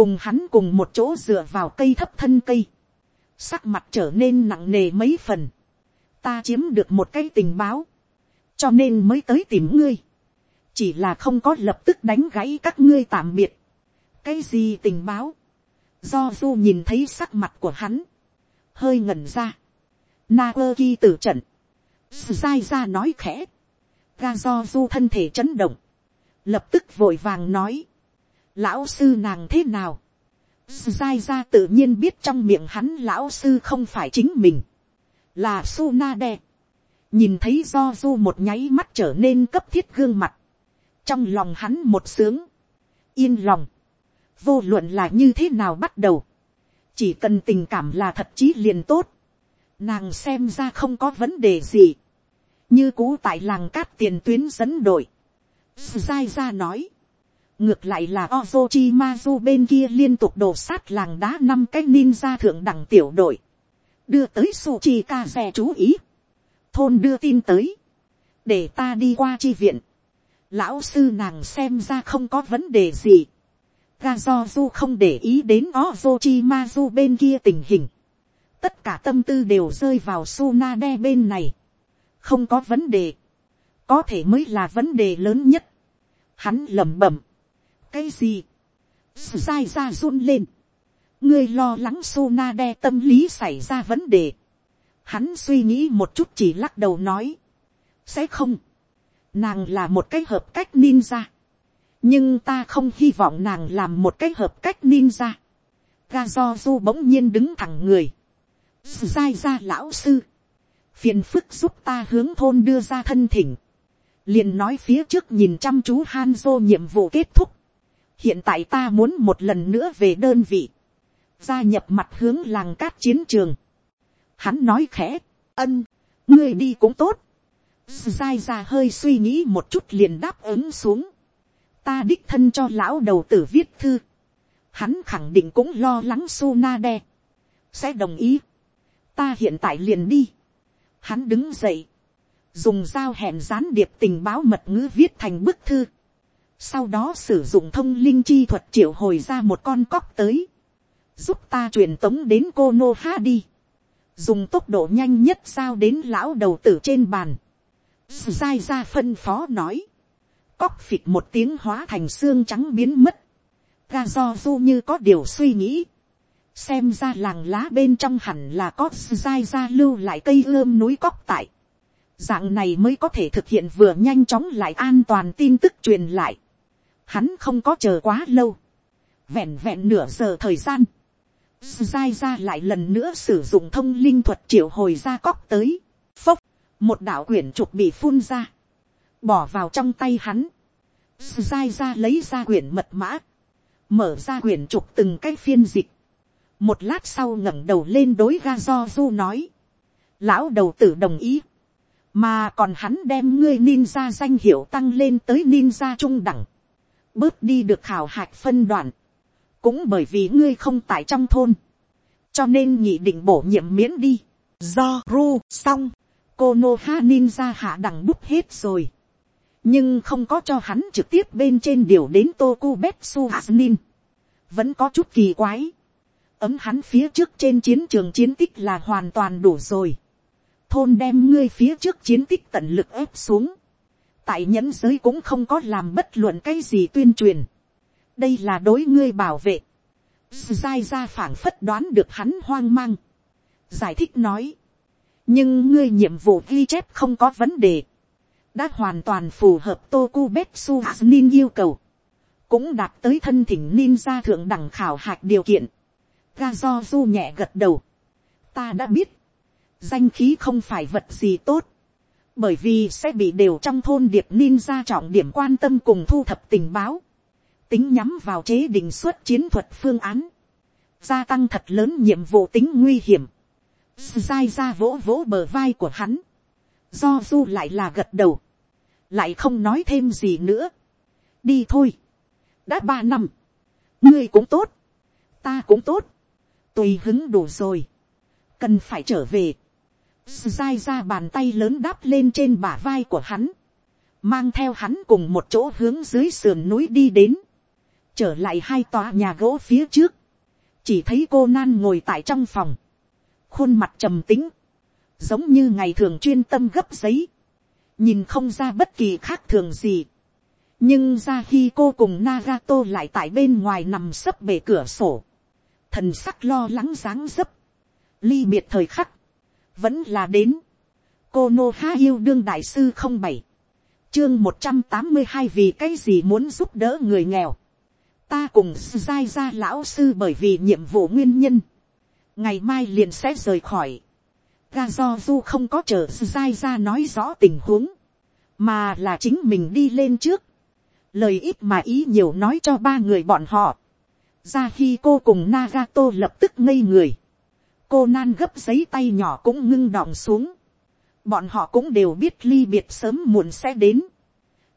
cùng hắn cùng một chỗ dựa vào cây thấp thân cây, sắc mặt trở nên nặng nề mấy phần, ta chiếm được một cái tình báo, cho nên mới tới tìm ngươi, chỉ là không có lập tức đánh gãy các ngươi tạm biệt, cái gì tình báo, do du nhìn thấy sắc mặt của hắn, hơi ngẩn ra, na quơ ki tử trận, dai ra nói khẽ, ga do du thân thể chấn động, lập tức vội vàng nói, lão sư nàng thế nào, dai ra tự nhiên biết trong miệng hắn lão sư không phải chính mình, là su na đe, nhìn thấy do du một nháy mắt trở nên cấp thiết gương mặt, trong lòng hắn một sướng, yên lòng, vô luận là như thế nào bắt đầu, chỉ cần tình cảm là thật chí liền tốt, nàng xem ra không có vấn đề gì, như cũ tại làng cát tiền tuyến dẫn đội, dai ra nói, ngược lại là Ozochimazu bên kia liên tục đổ sát làng đá năm cái ninja thượng đẳng tiểu đội, đưa tới Suchikaze chú ý, thôn đưa tin tới, để ta đi qua chi viện, lão sư nàng xem ra không có vấn đề gì, ga do du không để ý đến Ozochimazu bên kia tình hình, tất cả tâm tư đều rơi vào Sunade bên này, không có vấn đề, có thể mới là vấn đề lớn nhất, hắn lẩm bẩm, cái gì, dai ra run lên, ngươi lo lắng Sunade tâm lý xảy ra vấn đề, hắn suy nghĩ một chút chỉ lắc đầu nói, sẽ không, nàng là một cái hợp cách ninja, nhưng ta không hy vọng nàng làm một cái hợp cách ninja. ga do du bỗng nhiên đứng thẳng người, dai ra lão sư, phiền phức giúp ta hướng thôn đưa ra thân thỉnh, liền nói phía trước nhìn chăm chú Hanzo nhiệm vụ kết thúc, hiện tại ta muốn một lần nữa về đơn vị, gia nhập mặt hướng làng cát chiến trường. Hắn nói khẽ, ân, ngươi đi cũng tốt. Giai ra hơi suy nghĩ một chút liền đáp ứng xuống. Ta đích thân cho lão đầu tử viết thư. Hắn khẳng định cũng lo lắng Sunade. Sẽ đồng ý. Ta hiện tại liền đi. Hắn đứng dậy. Dùng dao hẹn gián điệp tình báo mật ngữ viết thành bức thư. Sau đó sử dụng thông linh chi thuật triệu hồi ra một con cóc tới. Giúp ta truyền tống đến cô Nô Ha đi. Dùng tốc độ nhanh nhất sao đến lão đầu tử trên bàn. sai ra phân phó nói. Cóc phịch một tiếng hóa thành xương trắng biến mất. Ga do du như có điều suy nghĩ xem ra làng lá bên trong hẳn là có dai ra lưu lại cây ươm núi cóc tại. dạng này mới có thể thực hiện vừa nhanh chóng lại an toàn tin tức truyền lại hắn không có chờ quá lâu. vẹn vẹn nửa giờ thời gian. dai ra lại lần nữa sử dụng thông linh thuật triệu hồi ra cóc tới. phốc, một đạo quyển trục bị phun ra. bỏ vào trong tay hắn. dai ra lấy ra quyển mật mã. mở ra quyển trục từng cái phiên dịch một lát sau ngẩng đầu lên đối ga do du nói, lão đầu tử đồng ý, mà còn hắn đem ngươi ninja danh hiệu tăng lên tới ninja trung đẳng, bớt đi được khảo hạch phân đoạn, cũng bởi vì ngươi không tại trong thôn, cho nên nhị định bổ nhiệm miễn đi, do ru xong, cô nô ha ninja hạ đẳng bút hết rồi, nhưng không có cho hắn trực tiếp bên trên điều đến toku betsu hasnin, vẫn có chút kỳ quái, ấm hắn phía trước trên chiến trường chiến tích là hoàn toàn đủ rồi. Thôn đem ngươi phía trước chiến tích tận lực ép xuống. Tại nhẫn giới cũng không có làm bất luận cái gì tuyên truyền. Đây là đối ngươi bảo vệ. Giai ra phảng phất đoán được hắn hoang mang. Giải thích nói. Nhưng ngươi nhiệm vụ ghi chép không có vấn đề. Đã hoàn toàn phù hợp Toku Betsu Nin yêu cầu. Cũng đạt tới thân thỉnh ninja thượng đẳng khảo hạch điều kiện ga do du nhẹ gật đầu. ta đã biết, danh khí không phải vật gì tốt, bởi vì sẽ bị đều trong thôn điệp ninja trọng điểm quan tâm cùng thu thập tình báo, tính nhắm vào chế định xuất chiến thuật phương án, gia tăng thật lớn nhiệm vụ tính nguy hiểm, dai ra vỗ vỗ bờ vai của hắn, do du lại là gật đầu, lại không nói thêm gì nữa, đi thôi, đã ba năm, ngươi cũng tốt, ta cũng tốt, tùy hứng đủ rồi, cần phải trở về, dai ra bàn tay lớn đáp lên trên bả vai của hắn, mang theo hắn cùng một chỗ hướng dưới sườn núi đi đến, trở lại hai tòa nhà gỗ phía trước, chỉ thấy cô nan ngồi tại trong phòng, khuôn mặt trầm tính, giống như ngày thường chuyên tâm gấp giấy, nhìn không ra bất kỳ khác thường gì. nhưng ra khi cô cùng Nagato lại tại bên ngoài nằm sấp bể cửa sổ, thần sắc lo lắng dáng dấp, ly biệt thời khắc, vẫn là đến, cô nô ha yêu đương đại sư không bảy, chương một trăm tám mươi hai vì cái gì muốn giúp đỡ người nghèo, ta cùng giai ra lão sư bởi vì nhiệm vụ nguyên nhân, ngày mai liền sẽ rời khỏi, ga do du không có chờ giai ra nói rõ tình huống, mà là chính mình đi lên trước, lời ít mà ý nhiều nói cho ba người bọn họ, ra khi cô cùng Nagato lập tức ngây người. Cô nan gấp giấy tay nhỏ cũng ngưng đọng xuống. Bọn họ cũng đều biết ly biệt sớm muộn sẽ đến.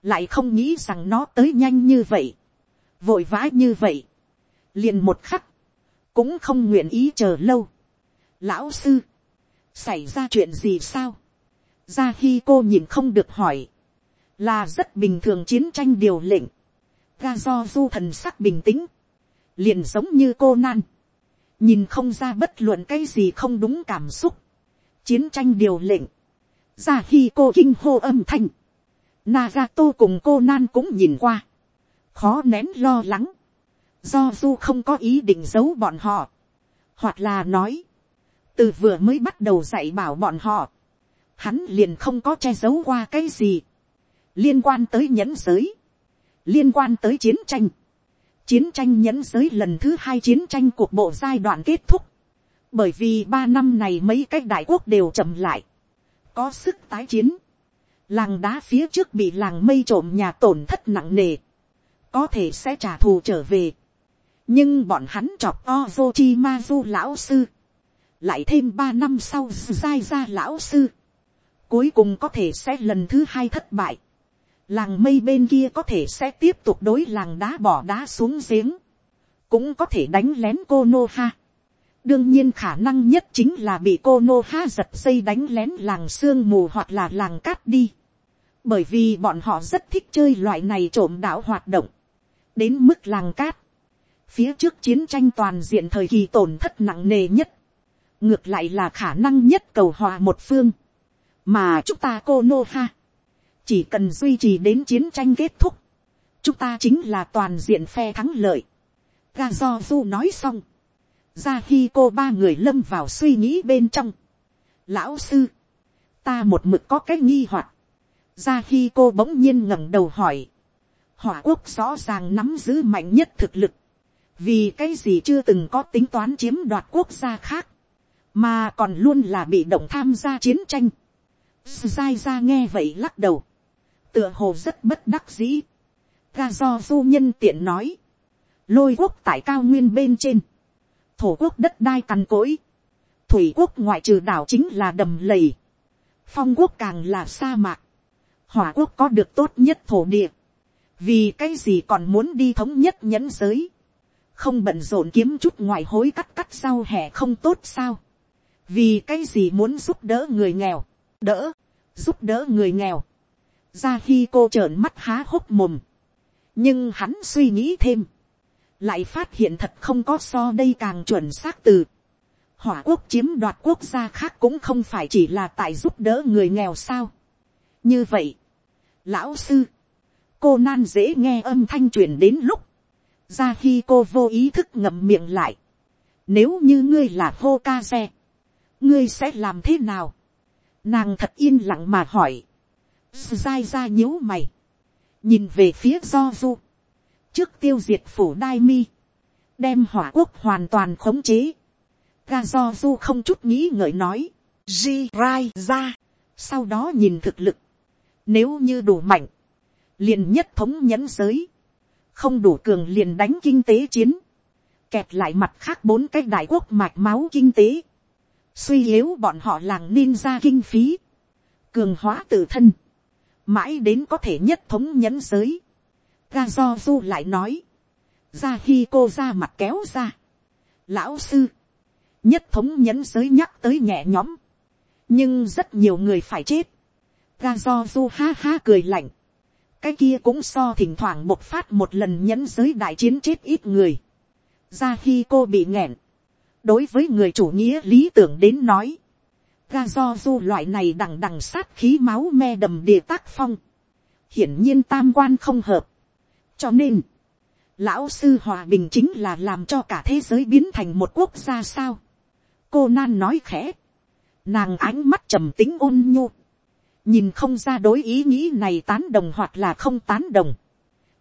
Lại không nghĩ rằng nó tới nhanh như vậy. Vội vã như vậy. Liền một khắc. Cũng không nguyện ý chờ lâu. Lão sư. Xảy ra chuyện gì sao? Ra khi cô nhìn không được hỏi. Là rất bình thường chiến tranh điều lệnh. Ga do du thần sắc bình tĩnh liền giống như cô nan, nhìn không ra bất luận cái gì không đúng cảm xúc, chiến tranh điều lệnh, ra khi cô kinh hô âm thanh, Nagato cùng cô nan cũng nhìn qua, khó nén lo lắng, do du không có ý định giấu bọn họ, hoặc là nói, từ vừa mới bắt đầu dạy bảo bọn họ, hắn liền không có che giấu qua cái gì, liên quan tới nhẫn giới, liên quan tới chiến tranh, chiến tranh nhẫn giới lần thứ hai chiến tranh cuộc bộ giai đoạn kết thúc, bởi vì ba năm này mấy cái đại quốc đều chậm lại, có sức tái chiến, làng đá phía trước bị làng mây trộm nhà tổn thất nặng nề, có thể sẽ trả thù trở về, nhưng bọn hắn chọc ozochi mazu lão sư, lại thêm ba năm sau giai ra lão sư, cuối cùng có thể sẽ lần thứ hai thất bại, làng mây bên kia có thể sẽ tiếp tục đối làng đá bỏ đá xuống giếng, cũng có thể đánh lén cô nô ha. đương nhiên khả năng nhất chính là bị cô nô ha giật dây đánh lén làng sương mù hoặc là làng cát đi, bởi vì bọn họ rất thích chơi loại này trộm đảo hoạt động, đến mức làng cát, phía trước chiến tranh toàn diện thời kỳ tổn thất nặng nề nhất, ngược lại là khả năng nhất cầu hòa một phương, mà chúng ta cô nô ha, chỉ cần duy trì đến chiến tranh kết thúc, chúng ta chính là toàn diện phe thắng lợi. ga do du nói xong, ra khi cô ba người lâm vào suy nghĩ bên trong. lão sư, ta một mực có cái nghi hoặc, ra khi cô bỗng nhiên ngẩng đầu hỏi, hỏa quốc rõ ràng nắm giữ mạnh nhất thực lực, vì cái gì chưa từng có tính toán chiếm đoạt quốc gia khác, mà còn luôn là bị động tham gia chiến tranh. Sai ra nghe vậy lắc đầu, tựa hồ rất bất đắc dĩ. Ga do du nhân tiện nói, lôi quốc tại cao nguyên bên trên, thổ quốc đất đai cằn cỗi, thủy quốc ngoại trừ đảo chính là đầm lầy, phong quốc càng là sa mạc, hỏa quốc có được tốt nhất thổ địa, vì cái gì còn muốn đi thống nhất nhẫn giới, không bận rộn kiếm chút ngoài hối cắt cắt sau hè không tốt sao, vì cái gì muốn giúp đỡ người nghèo, đỡ, giúp đỡ người nghèo, ra khi cô trợn mắt há hốc mồm, nhưng hắn suy nghĩ thêm, lại phát hiện thật không có so đây càng chuẩn xác từ. Hỏa quốc chiếm đoạt quốc gia khác cũng không phải chỉ là tại giúp đỡ người nghèo sao. như vậy, lão sư, cô nan dễ nghe âm thanh truyền đến lúc, ra khi cô vô ý thức ngậm miệng lại. Nếu như ngươi là hô ca xe, ngươi sẽ làm thế nào. nàng thật yên lặng mà hỏi dai ra nhíu mày, nhìn về phía do du. Trước tiêu diệt phủ đai mi, đem hỏa quốc hoàn toàn khống chế. Ga do du không chút nghĩ ngợi nói, ji rai ra, sau đó nhìn thực lực, nếu như đủ mạnh, liền nhất thống nhẫn giới, không đủ cường liền đánh kinh tế chiến, kẹt lại mặt khác bốn cái đại quốc mạch máu kinh tế, suy yếu bọn họ làng ninja kinh phí, cường hóa tự thân, mãi đến có thể nhất thống nhẫn giới, ga do du lại nói, ra khi cô ra mặt kéo ra. lão sư, nhất thống nhẫn giới nhắc tới nhẹ nhõm, nhưng rất nhiều người phải chết. ga do du ha ha cười lạnh, cái kia cũng so thỉnh thoảng một phát một lần nhẫn giới đại chiến chết ít người. ra khi cô bị nghẹn, đối với người chủ nghĩa lý tưởng đến nói, ga do du loại này đằng đằng sát khí máu me đầm địa tác phong, hiển nhiên tam quan không hợp, cho nên, lão sư hòa bình chính là làm cho cả thế giới biến thành một quốc gia sao. cô nan nói khẽ, nàng ánh mắt trầm tính ôn nhu, nhìn không ra đối ý nghĩ này tán đồng hoặc là không tán đồng,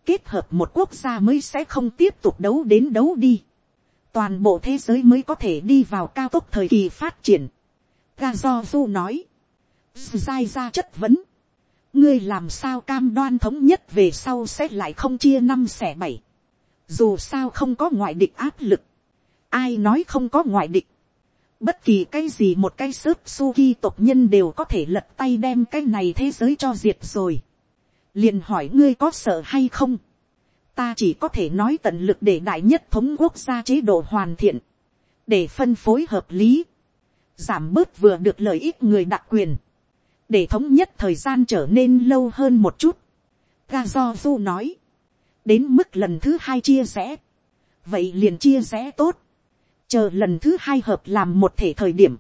kết hợp một quốc gia mới sẽ không tiếp tục đấu đến đấu đi, toàn bộ thế giới mới có thể đi vào cao tốc thời kỳ phát triển ga do du nói, dai ra chất vấn, ngươi làm sao cam đoan thống nhất về sau sẽ lại không chia năm xẻ bảy. dù sao không có ngoại địch áp lực. ai nói không có ngoại địch. bất kỳ cái gì một cái sớp suki tộc nhân đều có thể lật tay đem cái này thế giới cho diệt rồi. liền hỏi ngươi có sợ hay không. ta chỉ có thể nói tận lực để đại nhất thống quốc gia chế độ hoàn thiện. để phân phối hợp lý giảm bớt vừa được lợi ích người đặc quyền. Để thống nhất thời gian trở nên lâu hơn một chút. Ga do du nói, đến mức lần thứ hai chia rẽ, vậy liền chia rẽ tốt, chờ lần thứ hai hợp làm một thể thời điểm,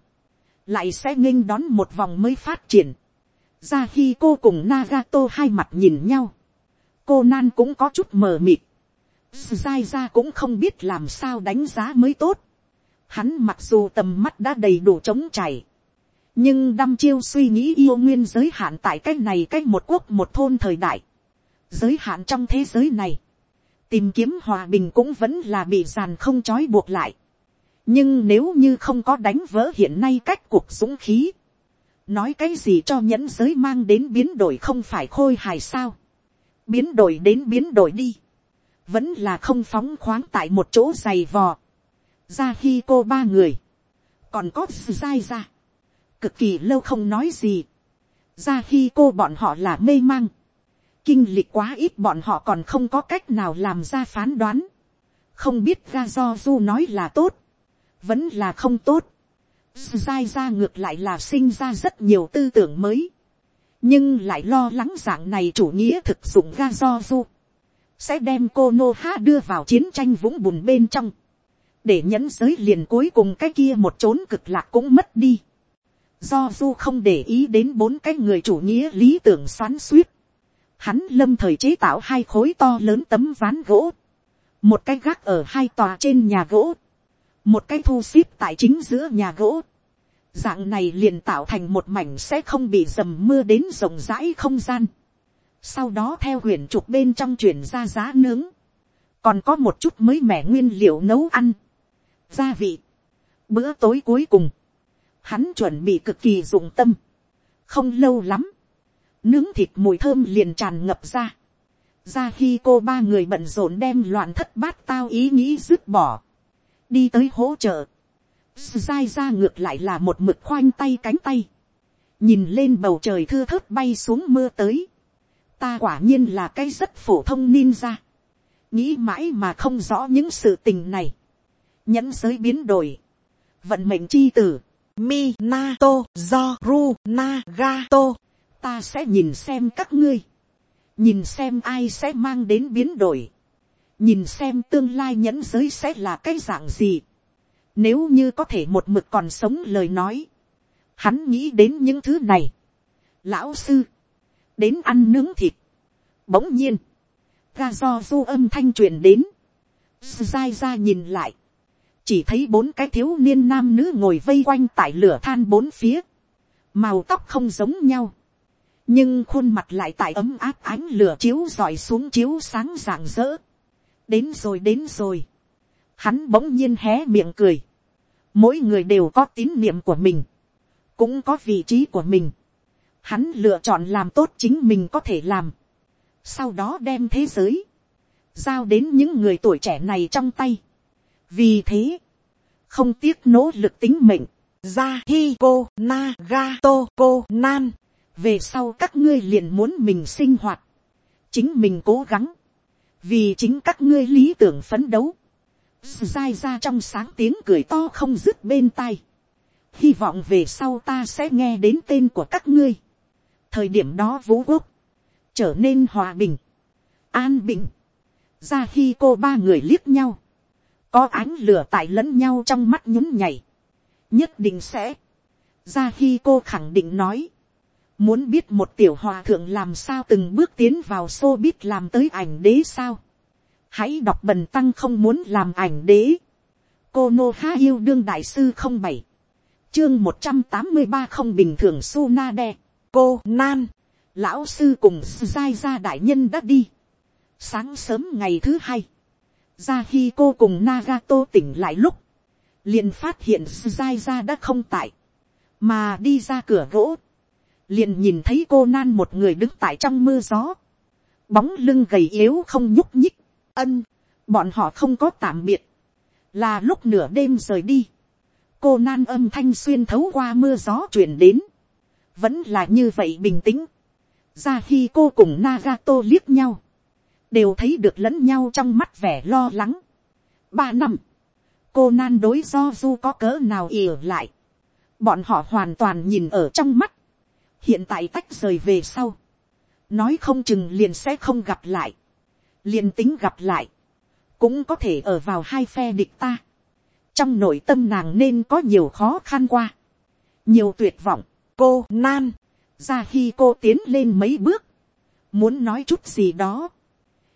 lại sẽ nghênh đón một vòng mới phát triển. ra khi cô cùng Nagato hai mặt nhìn nhau, cô nan cũng có chút mờ mịt, dai ra cũng không biết làm sao đánh giá mới tốt. Hắn mặc dù tầm mắt đã đầy đủ trống chảy, nhưng đăm chiêu suy nghĩ yêu nguyên giới hạn tại cái này cái một quốc một thôn thời đại, giới hạn trong thế giới này, tìm kiếm hòa bình cũng vẫn là bị giàn không trói buộc lại. nhưng nếu như không có đánh vỡ hiện nay cách cuộc dũng khí, nói cái gì cho nhẫn giới mang đến biến đổi không phải khôi hài sao, biến đổi đến biến đổi đi, vẫn là không phóng khoáng tại một chỗ dày vò, ra khi cô ba người, còn có dai ra, cực kỳ lâu không nói gì. ra khi cô bọn họ là mê mang. kinh lịch quá ít bọn họ còn không có cách nào làm ra phán đoán. không biết ra do du nói là tốt. vẫn là không tốt. dai ra ngược lại là sinh ra rất nhiều tư tưởng mới. nhưng lại lo lắng dạng này chủ nghĩa thực dụng ga do du. sẽ đem cô nô ha đưa vào chiến tranh vũng bùn bên trong để nhẫn giới liền cuối cùng cái kia một trốn cực lạc cũng mất đi. Do du không để ý đến bốn cái người chủ nghĩa lý tưởng xoắn suýt, hắn lâm thời chế tạo hai khối to lớn tấm ván gỗ, một cái gác ở hai tòa trên nhà gỗ, một cái thu xếp tại chính giữa nhà gỗ, dạng này liền tạo thành một mảnh sẽ không bị dầm mưa đến rộng rãi không gian, sau đó theo huyền trục bên trong chuyển ra giá nướng, còn có một chút mới mẻ nguyên liệu nấu ăn, gia vị, bữa tối cuối cùng, hắn chuẩn bị cực kỳ dụng tâm, không lâu lắm, nướng thịt mùi thơm liền tràn ngập ra, ra khi cô ba người bận rộn đem loạn thất bát tao ý nghĩ dứt bỏ, đi tới hỗ trợ, dai ra ngược lại là một mực khoanh tay cánh tay, nhìn lên bầu trời thưa thớt bay xuống mưa tới, ta quả nhiên là cái rất phổ thông ninja, nghĩ mãi mà không rõ những sự tình này, nhẫn giới biến đổi, vận mệnh chi tử, mi na to do ru na ga to. Ta sẽ nhìn xem các ngươi, nhìn xem ai sẽ mang đến biến đổi, nhìn xem tương lai nhẫn giới sẽ là cái dạng gì, nếu như có thể một mực còn sống lời nói, hắn nghĩ đến những thứ này, lão sư, đến ăn nướng thịt, bỗng nhiên, ga do du âm thanh truyền đến, dai ra nhìn lại, chỉ thấy bốn cái thiếu niên nam nữ ngồi vây quanh tại lửa than bốn phía, màu tóc không giống nhau, nhưng khuôn mặt lại tại ấm áp ánh lửa chiếu dọi xuống chiếu sáng rạng rỡ. đến rồi đến rồi, hắn bỗng nhiên hé miệng cười, mỗi người đều có tín niệm của mình, cũng có vị trí của mình, hắn lựa chọn làm tốt chính mình có thể làm, sau đó đem thế giới, giao đến những người tuổi trẻ này trong tay, vì thế, không tiếc nỗ lực tính mệnh, ra hi cô na ga to cô nan, về sau các ngươi liền muốn mình sinh hoạt, chính mình cố gắng, vì chính các ngươi lý tưởng phấn đấu, dai ra trong sáng tiếng cười to không dứt bên tai, hy vọng về sau ta sẽ nghe đến tên của các ngươi, thời điểm đó vũ quốc, trở nên hòa bình, an bình, ra khi cô ba người liếc nhau, có ánh lửa tại lẫn nhau trong mắt nhún nhảy, nhất định sẽ, ra khi cô khẳng định nói, muốn biết một tiểu hòa thượng làm sao từng bước tiến vào xô biết làm tới ảnh đế sao, hãy đọc bần tăng không muốn làm ảnh đế, cô nô ha yêu đương đại sư không bảy, chương một trăm tám mươi ba không bình thường su na đe, cô nan, lão sư cùng giai gia đại nhân đã đi, sáng sớm ngày thứ hai, ra khi cô cùng Nagato tỉnh lại lúc, liền phát hiện Suzai ra đã không tại, mà đi ra cửa gỗ, liền nhìn thấy cô nan một người đứng tại trong mưa gió, bóng lưng gầy yếu không nhúc nhích, ân, bọn họ không có tạm biệt, là lúc nửa đêm rời đi, cô nan âm thanh xuyên thấu qua mưa gió chuyển đến, vẫn là như vậy bình tĩnh, ra khi cô cùng Nagato liếc nhau, đều thấy được lẫn nhau trong mắt vẻ lo lắng. ba năm, cô nan đối do du có cỡ nào ỉa lại, bọn họ hoàn toàn nhìn ở trong mắt, hiện tại tách rời về sau, nói không chừng liền sẽ không gặp lại, liền tính gặp lại, cũng có thể ở vào hai phe địch ta, trong nội tâm nàng nên có nhiều khó khăn qua, nhiều tuyệt vọng, cô nan, ra khi cô tiến lên mấy bước, muốn nói chút gì đó,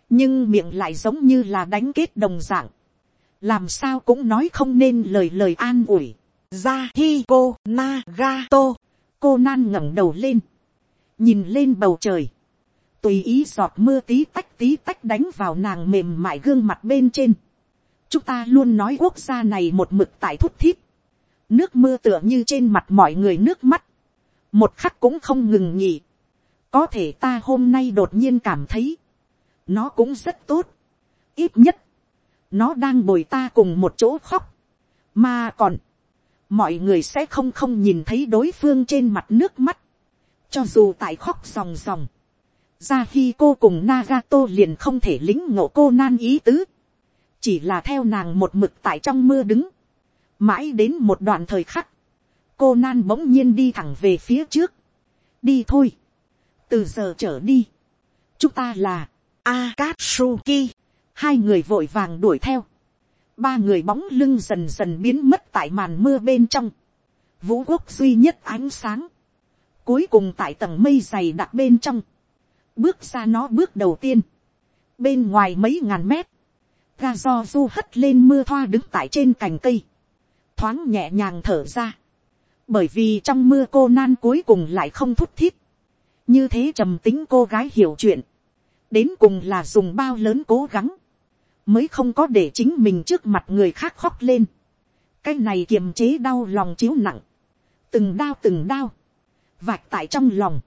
nhưng miệng lại giống như là đánh kết đồng dạng, làm sao cũng nói không nên lời lời an ủi, ra hi cô na ga to, cô nan ngẩng đầu lên, nhìn lên bầu trời, tùy ý giọt mưa tí tách tí tách đánh vào nàng mềm mại gương mặt bên trên. chúng ta luôn nói quốc gia này một mực tại thút thít, nước mưa tựa như trên mặt mọi người nước mắt, một khắc cũng không ngừng nhỉ. có thể ta hôm nay đột nhiên cảm thấy, nó cũng rất tốt. ít nhất, nó đang bồi ta cùng một chỗ khóc. mà còn, mọi người sẽ không không nhìn thấy đối phương trên mặt nước mắt. cho dù tại khóc ròng ròng, ra khi cô cùng Nagato liền không thể lính ngộ cô nan ý tứ. chỉ là theo nàng một mực tại trong mưa đứng. mãi đến một đoạn thời khắc, cô nan bỗng nhiên đi thẳng về phía trước. đi thôi. từ giờ trở đi, chúng ta là Akatsuki. Hai người vội vàng đuổi theo. Ba người bóng lưng dần dần biến mất tại màn mưa bên trong. Vũ quốc duy nhất ánh sáng. Cuối cùng tại tầng mây dày đặc bên trong. Bước ra nó bước đầu tiên. Bên ngoài mấy ngàn mét. Ga do du hất lên mưa thoa đứng tại trên cành cây. thoáng nhẹ nhàng thở ra, bởi vì trong mưa cô nan cuối cùng lại không thút thít, như thế trầm tính cô gái hiểu chuyện, đến cùng là dùng bao lớn cố gắng, mới không có để chính mình trước mặt người khác khóc lên, cái này kiềm chế đau lòng chiếu nặng, từng đau từng đau, vạch tại trong lòng,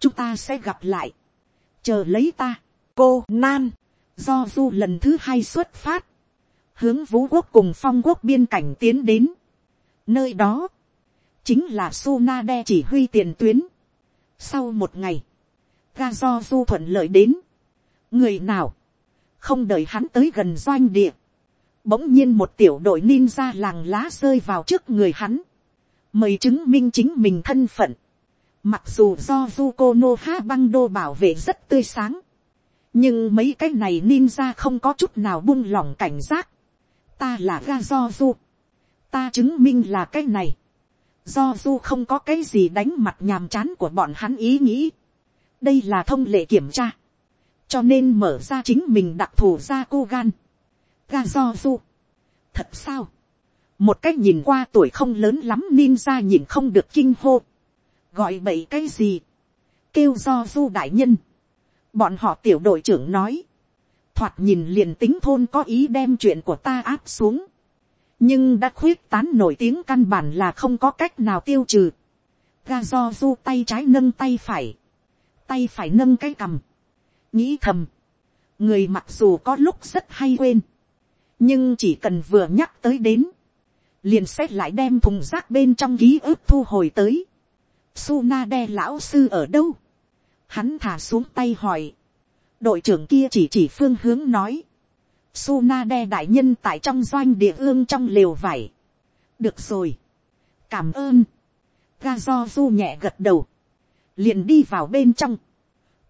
chúng ta sẽ gặp lại, chờ lấy ta, cô nan, do du lần thứ hai xuất phát, hướng vũ quốc cùng phong quốc biên cảnh tiến đến. Nơi đó, chính là Sunade chỉ huy tiền tuyến. Sau một ngày, ga do du thuận lợi đến. Người nào, không đợi hắn tới gần doanh địa. Bỗng nhiên một tiểu đội ninja làng lá rơi vào trước người hắn. Mời chứng minh chính mình thân phận. Mặc dù do Zuko Ha băng đô bảo vệ rất tươi sáng. Nhưng mấy cái này ninja không có chút nào buông lỏng cảnh giác ta là ga do du, ta chứng minh là cái này, do du không có cái gì đánh mặt nhàm chán của bọn hắn ý nghĩ, đây là thông lệ kiểm tra, cho nên mở ra chính mình đặc thù ra cô gan, ga do du, thật sao, một cách nhìn qua tuổi không lớn lắm ninja nhìn không được kinh hô, gọi bậy cái gì, kêu do du đại nhân, bọn họ tiểu đội trưởng nói, thoạt nhìn liền tính thôn có ý đem chuyện của ta áp xuống, nhưng đã khuyết tán nổi tiếng căn bản là không có cách nào tiêu trừ. ga do du tay trái nâng tay phải, tay phải nâng cái cằm, nghĩ thầm, người mặc dù có lúc rất hay quên, nhưng chỉ cần vừa nhắc tới đến, liền xét lại đem thùng rác bên trong ký ức thu hồi tới. Suna đe lão sư ở đâu? Hắn thả xuống tay hỏi. Đội trưởng kia chỉ chỉ phương hướng nói, Suna đe đại nhân tại trong doanh địa ương trong lều vải. được rồi, cảm ơn, ga do du nhẹ gật đầu, liền đi vào bên trong,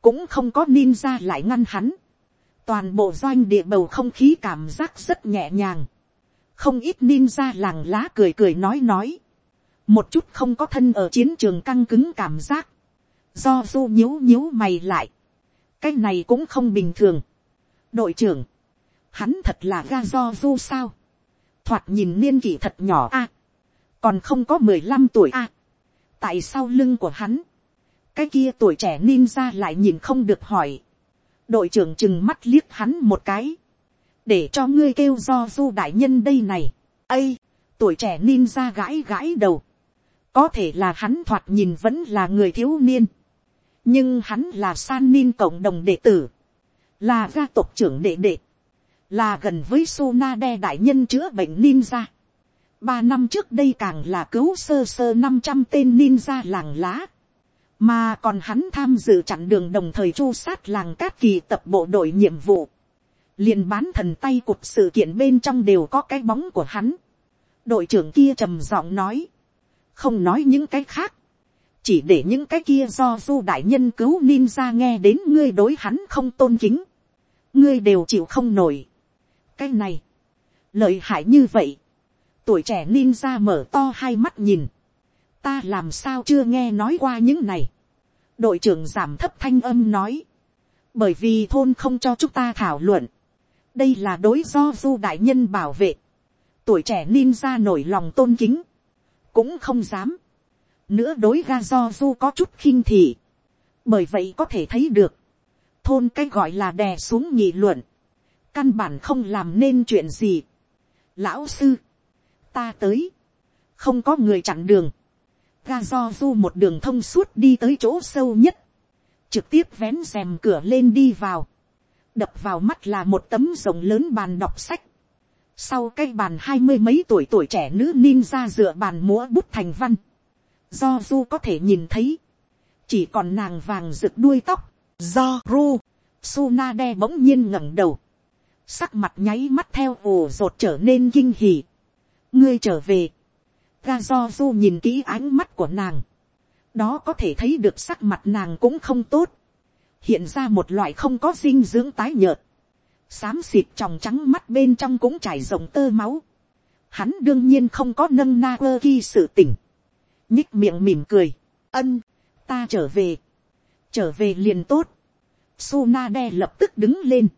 cũng không có ninja lại ngăn hắn, toàn bộ doanh địa bầu không khí cảm giác rất nhẹ nhàng, không ít ninja làng lá cười cười nói nói, một chút không có thân ở chiến trường căng cứng cảm giác, do du nhíu nhíu mày lại, cái này cũng không bình thường. đội trưởng, hắn thật là ga do du sao. thoạt nhìn niên kỷ thật nhỏ a. còn không có mười lăm tuổi a. tại sao lưng của hắn, cái kia tuổi trẻ ninja lại nhìn không được hỏi. đội trưởng chừng mắt liếc hắn một cái. để cho ngươi kêu do du đại nhân đây này. ây, tuổi trẻ ninja gãi gãi đầu. có thể là hắn thoạt nhìn vẫn là người thiếu niên nhưng hắn là san nin cộng đồng đệ tử, là gia tộc trưởng đệ đệ, là gần với Sona đe đại nhân chữa bệnh ninja. Ba năm trước đây càng là cứu sơ sơ năm trăm tên ninja làng lá. Mà còn hắn tham dự chặn đường đồng thời chu sát làng cát kỳ tập bộ đội nhiệm vụ. liền bán thần tay cục sự kiện bên trong đều có cái bóng của hắn. Đội trưởng kia trầm giọng nói. Không nói những cái khác chỉ để những cái kia do du đại nhân cứu ninja nghe đến ngươi đối hắn không tôn kính, ngươi đều chịu không nổi. cái này, lợi hại như vậy, tuổi trẻ ninja mở to hai mắt nhìn, ta làm sao chưa nghe nói qua những này, đội trưởng giảm thấp thanh âm nói, bởi vì thôn không cho chúng ta thảo luận, đây là đối do du đại nhân bảo vệ, tuổi trẻ ninja nổi lòng tôn kính, cũng không dám, nữa đối ga do du có chút khinh thị. bởi vậy có thể thấy được, thôn cái gọi là đè xuống nghị luận, căn bản không làm nên chuyện gì. lão sư, ta tới, không có người chặn đường, ga do du một đường thông suốt đi tới chỗ sâu nhất, trực tiếp vén rèm cửa lên đi vào, đập vào mắt là một tấm rồng lớn bàn đọc sách, sau cái bàn hai mươi mấy tuổi tuổi trẻ nữ ninja dựa bàn múa bút thành văn, do du có thể nhìn thấy, chỉ còn nàng vàng rực đuôi tóc, do ru, suna đe bỗng nhiên ngẩng đầu, sắc mặt nháy mắt theo ồ rột trở nên kinh hỉ, ngươi trở về, ga do du nhìn kỹ ánh mắt của nàng, đó có thể thấy được sắc mặt nàng cũng không tốt, hiện ra một loại không có dinh dưỡng tái nhợt, xám xịt tròng trắng mắt bên trong cũng trải rộng tơ máu, hắn đương nhiên không có nâng na quơ ki sự tỉnh, nhích miệng mỉm cười, ân, ta trở về, trở về liền tốt, Suna đe lập tức đứng lên,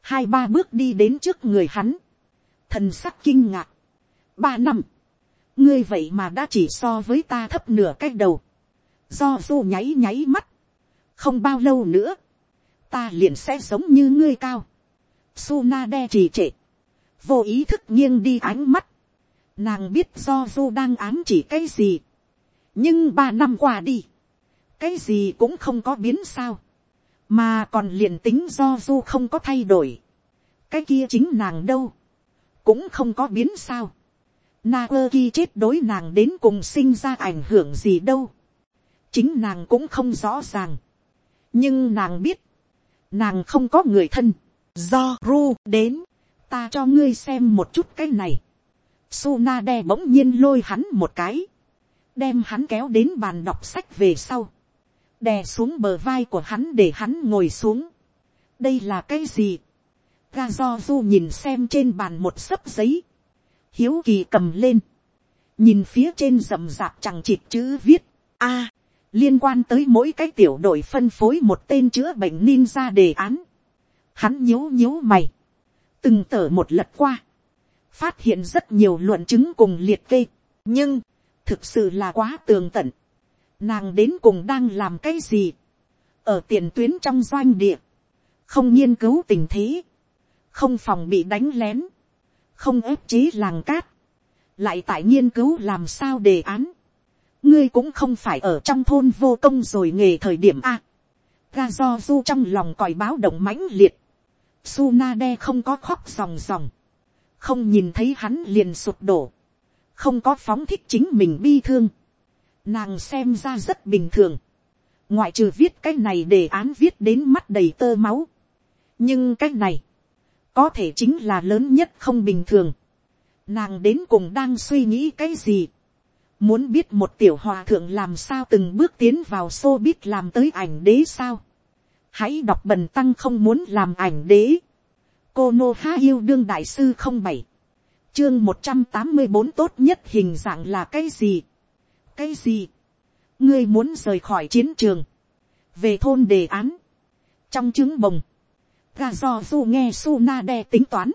hai ba bước đi đến trước người hắn, thần sắc kinh ngạc, ba năm, ngươi vậy mà đã chỉ so với ta thấp nửa cái đầu, do du nháy nháy mắt, không bao lâu nữa, ta liền sẽ giống như ngươi cao, Suna đe trì trệ, vô ý thức nghiêng đi ánh mắt, nàng biết do du đang ám chỉ cái gì, nhưng ba năm qua đi, cái gì cũng không có biến sao, mà còn liền tính do du không có thay đổi, cái kia chính nàng đâu, cũng không có biến sao. Na chết đối nàng đến cùng sinh ra ảnh hưởng gì đâu. chính nàng cũng không rõ ràng. nhưng nàng biết, nàng không có người thân, do ru đến, ta cho ngươi xem một chút cái này. Suna bỗng nhiên lôi hắn một cái, đem hắn kéo đến bàn đọc sách về sau, đè xuống bờ vai của hắn để hắn ngồi xuống. đây là cái gì, ga do du nhìn xem trên bàn một sấp giấy, hiếu kỳ cầm lên, nhìn phía trên rầm rạp chẳng chịt chữ viết, a, liên quan tới mỗi cái tiểu đội phân phối một tên chữa bệnh ninja đề án, hắn nhíu nhíu mày, từng tở một lật qua, phát hiện rất nhiều luận chứng cùng liệt kê, nhưng, thực sự là quá tường tận, nàng đến cùng đang làm cái gì, ở tiền tuyến trong doanh địa, không nghiên cứu tình thế, không phòng bị đánh lén, không ép chế làng cát, lại tại nghiên cứu làm sao đề án, ngươi cũng không phải ở trong thôn vô công rồi nghề thời điểm a, ga do du trong lòng còi báo động mãnh liệt, Suna đe không có khóc ròng ròng, không nhìn thấy hắn liền sụp đổ, không có phóng thích chính mình bi thương, nàng xem ra rất bình thường, ngoại trừ viết cái này đề án viết đến mắt đầy tơ máu, nhưng cái này, có thể chính là lớn nhất không bình thường. Nàng đến cùng đang suy nghĩ cái gì. Muốn biết một tiểu hòa thượng làm sao từng bước tiến vào xô biết làm tới ảnh đế sao. Hãy đọc bần tăng không muốn làm ảnh đế. Cô Nô Há Yêu Đương Đại Sư không bảy Chương một trăm tám mươi bốn tốt nhất hình dạng là cái gì? Cái gì? Ngươi muốn rời khỏi chiến trường. Về thôn đề án. Trong trứng bồng ga do du nghe su na đe tính toán,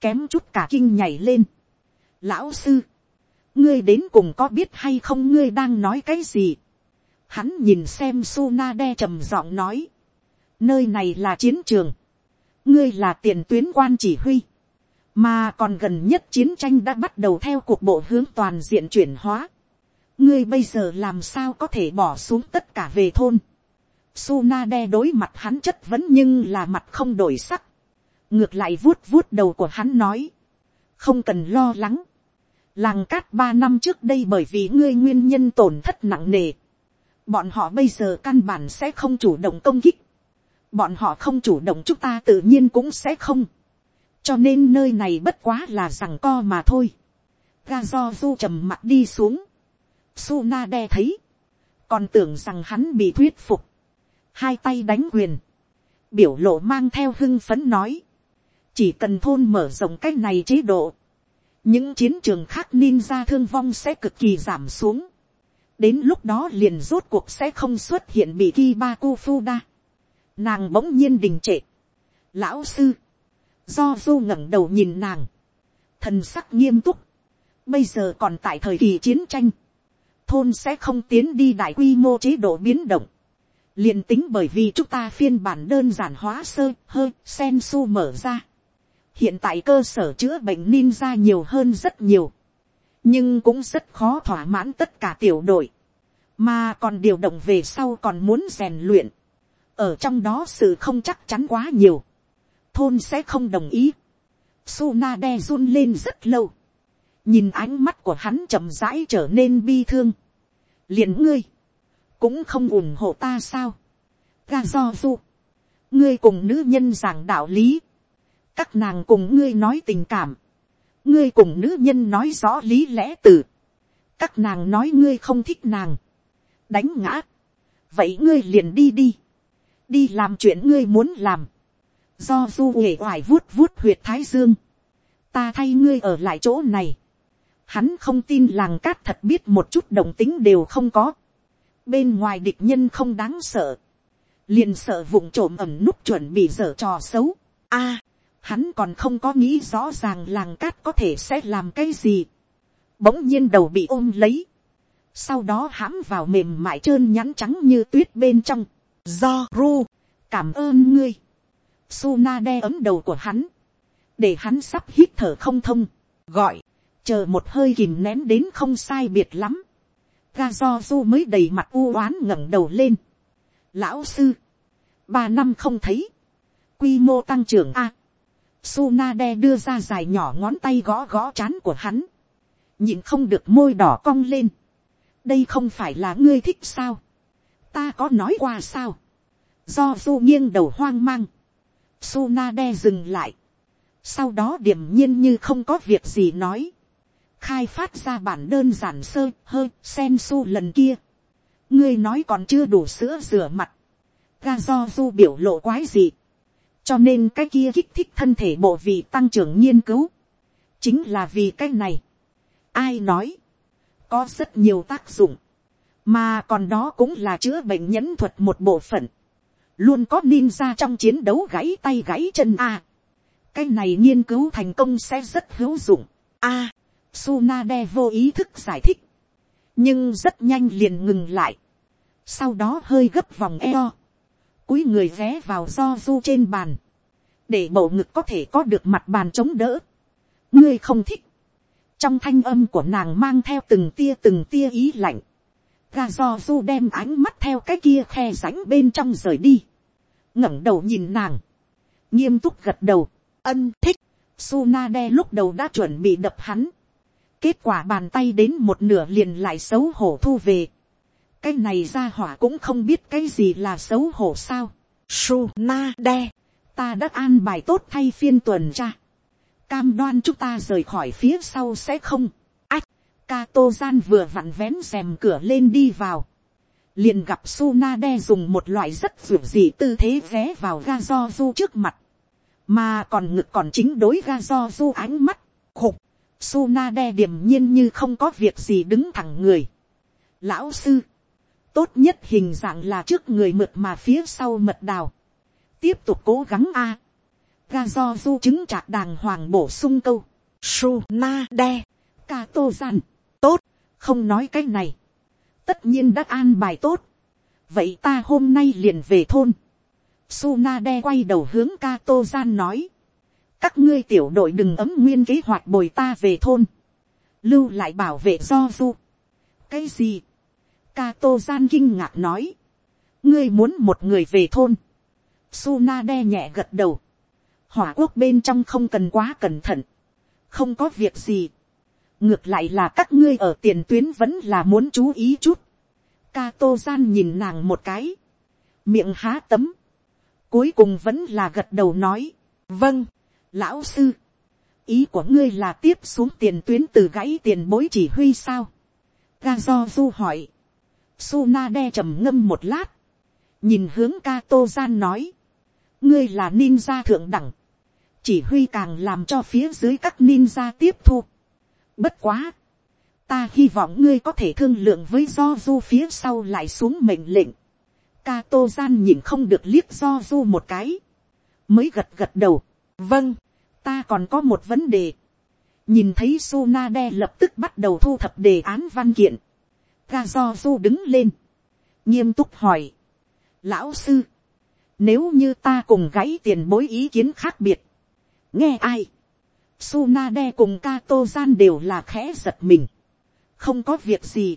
kém chút cả kinh nhảy lên. lão sư, ngươi đến cùng có biết hay không ngươi đang nói cái gì. hắn nhìn xem su na đe trầm giọng nói, nơi này là chiến trường, ngươi là tiền tuyến quan chỉ huy, mà còn gần nhất chiến tranh đã bắt đầu theo cuộc bộ hướng toàn diện chuyển hóa. ngươi bây giờ làm sao có thể bỏ xuống tất cả về thôn. Suna đe đối mặt hắn chất vấn nhưng là mặt không đổi sắc. Ngược lại vuốt vuốt đầu của hắn nói. Không cần lo lắng. Làng cát ba năm trước đây bởi vì ngươi nguyên nhân tổn thất nặng nề. Bọn họ bây giờ căn bản sẽ không chủ động công kích. Bọn họ không chủ động chúng ta tự nhiên cũng sẽ không. Cho nên nơi này bất quá là rằng co mà thôi. Ga do du trầm mặt đi xuống. Suna đe thấy. Còn tưởng rằng hắn bị thuyết phục hai tay đánh quyền, biểu lộ mang theo hưng phấn nói, chỉ cần thôn mở rộng cái này chế độ, những chiến trường khác ninja thương vong sẽ cực kỳ giảm xuống, đến lúc đó liền rốt cuộc sẽ không xuất hiện bị Kiba đa, Nàng bỗng nhiên đình trệ. Lão sư. Do du ngẩng đầu nhìn nàng. Thần sắc nghiêm túc. Bây giờ còn tại thời kỳ chiến tranh. Thôn sẽ không tiến đi đại quy mô chế độ biến động liền tính bởi vì chúng ta phiên bản đơn giản hóa sơ hơi sen su mở ra. hiện tại cơ sở chữa bệnh ninja nhiều hơn rất nhiều, nhưng cũng rất khó thỏa mãn tất cả tiểu đội, mà còn điều động về sau còn muốn rèn luyện, ở trong đó sự không chắc chắn quá nhiều, thôn sẽ không đồng ý. Suna đe run lên rất lâu, nhìn ánh mắt của hắn chậm rãi trở nên bi thương, liền ngươi, cũng không ủng hộ ta sao. ga do du, ngươi cùng nữ nhân giảng đạo lý, các nàng cùng ngươi nói tình cảm, ngươi cùng nữ nhân nói rõ lý lẽ từ, các nàng nói ngươi không thích nàng, đánh ngã, vậy ngươi liền đi đi, đi làm chuyện ngươi muốn làm, do du uể oải vuốt vuốt huyệt thái dương, ta thay ngươi ở lại chỗ này, hắn không tin làng cát thật biết một chút đồng tính đều không có, bên ngoài địch nhân không đáng sợ, liền sợ vụng trộm ẩm núp chuẩn bị dở trò xấu. A, hắn còn không có nghĩ rõ ràng làng cát có thể sẽ làm cái gì. bỗng nhiên đầu bị ôm lấy, sau đó hãm vào mềm mại trơn nhắn trắng như tuyết bên trong, do ru, cảm ơn ngươi, Suna đe ấm đầu của hắn, để hắn sắp hít thở không thông, gọi, chờ một hơi kìm nén đến không sai biệt lắm, ga do du mới đầy mặt u oán ngẩng đầu lên, lão sư, ba năm không thấy, quy mô tăng trưởng a, Sunade đưa ra dài nhỏ ngón tay gõ gõ chán của hắn. Nhìn không được môi đỏ cong lên. Đây không phải là ngươi thích sao. Ta có nói qua sao. Do du nghiêng đầu hoang mang. Sunade dừng lại. Sau đó điểm nhiên như không có việc gì nói. Khai phát ra bản đơn giản sơ hơ sen su lần kia. Ngươi nói còn chưa đủ sữa rửa mặt. Ga do du biểu lộ quái gì cho nên cái kia kích thích thân thể bộ vị tăng trưởng nghiên cứu, chính là vì cái này. ai nói, có rất nhiều tác dụng, mà còn đó cũng là chữa bệnh nhẫn thuật một bộ phận, luôn có ninja trong chiến đấu gãy tay gãy chân a. cái này nghiên cứu thành công sẽ rất hữu dụng. a, Tsunade vô ý thức giải thích, nhưng rất nhanh liền ngừng lại, sau đó hơi gấp vòng eo, cúi người ghé vào do du trên bàn, để bầu ngực có thể có được mặt bàn chống đỡ. ngươi không thích, trong thanh âm của nàng mang theo từng tia từng tia ý lạnh, ga do du đem ánh mắt theo cái kia khe rãnh bên trong rời đi, ngẩng đầu nhìn nàng, nghiêm túc gật đầu, ân thích, Sunade lúc đầu đã chuẩn bị đập hắn, kết quả bàn tay đến một nửa liền lại xấu hổ thu về, cái này ra hỏa cũng không biết cái gì là xấu hổ sao. Su na đe, ta đã an bài tốt thay phiên tuần tra. Cam đoan chúng ta rời khỏi phía sau sẽ không. Ách, ca tô gian vừa vặn vén rèm cửa lên đi vào. Liền gặp Suna đe dùng một loại rất vượt dị tư thế vé vào ga do du trước mặt. Mà còn ngực còn chính đối ga do du ánh mắt. Khục, Suna đe điềm nhiên như không có việc gì đứng thẳng người. Lão sư tốt nhất hình dạng là trước người mượt mà phía sau mật đào. tiếp tục cố gắng a. ga do du chứng trạc đàng hoàng bổ sung câu. Suna đe. ca tô gian. tốt, không nói cái này. tất nhiên đã an bài tốt. vậy ta hôm nay liền về thôn. Suna đe quay đầu hướng ca tô gian nói các ngươi tiểu đội đừng ấm nguyên kế hoạch bồi ta về thôn. lưu lại bảo vệ do du. cái gì Ca tô gian kinh ngạc nói. ngươi muốn một người về thôn. Suna đe nhẹ gật đầu. hỏa quốc bên trong không cần quá cẩn thận. không có việc gì. ngược lại là các ngươi ở tiền tuyến vẫn là muốn chú ý chút. Ca tô gian nhìn nàng một cái. miệng há tấm. cuối cùng vẫn là gật đầu nói. vâng, lão sư. ý của ngươi là tiếp xuống tiền tuyến từ gãy tiền bối chỉ huy sao. Ga do du hỏi Suna đe trầm ngâm một lát. Nhìn hướng Kato gian nói. Ngươi là ninja thượng đẳng. Chỉ huy càng làm cho phía dưới các ninja tiếp thu. Bất quá. Ta hy vọng ngươi có thể thương lượng với do du phía sau lại xuống mệnh lệnh. Kato gian nhìn không được liếc do du một cái. Mới gật gật đầu. Vâng. Ta còn có một vấn đề. Nhìn thấy Sunade lập tức bắt đầu thu thập đề án văn kiện. Ga do du đứng lên, nghiêm túc hỏi, lão sư, nếu như ta cùng gãy tiền bối ý kiến khác biệt, nghe ai, Suna đe cùng Kato gian đều là khẽ giật mình, không có việc gì,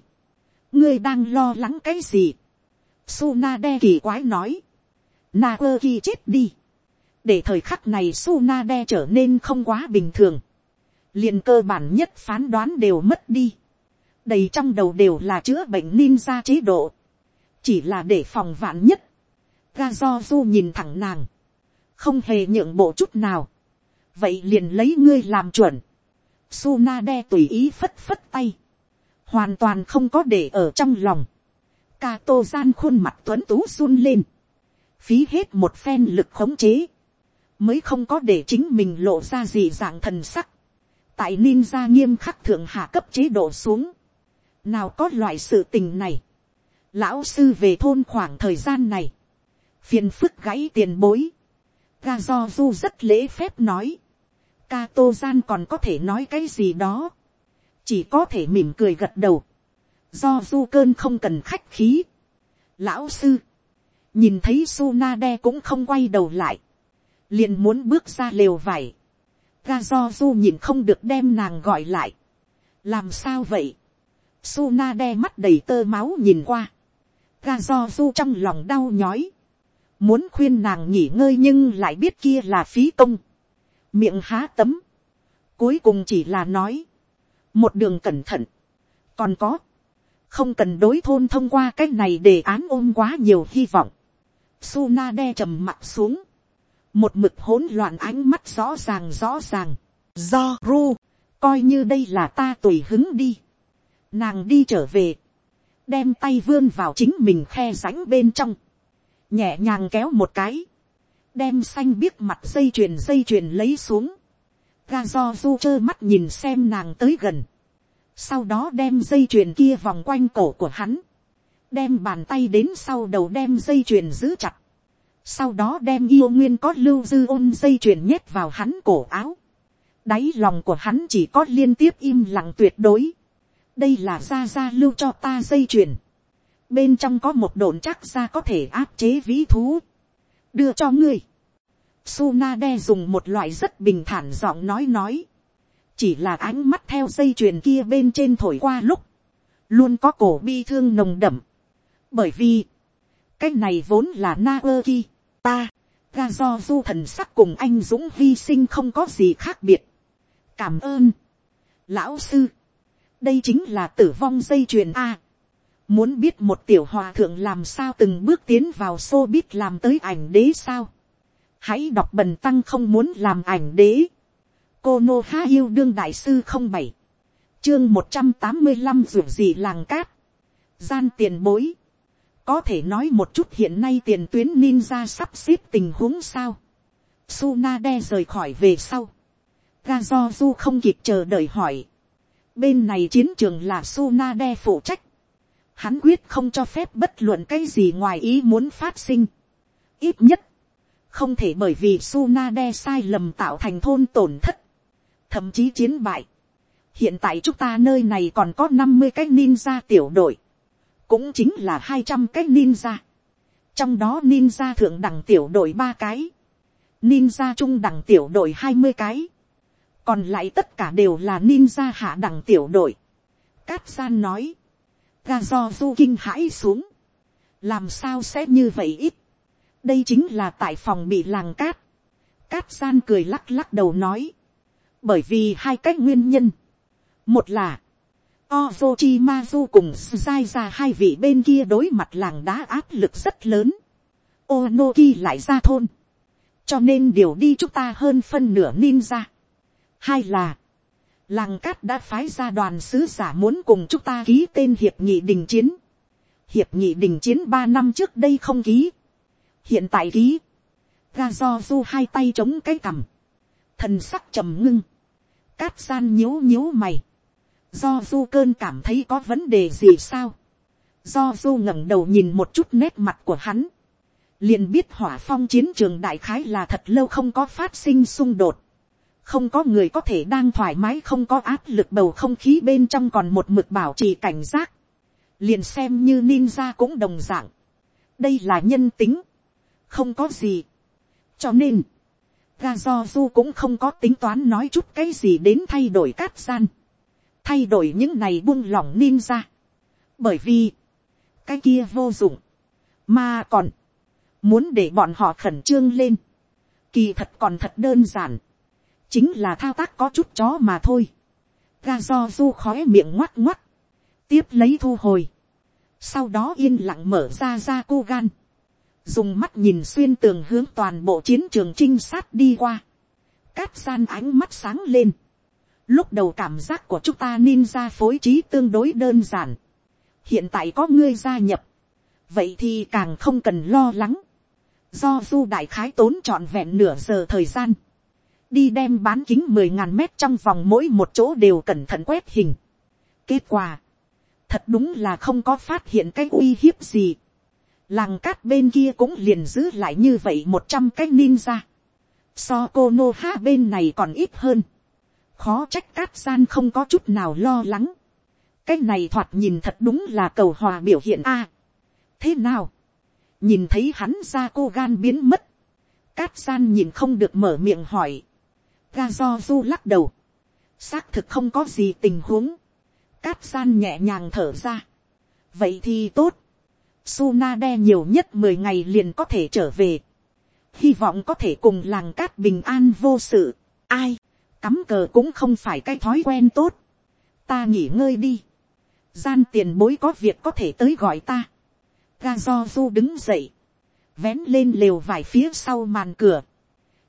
ngươi đang lo lắng cái gì, Suna đe kỳ quái nói, na ơ ki chết đi, để thời khắc này Suna đe trở nên không quá bình thường, liền cơ bản nhất phán đoán đều mất đi, đầy trong đầu đều là chữa bệnh ninja chế độ, chỉ là để phòng vạn nhất, ga do du nhìn thẳng nàng, không hề nhượng bộ chút nào, vậy liền lấy ngươi làm chuẩn, Suna đe tùy ý phất phất tay, hoàn toàn không có để ở trong lòng, ca tô gian khuôn mặt tuấn tú run lên, phí hết một phen lực khống chế, mới không có để chính mình lộ ra gì dạng thần sắc, tại ninja nghiêm khắc thượng hạ cấp chế độ xuống, nào có loại sự tình này, lão sư về thôn khoảng thời gian này, phiền phức gãy tiền bối, ga do du rất lễ phép nói, ca tô gian còn có thể nói cái gì đó, chỉ có thể mỉm cười gật đầu, do du cơn không cần khách khí. lão sư, nhìn thấy Sunade cũng không quay đầu lại, liền muốn bước ra lều vải, ga do du nhìn không được đem nàng gọi lại, làm sao vậy, Suna đe mắt đầy tơ máu nhìn qua, ga do du trong lòng đau nhói, muốn khuyên nàng nghỉ ngơi nhưng lại biết kia là phí công, miệng há tấm, cuối cùng chỉ là nói, một đường cẩn thận, còn có, không cần đối thôn thông qua cách này để án ôm quá nhiều hy vọng. Suna đe trầm mặt xuống, một mực hỗn loạn ánh mắt rõ ràng rõ ràng, do ru, coi như đây là ta tùy hứng đi. Nàng đi trở về, đem tay vươn vào chính mình khe rãnh bên trong, nhẹ nhàng kéo một cái, đem xanh biếc mặt dây chuyền dây chuyền lấy xuống, ga do du trơ mắt nhìn xem nàng tới gần, sau đó đem dây chuyền kia vòng quanh cổ của hắn, đem bàn tay đến sau đầu đem dây chuyền giữ chặt, sau đó đem yêu nguyên có lưu dư ôn dây chuyền nhét vào hắn cổ áo, đáy lòng của hắn chỉ có liên tiếp im lặng tuyệt đối, đây là ra ra lưu cho ta dây chuyền, bên trong có một đồn chắc ra có thể áp chế vĩ thú, đưa cho ngươi, Sunade dùng một loại rất bình thản giọng nói nói. Chỉ là ánh mắt theo dây chuyền kia bên trên thổi qua lúc. Luôn có cổ bi thương nồng đậm. Bởi vì. Cái này vốn là Naoki. Ta. Ga do du thần sắc cùng anh Dũng hy sinh không có gì khác biệt. Cảm ơn. Lão sư. Đây chính là tử vong dây chuyền A. Muốn biết một tiểu hòa thượng làm sao từng bước tiến vào xô biết làm tới ảnh đế sao hãy đọc bần tăng không muốn làm ảnh đế. cô nô ha yêu đương đại sư không bảy, chương một trăm tám mươi năm ruộng gì làng cát, gian tiền bối có thể nói một chút hiện nay tiền tuyến ninja sắp xếp tình huống sao. Sunade rời khỏi về sau. Gazozu không kịp chờ đợi hỏi. bên này chiến trường là Sunade phụ trách. hắn quyết không cho phép bất luận cái gì ngoài ý muốn phát sinh. ít nhất không thể bởi vì Sunade sai lầm tạo thành thôn tổn thất, thậm chí chiến bại. hiện tại chúng ta nơi này còn có năm mươi cái ninja tiểu đội, cũng chính là hai trăm cái ninja. trong đó ninja thượng đẳng tiểu đội ba cái, ninja trung đẳng tiểu đội hai mươi cái, còn lại tất cả đều là ninja hạ đẳng tiểu đội. Cát gian nói, ga do du kinh hãi xuống, làm sao sẽ như vậy ít, đây chính là tại phòng bị làng cát. cát gian cười lắc lắc đầu nói. bởi vì hai cách nguyên nhân. một là, Ozochimazu cùng Sai ra hai vị bên kia đối mặt làng đá áp lực rất lớn. Onoki lại ra thôn. Cho nên điều đi chúng ta hơn phân nửa ninja. Hai là, làng cát đã phái ra đoàn sứ giả muốn cùng chúng ta ký tên hiệp nghị đình chiến. Hiệp nghị đình chiến ba năm trước đây không ký hiện tại ký, ga do du hai tay chống cái cằm, thần sắc trầm ngưng, cát san nhíu nhíu mày, do du cơn cảm thấy có vấn đề gì sao, do du ngẩng đầu nhìn một chút nét mặt của hắn, liền biết hỏa phong chiến trường đại khái là thật lâu không có phát sinh xung đột, không có người có thể đang thoải mái không có áp lực bầu không khí bên trong còn một mực bảo trì cảnh giác, liền xem như ninja cũng đồng dạng. đây là nhân tính, không có gì. cho nên, ga do du cũng không có tính toán nói chút cái gì đến thay đổi cát gian, thay đổi những này buông lỏng ninja, bởi vì, cái kia vô dụng, mà còn, muốn để bọn họ khẩn trương lên, kỳ thật còn thật đơn giản, chính là thao tác có chút chó mà thôi, ga do du khói miệng ngoắt ngoắt, tiếp lấy thu hồi, sau đó yên lặng mở ra ra cô gan, dùng mắt nhìn xuyên tường hướng toàn bộ chiến trường trinh sát đi qua, cát gian ánh mắt sáng lên. Lúc đầu cảm giác của chúng ta ninja phối trí tương đối đơn giản. hiện tại có ngươi gia nhập, vậy thì càng không cần lo lắng. do du đại khái tốn trọn vẹn nửa giờ thời gian, đi đem bán kính mười ngàn mét trong vòng mỗi một chỗ đều cẩn thận quét hình. kết quả, thật đúng là không có phát hiện cái uy hiếp gì làng cát bên kia cũng liền giữ lại như vậy một trăm cái ninja. So cô nô ha bên này còn ít hơn khó trách cát gian không có chút nào lo lắng. cái này thoạt nhìn thật đúng là cầu hòa biểu hiện a. thế nào, nhìn thấy hắn ra cô gan biến mất, cát gian nhìn không được mở miệng hỏi, ga do du lắc đầu, xác thực không có gì tình huống, cát gian nhẹ nhàng thở ra, vậy thì tốt, Suna đe nhiều nhất mười ngày liền có thể trở về. Hy vọng có thể cùng làng cát bình an vô sự. Ai, cắm cờ cũng không phải cái thói quen tốt. Ta nghỉ ngơi đi. Gian tiền bối có việc có thể tới gọi ta. Ga do du đứng dậy. Vén lên lều vải phía sau màn cửa.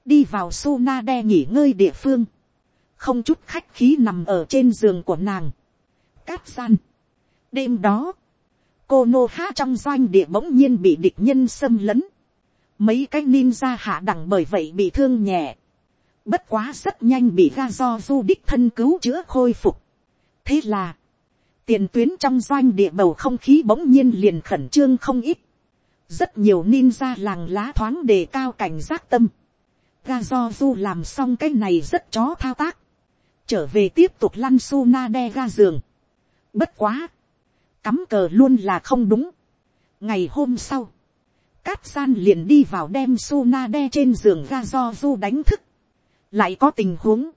Đi vào su na đe nghỉ ngơi địa phương. Không chút khách khí nằm ở trên giường của nàng. Cát gian. Đêm đó, cô nô ha trong doanh địa bỗng nhiên bị địch nhân xâm lấn. Mấy cái ninja hạ đẳng bởi vậy bị thương nhẹ. Bất quá rất nhanh bị ga do du đích thân cứu chữa khôi phục. Thế là, tiền tuyến trong doanh địa bầu không khí bỗng nhiên liền khẩn trương không ít. Rất nhiều ninja làng lá thoáng đề cao cảnh giác tâm. Ga do du làm xong cái này rất chó thao tác. Trở về tiếp tục lăn su na đe ga giường. Bất quá cắm cờ luôn là không đúng. ngày hôm sau, cát san liền đi vào đem su na đe trên giường ga do du đánh thức lại có tình huống,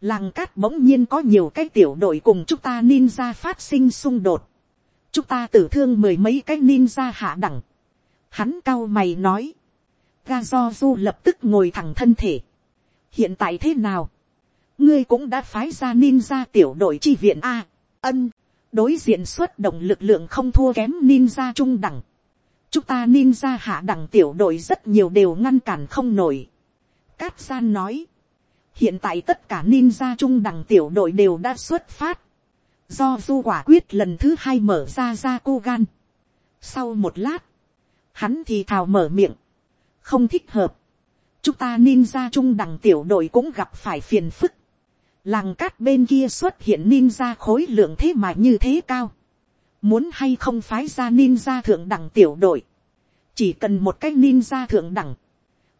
làng cát bỗng nhiên có nhiều cái tiểu đội cùng chúng ta ninja phát sinh xung đột. chúng ta tử thương mười mấy cái ninja hạ đẳng. hắn cao mày nói, ga do du lập tức ngồi thẳng thân thể. hiện tại thế nào, ngươi cũng đã phái ra ninja tiểu đội chi viện a, ân, đối diện xuất động lực lượng không thua kém ninja trung đẳng. chúng ta ninja hạ đẳng tiểu đội rất nhiều đều ngăn cản không nổi. Cát san nói, hiện tại tất cả ninja trung đẳng tiểu đội đều đã xuất phát. do du quả quyết lần thứ hai mở ra ra cô gan. sau một lát, hắn thì thào mở miệng, không thích hợp. chúng ta ninja trung đẳng tiểu đội cũng gặp phải phiền phức làng cát bên kia xuất hiện ninja khối lượng thế mà như thế cao, muốn hay không phái ra ninja thượng đẳng tiểu đội, chỉ cần một cái ninja thượng đẳng,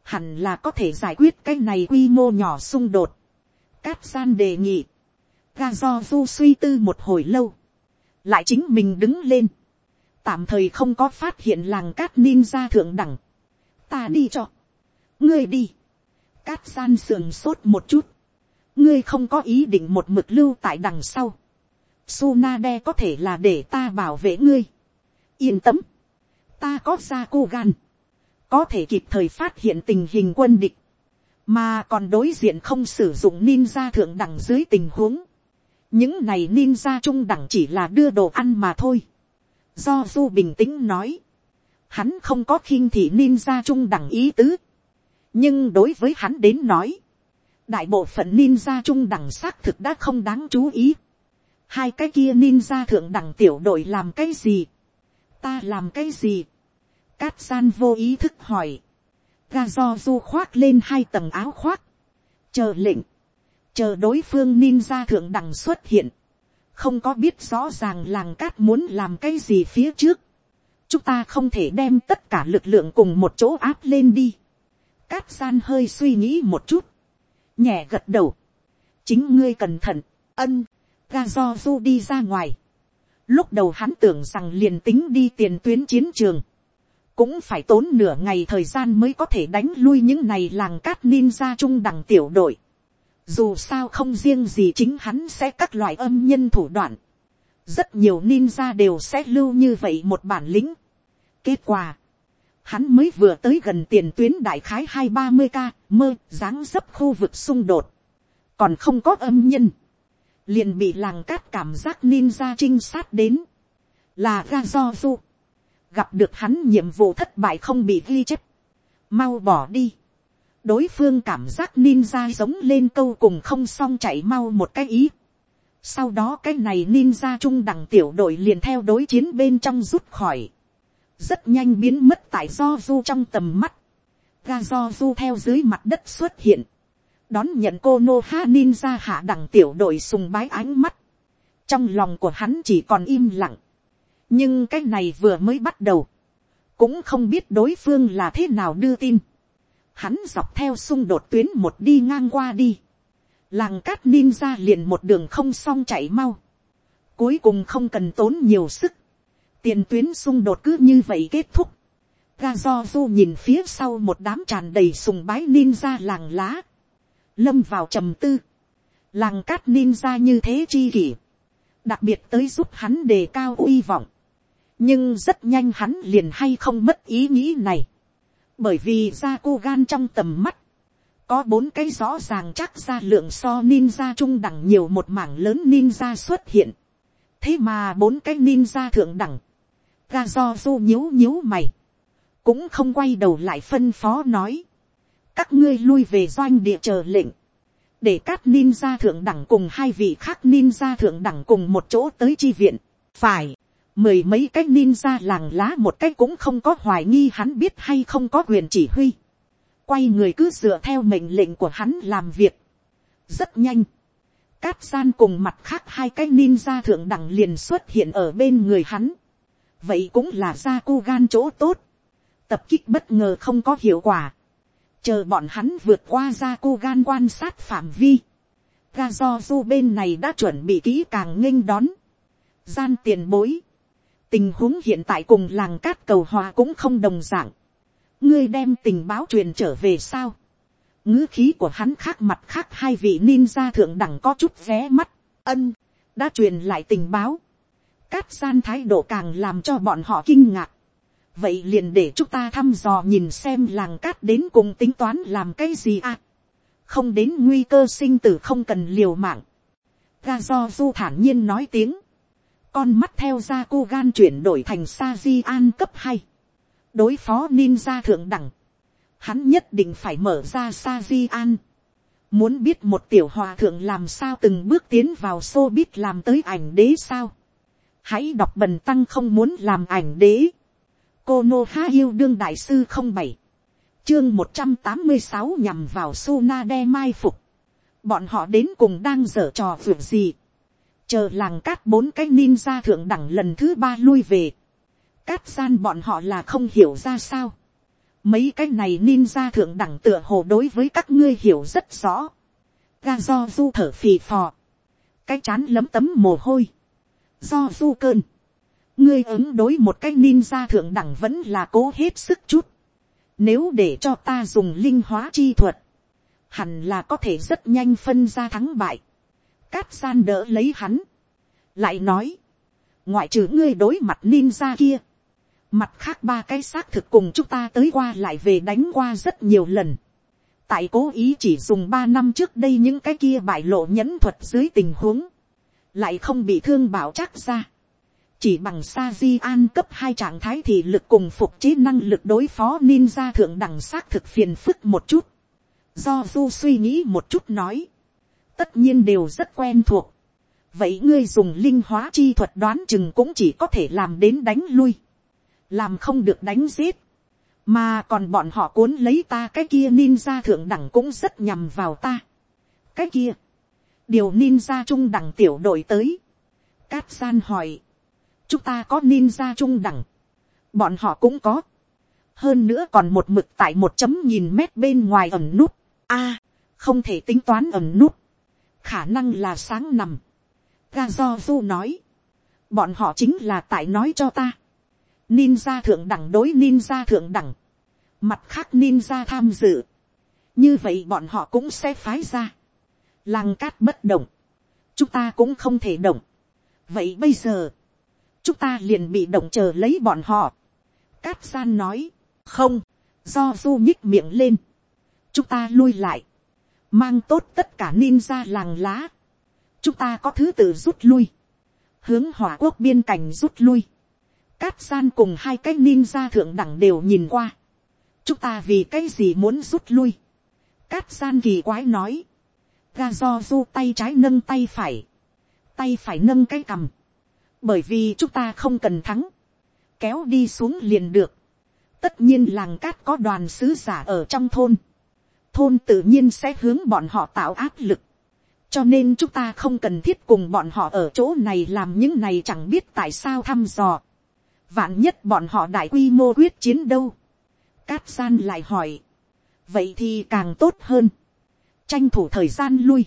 hẳn là có thể giải quyết cái này quy mô nhỏ xung đột. Cát gian đề nghị, ga do du suy tư một hồi lâu, lại chính mình đứng lên, tạm thời không có phát hiện làng cát ninja thượng đẳng, ta đi cho, ngươi đi, cát gian sườn sốt một chút, ngươi không có ý định một mực lưu tại đằng sau. Sunade có thể là để ta bảo vệ ngươi. Yên tâm. Ta có ra cô gan. Có thể kịp thời phát hiện tình hình quân địch. Mà còn đối diện không sử dụng ninja thượng đẳng dưới tình huống. Những này ninja trung đẳng chỉ là đưa đồ ăn mà thôi. Do Du bình tĩnh nói. Hắn không có khiêng thị ninja trung đẳng ý tứ. Nhưng đối với hắn đến nói, đại bộ phận ninja trung đẳng xác thực đã không đáng chú ý. hai cái kia ninja thượng đẳng tiểu đội làm cái gì. ta làm cái gì cát san vô ý thức hỏi. ga do du khoác lên hai tầng áo khoác. chờ lệnh. chờ đối phương ninja thượng đẳng xuất hiện. không có biết rõ ràng làng cát muốn làm cái gì phía trước. chúng ta không thể đem tất cả lực lượng cùng một chỗ áp lên đi. Cát san hơi suy nghĩ một chút nhẹ gật đầu, chính ngươi cẩn thận, ân, ga do du đi ra ngoài. Lúc đầu hắn tưởng rằng liền tính đi tiền tuyến chiến trường, cũng phải tốn nửa ngày thời gian mới có thể đánh lui những này làng cát ninja trung đẳng tiểu đội. Dù sao không riêng gì chính hắn sẽ các loại âm nhân thủ đoạn. Rất nhiều ninja đều sẽ lưu như vậy một bản lĩnh. Kết quả, hắn mới vừa tới gần tiền tuyến đại khái hai ba mươi k mơ dáng dấp khu vực xung đột còn không có âm nhân liền bị làng cát cảm giác ninja trinh sát đến là ra do du gặp được hắn nhiệm vụ thất bại không bị ghi chép. Mau bỏ đi. Đối phương cảm giác ninja giống lên câu cùng không xong chạy mau một cái ý. Sau đó cái này ninja trung đẳng tiểu đội liền theo đối chiến bên trong rút khỏi. Rất nhanh biến mất tại do du trong tầm mắt, ga do du theo dưới mặt đất xuất hiện, đón nhận cô nô ha ninja hạ đẳng tiểu đội sùng bái ánh mắt, trong lòng của hắn chỉ còn im lặng, nhưng cái này vừa mới bắt đầu, cũng không biết đối phương là thế nào đưa tin, hắn dọc theo xung đột tuyến một đi ngang qua đi, làng cát ninja liền một đường không xong chạy mau, cuối cùng không cần tốn nhiều sức, tiền tuyến xung đột cứ như vậy kết thúc, ga do du nhìn phía sau một đám tràn đầy sùng bái ninja làng lá, lâm vào trầm tư, làng cát ninja như thế chi kỷ, đặc biệt tới giúp hắn đề cao uy vọng, nhưng rất nhanh hắn liền hay không mất ý nghĩ này, bởi vì ra cô gan trong tầm mắt, có bốn cái rõ ràng chắc ra lượng so ninja trung đẳng nhiều một mảng lớn ninja xuất hiện, thế mà bốn cái ninja thượng đẳng, ga do du nhíu nhíu mày, cũng không quay đầu lại phân phó nói, các ngươi lui về doanh địa chờ lệnh, để các ninja thượng đẳng cùng hai vị khác ninja thượng đẳng cùng một chỗ tới chi viện, phải, mười mấy cái ninja làng lá một cái cũng không có hoài nghi hắn biết hay không có quyền chỉ huy, quay người cứ dựa theo mệnh lệnh của hắn làm việc, rất nhanh, cát gian cùng mặt khác hai cái ninja thượng đẳng liền xuất hiện ở bên người hắn, vậy cũng là ra cô gan chỗ tốt, tập kích bất ngờ không có hiệu quả, chờ bọn hắn vượt qua ra cô gan quan sát phạm vi, ga do du bên này đã chuẩn bị kỹ càng nghênh đón, gian tiền bối, tình huống hiện tại cùng làng cát cầu hòa cũng không đồng d ạ n g ngươi đem tình báo truyền trở về sao, ngữ khí của hắn khác mặt khác hai vị ninja thượng đẳng có chút ré mắt, ân, đã truyền lại tình báo, cát gian thái độ càng làm cho bọn họ kinh ngạc, vậy liền để chúng ta thăm dò nhìn xem làng cát đến cùng tính toán làm cái gì à. không đến nguy cơ sinh tử không cần liều mạng. ga do du thản nhiên nói tiếng con mắt theo ra cô gan chuyển đổi thành sa di an cấp hai. đối phó ninja thượng đẳng. hắn nhất định phải mở ra sa di an. muốn biết một tiểu hòa thượng làm sao từng bước tiến vào xô biết làm tới ảnh đế sao. hãy đọc bần tăng không muốn làm ảnh đế cô nô há yêu đương đại sư không bảy chương một trăm tám mươi sáu nhằm vào Suna đe mai phục. Bọn họ đến cùng đang dở trò vượt gì. Chờ làng cát bốn cái ninja thượng đẳng lần thứ ba lui về. Cát gian bọn họ là không hiểu ra sao. Mấy cái này ninja thượng đẳng tựa hồ đối với các ngươi hiểu rất rõ. Ga do du thở phì phò. Cái chán lấm tấm mồ hôi. Do du cơn ngươi ứng đối một cái ninja thượng đẳng vẫn là cố hết sức chút. Nếu để cho ta dùng linh hóa chi thuật, hẳn là có thể rất nhanh phân ra thắng bại. Cát san đỡ lấy hắn. Lại nói, ngoại trừ ngươi đối mặt ninja kia. Mặt khác ba cái xác thực cùng chúng ta tới qua lại về đánh qua rất nhiều lần. Tại cố ý chỉ dùng ba năm trước đây những cái kia bại lộ nhẫn thuật dưới tình huống. Lại không bị thương bảo chắc ra chỉ bằng sa di an cấp hai trạng thái thì lực cùng phục chế năng lực đối phó ninja thượng đẳng xác thực phiền phức một chút. Do du suy nghĩ một chút nói. Tất nhiên đều rất quen thuộc. Vậy ngươi dùng linh hóa chi thuật đoán chừng cũng chỉ có thể làm đến đánh lui. Làm không được đánh giết. Mà còn bọn họ cuốn lấy ta cái kia ninja thượng đẳng cũng rất nhằm vào ta. Cái kia. Điều ninja trung đẳng tiểu đội tới. Cát san hỏi chúng ta có ninja trung đẳng, bọn họ cũng có, hơn nữa còn một mực tại một chấm nhìn mét bên ngoài ẩm nút, a, không thể tính toán ẩm nút, khả năng là sáng nằm, ga do du nói, bọn họ chính là tại nói cho ta, ninja thượng đẳng đối ninja thượng đẳng, mặt khác ninja tham dự, như vậy bọn họ cũng sẽ phái ra, làng cát bất động, chúng ta cũng không thể động, vậy bây giờ, chúng ta liền bị động chờ lấy bọn họ. Cát san nói, không, do du nhích miệng lên. chúng ta lui lại, mang tốt tất cả ninja làng lá. chúng ta có thứ tự rút lui, hướng hỏa quốc biên cảnh rút lui. Cát san cùng hai cái ninja thượng đẳng đều nhìn qua. chúng ta vì cái gì muốn rút lui. Cát san kỳ quái nói. Ga do du tay trái nâng tay phải. Tay phải nâng cái cằm bởi vì chúng ta không cần thắng, kéo đi xuống liền được. tất nhiên làng cát có đoàn sứ giả ở trong thôn, thôn tự nhiên sẽ hướng bọn họ tạo áp lực, cho nên chúng ta không cần thiết cùng bọn họ ở chỗ này làm những này chẳng biết tại sao thăm dò. vạn nhất bọn họ đại quy mô quyết chiến đâu. cát san lại hỏi, vậy thì càng tốt hơn, tranh thủ thời gian lui,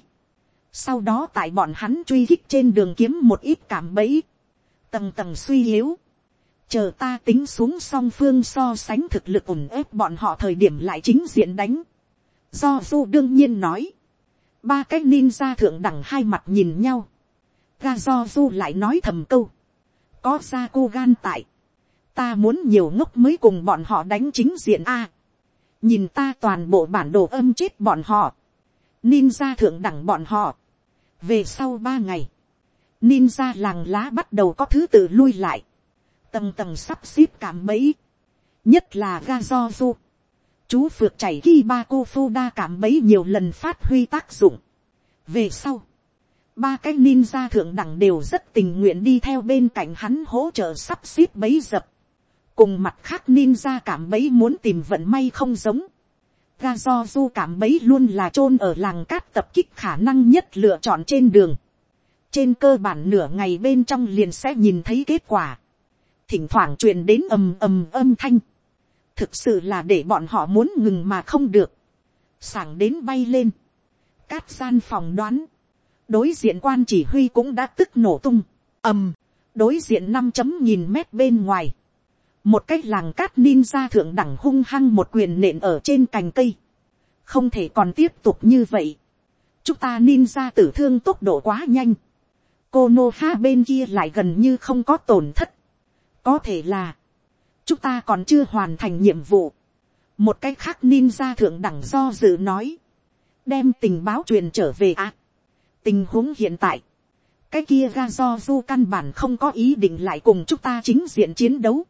sau đó tại bọn hắn truy khích trên đường kiếm một ít cảm bẫy, tầng tầng suy yếu, chờ ta tính xuống song phương so sánh thực lực ủng ép bọn họ thời điểm lại chính diện đánh, do du đương nhiên nói, ba cái ninja thượng đẳng hai mặt nhìn nhau, ga do du lại nói thầm câu, có ra cô gan tại, ta muốn nhiều ngốc mới cùng bọn họ đánh chính diện a, nhìn ta toàn bộ bản đồ âm chết bọn họ, ninja thượng đẳng bọn họ, về sau ba ngày, ninja làng lá bắt đầu có thứ tự lui lại, tầng tầng sắp xếp cảm bẫy, nhất là ga do du, chú phượt chảy khi ba cô phu đa cảm bấy nhiều lần phát huy tác dụng. về sau, ba cái ninja thượng đẳng đều rất tình nguyện đi theo bên cạnh hắn hỗ trợ sắp xếp bấy dập. cùng mặt khác ninja cảm bấy muốn tìm vận may không giống. ga do du cảm bấy luôn là chôn ở làng cát tập kích khả năng nhất lựa chọn trên đường. trên cơ bản nửa ngày bên trong liền sẽ nhìn thấy kết quả. thỉnh thoảng truyền đến ầm ầm âm thanh thực sự là để bọn họ muốn ngừng mà không được, sảng đến bay lên, cát gian phòng đoán, đối diện quan chỉ huy cũng đã tức nổ tung, ầm, đối diện năm chấm nhìn mét bên ngoài, một cái làng cát ninja thượng đẳng hung hăng một quyền nện ở trên cành cây, không thể còn tiếp tục như vậy, chúng ta ninja tử thương tốc độ quá nhanh, cô nô ha bên kia lại gần như không có tổn thất, có thể là, chúng ta còn chưa hoàn thành nhiệm vụ. một cái khác ninja thượng đẳng do dự nói, đem tình báo truyền trở về ạ. À, tình huống hiện tại, cái kia ga do du căn bản không có ý định lại cùng chúng ta chính diện chiến đấu.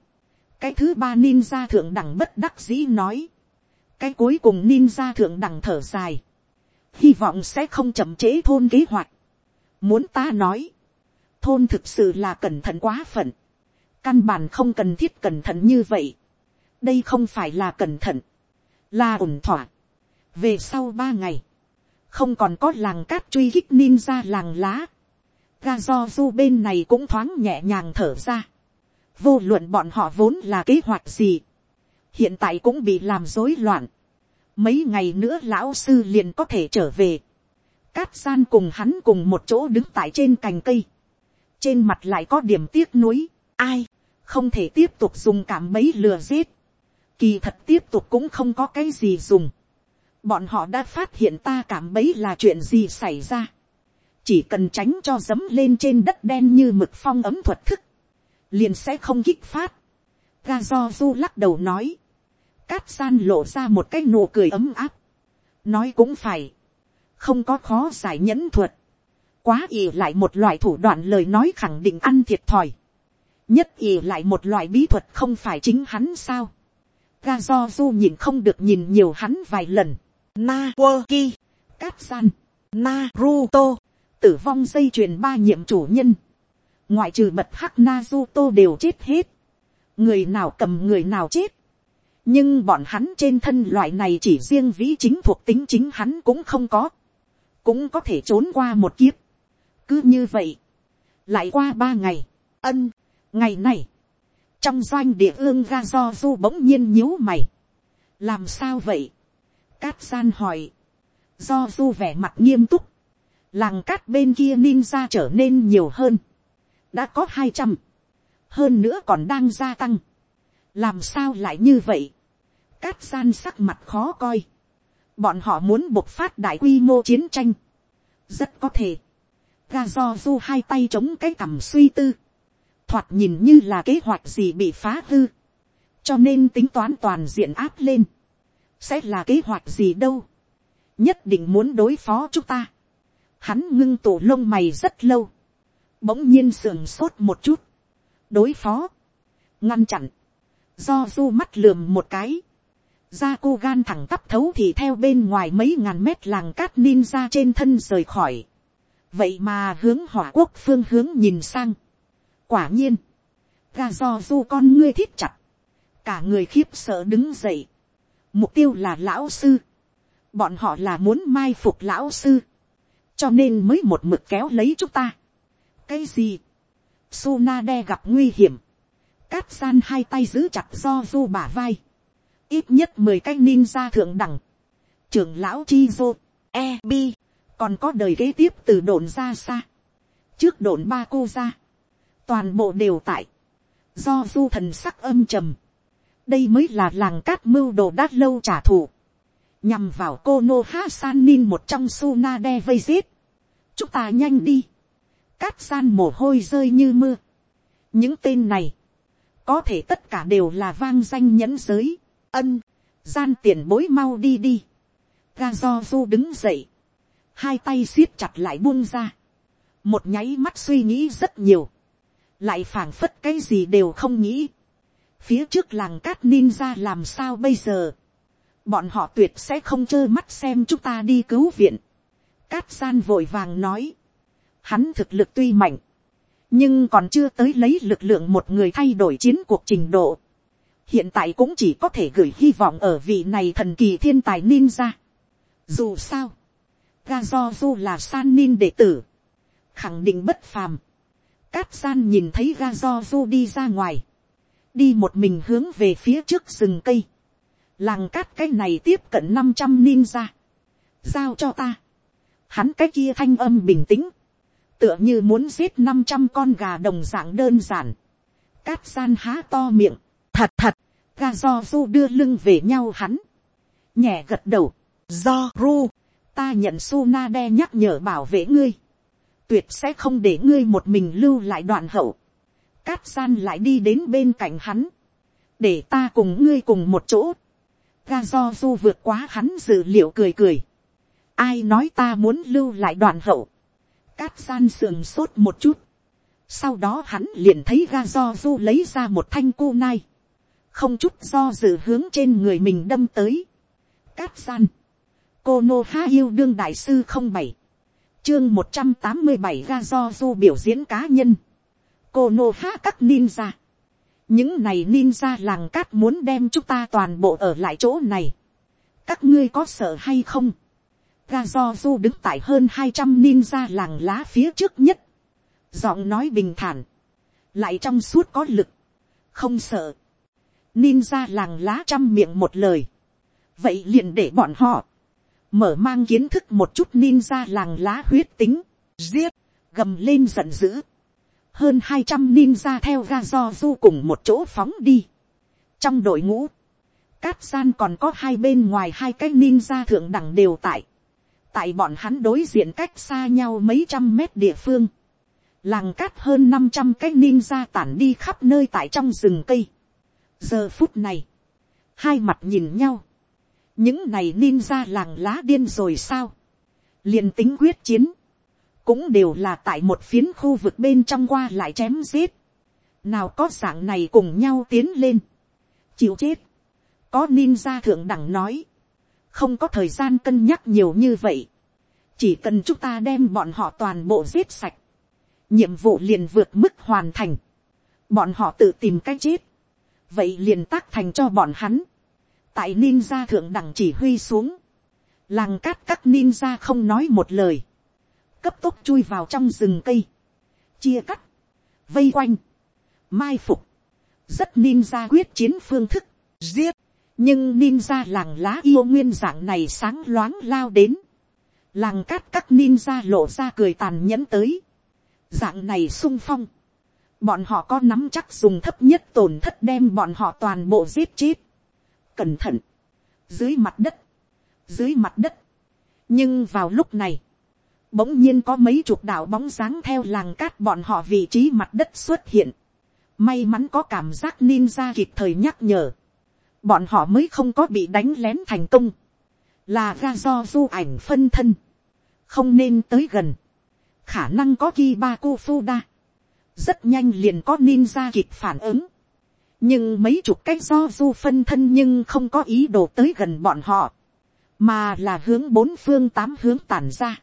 cái thứ ba ninja thượng đẳng bất đắc dĩ nói, cái cuối cùng ninja thượng đẳng thở dài, hy vọng sẽ không chậm chế thôn kế hoạch. muốn ta nói, thôn thực sự là cẩn thận quá phận căn bản không cần thiết cẩn thận như vậy. đây không phải là cẩn thận, là ổn thỏa. về sau ba ngày, không còn có làng cát truy hích ninja làng lá. ga do du bên này cũng thoáng nhẹ nhàng thở ra. vô luận bọn họ vốn là kế hoạch gì. hiện tại cũng bị làm rối loạn. mấy ngày nữa lão sư liền có thể trở về. cát san cùng hắn cùng một chỗ đứng tại trên cành cây. trên mặt lại có điểm tiếc nuối ai, không thể tiếp tục dùng cảm mấy lừa giết, kỳ thật tiếp tục cũng không có cái gì dùng, bọn họ đã phát hiện ta cảm bấy là chuyện gì xảy ra, chỉ cần tránh cho dấm lên trên đất đen như mực phong ấm thuật thức, liền sẽ không kích phát, ga do du lắc đầu nói, cát san lộ ra một cái nụ cười ấm áp, nói cũng phải, không có khó giải nhẫn thuật, quá ỉ lại một loại thủ đoạn lời nói khẳng định ăn thiệt thòi, nhất ỉ lại một loại bí thuật không phải chính hắn sao. ga do du nhìn không được nhìn nhiều hắn vài lần. na quơ ki, cát san, na ruto, tử vong dây chuyền ba nhiệm chủ nhân. ngoại trừ bật hắc na ruto đều chết hết. người nào cầm người nào chết. nhưng bọn hắn trên thân loại này chỉ riêng vĩ chính thuộc tính chính hắn cũng không có. cũng có thể trốn qua một kiếp. cứ như vậy, lại qua ba ngày, ân, ngày này, trong doanh địa ương ga do du bỗng nhiên nhíu mày. làm sao vậy, cát san hỏi, do du vẻ mặt nghiêm túc, làng cát bên kia ninja trở nên nhiều hơn, đã có hai trăm, hơn nữa còn đang gia tăng, làm sao lại như vậy, cát san sắc mặt khó coi, bọn họ muốn bộc phát đại quy mô chiến tranh, rất có thể, ga do du hai tay chống cái cằm suy tư, thoạt nhìn như là kế hoạch gì bị phá hư, cho nên tính toán toàn diện áp lên, sẽ là kế hoạch gì đâu, nhất định muốn đối phó chúng ta, hắn ngưng tổ lông mày rất lâu, bỗng nhiên sườn sốt một chút, đối phó, ngăn chặn, do du mắt lườm một cái, ra cô gan thẳng tắp thấu thì theo bên ngoài mấy ngàn mét làng cát ninja trên thân rời khỏi, vậy mà hướng hỏa quốc phương hướng nhìn sang, quả nhiên, ga do du con ngươi thiết chặt, cả người khiếp sợ đứng dậy, mục tiêu là lão sư, bọn họ là muốn mai phục lão sư, cho nên mới một mực kéo lấy chúng ta. cái gì, Suna đe gặp nguy hiểm, cát san hai tay giữ chặt do du bả vai, ít nhất mười cái ninja thượng đẳng, trưởng lão chi dô, e bi, còn có đời kế tiếp từ đồn ra xa, trước đồn ba cô ra, toàn bộ đều tại, do du thần sắc âm trầm, đây mới là làng cát mưu đồ đát lâu trả thù, nhằm vào cô nô ha san nin một trong su na đe vây giết, chúng ta nhanh đi, cát san mồ hôi rơi như mưa, những tên này, có thể tất cả đều là vang danh nhẫn giới, ân, gian tiền bối mau đi đi, ga do du đứng dậy, hai tay siết chặt lại buông ra, một nháy mắt suy nghĩ rất nhiều, lại phảng phất cái gì đều không nghĩ, phía trước làng cát ninja làm sao bây giờ, bọn họ tuyệt sẽ không trơ mắt xem chúng ta đi cứu viện, cát san vội vàng nói, hắn thực lực tuy mạnh, nhưng còn chưa tới lấy lực lượng một người thay đổi chiến cuộc trình độ, hiện tại cũng chỉ có thể gửi hy vọng ở vị này thần kỳ thiên tài ninja. Dù sao, ga do du là san nin đệ tử, khẳng định bất phàm. Cát san nhìn thấy ga do du đi ra ngoài, đi một mình hướng về phía trước rừng cây, làng cát cái này tiếp cận năm trăm ninja, giao cho ta, hắn cái kia thanh âm bình tĩnh, tựa như muốn giết năm trăm con gà đồng dạng đơn giản, cát san há to miệng, thật thật, ga do du đưa lưng về nhau hắn, nhẹ gật đầu, do ru, ta nhận su na đe nhắc nhở bảo vệ ngươi, tuyệt sẽ không để ngươi một mình lưu lại đoạn hậu, cát san lại đi đến bên cạnh hắn, để ta cùng ngươi cùng một chỗ, ga do du vượt quá hắn dự liệu cười cười, ai nói ta muốn lưu lại đoạn hậu, cát san sườn sốt một chút, sau đó hắn liền thấy ga do du lấy ra một thanh cu nai, không chút do dự hướng trên người mình đâm tới. Cát san, cô nô Há yêu đương đại sư không bảy, chương một trăm tám mươi bảy ga do du biểu diễn cá nhân, cô nô há các ninja. những này ninja làng cát muốn đem chúng ta toàn bộ ở lại chỗ này. các ngươi có sợ hay không. ga do du đứng tại hơn hai trăm ninja làng lá phía trước nhất. giọng nói bình thản, lại trong suốt có lực, không sợ ninja làng lá trăm miệng một lời. vậy liền để bọn họ, mở mang kiến thức một chút ninja làng lá huyết tính, giết, gầm lên giận dữ. hơn hai trăm ninja theo ga do du cùng một chỗ phóng đi. trong đội ngũ, cát san còn có hai bên ngoài hai cái ninja thượng đẳng đều tại. tại bọn hắn đối diện cách xa nhau mấy trăm mét địa phương. làng cát hơn năm trăm cái ninja tản đi khắp nơi tại trong rừng cây giờ phút này, hai mặt nhìn nhau, những này ninja làng lá điên rồi sao, liền tính quyết chiến, cũng đều là tại một phiến khu vực bên trong qua lại chém giết, nào có dạng này cùng nhau tiến lên, chịu chết, có ninja thượng đẳng nói, không có thời gian cân nhắc nhiều như vậy, chỉ cần chúng ta đem bọn họ toàn bộ giết sạch, nhiệm vụ liền vượt mức hoàn thành, bọn họ tự tìm cách chết, vậy liền tác thành cho bọn hắn, tại ninja thượng đẳng chỉ huy xuống, làng cát các ninja không nói một lời, cấp tốc chui vào trong rừng cây, chia cắt, vây quanh, mai phục, rất ninja quyết chiến phương thức, giết, nhưng ninja làng lá yêu nguyên dạng này sáng loáng lao đến, làng cát các ninja lộ ra cười tàn nhẫn tới, dạng này sung phong, bọn họ có nắm chắc dùng thấp nhất tổn thất đem bọn họ toàn bộ giết chết. Cẩn thận, dưới mặt đất, dưới mặt đất. nhưng vào lúc này, bỗng nhiên có mấy chục đạo bóng dáng theo làng cát bọn họ vị trí mặt đất xuất hiện. may mắn có cảm giác ninja kịp thời nhắc nhở. bọn họ mới không có bị đánh lén thành công. là ra do du ảnh phân thân. không nên tới gần. khả năng có ki ba cô fuda rất nhanh liền có ninja kịp phản ứng nhưng mấy chục cái do du phân thân nhưng không có ý đồ tới gần bọn họ, mà là hướng bốn phương tám hướng tản ra,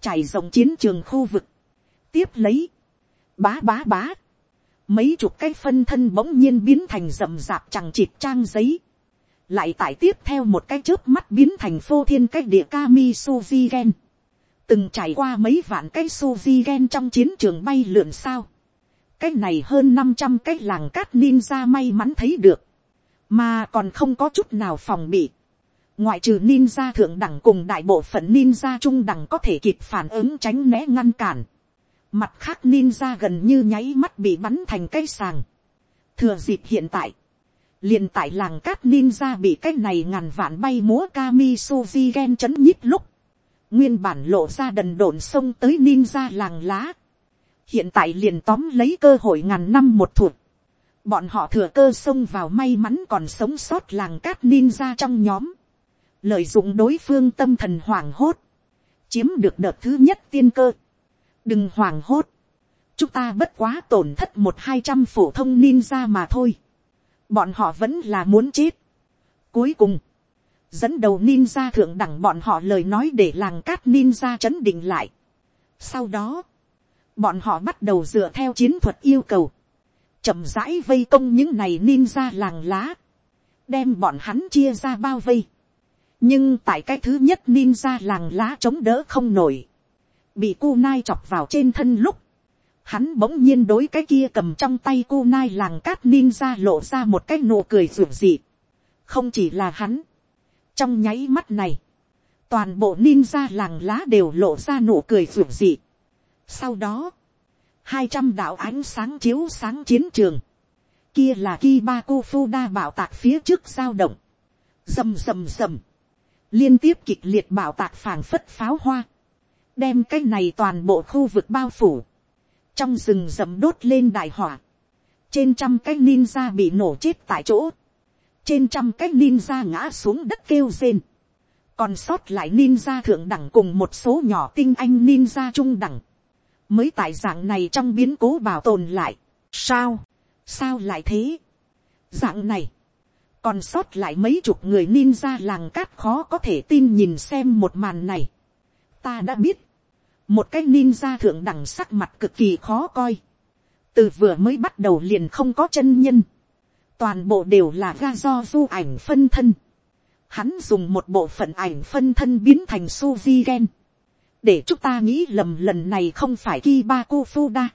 trải rộng chiến trường khu vực, tiếp lấy, bá bá bá, mấy chục cái phân thân bỗng nhiên biến thành rậm rạp chẳng chịt trang giấy, lại tải tiếp theo một cái chớp mắt biến thành phô thiên cái địa kami suzy gen, từng trải qua mấy vạn cái suzy gen trong chiến trường bay lượn sao, cái này hơn năm trăm cái làng cát ninja may mắn thấy được, mà còn không có chút nào phòng bị. ngoại trừ ninja thượng đẳng cùng đại bộ phận ninja trung đẳng có thể kịp phản ứng tránh né ngăn cản. Mặt khác ninja gần như nháy mắt bị bắn thành cây sàng. Thừa dịp hiện tại, liền tại làng cát ninja bị cái này ngàn vạn bay múa kami suzy gen chấn nhít lúc, nguyên bản lộ ra đần độn sông tới ninja làng lá hiện tại liền tóm lấy cơ hội ngàn năm một thuộc. bọn họ thừa cơ xông vào may mắn còn sống sót làng cát ninja trong nhóm. lợi dụng đối phương tâm thần hoảng hốt, chiếm được đợt thứ nhất tiên cơ. đừng hoảng hốt. chúng ta bất quá tổn thất một hai trăm phổ thông ninja mà thôi bọn họ vẫn là muốn chết. Cuối cùng, dẫn đầu ninja thượng đẳng bọn họ lời nói để làng cát ninja chấn định lại. Sau đó, bọn họ bắt đầu dựa theo chiến thuật yêu cầu, chậm rãi vây công những này ninja làng lá, đem bọn hắn chia ra bao vây. nhưng tại cái thứ nhất ninja làng lá chống đỡ không nổi, bị cu nai chọc vào trên thân lúc, hắn bỗng nhiên đối cái kia cầm trong tay cu nai làng cát ninja lộ ra một cái nụ cười ruột dị. không chỉ là hắn. trong nháy mắt này, toàn bộ ninja làng lá đều lộ ra nụ cười ruột dị sau đó, hai trăm đạo ánh sáng chiếu sáng chiến trường. kia là Kibaku Fuda bảo tạc phía trước giao động. rầm rầm rầm. liên tiếp kịch liệt bảo tạc phảng phất pháo hoa. đem cái này toàn bộ khu vực bao phủ trong rừng rầm đốt lên đại hỏa, trên trăm cái ninja bị nổ chết tại chỗ, trên trăm cái ninja ngã xuống đất kêu rên, còn sót lại ninja thượng đẳng cùng một số nhỏ tinh anh ninja trung đẳng, mới tại dạng này trong biến cố bảo tồn lại, sao, sao lại thế, dạng này, còn sót lại mấy chục người ninja làng cát khó có thể tin nhìn xem một màn này, ta đã biết, một cái ninja thượng đẳng sắc mặt cực kỳ khó coi, từ vừa mới bắt đầu liền không có chân nhân, toàn bộ đều là ga do du ảnh phân thân, hắn dùng một bộ phận ảnh phân thân biến thành suzy gen, để chúng ta nghĩ lầm lần này không phải Kiba Kufuda.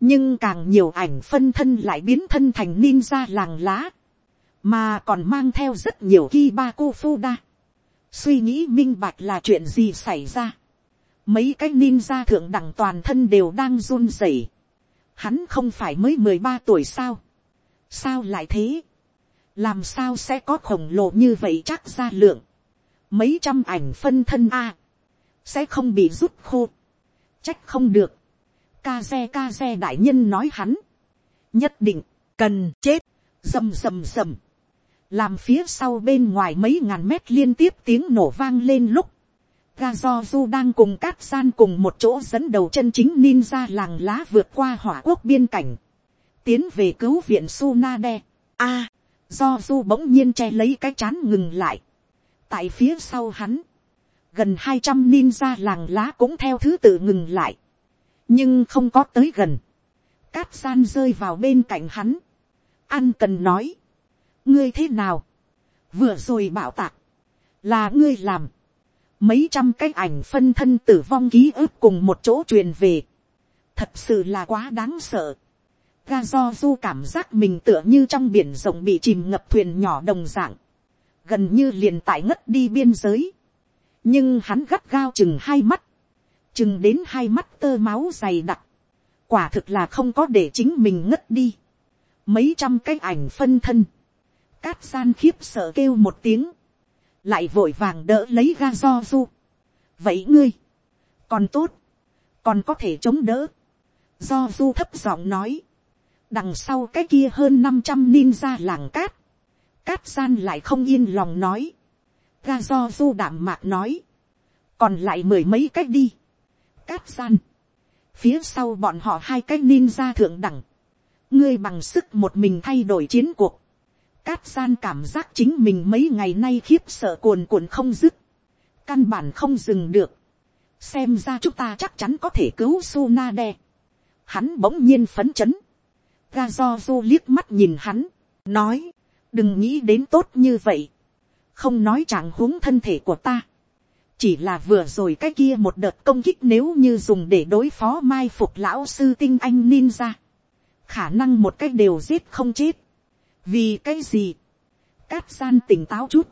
nhưng càng nhiều ảnh phân thân lại biến thân thành ninja làng lá, mà còn mang theo rất nhiều Kiba Kufuda. suy nghĩ minh bạch là chuyện gì xảy ra mấy cái ninja thượng đẳng toàn thân đều đang run rẩy. Hắn không phải mới mười ba tuổi sao. sao lại thế. làm sao sẽ có khổng lồ như vậy chắc ra lượng. mấy trăm ảnh phân thân a sẽ không bị rút khô. trách không được. ca xe ca xe đại nhân nói hắn. nhất định, cần chết, rầm rầm rầm. làm phía sau bên ngoài mấy ngàn mét liên tiếp tiếng nổ vang lên lúc ga do du đang cùng cát san cùng một chỗ dẫn đầu chân chính ninja làng lá vượt qua hỏa quốc biên cảnh, tiến về cứu viện Sunade. A, do du bỗng nhiên che lấy cái chán ngừng lại. tại phía sau hắn, gần hai trăm ninja làng lá cũng theo thứ tự ngừng lại, nhưng không có tới gần. cát san rơi vào bên cạnh hắn, ăn cần nói, ngươi thế nào, vừa rồi bảo tạc, là ngươi làm, mấy trăm cái ảnh phân thân tử vong ký ức cùng một chỗ truyền về. thật sự là quá đáng sợ. ga do du cảm giác mình tựa như trong biển rộng bị chìm ngập thuyền nhỏ đồng dạng. gần như liền tại ngất đi biên giới nhưng hắn gắt gao chừng hai mắt. chừng đến hai mắt tơ máu dày đặc. quả thực là không có để chính mình ngất đi. mấy trăm cái ảnh phân thân. cát san khiếp sợ kêu một tiếng lại vội vàng đỡ lấy ga do du. vậy ngươi, còn tốt, còn có thể chống đỡ. do du thấp giọng nói, đằng sau cái kia hơn năm trăm ninja làng cát, cát san lại không yên lòng nói, ga do du đảm mạc nói, còn lại mười mấy cách đi, cát san, phía sau bọn họ hai cái ninja thượng đẳng, ngươi bằng sức một mình thay đổi chiến cuộc, Cát san cảm giác chính mình mấy ngày nay khiếp sợ cuồn cuộn không dứt. Căn bản không dừng được. Xem ra chúng ta chắc chắn có thể cứu Sunade. Hắn bỗng nhiên phấn chấn. Ga do du liếc mắt nhìn hắn. Nói. Đừng nghĩ đến tốt như vậy. Không nói chẳng huống thân thể của ta. Chỉ là vừa rồi cái kia một đợt công kích nếu như dùng để đối phó mai phục lão sư tinh anh ninja. Khả năng một cách đều giết không chết vì cái gì, cát san tỉnh táo chút,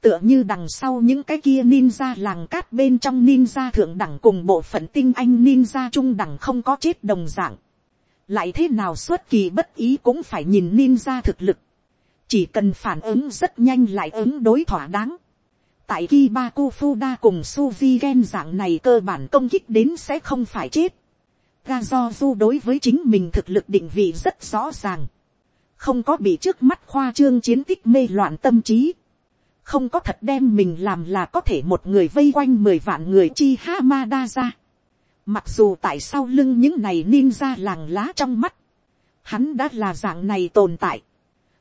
tựa như đằng sau những cái kia ninja làng cát bên trong ninja thượng đẳng cùng bộ phận tinh anh ninja trung đẳng không có chết đồng dạng. lại thế nào xuất kỳ bất ý cũng phải nhìn ninja thực lực chỉ cần phản ứng rất nhanh lại ứng đối thỏa đáng. tại vì ba ku phu đa cùng Suzy Gen dạng này cơ bản công kích đến sẽ không phải chết. ga do du đối với chính mình thực lực định vị rất rõ ràng. Không có bị trước mắt khoa trương chiến tích mê loạn tâm trí không có thật đem mình làm là có thể một người vây quanh mười vạn người chi ha ma đa ra. Mặc dù tại sau lưng những này ninja làng lá trong mắt, hắn đã là dạng này tồn tại.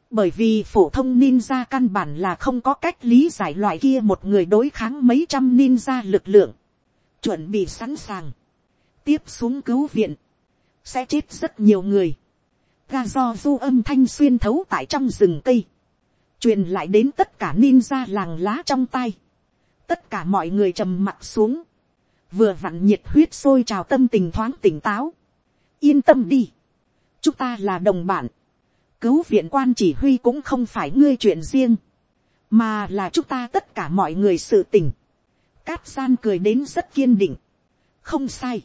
Bởi vì phổ thông ninja căn bản là không có cách lý giải loại kia một người đối kháng mấy trăm ninja lực lượng. Chuẩn bị sẵn sàng. Tiếp xuống cứu viện. Sẽ chết rất nhiều người. Ga do du âm thanh xuyên thấu tại trong rừng cây truyền lại đến tất cả ninja làng lá trong tay, tất cả mọi người trầm mặt xuống, vừa vặn nhiệt huyết sôi trào tâm tình thoáng tỉnh táo, yên tâm đi, chúng ta là đồng bạn, cứu viện quan chỉ huy cũng không phải ngươi chuyện riêng, mà là chúng ta tất cả mọi người sự tình, cát san cười đến rất kiên định, không sai,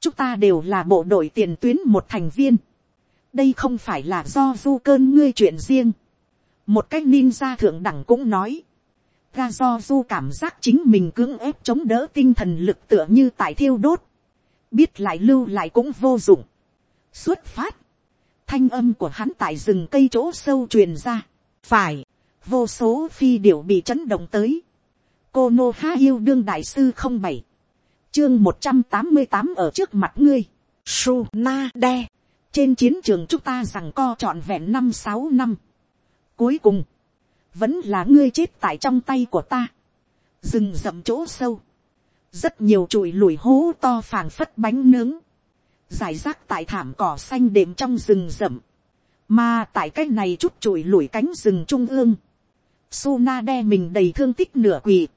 chúng ta đều là bộ đội tiền tuyến một thành viên, đây không phải là do du cơn ngươi chuyện riêng, một cách ninja thượng đẳng cũng nói, ra do du cảm giác chính mình cưỡng ép chống đỡ tinh thần lực tựa như tại thiêu đốt, biết lại lưu lại cũng vô dụng. xuất phát, thanh âm của hắn tại rừng cây chỗ sâu truyền ra, phải, vô số phi điểu bị chấn động tới, cô nô ha yêu đương đại sư không bảy, chương một trăm tám mươi tám ở trước mặt ngươi, su na de, trên chiến trường chúng ta rằng co trọn vẹn năm sáu năm, Cuối cùng, vẫn là ngươi chết tại trong tay của ta. Rừng rậm chỗ sâu. Rất nhiều chùi lùi hố to phảng phất bánh nướng. Giải rác tại thảm cỏ xanh đệm trong rừng rậm. Mà tại cái này chút trụi lủi cánh rừng trung ương. Suna đe mình đầy thương tích nửa quỳ.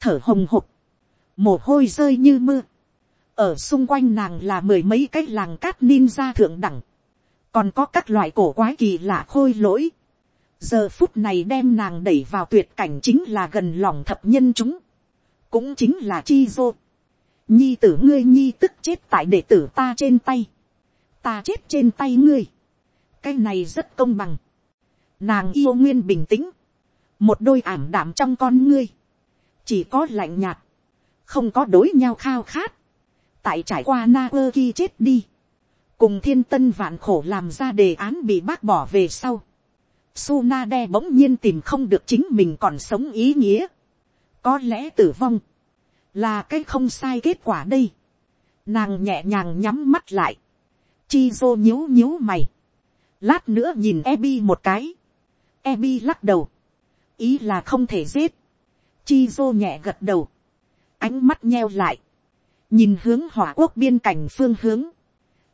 Thở hồng hộc. Mồ hôi rơi như mưa. Ở xung quanh nàng là mười mấy cái làng cát ninja thượng đẳng. Còn có các loại cổ quái kỳ lạ khôi lỗi giờ phút này đem nàng đẩy vào tuyệt cảnh chính là gần lòng thập nhân chúng, cũng chính là chi dô nhi tử ngươi nhi tức chết tại đệ tử ta trên tay, ta chết trên tay ngươi, cái này rất công bằng, nàng yêu nguyên bình tĩnh, một đôi ảm đạm trong con ngươi, chỉ có lạnh nhạt, không có đối nhau khao khát, tại trải qua na ơ ki chết đi, cùng thiên tân vạn khổ làm ra đề án bị bác bỏ về sau, su na đe bỗng nhiên tìm không được chính mình còn sống ý nghĩa. Có lẽ tử vong. Là cái không sai kết quả đây. Nàng nhẹ nhàng nhắm mắt lại. Chi dô nhíu nhíu mày. Lát nữa nhìn Ebi một cái. Ebi lắc đầu. Ý là không thể giết. Chi dô nhẹ gật đầu. Ánh mắt nheo lại. Nhìn hướng hỏa quốc biên cảnh phương hướng.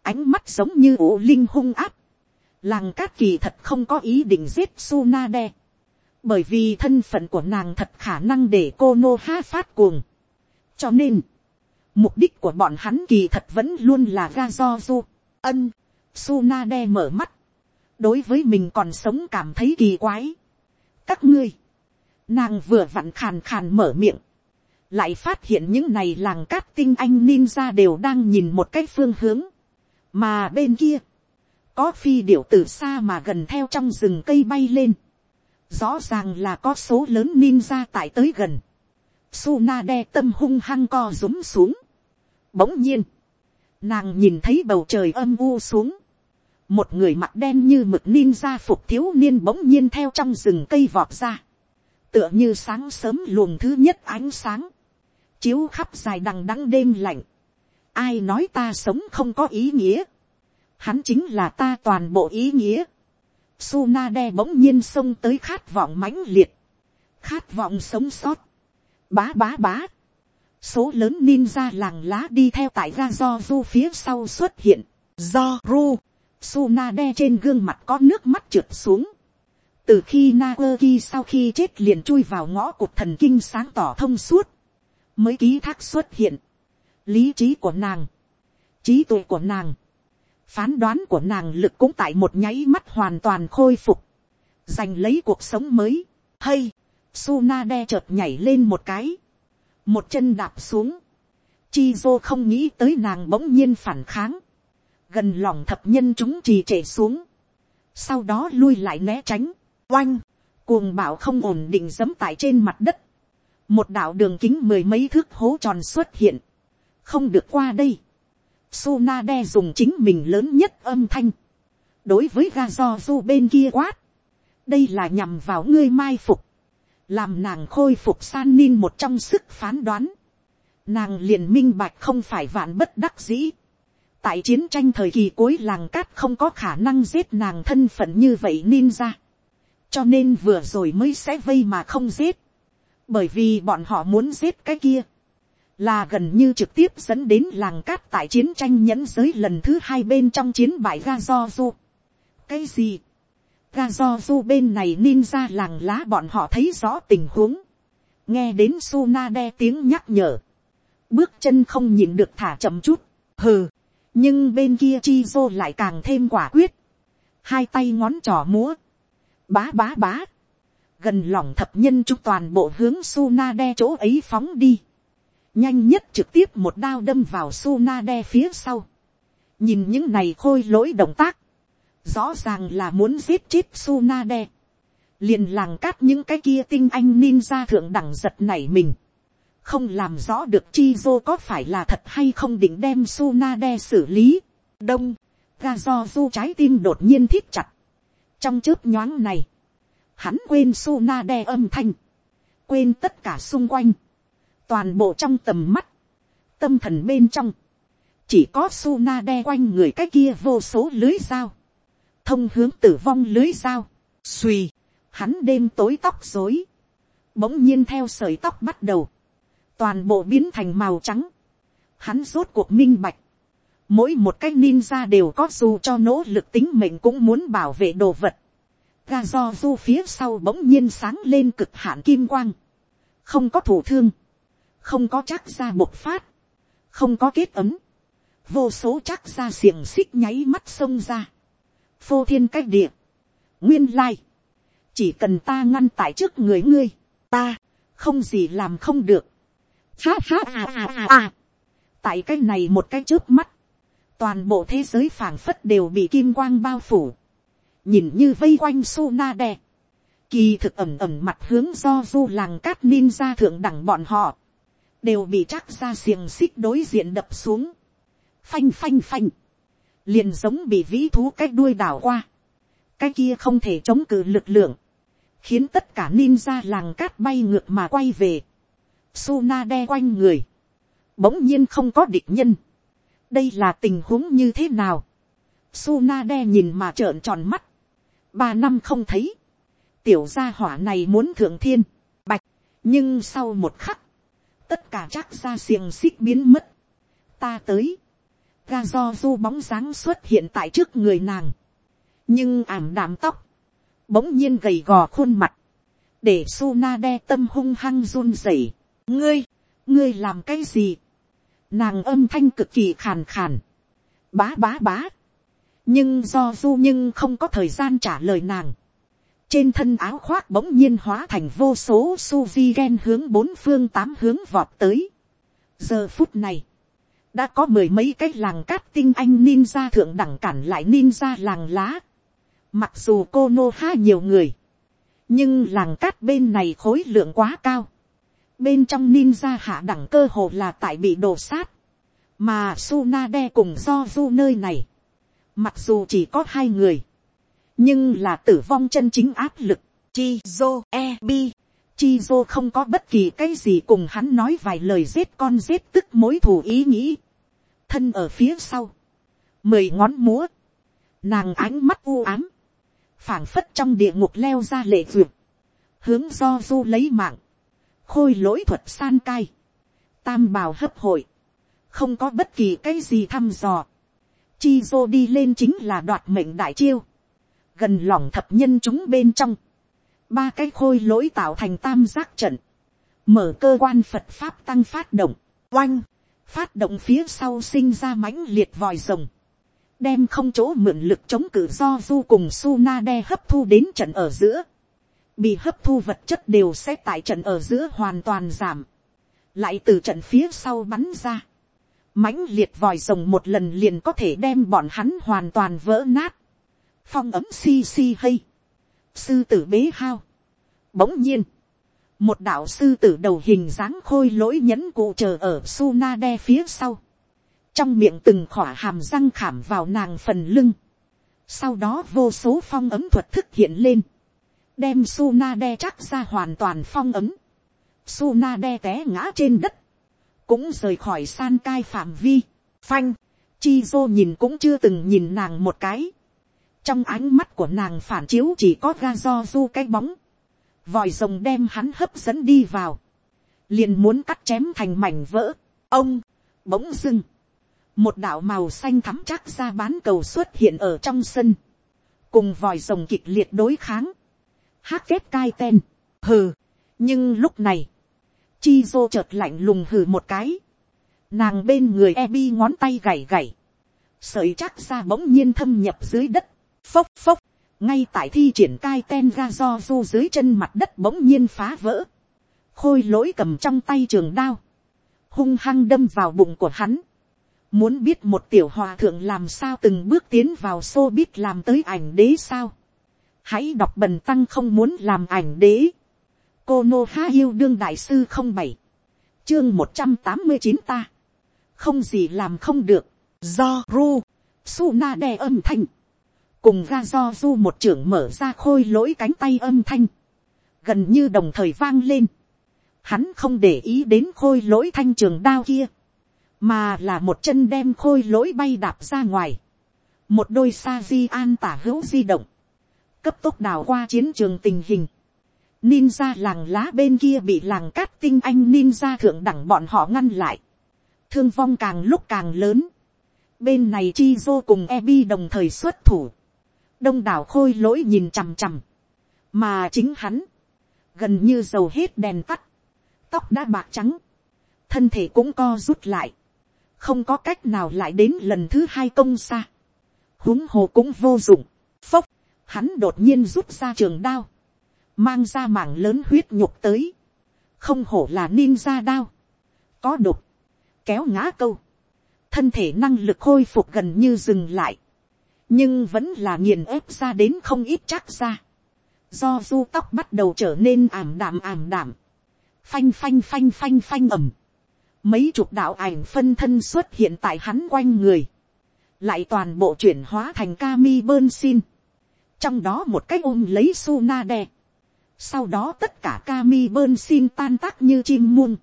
Ánh mắt giống như ủ linh hung áp Làng cát kỳ thật không có ý định giết Sunade. Bởi vì thân phận của nàng thật khả năng để cô Nô Ha phát cuồng. Cho nên, mục đích của bọn hắn kỳ thật vẫn luôn là ga do du. Ân, suna đe mở mắt. Đối với mình còn sống cảm thấy kỳ quái. Các ngươi, nàng vừa vặn khàn khàn mở miệng. Lại phát hiện những này làng cát tinh anh ninja đều đang nhìn một cái phương hướng. Mà bên kia, có phi điểu từ xa mà gần theo trong rừng cây bay lên, rõ ràng là có số lớn ninja tại tới gần, Suna đe tâm hung hăng co rúm xuống. Bỗng nhiên, nàng nhìn thấy bầu trời âm u xuống. Một người mặt đen như mực ninja phục thiếu niên bỗng nhiên theo trong rừng cây vọt ra. Tựa như sáng sớm luồng thứ nhất ánh sáng. Chiếu khắp dài đằng đắng đêm lạnh. Ai nói ta sống không có ý nghĩa hắn chính là ta toàn bộ ý nghĩa. Sunade bỗng nhiên xông tới khát vọng mãnh liệt, khát vọng sống sót, bá bá bá. Số lớn ninja làng lá đi theo tại ga do du phía sau xuất hiện, do ru, Sunade trên gương mặt có nước mắt trượt xuống. Từ khi Naoki sau khi chết liền chui vào ngõ cục thần kinh sáng tỏ thông suốt, mới ký thác xuất hiện. Lý trí của nàng, trí tuệ của nàng, phán đoán của nàng lực cũng tại một nháy mắt hoàn toàn khôi phục, giành lấy cuộc sống mới. Hay, Sunade chợt nhảy lên một cái. Một chân đạp xuống. Chizo không nghĩ tới nàng bỗng nhiên phản kháng. Gần lòng thập nhân chúng trì trệ xuống. Sau đó lui lại né tránh. Oanh. Cuồng bảo không ổn định dẫm tại trên mặt đất. Một đạo đường kính mười mấy thước hố tròn xuất hiện. Không được qua đây. Sunade dùng chính mình lớn nhất âm thanh. Đối với Gazozu bên kia quát. Đây là nhằm vào ngươi mai phục. Làm nàng khôi phục san nin một trong sức phán đoán. Nàng liền minh bạch không phải vạn bất đắc dĩ. Tại chiến tranh thời kỳ cuối làng cát không có khả năng giết nàng thân phận như vậy ninja. Cho nên vừa rồi mới sẽ vây mà không giết. Bởi vì bọn họ muốn giết cái kia là gần như trực tiếp dẫn đến làng cát tại chiến tranh nhẫn giới lần thứ hai bên trong chiến bại Gazozu. cái gì, ga Gazozu bên này ninja làng lá bọn họ thấy rõ tình huống, nghe đến Sunade tiếng nhắc nhở, bước chân không nhìn được thả chậm chút, hừ, nhưng bên kia Chizo lại càng thêm quả quyết, hai tay ngón trỏ múa, bá bá bá, gần lòng thập nhân chúng toàn bộ hướng Sunade chỗ ấy phóng đi, nhanh nhất trực tiếp một đao đâm vào Sunade phía sau. nhìn những này khôi lỗi động tác, rõ ràng là muốn giết chết Sunade. liền làng cát những cái kia tinh anh ninja thượng đẳng giật nảy mình. không làm rõ được Chizo có phải là thật hay không định đem Sunade xử lý. đông, ga do du trái tim đột nhiên thiết chặt. trong chớp nhoáng này, hắn quên Sunade âm thanh, quên tất cả xung quanh toàn bộ trong tầm mắt, tâm thần bên trong, chỉ có Sunade quanh người cái kia vô số lưới dao, thông hướng tử vong lưới dao, suy, hắn đêm tối tóc dối, bỗng nhiên theo sợi tóc bắt đầu, toàn bộ biến thành màu trắng, hắn rốt cuộc minh bạch, mỗi một cái ninja đều có dù cho nỗ lực tính mệnh cũng muốn bảo vệ đồ vật, ga do du phía sau bỗng nhiên sáng lên cực hạn kim quang, không có thủ thương, không có chắc ra bộc phát, không có kết ấm, vô số chắc ra xiềng xích nháy mắt xông ra, phô thiên cách địa, nguyên lai, chỉ cần ta ngăn tại trước người ngươi, ta, không gì làm không được, ha ha à à à à, tại cái này một cái trước mắt, toàn bộ thế giới phảng phất đều bị kim quang bao phủ, nhìn như vây quanh su na đè, kỳ thực ẩm ẩm mặt hướng do du làng cát ninja thượng đẳng bọn họ, đều bị chắc ra xiềng xích đối diện đập xuống, phanh phanh phanh, liền giống bị vĩ thú cái đuôi đảo qua, cái kia không thể chống cự lực lượng, khiến tất cả ninja làng cát bay ngược mà quay về, Suna đe quanh người, bỗng nhiên không có địch nhân, đây là tình huống như thế nào, Suna đe nhìn mà trợn tròn mắt, ba năm không thấy, tiểu gia hỏa này muốn thượng thiên, bạch, nhưng sau một khắc, tất cả chắc ra xiềng xích biến mất. ta tới, ga do du bóng dáng xuất hiện tại trước người nàng, nhưng ảm đạm tóc, bỗng nhiên gầy gò khuôn mặt, để su na đe tâm hung hăng run rẩy. ngươi, ngươi làm cái gì, nàng âm thanh cực kỳ khàn khàn, bá bá bá, nhưng do du nhưng không có thời gian trả lời nàng, trên thân áo khoác bỗng nhiên hóa thành vô số su vi gen hướng bốn phương tám hướng vọt tới. giờ phút này, đã có mười mấy cái làng cát tinh anh ninja thượng đẳng cản lại ninja làng lá. mặc dù cô nô ha nhiều người, nhưng làng cát bên này khối lượng quá cao. bên trong ninja hạ đẳng cơ hồ là tại bị đổ sát. mà Sunade cùng do du nơi này, mặc dù chỉ có hai người, nhưng là tử vong chân chính áp lực, chi zo e bi, chi zo không có bất kỳ cái gì cùng hắn nói vài lời giết con giết tức mối thù ý nghĩ, thân ở phía sau, mười ngón múa, nàng ánh mắt u ám, phảng phất trong địa ngục leo ra lệ duyệt, hướng do du lấy mạng, khôi lỗi thuật san cai, tam bào hấp hội, không có bất kỳ cái gì thăm dò, chi dô đi lên chính là đoạt mệnh đại chiêu, gần lòng thập nhân chúng bên trong, ba cái khôi lỗi tạo thành tam giác trận, mở cơ quan phật pháp tăng phát động, oanh, phát động phía sau sinh ra mãnh liệt vòi rồng, đem không chỗ mượn lực chống cự do du cùng su na đe hấp thu đến trận ở giữa, bị hấp thu vật chất đều sẽ tại trận ở giữa hoàn toàn giảm, lại từ trận phía sau bắn ra, mãnh liệt vòi rồng một lần liền có thể đem bọn hắn hoàn toàn vỡ nát, phong ấm si si hay, sư tử bế hao, bỗng nhiên, một đạo sư tử đầu hình dáng khôi lỗi nhẫn cụ chờ ở su na đe phía sau, trong miệng từng khỏa hàm răng khảm vào nàng phần lưng, sau đó vô số phong ấm thuật thức hiện lên, đem su na đe chắc ra hoàn toàn phong ấm, su na đe té ngã trên đất, cũng rời khỏi san cai phạm vi, phanh, chi dô nhìn cũng chưa từng nhìn nàng một cái, trong ánh mắt của nàng phản chiếu chỉ có ga do du cái bóng, vòi rồng đem hắn hấp dẫn đi vào, liền muốn cắt chém thành mảnh vỡ, ông, bỗng dưng, một đạo màu xanh thắm chắc ra bán cầu xuất hiện ở trong sân, cùng vòi rồng kịch liệt đối kháng, hát kết cai ten, hừ, nhưng lúc này, chi dô chợt lạnh lùng hừ một cái, nàng bên người e bi ngón tay gảy gảy, sợi chắc ra bỗng nhiên thâm nhập dưới đất, phốc phốc, ngay tại thi triển cai ten ga do du dưới chân mặt đất bỗng nhiên phá vỡ, khôi lỗi cầm trong tay trường đao, hung hăng đâm vào bụng của hắn, muốn biết một tiểu hòa thượng làm sao từng bước tiến vào xô biết làm tới ảnh đế sao, hãy đọc bần tăng không muốn làm ảnh đế, cô nô ha yêu đương đại sư không bảy, chương một trăm tám mươi chín ta, không gì làm không được, do ru, su na đe âm thanh, cùng ga do du một trưởng mở ra khôi lỗi cánh tay âm thanh, gần như đồng thời vang lên. Hắn không để ý đến khôi lỗi thanh trường đao kia, mà là một chân đem khôi lỗi bay đạp ra ngoài. một đôi sa di an tả hữu di động, cấp tốc đào qua chiến trường tình hình. Ninja làng lá bên kia bị làng cát tinh anh ninja thượng đẳng bọn họ ngăn lại. Thương vong càng lúc càng lớn. Bên này chi dô cùng Ebi đồng thời xuất thủ đông đảo khôi lỗi nhìn chằm chằm, mà chính hắn, gần như dầu hết đèn tắt, tóc đã bạc trắng, thân thể cũng co rút lại, không có cách nào lại đến lần thứ hai công xa, huống hồ cũng vô dụng, phốc, hắn đột nhiên rút ra trường đao, mang ra mảng lớn huyết nhục tới, không hổ là ninja đao, có đục, kéo ngã câu, thân thể năng lực khôi phục gần như dừng lại, nhưng vẫn là nghiền ép ra đến không ít chắc ra. do du tóc bắt đầu trở nên ảm đạm ảm đạm, phanh phanh phanh phanh phanh ẩm. mấy chục đạo ảnh phân thân xuất hiện tại hắn quanh người, lại toàn bộ chuyển hóa thành kami bơn xin, trong đó một cách ôm lấy su na đe, sau đó tất cả kami bơn xin tan tác như chim muôn,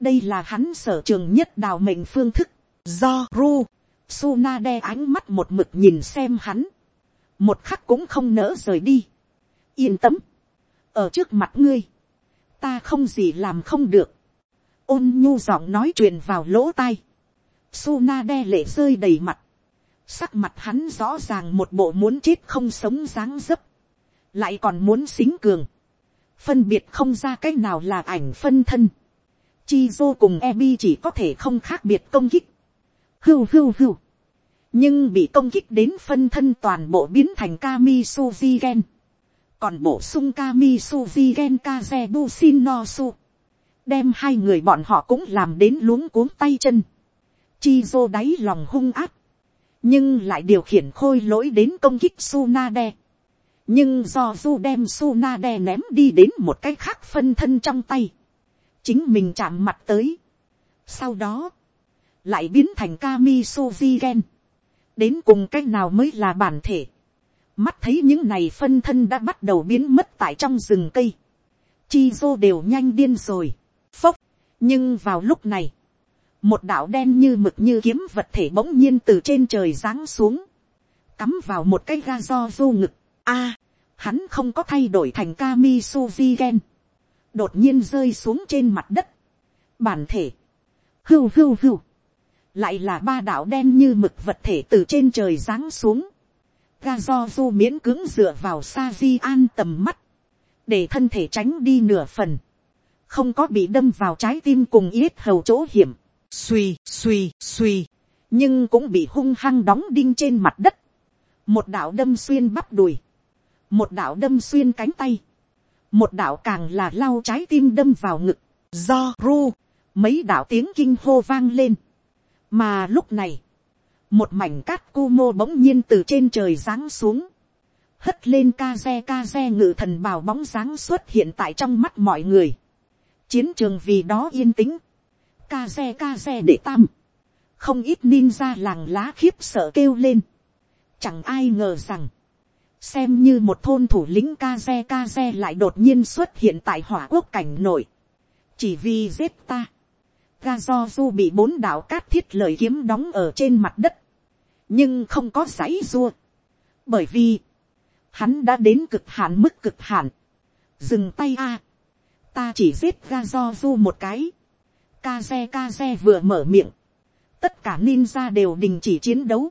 đây là hắn sở trường nhất đào mệnh phương thức, do ru. Suna đe ánh mắt một mực nhìn xem hắn. Một khắc cũng không nỡ rời đi. Yên tâm. Ở trước mặt ngươi. Ta không gì làm không được. Ôn nhu giọng nói truyền vào lỗ tai. Suna đe lệ rơi đầy mặt. Sắc mặt hắn rõ ràng một bộ muốn chết không sống dáng dấp. Lại còn muốn xính cường. Phân biệt không ra cái nào là ảnh phân thân. Chi vô cùng Ebi chỉ có thể không khác biệt công kích hưu hưu hưu. nhưng bị công kích đến phân thân toàn bộ biến thành kami suzi gen. còn bổ sung kami suzi gen kaze busin no su. đem hai người bọn họ cũng làm đến luống cuống tay chân. chi dô đáy lòng hung áp. nhưng lại điều khiển khôi lỗi đến công kích Sunade. nhưng do du đem Sunade ném đi đến một cái khác phân thân trong tay. chính mình chạm mặt tới. sau đó, lại biến thành kami suzy gen. đến cùng cái nào mới là bản thể. mắt thấy những này phân thân đã bắt đầu biến mất tại trong rừng cây. chi dô đều nhanh điên rồi. phốc. nhưng vào lúc này, một đạo đen như mực như kiếm vật thể bỗng nhiên từ trên trời giáng xuống, cắm vào một cái ga do du ngực. a, hắn không có thay đổi thành kami suzy gen. đột nhiên rơi xuống trên mặt đất. bản thể, hưu hưu hưu, lại là ba đạo đen như mực vật thể từ trên trời giáng xuống, ga do du miễn cứng dựa vào sa di an tầm mắt, để thân thể tránh đi nửa phần, không có bị đâm vào trái tim cùng yết hầu chỗ hiểm, suy suy suy, nhưng cũng bị hung hăng đóng đinh trên mặt đất, một đạo đâm xuyên bắp đùi, một đạo đâm xuyên cánh tay, một đạo càng là lau trái tim đâm vào ngực, do ru, mấy đạo tiếng kinh hô vang lên mà lúc này, một mảnh cát cu mô bỗng nhiên từ trên trời giáng xuống, hất lên ca xe ca xe ngự thần bào bóng dáng xuất hiện tại trong mắt mọi người. chiến trường vì đó yên tĩnh, ca xe ca xe để tam, không ít ninja làng lá khiếp sợ kêu lên. Chẳng ai ngờ rằng, xem như một thôn thủ lĩnh ca xe ca xe lại đột nhiên xuất hiện tại hỏa quốc cảnh nội. chỉ vì giết ta ga do du bị bốn đạo cát thiết lời kiếm đóng ở trên mặt đất. nhưng không có giấy dua, bởi vì, hắn đã đến cực hạn mức cực hạn. dừng tay a. ta chỉ giết ga do du một cái. ca xe ca xe vừa mở miệng tất cả ninja đều đình chỉ chiến đấu,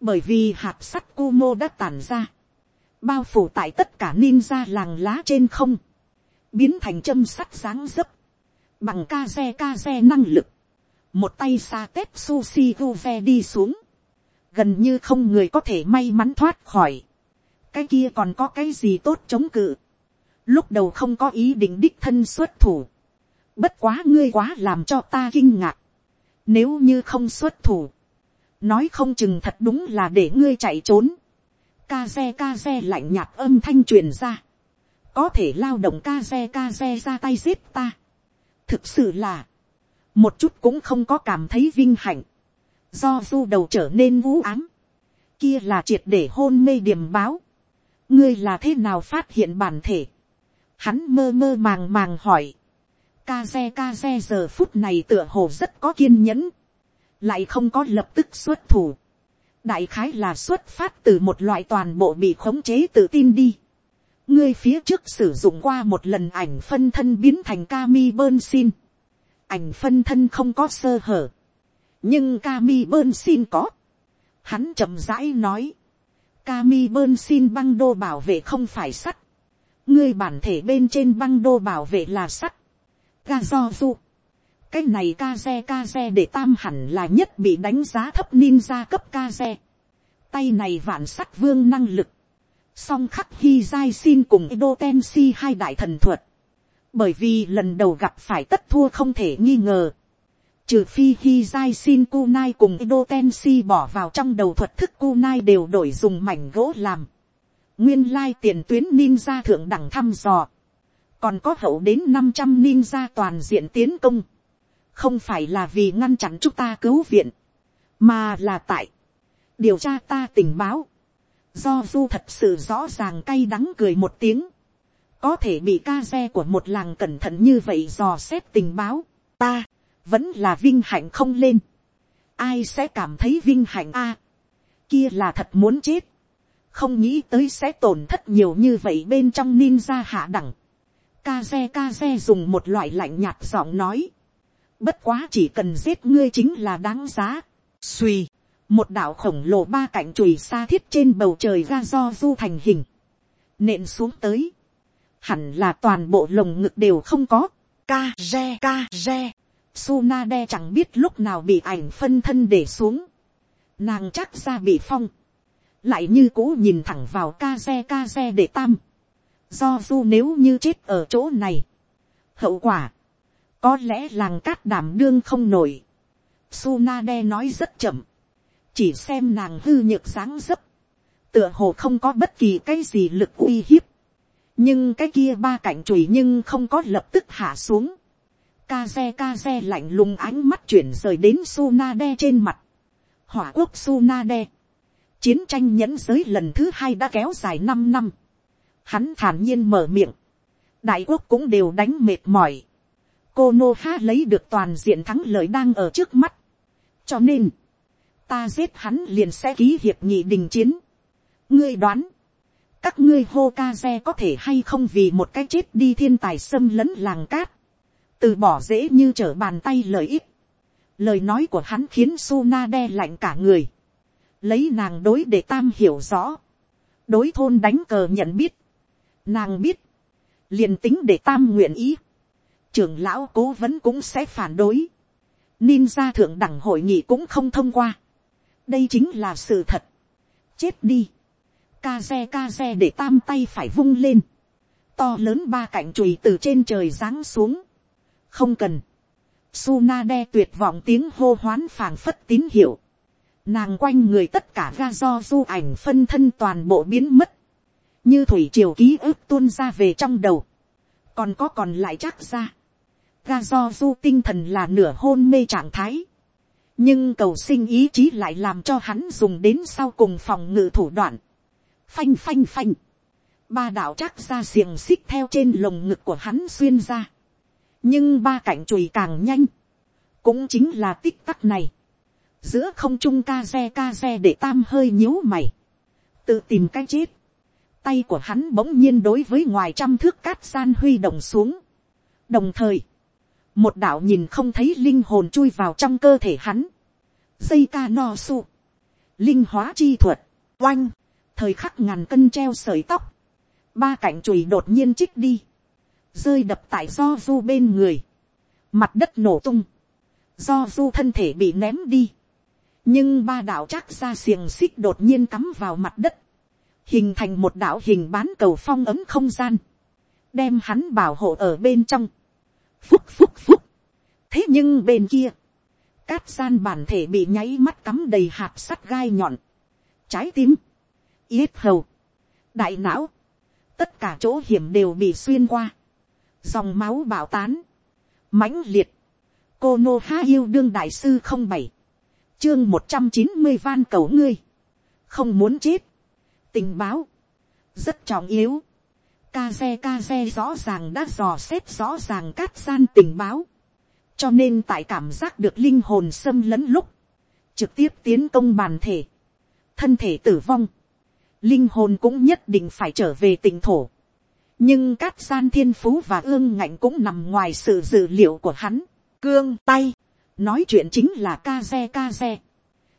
bởi vì hạt sắt Kumo đã tàn ra, bao phủ tại tất cả ninja làng lá trên không, biến thành châm sắt sáng dấp, bằng ca xe ca xe năng lực, một tay xa tép sushi guve đi xuống, gần như không người có thể may mắn thoát khỏi, cái kia còn có cái gì tốt chống cự, lúc đầu không có ý định đích thân xuất thủ, bất quá ngươi quá làm cho ta kinh ngạc, nếu như không xuất thủ. Nói không chừng thật đúng là để ngươi chạy trốn. Ca xe ca xe lạnh nhạt âm thanh truyền ra. Có thể lao động ca xe ca xe ra tay giết ta. Thực sự là. Một chút cũng không có cảm thấy vinh hạnh. Do du đầu trở nên vũ ám. Kia là triệt để hôn mê điểm báo. Ngươi là thế nào phát hiện bản thể. Hắn mơ mơ màng màng hỏi ca xe ca xe giờ phút này tựa hồ rất có kiên nhẫn, lại không có lập tức xuất thủ. đại khái là xuất phát từ một loại toàn bộ bị khống chế tự tin đi ngươi phía trước sử dụng qua một lần ảnh phân thân biến thành Kami bơn xin. ảnh phân thân không có sơ hở, nhưng Kami bơn xin có. hắn chậm rãi nói, Kami bơn xin băng đô bảo vệ không phải sắt. ngươi bản thể bên trên băng đô bảo vệ là sắt ga do du. cái này ca xe ca xe để tam hẳn là nhất bị đánh giá thấp ninja cấp ca xe. tay này vạn sắt vương năng lực song khắc hi giai xin cùng edo tensi hai đại thần thuật. bởi vì lần đầu gặp phải tất thua không thể nghi ngờ. trừ phi hi giai xin kunai cùng edo tensi bỏ vào trong đầu thuật thức kunai đều đổi dùng mảnh gỗ làm. nguyên lai tiền tuyến ninja thượng đẳng thăm dò còn có hậu đến năm trăm ninja toàn diện tiến công, không phải là vì ngăn chặn chúng ta cứu viện, mà là tại điều tra ta tình báo, do du thật sự rõ ràng cay đắng cười một tiếng, có thể bị ca xe của một làng cẩn thận như vậy dò xét tình báo, ta vẫn là vinh hạnh không lên, ai sẽ cảm thấy vinh hạnh a, kia là thật muốn chết, không nghĩ tới sẽ tổn thất nhiều như vậy bên trong ninja hạ đẳng, ca xe ca xe dùng một loại lạnh nhạt giọng nói. Bất quá chỉ cần giết ngươi chính là đáng giá. Xùi, một đạo khổng lồ ba cạnh chùi xa thiết trên bầu trời ra do du thành hình. Nện xuống tới. Hẳn là toàn bộ lồng ngực đều không có. Ca re ca re. Sunade chẳng biết lúc nào bị ảnh phân thân để xuống. Nàng chắc ra bị phong. Lại như cũ nhìn thẳng vào ca re ca re để tam do du nếu như chết ở chỗ này, hậu quả, có lẽ làng cát đảm đương không nổi. Sunade nói rất chậm, chỉ xem nàng hư nhược sáng dấp, tựa hồ không có bất kỳ cái gì lực uy hiếp, nhưng cái kia ba cạnh chùi nhưng không có lập tức hạ xuống. Ca xe ca xe lạnh lùng ánh mắt chuyển rời đến Sunade trên mặt. Hỏa quốc Sunade. Chiến tranh nhẫn giới lần thứ hai đã kéo dài năm năm. Hắn thản nhiên mở miệng. Đại quốc cũng đều đánh mệt mỏi. Cô Nô Ha lấy được toàn diện thắng lợi đang ở trước mắt. Cho nên, ta giết hắn liền sẽ ký hiệp nghị đình chiến. Ngươi đoán, các ngươi hô ca xe có thể hay không vì một cái chết đi thiên tài xâm lấn làng cát. Từ bỏ dễ như trở bàn tay lợi ích. Lời nói của hắn khiến Suna đe lạnh cả người. Lấy nàng đối để tam hiểu rõ. Đối thôn đánh cờ nhận biết. Nàng biết, liền tính để tam nguyện ý, trưởng lão cố vấn cũng sẽ phản đối. Ninja thượng đẳng hội nghị cũng không thông qua. Đây chính là sự thật. Chết đi. Ca xe ca xe để tam tay phải vung lên. to lớn ba cạnh chùy từ trên trời giáng xuống. không cần. Suna đe tuyệt vọng tiếng hô hoán phảng phất tín hiệu. Nàng quanh người tất cả ga do du ảnh phân thân toàn bộ biến mất. Như thủy triều ký ức tuôn ra về trong đầu. Còn có còn lại chắc ra. Ga do du tinh thần là nửa hôn mê trạng thái. Nhưng cầu sinh ý chí lại làm cho hắn dùng đến sau cùng phòng ngự thủ đoạn. Phanh phanh phanh. Ba đạo chắc ra xiềng xích theo trên lồng ngực của hắn xuyên ra. Nhưng ba cạnh chùi càng nhanh. Cũng chính là tích tắc này giữa không trung ca xe ca xe để tam hơi nhíu mày, tự tìm cái chết, tay của hắn bỗng nhiên đối với ngoài trăm thước cát san huy động xuống, đồng thời, một đạo nhìn không thấy linh hồn chui vào trong cơ thể hắn, dây ca no su, linh hóa chi thuật, oanh, thời khắc ngàn cân treo sợi tóc, ba cạnh chùi đột nhiên trích đi, rơi đập tại do du bên người, mặt đất nổ tung, do du thân thể bị ném đi, nhưng ba đạo chắc ra xiềng xích đột nhiên cắm vào mặt đất, hình thành một đạo hình bán cầu phong ấm không gian, đem hắn bảo hộ ở bên trong, phúc phúc phúc, thế nhưng bên kia, cát gian bản thể bị nháy mắt cắm đầy hạt sắt gai nhọn, trái tim, yết hầu, đại não, tất cả chỗ hiểm đều bị xuyên qua, dòng máu bảo tán, mãnh liệt, cô nô ha yêu đương đại sư không bảy, chương một trăm chín mươi van cầu ngươi, không muốn chết, tình báo, rất trọng yếu, ca xe ca xe rõ ràng đã dò xét rõ ràng cát gian tình báo, cho nên tại cảm giác được linh hồn xâm lấn lúc, trực tiếp tiến công bàn thể, thân thể tử vong, linh hồn cũng nhất định phải trở về tỉnh thổ, nhưng cát gian thiên phú và ương ngạnh cũng nằm ngoài sự dự liệu của hắn, cương tay, nói chuyện chính là ca xe ca xe,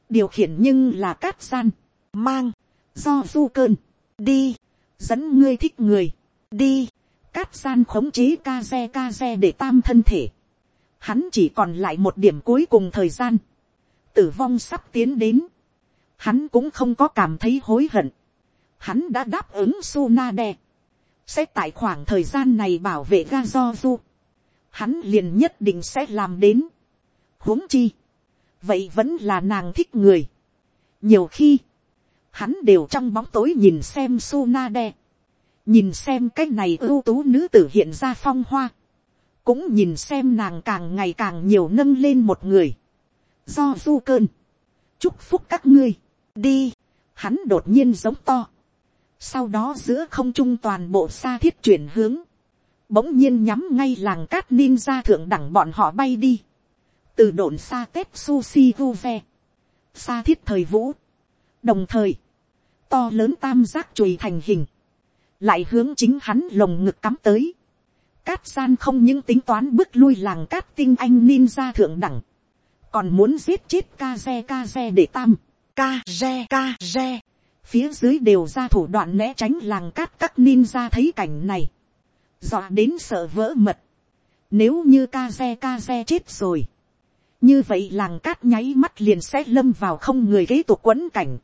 điều khiển nhưng là cát san, mang, do du cơn, đi, dẫn ngươi thích người, đi, cát san khống chế ca xe ca xe để tam thân thể, hắn chỉ còn lại một điểm cuối cùng thời gian, tử vong sắp tiến đến, hắn cũng không có cảm thấy hối hận, hắn đã đáp ứng Suna đe, sẽ tại khoảng thời gian này bảo vệ ga do du, hắn liền nhất định sẽ làm đến. Huống chi, vậy vẫn là nàng thích người. nhiều khi, hắn đều trong bóng tối nhìn xem Suna đe, nhìn xem cái này ưu tú nữ tử hiện ra phong hoa, cũng nhìn xem nàng càng ngày càng nhiều nâng lên một người, do du cơn, chúc phúc các ngươi, đi, hắn đột nhiên giống to, sau đó giữa không trung toàn bộ xa thiết chuyển hướng, bỗng nhiên nhắm ngay làng cát ninja thượng đẳng bọn họ bay đi. Từ đồn xa tết sushi vu ve, xa thiết thời vũ, đồng thời, to lớn tam giác chùi thành hình, lại hướng chính hắn lồng ngực cắm tới, cát gian không những tính toán bước lui làng cát tinh anh ninja thượng đẳng, còn muốn giết chết ca xe ca xe để tam, ca re ca re, phía dưới đều ra thủ đoạn né tránh làng cát các ninja thấy cảnh này, dọa đến sợ vỡ mật, nếu như ca xe ca xe chết rồi, như vậy làng cát nháy mắt liền sẽ lâm vào không người kế tục quấn cảnh,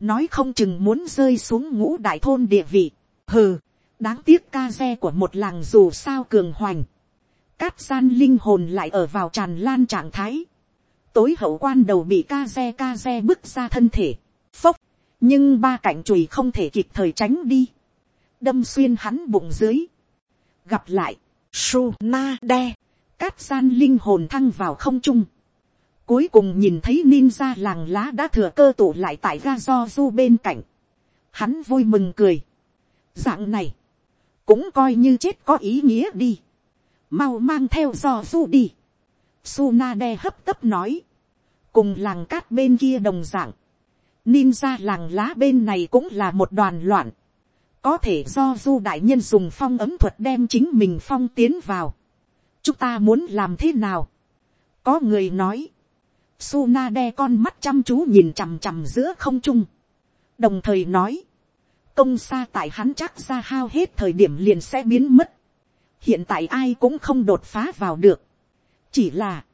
nói không chừng muốn rơi xuống ngũ đại thôn địa vị, hừ, đáng tiếc ca xe của một làng dù sao cường hoành, cát gian linh hồn lại ở vào tràn lan trạng thái, tối hậu quan đầu bị ca xe ca xe bước ra thân thể, phốc, nhưng ba cạnh chùi không thể kịp thời tránh đi, đâm xuyên hắn bụng dưới, gặp lại, su na de, cát gian linh hồn thăng vào không trung. Cuối cùng nhìn thấy ninja làng lá đã thừa cơ tụ lại tại ga do du bên cạnh. Hắn vui mừng cười. Dạng này. Cũng coi như chết có ý nghĩa đi. Mau mang theo do du đi. Sunade hấp tấp nói. Cùng làng cát bên kia đồng dạng. Ninja làng lá bên này cũng là một đoàn loạn. Có thể do du đại nhân dùng phong ấm thuật đem chính mình phong tiến vào chúng ta muốn làm thế nào. có người nói, Suna đe con mắt chăm chú nhìn chằm chằm giữa không trung. đồng thời nói, công xa tại hắn chắc ra hao hết thời điểm liền sẽ biến mất. hiện tại ai cũng không đột phá vào được. chỉ là,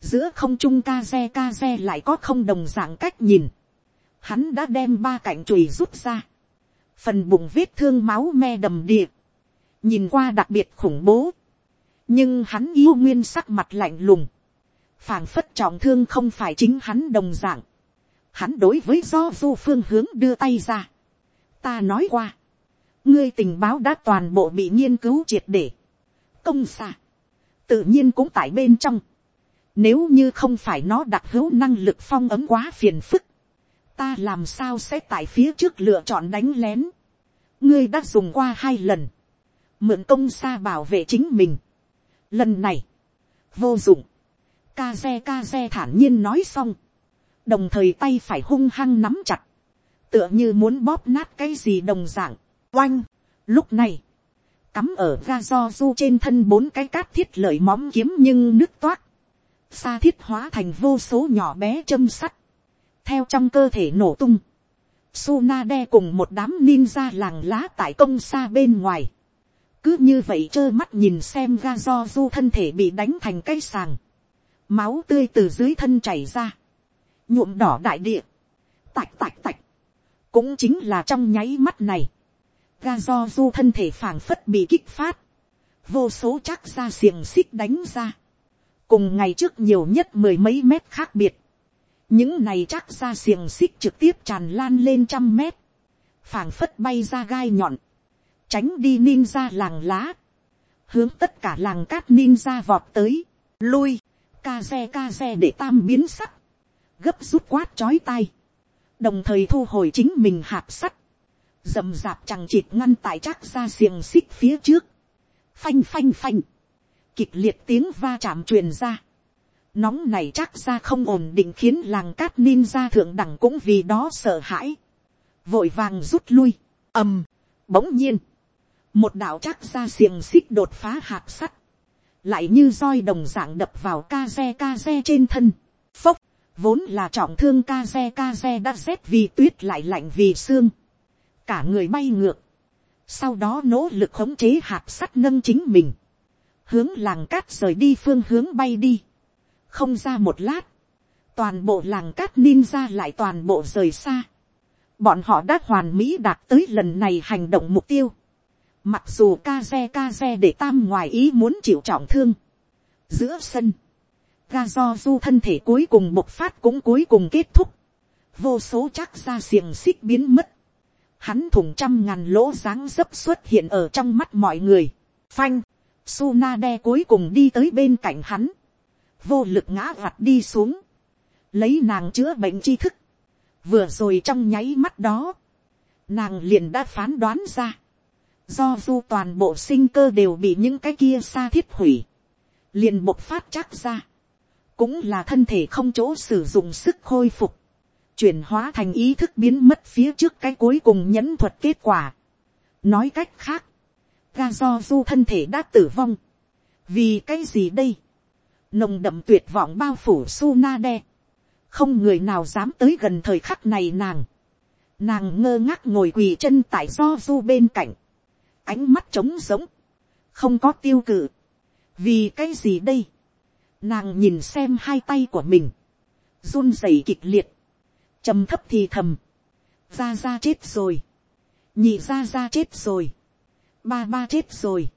giữa không trung ca xe ca xe lại có không đồng dạng cách nhìn. hắn đã đem ba cạnh chùi rút ra. phần bụng vết thương máu me đầm địa nhìn qua đặc biệt khủng bố, nhưng hắn yêu nguyên sắc mặt lạnh lùng, phảng phất trọng thương không phải chính hắn đồng dạng, hắn đối với do du phương hướng đưa tay ra, ta nói qua, ngươi tình báo đã toàn bộ bị nghiên cứu triệt để, công xa, tự nhiên cũng tại bên trong, nếu như không phải nó đặc hữu năng lực phong ấm quá phiền phức, ta làm sao sẽ tại phía trước lựa chọn đánh lén, ngươi đã dùng qua hai lần, mượn công xa bảo vệ chính mình, lần này, vô dụng, ca xe ca xe thản nhiên nói xong, đồng thời tay phải hung hăng nắm chặt, tựa như muốn bóp nát cái gì đồng dạng, oanh, lúc này, cắm ở ga do du trên thân bốn cái cát thiết lợi móm kiếm nhưng nước toát, xa thiết hóa thành vô số nhỏ bé châm sắt, theo trong cơ thể nổ tung, Sunade cùng một đám ninja làng lá tại công xa bên ngoài. Cứ như vậy trơ mắt nhìn xem ga do du thân thể bị đánh thành cây sàng. Máu tươi từ dưới thân chảy ra. Nhuộm đỏ đại địa. Tạch tạch tạch. Cũng chính là trong nháy mắt này. Ga do du thân thể phảng phất bị kích phát. Vô số chắc ra xiềng xích đánh ra. Cùng ngày trước nhiều nhất mười mấy mét khác biệt. Những này chắc ra xiềng xích trực tiếp tràn lan lên trăm mét, phảng phất bay ra gai nhọn, tránh đi ninja làng lá, hướng tất cả làng cát ninja vọt tới, lui, ca xe ca xe để tam biến sắc, gấp rút quát chói tay, đồng thời thu hồi chính mình hạt sắt, rầm rạp chẳng chịt ngăn tại chắc ra xiềng xích phía trước, phanh phanh phanh, kịch liệt tiếng va chạm truyền ra, Nóng này chắc ra không ổn định khiến làng cát ninja thượng đẳng cũng vì đó sợ hãi. Vội vàng rút lui. ầm, bỗng nhiên. Một đạo chắc ra xiềng xích đột phá hạt sắt. Lại như roi đồng dạng đập vào ca xe ca xe trên thân. Phốc, vốn là trọng thương ca xe ca xe đã rét vì tuyết lại lạnh vì xương. Cả người bay ngược. Sau đó nỗ lực khống chế hạt sắt nâng chính mình. Hướng làng cát rời đi phương hướng bay đi không ra một lát, toàn bộ làng cát ninja lại toàn bộ rời xa. Bọn họ đã hoàn mỹ đạt tới lần này hành động mục tiêu. Mặc dù ca xe ca xe để tam ngoài ý muốn chịu trọng thương. Giữa sân, ga do du thân thể cuối cùng bộc phát cũng cuối cùng kết thúc. Vô số chắc ra xiềng xích biến mất. Hắn thủng trăm ngàn lỗ dáng dấp xuất hiện ở trong mắt mọi người. Phanh, Sunade cuối cùng đi tới bên cạnh hắn. Vô lực ngã vặt đi xuống, lấy nàng chữa bệnh tri thức, vừa rồi trong nháy mắt đó, nàng liền đã phán đoán ra, do du toàn bộ sinh cơ đều bị những cái kia xa thiết hủy, liền bộc phát chắc ra, cũng là thân thể không chỗ sử dụng sức khôi phục, chuyển hóa thành ý thức biến mất phía trước cái cuối cùng nhẫn thuật kết quả. nói cách khác, ga do du thân thể đã tử vong, vì cái gì đây, nồng đậm tuyệt vọng bao phủ su na đe, không người nào dám tới gần thời khắc này nàng, nàng ngơ ngác ngồi quỳ chân tại do du bên cạnh, ánh mắt trống giống, không có tiêu cự, vì cái gì đây, nàng nhìn xem hai tay của mình, run rẩy kịch liệt, trầm thấp thì thầm, ra ra chết rồi, nhị ra ra chết rồi, ba ba chết rồi,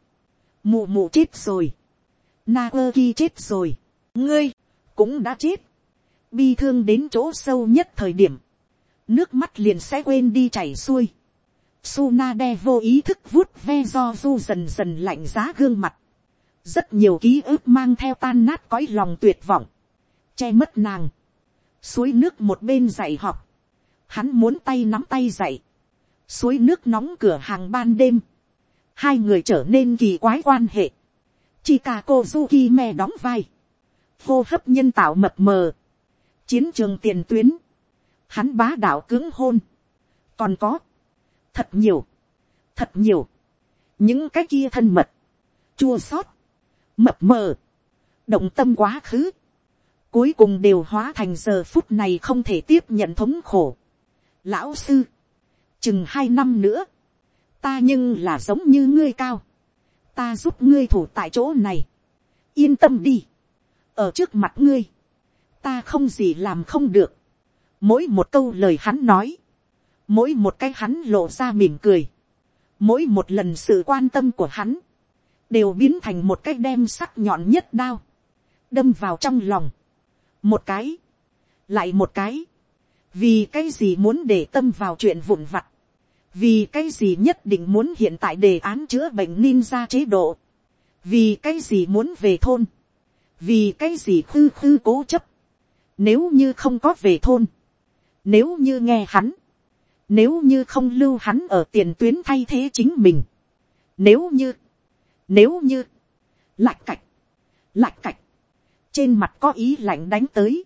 mụ mụ chết rồi, Na ơ ki chết rồi. Ngươi, cũng đã chết. Bi thương đến chỗ sâu nhất thời điểm. Nước mắt liền sẽ quên đi chảy xuôi. suna đe vô ý thức vuốt ve do du dần dần lạnh giá gương mặt. Rất nhiều ký ức mang theo tan nát cõi lòng tuyệt vọng. Che mất nàng. Suối nước một bên dạy học. Hắn muốn tay nắm tay dạy. Suối nước nóng cửa hàng ban đêm. Hai người trở nên kỳ quái quan hệ Chikako me đóng vai. Hô hấp nhân tạo mập mờ. Chiến trường tiền tuyến. Hắn bá đạo cứng hôn. Còn có. Thật nhiều. Thật nhiều. Những cái kia thân mật. Chua sót. Mập mờ. Động tâm quá khứ. Cuối cùng đều hóa thành giờ phút này không thể tiếp nhận thống khổ. Lão sư. Chừng hai năm nữa. Ta nhưng là giống như ngươi cao ta giúp ngươi thủ tại chỗ này, yên tâm đi, ở trước mặt ngươi, ta không gì làm không được, mỗi một câu lời hắn nói, mỗi một cái hắn lộ ra mỉm cười, Mỗi một lần sự quan tâm của hắn, đều biến thành một cái đem sắc nhọn nhất đao, đâm vào trong lòng. Một cái, lại một cái, vì cái gì muốn để tâm vào chuyện vụn vặt, vì cái gì nhất định muốn hiện tại đề án chữa bệnh ninja chế độ, vì cái gì muốn về thôn, vì cái gì khư khư cố chấp, nếu như không có về thôn, nếu như nghe hắn, nếu như không lưu hắn ở tiền tuyến thay thế chính mình, nếu như, nếu như, lạch cạch, lạch cạch, trên mặt có ý lạnh đánh tới,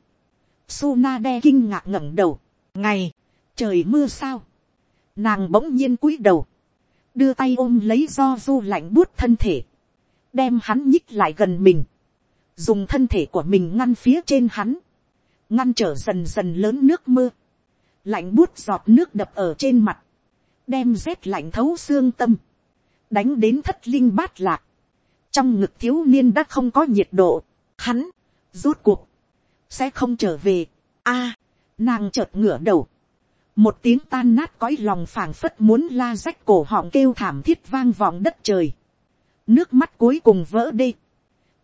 Suna đe kinh ngạc ngẩng đầu, ngày, trời mưa sao, nàng bỗng nhiên cúi đầu, đưa tay ôm lấy do du lạnh buốt thân thể, đem hắn nhích lại gần mình, dùng thân thể của mình ngăn phía trên hắn, ngăn trở dần dần lớn nước mưa, lạnh buốt giọt nước đập ở trên mặt, đem rét lạnh thấu xương tâm, đánh đến thất linh bát lạc, trong ngực thiếu niên đã không có nhiệt độ, hắn, rút cuộc, sẽ không trở về, a, nàng chợt ngửa đầu, một tiếng tan nát cõi lòng phảng phất muốn la rách cổ họng kêu thảm thiết vang vọng đất trời, nước mắt cuối cùng vỡ đê,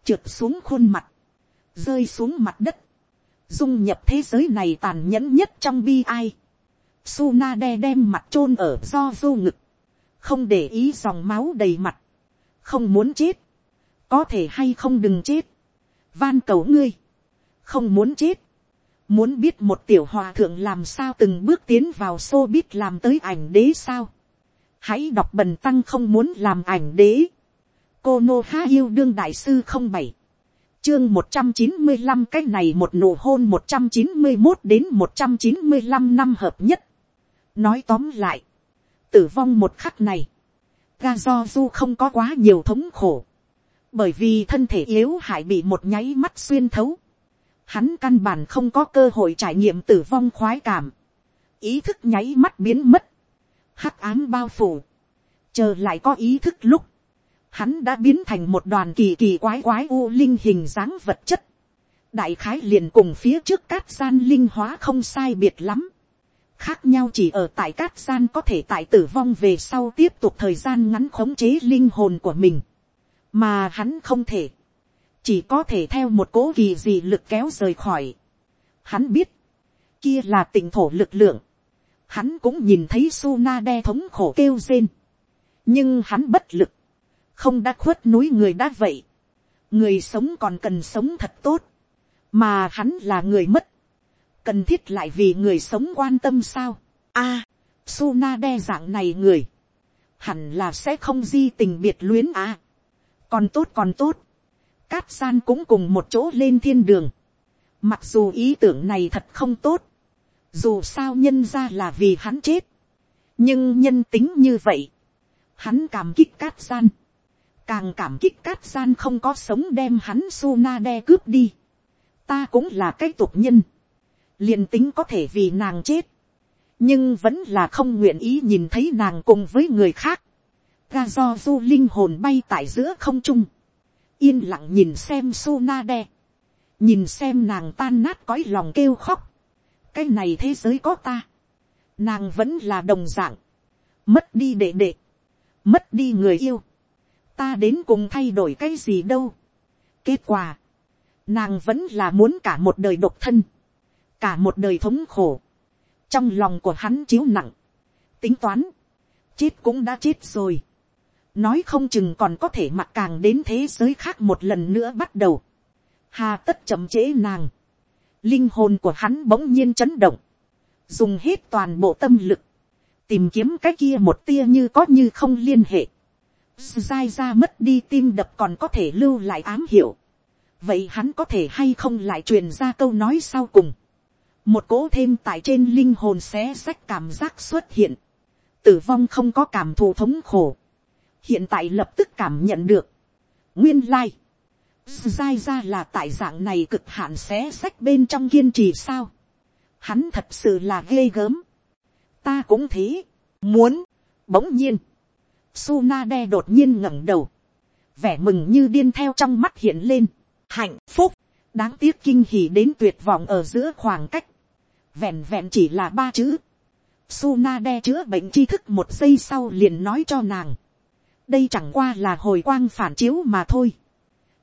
trượt xuống khuôn mặt, rơi xuống mặt đất, dung nhập thế giới này tàn nhẫn nhất trong bi ai. Suna đe đem mặt chôn ở do du ngực, không để ý dòng máu đầy mặt, không muốn chết, có thể hay không đừng chết, van cầu ngươi, không muốn chết, muốn biết một tiểu hòa thượng làm sao từng bước tiến vào xô biết làm tới ảnh đế sao, hãy đọc bần tăng không muốn làm ảnh đế, cô nô ha yêu đương đại sư không bảy, chương một trăm chín mươi năm cái này một nụ hôn một trăm chín mươi một đến một trăm chín mươi năm năm hợp nhất. nói tóm lại, tử vong một khắc này, ga do du không có quá nhiều thống khổ, bởi vì thân thể yếu hại bị một nháy mắt xuyên thấu, hắn căn bản không có cơ hội trải nghiệm tử vong khoái cảm, ý thức nháy mắt biến mất, hắc ám bao phủ, chờ lại có ý thức lúc, hắn đã biến thành một đoàn kỳ kỳ quái quái u linh hình dáng vật chất, đại khái liền cùng phía trước cát gian linh hóa không sai biệt lắm, khác nhau chỉ ở tại cát gian có thể tại tử vong về sau tiếp tục thời gian ngắn khống chế linh hồn của mình, mà hắn không thể, chỉ có thể theo một cố kỳ gì lực kéo rời khỏi. Hắn biết, kia là tỉnh thổ lực lượng, hắn cũng nhìn thấy su na đe thống khổ kêu rên, nhưng hắn bất lực, không đã khuất núi người đã vậy, người sống còn cần sống thật tốt, mà hắn là người mất, cần thiết lại vì người sống quan tâm sao. a, à, Suna đe dạng này người, hẳn là sẽ không di tình biệt luyến à. còn tốt còn tốt, cát san cũng cùng một chỗ lên thiên đường, mặc dù ý tưởng này thật không tốt, dù sao nhân ra là vì hắn chết, nhưng nhân tính như vậy, hắn cảm kích cát san, càng cảm kích cát san không có sống đem hắn su na đe cướp đi. ta cũng là cái tục nhân, liền tính có thể vì nàng chết, nhưng vẫn là không nguyện ý nhìn thấy nàng cùng với người khác. ga do du linh hồn bay tại giữa không trung, yên lặng nhìn xem su na đe, nhìn xem nàng tan nát cõi lòng kêu khóc, cái này thế giới có ta, nàng vẫn là đồng d ạ n g mất đi đệ đệ, mất đi người yêu, ta đến cùng thay đổi cái gì đâu. kết quả, nàng vẫn là muốn cả một đời độc thân, cả một đời thống khổ, trong lòng của hắn chiếu nặng, tính toán, chết cũng đã chết rồi, nói không chừng còn có thể mặc càng đến thế giới khác một lần nữa bắt đầu, hà tất chậm trễ nàng, linh hồn của hắn bỗng nhiên chấn động, dùng hết toàn bộ tâm lực, tìm kiếm cái kia một tia như có như không liên hệ, dai ra mất đi tim đập còn có thể lưu lại ám hiểu. vậy hắn có thể hay không lại truyền ra câu nói sau cùng một cố thêm tại trên linh hồn xé sách cảm giác xuất hiện. tử vong không có cảm thụ thống khổ. hiện tại lập tức cảm nhận được. nguyên lai. dai ra là tại dạng này cực hạn xé sách bên trong kiên trì sao. hắn thật sự là ghê gớm. ta cũng thế. muốn. bỗng nhiên suna đe đột nhiên ngẩng đầu. Vẻ mừng như điên theo trong mắt hiện lên. Hạnh phúc. Đáng tiếc kinh hỉ đến tuyệt vọng ở giữa khoảng cách. Vẹn vẹn chỉ là ba chữ. Suna đe chữa bệnh tri thức một giây sau liền nói cho nàng. Đây chẳng qua là hồi quang phản chiếu mà thôi.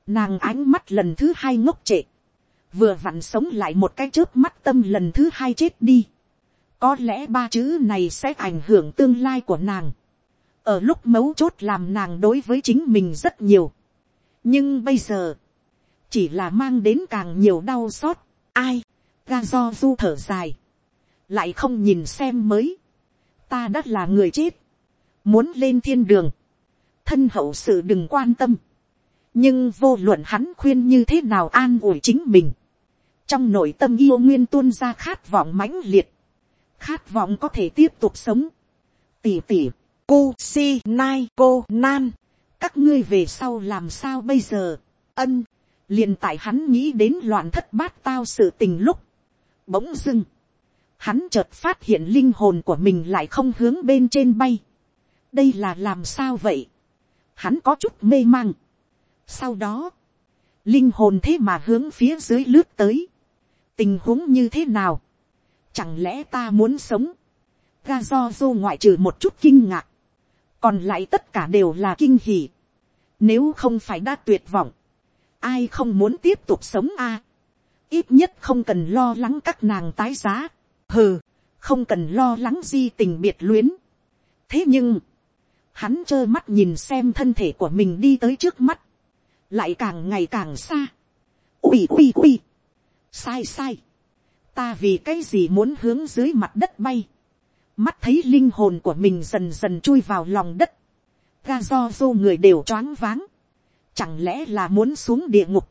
Nàng ánh mắt lần thứ hai ngốc trệ. Vừa vặn sống lại một cái chớp mắt tâm lần thứ hai chết đi. Có lẽ ba chữ này sẽ ảnh hưởng tương lai của nàng. Ở lúc mấu chốt làm nàng đối với chính mình rất nhiều. Nhưng bây giờ, chỉ là mang đến càng nhiều đau xót. Ai, ga do du thở dài. Lại không nhìn xem mới, ta đã là người chết, muốn lên thiên đường, thân hậu sự đừng quan tâm, nhưng vô luận hắn khuyên như thế nào an ủi chính mình, trong nội tâm yêu nguyên tuôn ra khát vọng mãnh liệt, khát vọng có thể tiếp tục sống, tỉ tỉ, cô si nai cô nan, các ngươi về sau làm sao bây giờ, ân, liền tại hắn nghĩ đến loạn thất bát tao sự tình lúc, bỗng dưng, hắn chợt phát hiện linh hồn của mình lại không hướng bên trên bay. đây là làm sao vậy. hắn có chút mê mang. sau đó, linh hồn thế mà hướng phía dưới lướt tới. tình huống như thế nào. chẳng lẽ ta muốn sống. ga do dô ngoại trừ một chút kinh ngạc. còn lại tất cả đều là kinh hỉ. nếu không phải đã tuyệt vọng, ai không muốn tiếp tục sống a ít nhất không cần lo lắng các nàng tái giá. Hừ, không cần lo lắng di tình biệt luyến. thế nhưng, hắn trơ mắt nhìn xem thân thể của mình đi tới trước mắt, lại càng ngày càng xa. ui ui ui, sai sai, ta vì cái gì muốn hướng dưới mặt đất bay, mắt thấy linh hồn của mình dần dần chui vào lòng đất, ga do dô người đều choáng váng, chẳng lẽ là muốn xuống địa ngục,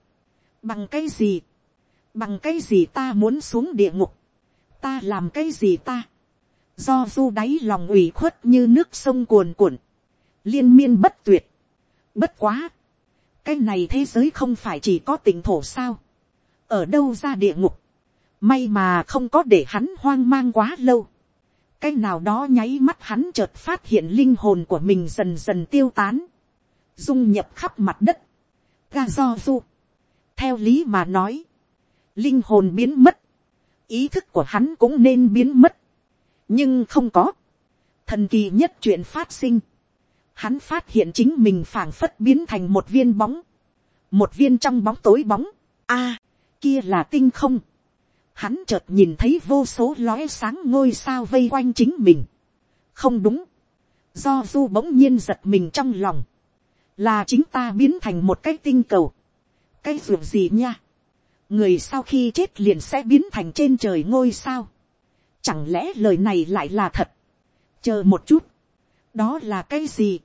bằng cái gì, bằng cái gì ta muốn xuống địa ngục, ta làm cái gì ta, do du đáy lòng ủy khuất như nước sông cuồn cuộn, liên miên bất tuyệt, bất quá, cái này thế giới không phải chỉ có tỉnh thổ sao, ở đâu ra địa ngục, may mà không có để hắn hoang mang quá lâu, cái nào đó nháy mắt hắn chợt phát hiện linh hồn của mình dần dần tiêu tán, dung nhập khắp mặt đất, ga do du, theo lý mà nói, linh hồn biến mất, ý thức của hắn cũng nên biến mất. nhưng không có. thần kỳ nhất chuyện phát sinh. hắn phát hiện chính mình phảng phất biến thành một viên bóng. một viên trong bóng tối bóng. a, kia là tinh không. hắn chợt nhìn thấy vô số lóe sáng ngôi sao vây quanh chính mình. không đúng. do du bỗng nhiên giật mình trong lòng. là chính ta biến thành một cái tinh cầu. cái ruột gì nha người sau khi chết liền sẽ biến thành trên trời ngôi sao. Chẳng lẽ lời này lại là thật. chờ một chút. đó là cái gì.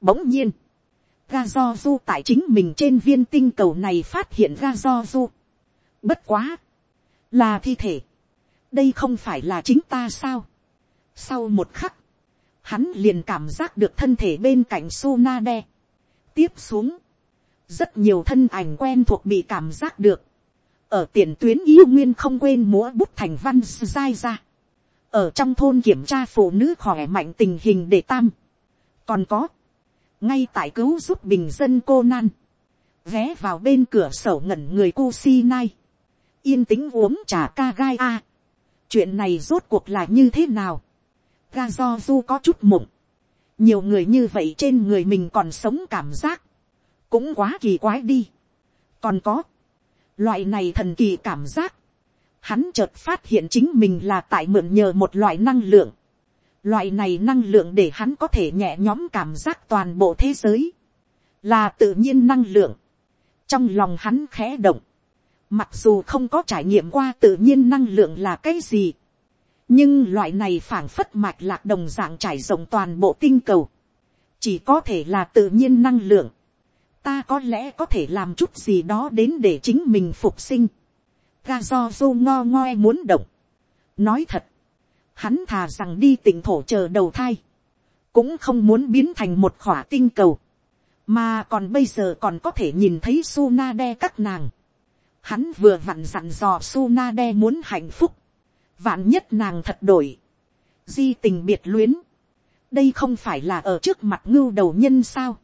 bỗng nhiên, ga do du tại chính mình trên viên tinh cầu này phát hiện ga do du. bất quá, là thi thể. đây không phải là chính ta sao. sau một khắc, hắn liền cảm giác được thân thể bên cạnh Sunade. tiếp xuống, rất nhiều thân ảnh quen thuộc bị cảm giác được ở tiền tuyến yêu nguyên không quên múa bút thành văn dai ra, ở trong thôn kiểm tra phụ nữ khỏe mạnh tình hình để tam, còn có, ngay tại cứu giúp bình dân cô nan, ghé vào bên cửa sổ ngẩn người cu si nai, yên tĩnh uống trà ca gai a, chuyện này rốt cuộc là như thế nào, ga do du có chút mộng, nhiều người như vậy trên người mình còn sống cảm giác, cũng quá kỳ quái đi, còn có, Loại này thần kỳ cảm giác. Hắn chợt phát hiện chính mình là tại mượn nhờ một loại năng lượng. Loại này năng lượng để hắn có thể nhẹ nhóm cảm giác toàn bộ thế giới. Là tự nhiên năng lượng. Trong lòng hắn khẽ động. Mặc dù không có trải nghiệm qua tự nhiên năng lượng là cái gì. Nhưng loại này phảng phất mạch lạc đồng dạng trải rộng toàn bộ tinh cầu. Chỉ có thể là tự nhiên năng lượng ta có lẽ có thể làm chút gì đó đến để chính mình phục sinh. ga do du ngo ngoe muốn động. nói thật, hắn thà rằng đi tỉnh thổ chờ đầu thai, cũng không muốn biến thành một khỏa tinh cầu, mà còn bây giờ còn có thể nhìn thấy su na đe các nàng. Hắn vừa vặn dặn dò su na đe muốn hạnh phúc, vạn nhất nàng thật đổi, di tình biệt luyến, đây không phải là ở trước mặt ngưu đầu nhân sao?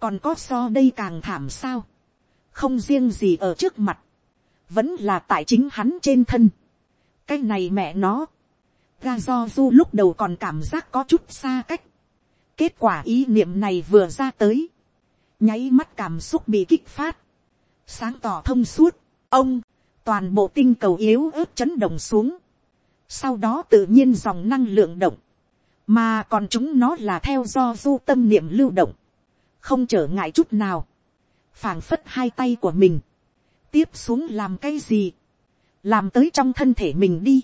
Còn có so đây càng thảm sao, không riêng gì ở trước mặt, vẫn là tại chính hắn trên thân, cái này mẹ nó, ga do du lúc đầu còn cảm giác có chút xa cách. kết quả ý niệm này vừa ra tới. nháy mắt cảm xúc bị kích phát. sáng tỏ thông suốt. ông, toàn bộ tinh cầu yếu ớt chấn động xuống. sau đó tự nhiên dòng năng lượng động. mà còn chúng nó là theo do du tâm niệm lưu động không trở ngại chút nào. phảng phất hai tay của mình. tiếp xuống làm cái gì. làm tới trong thân thể mình đi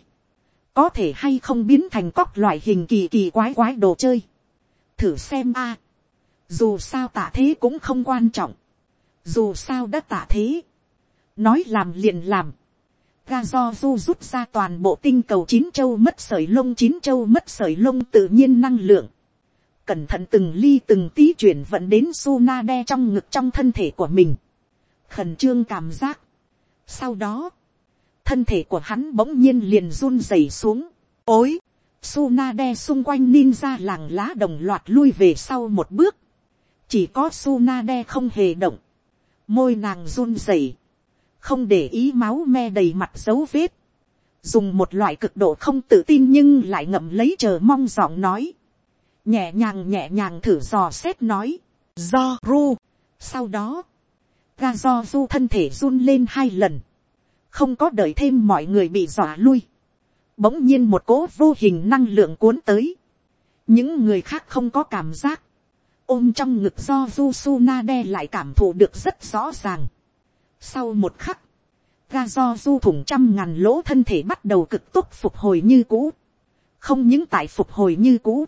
có thể hay không biến thành cóc loại hình kỳ kỳ quái quái đồ chơi. thử xem a. dù sao tạ thế cũng không quan trọng. dù sao đã tạ thế. nói làm liền làm. ga do du rút ra toàn bộ tinh cầu chín châu mất sởi lông, chín châu mất sởi lông tự nhiên năng lượng cẩn thận từng ly từng tí chuyển vận đến su na đe trong ngực trong thân thể của mình. khẩn trương cảm giác. sau đó, thân thể của hắn bỗng nhiên liền run rẩy xuống. ối, Sunade xung quanh ninja làng lá đồng loạt lui về sau một bước. Chỉ có Sunade không hề động. Môi nàng run rẩy, không để ý máu me đầy mặt dấu vết. Dùng một loại cực độ không tự tin nhưng lại ngậm lấy chờ mong giọng nói. Nhẹ nhàng nhẹ nhàng thử dò xét nói. Do ru. Sau đó, ga do du thân thể run lên hai lần không có đợi thêm mọi người bị dọa lui, bỗng nhiên một cỗ vô hình năng lượng cuốn tới, những người khác không có cảm giác, ôm trong ngực do du su na đe lại cảm thụ được rất rõ ràng. Sau một khắc, ga do du thủng trăm ngàn lỗ thân thể bắt đầu cực tốc phục hồi như cũ, không những tại phục hồi như cũ,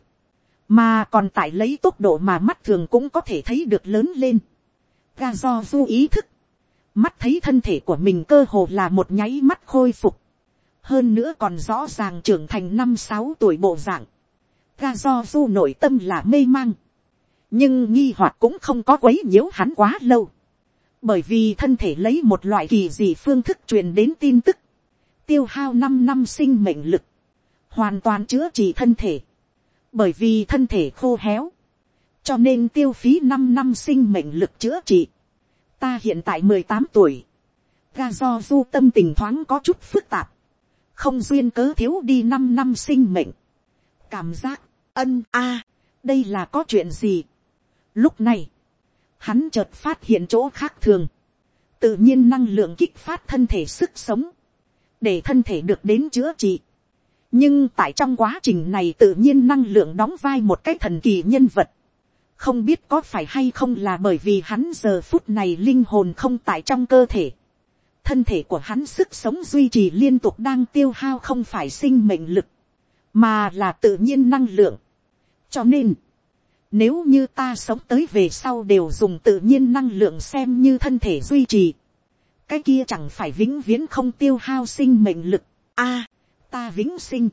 mà còn tại lấy tốc độ mà mắt thường cũng có thể thấy được lớn lên. Ga do du ý thức, mắt thấy thân thể của mình cơ hồ là một nháy mắt khôi phục, hơn nữa còn rõ ràng trưởng thành năm sáu tuổi bộ dạng, ga do du nội tâm là mê mang, nhưng nghi hoặc cũng không có quấy nhiễu hắn quá lâu, bởi vì thân thể lấy một loại kỳ dị phương thức truyền đến tin tức, tiêu hao năm năm sinh mệnh lực, hoàn toàn chữa trị thân thể, bởi vì thân thể khô héo, cho nên tiêu phí năm năm sinh mệnh lực chữa trị, ta hiện tại mười tám tuổi, ga do du tâm tình thoáng có chút phức tạp, không duyên cớ thiếu đi năm năm sinh mệnh, cảm giác ân a, đây là có chuyện gì. Lúc này, hắn chợt phát hiện chỗ khác thường, tự nhiên năng lượng kích phát thân thể sức sống, để thân thể được đến chữa trị nhưng tại trong quá trình này tự nhiên năng lượng đóng vai một cái thần kỳ nhân vật, không biết có phải hay không là bởi vì hắn giờ phút này linh hồn không tại trong cơ thể. thân thể của hắn sức sống duy trì liên tục đang tiêu hao không phải sinh mệnh lực, mà là tự nhiên năng lượng. cho nên, nếu như ta sống tới về sau đều dùng tự nhiên năng lượng xem như thân thể duy trì, cái kia chẳng phải vĩnh viễn không tiêu hao sinh mệnh lực. a, ta vĩnh sinh.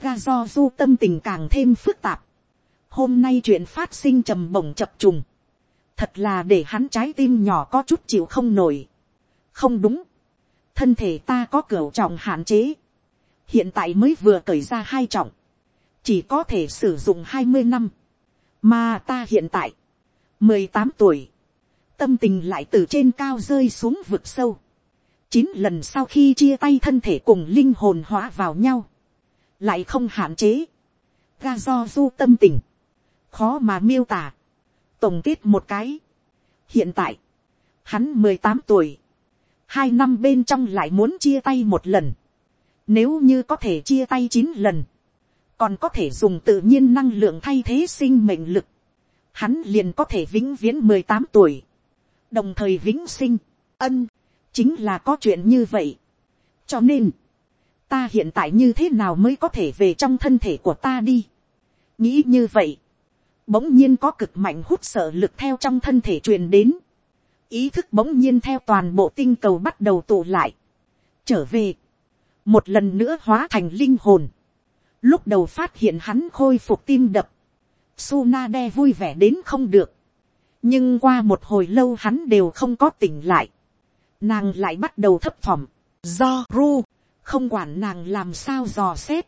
ga do du tâm tình càng thêm phức tạp. Hôm nay chuyện phát sinh trầm bổng chập trùng, thật là để hắn trái tim nhỏ có chút chịu không nổi. không đúng, thân thể ta có cửa trọng hạn chế, hiện tại mới vừa cởi ra hai trọng, chỉ có thể sử dụng hai mươi năm, mà ta hiện tại, mười tám tuổi, tâm tình lại từ trên cao rơi xuống vực sâu, chín lần sau khi chia tay thân thể cùng linh hồn hóa vào nhau, lại không hạn chế, ga do du tâm tình, khó mà miêu tả, tổng kết một cái. hiện tại, hắn mười tám tuổi, hai năm bên trong lại muốn chia tay một lần, nếu như có thể chia tay chín lần, còn có thể dùng tự nhiên năng lượng thay thế sinh mệnh lực, hắn liền có thể vĩnh viễn mười tám tuổi, đồng thời vĩnh sinh, ân, chính là có chuyện như vậy. cho nên, ta hiện tại như thế nào mới có thể về trong thân thể của ta đi. nghĩ như vậy, bỗng nhiên có cực mạnh hút sợ lực theo trong thân thể truyền đến. Ý thức bỗng nhiên theo toàn bộ tinh cầu bắt đầu tụ lại. Trở về. Một lần nữa hóa thành linh hồn. Lúc đầu phát hiện hắn khôi phục tim đập. Sunade vui vẻ đến không được. Nhưng qua một hồi lâu hắn đều không có tỉnh lại. Nàng lại bắt đầu thấp thỏm. Do ru. Không quản nàng làm sao dò xét.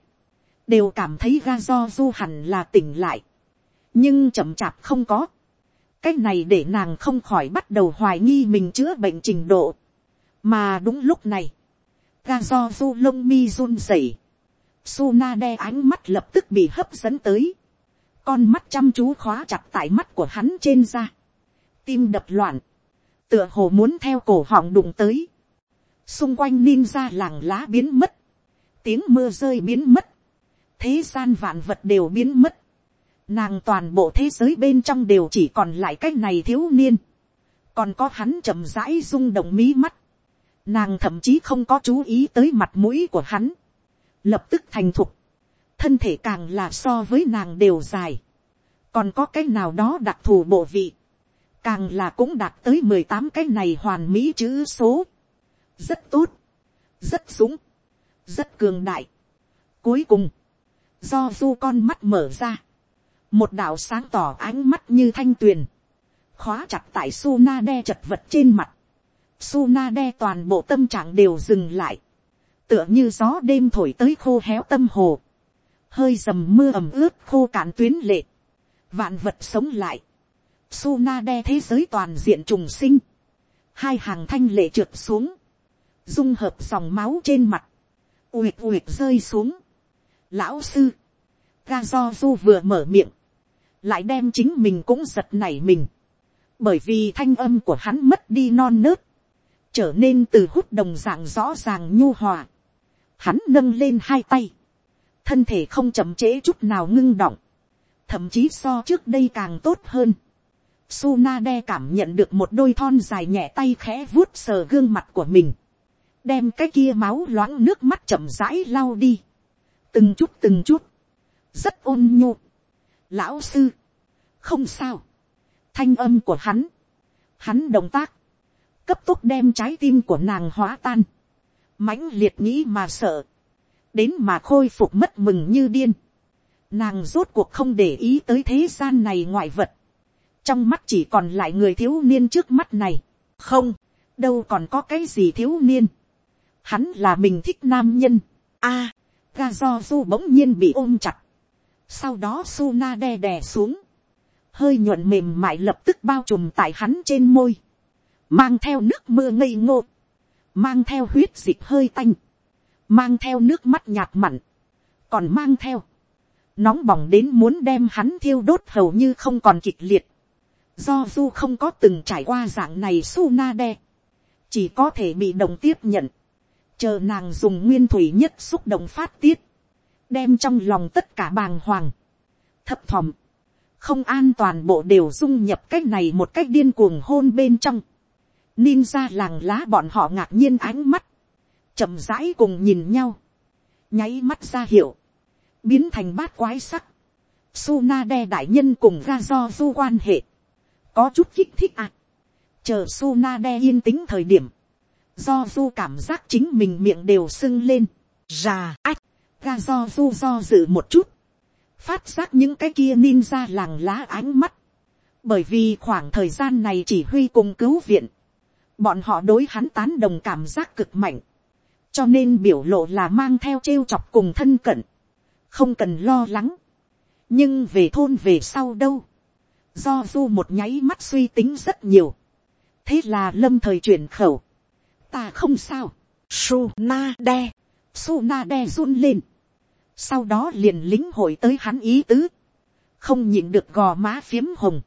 Đều cảm thấy ga do du hẳn là tỉnh lại nhưng chậm chạp không có. cái này để nàng không khỏi bắt đầu hoài nghi mình chữa bệnh trình độ. mà đúng lúc này, ga do du lông mi run rẩy, Suna đe ánh mắt lập tức bị hấp dẫn tới. Con mắt chăm chú khóa chặt tại mắt của hắn trên da. Tim đập loạn. Tựa hồ muốn theo cổ họng đụng tới. Xung quanh ninja làng lá biến mất. Tiếng mưa rơi biến mất. Thế gian vạn vật đều biến mất. Nàng toàn bộ thế giới bên trong đều chỉ còn lại cái này thiếu niên. Còn có hắn chậm rãi rung động mí mắt. Nàng thậm chí không có chú ý tới mặt mũi của hắn. Lập tức thành thục. Thân thể càng là so với nàng đều dài. Còn có cái nào đó đặc thù bộ vị. Càng là cũng đạt tới mười tám cái này hoàn mỹ chữ số. Rất tốt. Rất súng. Rất cường đại. Cuối cùng. Do du con mắt mở ra. Một đạo sáng tỏ ánh mắt như thanh tuyền. Khóa chặt tại su na đe chật vật trên mặt su na đe toàn bộ tâm trạng đều dừng lại. Tựa như gió đêm thổi tới khô héo tâm hồ. Hơi dầm mưa ẩm ướt khô cạn tuyến lệ. Vạn vật sống lại. Suna đe thế giới toàn diện trùng sinh. Hai hàng thanh lệ trượt xuống. Dung hợp dòng máu trên mặt. Uyệt uyệt rơi xuống. Lão sư. Ga do du vừa mở miệng. Lại đem chính mình cũng giật nảy mình. Bởi vì thanh âm của hắn mất đi non nớt trở nên từ hút đồng dạng rõ ràng nhu hòa. Hắn nâng lên hai tay, thân thể không chậm trễ chút nào ngưng động, thậm chí so trước đây càng tốt hơn. Suna đe cảm nhận được một đôi thon dài nhẹ tay khẽ vuốt sờ gương mặt của mình, đem cái kia máu loãng nước mắt chậm rãi lau đi, từng chút từng chút, rất ôn nhu. Lão sư, không sao, thanh âm của hắn, hắn động tác, cấp tốc đem trái tim của nàng hóa tan, mãnh liệt nghĩ mà sợ, đến mà khôi phục mất mừng như điên, nàng rốt cuộc không để ý tới thế gian này ngoại vật, trong mắt chỉ còn lại người thiếu niên trước mắt này, không, đâu còn có cái gì thiếu niên, hắn là mình thích nam nhân, a, à, ga do du bỗng nhiên bị ôm chặt, sau đó su na đe đè xuống, hơi nhuận mềm mại lập tức bao trùm tại hắn trên môi, mang theo nước mưa ngây ngô, mang theo huyết dịch hơi tanh, mang theo nước mắt nhạt mặn, còn mang theo, nóng bỏng đến muốn đem hắn thiêu đốt hầu như không còn kịch liệt, do du không có từng trải qua dạng này su na đe, chỉ có thể bị động tiếp nhận, chờ nàng dùng nguyên thủy nhất xúc động phát tiết, đem trong lòng tất cả bàng hoàng, thấp thỏm, không an toàn bộ đều dung nhập cách này một cách điên cuồng hôn bên trong, ninja làng lá bọn họ ngạc nhiên ánh mắt, chậm rãi cùng nhìn nhau, nháy mắt ra hiệu, biến thành bát quái sắc, Suna đe đại nhân cùng ga do du quan hệ, có chút kích thích ạ. À. Chờ Suna đe yên tĩnh thời điểm, do du cảm giác chính mình miệng đều sưng lên, rà ách, ga do du do dự một chút, phát giác những cái kia ninja làng lá ánh mắt, bởi vì khoảng thời gian này chỉ huy cùng cứu viện, bọn họ đối hắn tán đồng cảm giác cực mạnh, cho nên biểu lộ là mang theo trêu chọc cùng thân cận, không cần lo lắng, nhưng về thôn về sau đâu, do du một nháy mắt suy tính rất nhiều, thế là lâm thời chuyển khẩu, ta không sao, su na đe, su na đe run lên, sau đó liền lính hội tới hắn ý tứ, không nhịn được gò má phiếm hồng,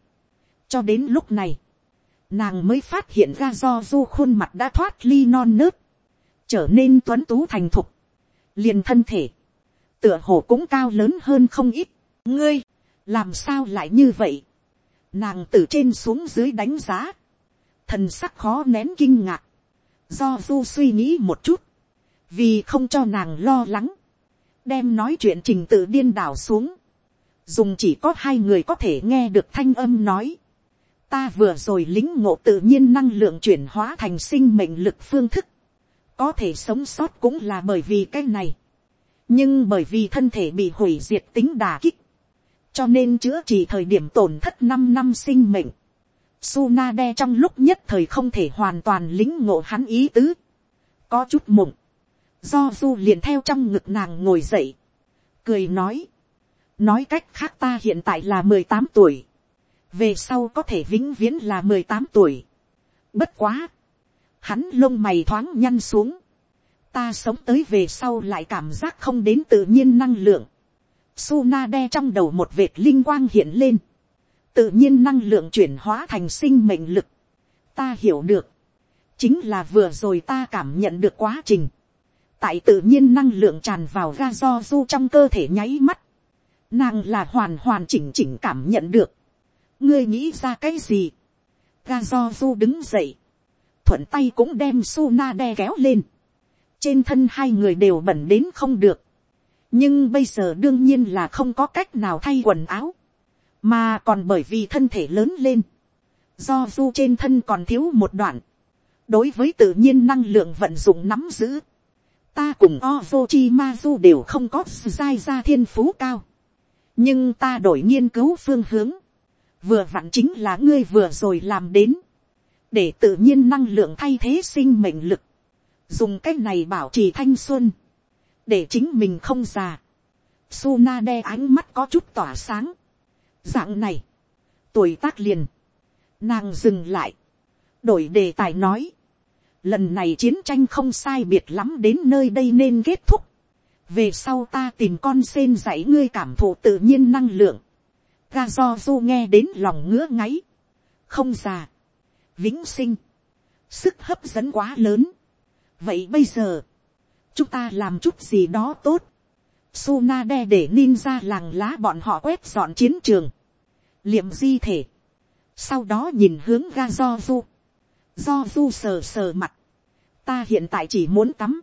cho đến lúc này, nàng mới phát hiện ra do du khuôn mặt đã thoát ly non nớt, trở nên tuấn tú thành thục, liền thân thể, tựa hồ cũng cao lớn hơn không ít, ngươi, làm sao lại như vậy, nàng từ trên xuống dưới đánh giá, thần sắc khó nén kinh ngạc, do du suy nghĩ một chút, vì không cho nàng lo lắng, đem nói chuyện trình tự điên đảo xuống, dùng chỉ có hai người có thể nghe được thanh âm nói, ta vừa rồi lính ngộ tự nhiên năng lượng chuyển hóa thành sinh mệnh lực phương thức, có thể sống sót cũng là bởi vì cái này, nhưng bởi vì thân thể bị hủy diệt tính đà kích, cho nên chữa trị thời điểm tổn thất năm năm sinh mệnh, Sunade trong lúc nhất thời không thể hoàn toàn lính ngộ hắn ý tứ, có chút mộng, do du liền theo trong ngực nàng ngồi dậy, cười nói, nói cách khác ta hiện tại là mười tám tuổi, về sau có thể vĩnh viễn là mười tám tuổi. Bất quá, hắn lông mày thoáng nhăn xuống, ta sống tới về sau lại cảm giác không đến tự nhiên năng lượng. Suna đe trong đầu một vệt linh quang hiện lên. Tự nhiên năng lượng chuyển hóa thành sinh mệnh lực. Ta hiểu được. Chính là vừa rồi ta cảm nhận được quá trình. Tại tự nhiên năng lượng tràn vào ga do du trong cơ thể nháy mắt. Nàng là hoàn hoàn chỉnh chỉnh cảm nhận được. Ngươi nghĩ ra cái gì? Ga do du đứng dậy. Thuận tay cũng đem Suna đe kéo lên trên thân hai người đều bẩn đến không được nhưng bây giờ đương nhiên là không có cách nào thay quần áo, mà còn bởi vì thân thể lớn lên, do du trên thân còn thiếu một đoạn, đối với tự nhiên năng lượng vận dụng nắm giữ, ta cùng ozo chi ma du đều không có dai ra thiên phú cao, nhưng ta đổi nghiên cứu phương hướng, vừa vặn chính là ngươi vừa rồi làm đến, để tự nhiên năng lượng thay thế sinh mệnh lực, dùng cái này bảo trì thanh xuân, để chính mình không già. Suna đe ánh mắt có chút tỏa sáng. Dạng này, tuổi tác liền, nàng dừng lại, đổi đề tài nói, lần này chiến tranh không sai biệt lắm đến nơi đây nên kết thúc, về sau ta tìm con sen dạy ngươi cảm thụ tự nhiên năng lượng, ga do du nghe đến lòng ngứa ngáy, không già, vĩnh sinh, sức hấp dẫn quá lớn, vậy bây giờ, chúng ta làm chút gì đó tốt. Suna đe để ninja làng lá bọn họ quét dọn chiến trường, liệm di thể, sau đó nhìn hướng ga do du, do du sờ sờ mặt, ta hiện tại chỉ muốn tắm,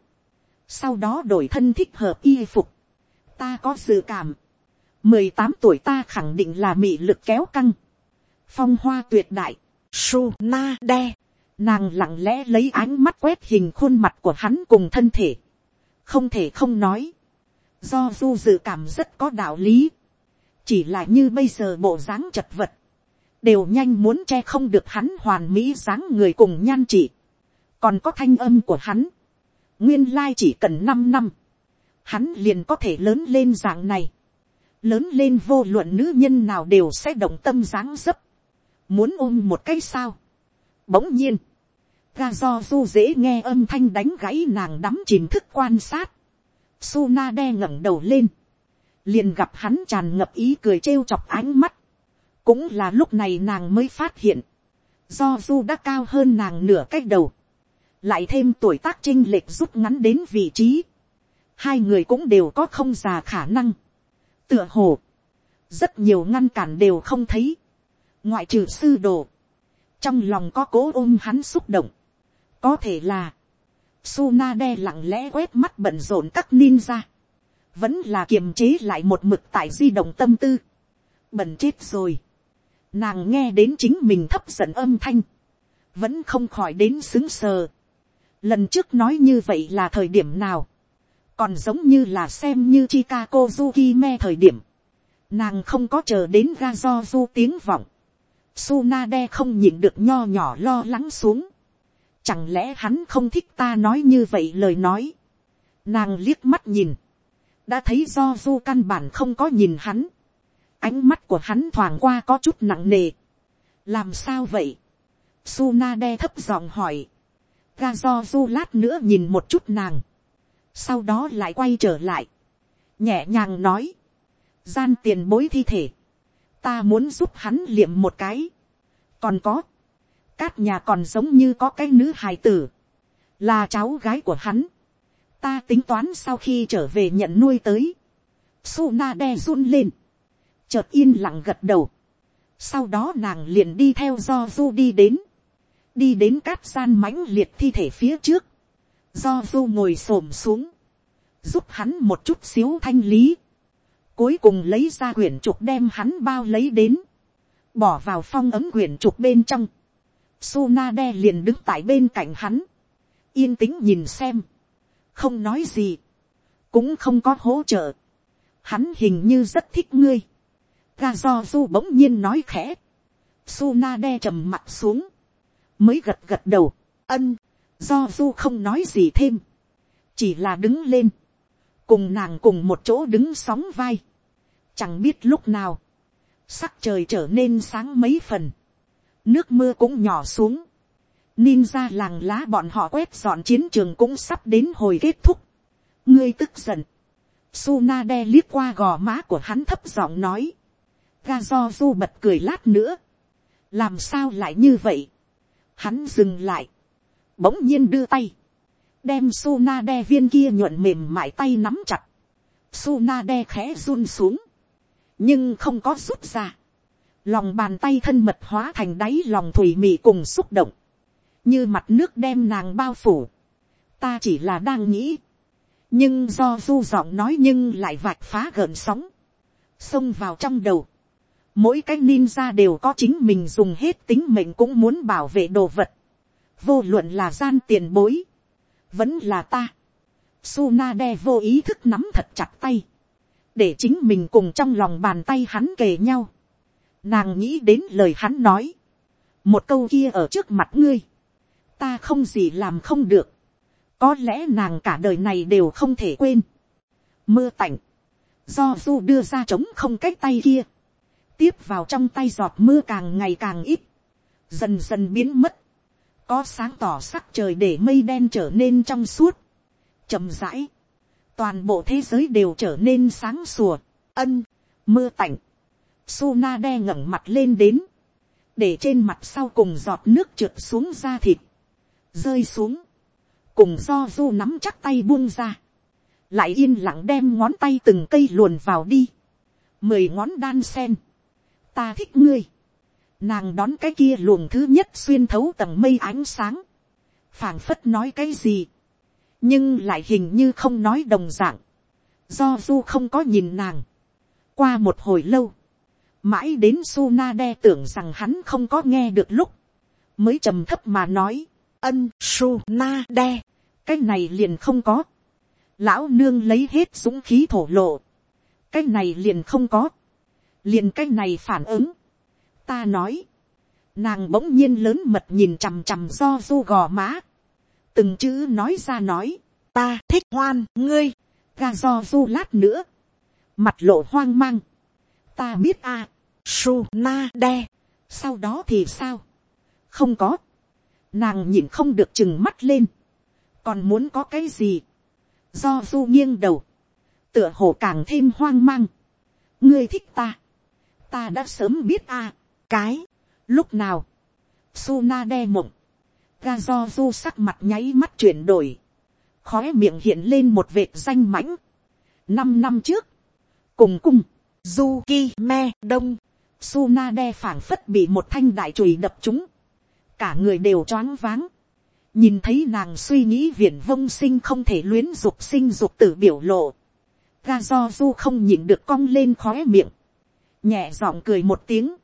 sau đó đổi thân thích hợp y phục, ta có sự cảm, mười tám tuổi ta khẳng định là mị lực kéo căng, phong hoa tuyệt đại, Suna đe, Nàng lặng lẽ lấy ánh mắt quét hình khuôn mặt của hắn cùng thân thể. Không thể không nói. Do du dự cảm rất có đạo lý. Chỉ là như bây giờ bộ dáng chật vật. Đều nhanh muốn che không được hắn hoàn mỹ dáng người cùng nhan chỉ, Còn có thanh âm của hắn. Nguyên lai chỉ cần 5 năm. Hắn liền có thể lớn lên dạng này. Lớn lên vô luận nữ nhân nào đều sẽ động tâm dáng dấp. Muốn ôm một cái sao Bỗng nhiên, ga do du dễ nghe âm thanh đánh gãy nàng đắm chìm thức quan sát. Suna đe ngẩng đầu lên. Liền gặp hắn tràn ngập ý cười trêu chọc ánh mắt. Cũng là lúc này nàng mới phát hiện. Do du đã cao hơn nàng nửa cách đầu. Lại thêm tuổi tác chinh lệch rút ngắn đến vị trí. Hai người cũng đều có không già khả năng. Tựa hồ. Rất nhiều ngăn cản đều không thấy. Ngoại trừ sư đồ trong lòng có cố ôm hắn xúc động, có thể là, Suna đe lặng lẽ quét mắt bận rộn các ninja, vẫn là kiềm chế lại một mực tại di động tâm tư, bận chết rồi, nàng nghe đến chính mình thấp giận âm thanh, vẫn không khỏi đến xứng sờ, lần trước nói như vậy là thời điểm nào, còn giống như là xem như Chikako Zuki thời điểm, nàng không có chờ đến ga do du tiếng vọng, Sunade không nhịn được nho nhỏ lo lắng xuống. Chẳng lẽ hắn không thích ta nói như vậy lời nói. Nàng liếc mắt nhìn. Đã thấy do du căn bản không có nhìn hắn. Ánh mắt của hắn thoảng qua có chút nặng nề. Làm sao vậy? suna đe thấp giọng hỏi. Ga do du lát nữa nhìn một chút nàng. Sau đó lại quay trở lại. Nhẹ nhàng nói. Gian tiền bối thi thể ta muốn giúp hắn liệm một cái. còn có, cát nhà còn giống như có cái nữ hài tử, là cháu gái của hắn. ta tính toán sau khi trở về nhận nuôi tới. Suna đe run lên, chợt yên lặng gật đầu. sau đó nàng liền đi theo do du đi đến, đi đến cát gian mãnh liệt thi thể phía trước, do du ngồi s ổ m xuống, giúp hắn một chút xíu thanh lý, Cuối cùng lấy ra quyển trục đem hắn bao lấy đến. Bỏ vào phong ấm quyển trục bên trong. Sunade liền đứng tại bên cạnh hắn. Yên tĩnh nhìn xem. Không nói gì. Cũng không có hỗ trợ. Hắn hình như rất thích ngươi. Ga do du bỗng nhiên nói khẽ. Sunade trầm mặt xuống. Mới gật gật đầu. Ân. Do du không nói gì thêm. Chỉ là đứng lên cùng nàng cùng một chỗ đứng sóng vai. Chẳng biết lúc nào, sắc trời trở nên sáng mấy phần, nước mưa cũng nhỏ xuống. ninja làng lá bọn họ quét dọn chiến trường cũng sắp đến hồi kết thúc. ngươi tức giận. Sunade liếc qua gò má của hắn thấp giọng nói. ga do du bật cười lát nữa. làm sao lại như vậy. hắn dừng lại. bỗng nhiên đưa tay. đem Sunade viên kia nhuận mềm mại tay nắm chặt. Sunade khẽ run xuống. nhưng không có rút ra lòng bàn tay thân mật hóa thành đáy lòng thủy mị cùng xúc động, như mặt nước đem nàng bao phủ. ta chỉ là đang nghĩ, nhưng do du giọng nói nhưng lại vạch phá gợn sóng, xông vào trong đầu. mỗi cái ninja đều có chính mình dùng hết tính mệnh cũng muốn bảo vệ đồ vật, vô luận là gian tiền bối, vẫn là ta. Sunade vô ý thức nắm thật chặt tay, để chính mình cùng trong lòng bàn tay hắn kề nhau. Nàng nghĩ đến lời hắn nói. Một câu kia ở trước mặt ngươi. Ta không gì làm không được. Có lẽ nàng cả đời này đều không thể quên. Mưa tạnh. Do du đưa ra trống không cách tay kia. Tiếp vào trong tay giọt mưa càng ngày càng ít. Dần dần biến mất. Có sáng tỏ sắc trời để mây đen trở nên trong suốt. chậm rãi. Toàn bộ thế giới đều trở nên sáng sủa. Ân. Mưa tạnh Suna đe ngẩng mặt lên đến. Để trên mặt sau cùng giọt nước trượt xuống da thịt. Rơi xuống. Cùng do du nắm chắc tay buông ra. Lại yên lặng đem ngón tay từng cây luồn vào đi. Mười ngón đan sen. Ta thích ngươi. Nàng đón cái kia luồng thứ nhất xuyên thấu tầng mây ánh sáng. phảng phất nói cái gì. Nhưng lại hình như không nói đồng dạng. Do du không có nhìn nàng. Qua một hồi lâu mãi đến Sunade tưởng rằng hắn không có nghe được lúc, mới trầm thấp mà nói, ân Sunade, cái này liền không có, lão nương lấy hết dũng khí thổ lộ, cái này liền không có, liền cái này phản ứng, ta nói, nàng bỗng nhiên lớn mật nhìn chằm chằm do du gò má, từng chữ nói ra nói, ta thích hoan ngươi, ga do du lát nữa, mặt lộ hoang mang, ta biết a, su na đe, sau đó thì sao, không có, nàng nhìn không được chừng mắt lên, còn muốn có cái gì, do du nghiêng đầu, tựa hồ càng thêm hoang mang, ngươi thích ta, ta đã sớm biết a, cái, lúc nào, su na đe mộng, ga do du sắc mặt nháy mắt chuyển đổi, khói miệng hiện lên một vệt danh mãnh, năm năm trước, cùng cung, Zuki me đông, Suna phảng phất bị một thanh đại chùy đập chúng. Cả người đều choáng váng. Nhìn thấy nàng suy nghĩ viển vông sinh không thể luyến dục sinh dục tử biểu lộ. Ga do du không nhịn được cong lên khóe miệng. Nhẹ giọng cười một tiếng.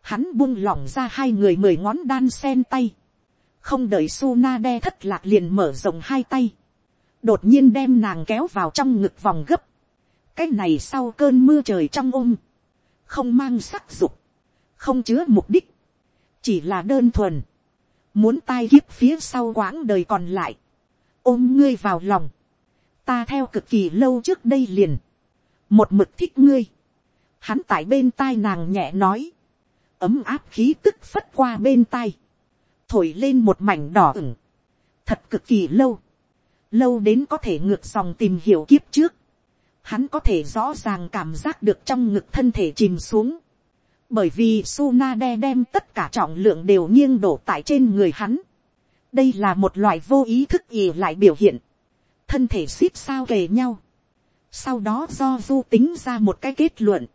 Hắn buông lỏng ra hai người mười ngón đan sen tay. Không đợi Suna thất lạc liền mở rộng hai tay. Đột nhiên đem nàng kéo vào trong ngực vòng gấp. Cái này sau cơn mưa trời trong ôm không mang sắc dục, không chứa mục đích, chỉ là đơn thuần, muốn tai kiếp phía sau quãng đời còn lại, ôm ngươi vào lòng, ta theo cực kỳ lâu trước đây liền, một mực thích ngươi, hắn tại bên tai nàng nhẹ nói, ấm áp khí tức phất qua bên tai, thổi lên một mảnh đỏ ửng, thật cực kỳ lâu, lâu đến có thể ngược dòng tìm hiểu kiếp trước, hắn có thể rõ ràng cảm giác được trong ngực thân thể chìm xuống. Bởi vì Sunade đem tất cả trọng lượng đều nghiêng đổ tại trên người hắn. Đây là một loại vô ý thức ỉ lại biểu hiện. Thân thể xít sao kề nhau. Sau đó do du tính ra một cái kết luận.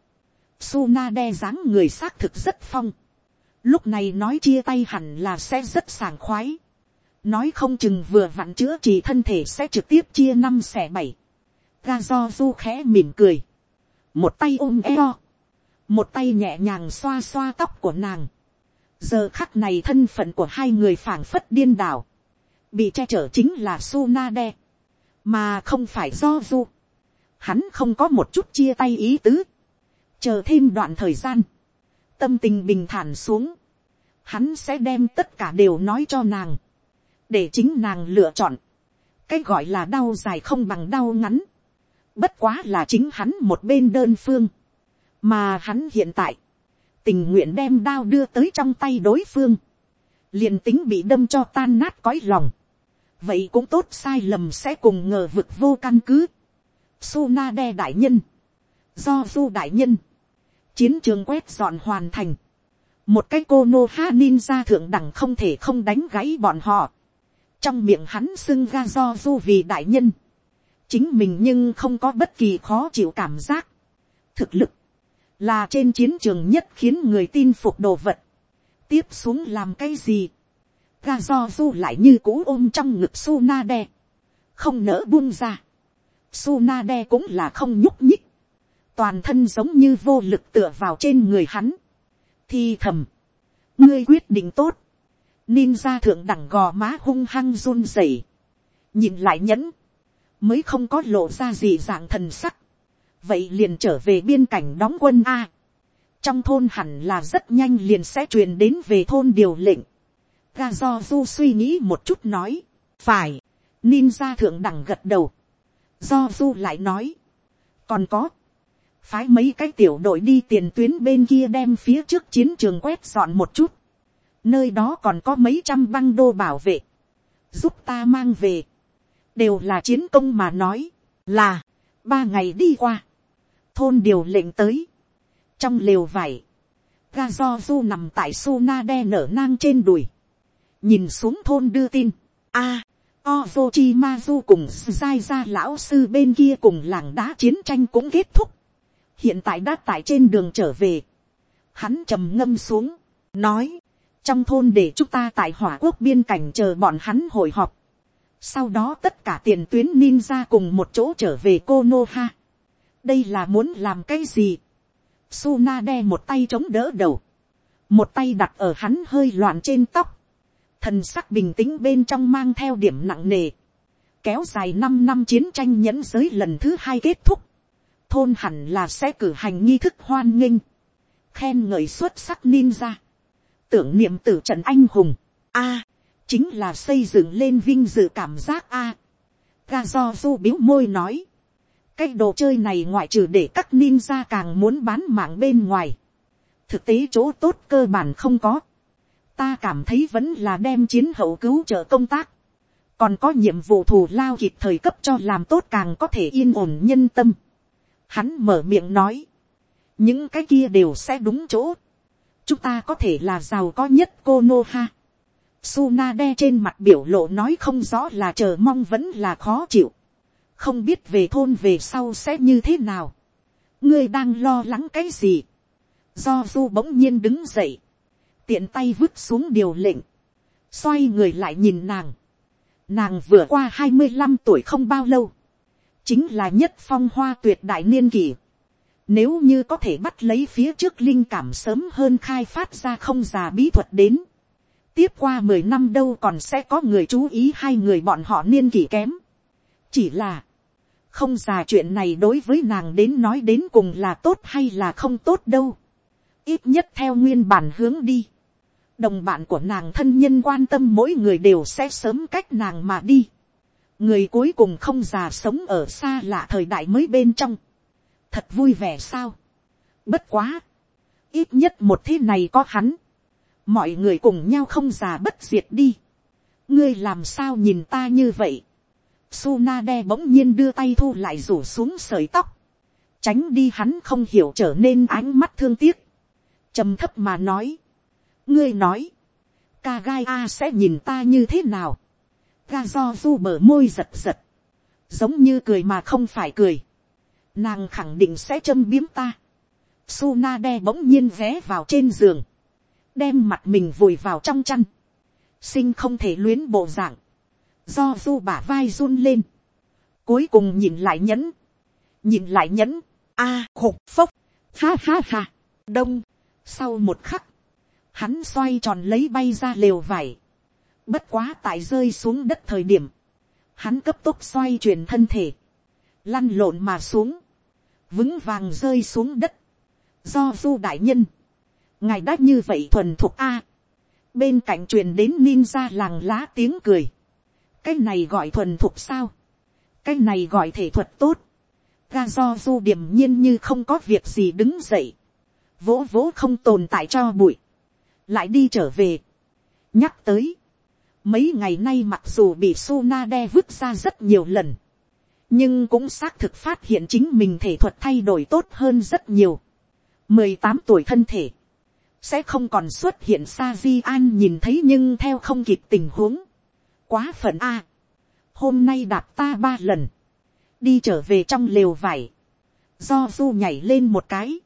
Sunade dáng người xác thực rất phong. Lúc này nói chia tay hẳn là sẽ rất sảng khoái. Nói không chừng vừa vặn chữa trị thân thể sẽ trực tiếp chia năm xẻ bảy ga do du khẽ mỉm cười, một tay ôm eo, một tay nhẹ nhàng xoa xoa tóc của nàng. giờ khắc này thân phận của hai người phảng phất điên đảo, bị che chở chính là su na đe, mà không phải do du. hắn không có một chút chia tay ý tứ, chờ thêm đoạn thời gian, tâm tình bình thản xuống, hắn sẽ đem tất cả đều nói cho nàng, để chính nàng lựa chọn, cái gọi là đau dài không bằng đau ngắn, Bất quá là chính hắn một bên đơn phương. Mà hắn hiện tại. Tình nguyện đem đao đưa tới trong tay đối phương. liền tính bị đâm cho tan nát cõi lòng, vậy cũng tốt sai lầm sẽ cùng ngờ vực vô căn cứ. Suna đe đại nhân, do du đại nhân, chiến trường quét dọn hoàn thành, một cái cô nô ha ninja thượng đẳng không thể không đánh gáy bọn họ, trong miệng hắn xưng ga do du vì đại nhân, chính mình nhưng không có bất kỳ khó chịu cảm giác, thực lực, là trên chiến trường nhất khiến người tin phục đồ vật, tiếp xuống làm cái gì, ga do du lại như cũ ôm trong ngực su na đe, không nỡ buông ra, su na đe cũng là không nhúc nhích, toàn thân giống như vô lực tựa vào trên người hắn, thi thầm, ngươi quyết định tốt, ninja thượng đẳng gò má hung hăng run rẩy, nhìn lại nhẫn, mới không có lộ ra gì dạng thần sắc, vậy liền trở về biên cảnh đóng quân a, trong thôn hẳn là rất nhanh liền sẽ truyền đến về thôn điều lệnh, ga do du suy nghĩ một chút nói, phải, ninja thượng đẳng gật đầu, do du lại nói, còn có, phái mấy cái tiểu đội đi tiền tuyến bên kia đem phía trước chiến trường quét dọn một chút, nơi đó còn có mấy trăm băng đô bảo vệ, giúp ta mang về, đều là chiến công mà nói, là, ba ngày đi qua, thôn điều lệnh tới, trong lều vải, ga do du nằm tại su na đe nở nang trên đùi, nhìn xuống thôn đưa tin, a, à, ma du cùng sai ra lão sư bên kia cùng làng đá chiến tranh cũng kết thúc, hiện tại đã tại trên đường trở về, hắn trầm ngâm xuống, nói, trong thôn để chúng ta tại hỏa quốc biên cảnh chờ bọn hắn hội họp, sau đó tất cả tiền tuyến ninja cùng một chỗ trở về Konoha. đây là muốn làm cái gì, Tsunade đe một tay chống đỡ đầu, một tay đặt ở hắn hơi loạn trên tóc, thần sắc bình tĩnh bên trong mang theo điểm nặng nề, kéo dài năm năm chiến tranh nhẫn giới lần thứ hai kết thúc, thôn hẳn là sẽ cử hành nghi thức hoan nghênh, khen ngợi xuất sắc ninja, tưởng niệm tử trận anh hùng, a, chính là xây dựng lên vinh dự cảm giác a. ga do du biếu môi nói, cái đồ chơi này ngoại trừ để các ninja càng muốn bán mạng bên ngoài, thực tế chỗ tốt cơ bản không có, ta cảm thấy vẫn là đem chiến hậu cứu trợ công tác, còn có nhiệm vụ thù lao kịp thời cấp cho làm tốt càng có thể yên ổn nhân tâm. Hắn mở miệng nói, những cái kia đều sẽ đúng chỗ, chúng ta có thể là giàu có nhất cô nô ha. Suna đe trên mặt biểu lộ nói không rõ là chờ mong vẫn là khó chịu. Không biết về thôn về sau sẽ như thế nào. Ngươi đang lo lắng cái gì? Do du bỗng nhiên đứng dậy. Tiện tay vứt xuống điều lệnh. Xoay người lại nhìn nàng. Nàng vừa qua hai mươi 25 tuổi không bao lâu. Chính là nhất phong hoa tuyệt đại niên kỷ. Nếu như có thể bắt lấy phía trước linh cảm sớm hơn khai phát ra không già bí thuật đến tiếp qua mười năm đâu còn sẽ có người chú ý hai người bọn họ niên kỷ kém. chỉ là, không già chuyện này đối với nàng đến nói đến cùng là tốt hay là không tốt đâu. ít nhất theo nguyên bản hướng đi. đồng bạn của nàng thân nhân quan tâm mỗi người đều sẽ sớm cách nàng mà đi. người cuối cùng không già sống ở xa lạ thời đại mới bên trong. thật vui vẻ sao. bất quá. ít nhất một thế này có hắn mọi người cùng nhau không già bất diệt đi. ngươi làm sao nhìn ta như vậy. Suna đe bỗng nhiên đưa tay thu lại rủ xuống sợi tóc. Tránh đi hắn không hiểu trở nên ánh mắt thương tiếc. trầm thấp mà nói. ngươi nói. ca gai a sẽ nhìn ta như thế nào. ga do du bờ môi giật giật. giống như cười mà không phải cười. nàng khẳng định sẽ châm biếm ta. Suna đe bỗng nhiên vé vào trên giường đem mặt mình vùi vào trong chăn, sinh không thể luyến bộ dạng, do du bả vai run lên, cuối cùng nhìn lại nhẫn, nhìn lại nhẫn, a à, khục phốc, ha ha ha, đông, sau một khắc, hắn xoay tròn lấy bay ra lều vải, bất quá tại rơi xuống đất thời điểm, hắn cấp tốc xoay chuyển thân thể, lăn lộn mà xuống, vững vàng rơi xuống đất, do du đại nhân, ngài đã như vậy thuần thuộc a. bên cạnh truyền đến ninja làng lá tiếng cười. cái này gọi thuần thuộc sao. cái này gọi thể thuật tốt. ga do du điềm nhiên như không có việc gì đứng dậy. vỗ vỗ không tồn tại cho bụi. lại đi trở về. nhắc tới, mấy ngày nay mặc dù bị Sunade vứt ra rất nhiều lần, nhưng cũng xác thực phát hiện chính mình thể thuật thay đổi tốt hơn rất nhiều. mười tám tuổi thân thể, sẽ không còn xuất hiện sa di an nhìn thấy nhưng theo không kịp tình huống. quá phận a. hôm nay đạp ta ba lần, đi trở về trong lều vải, do du nhảy lên một cái,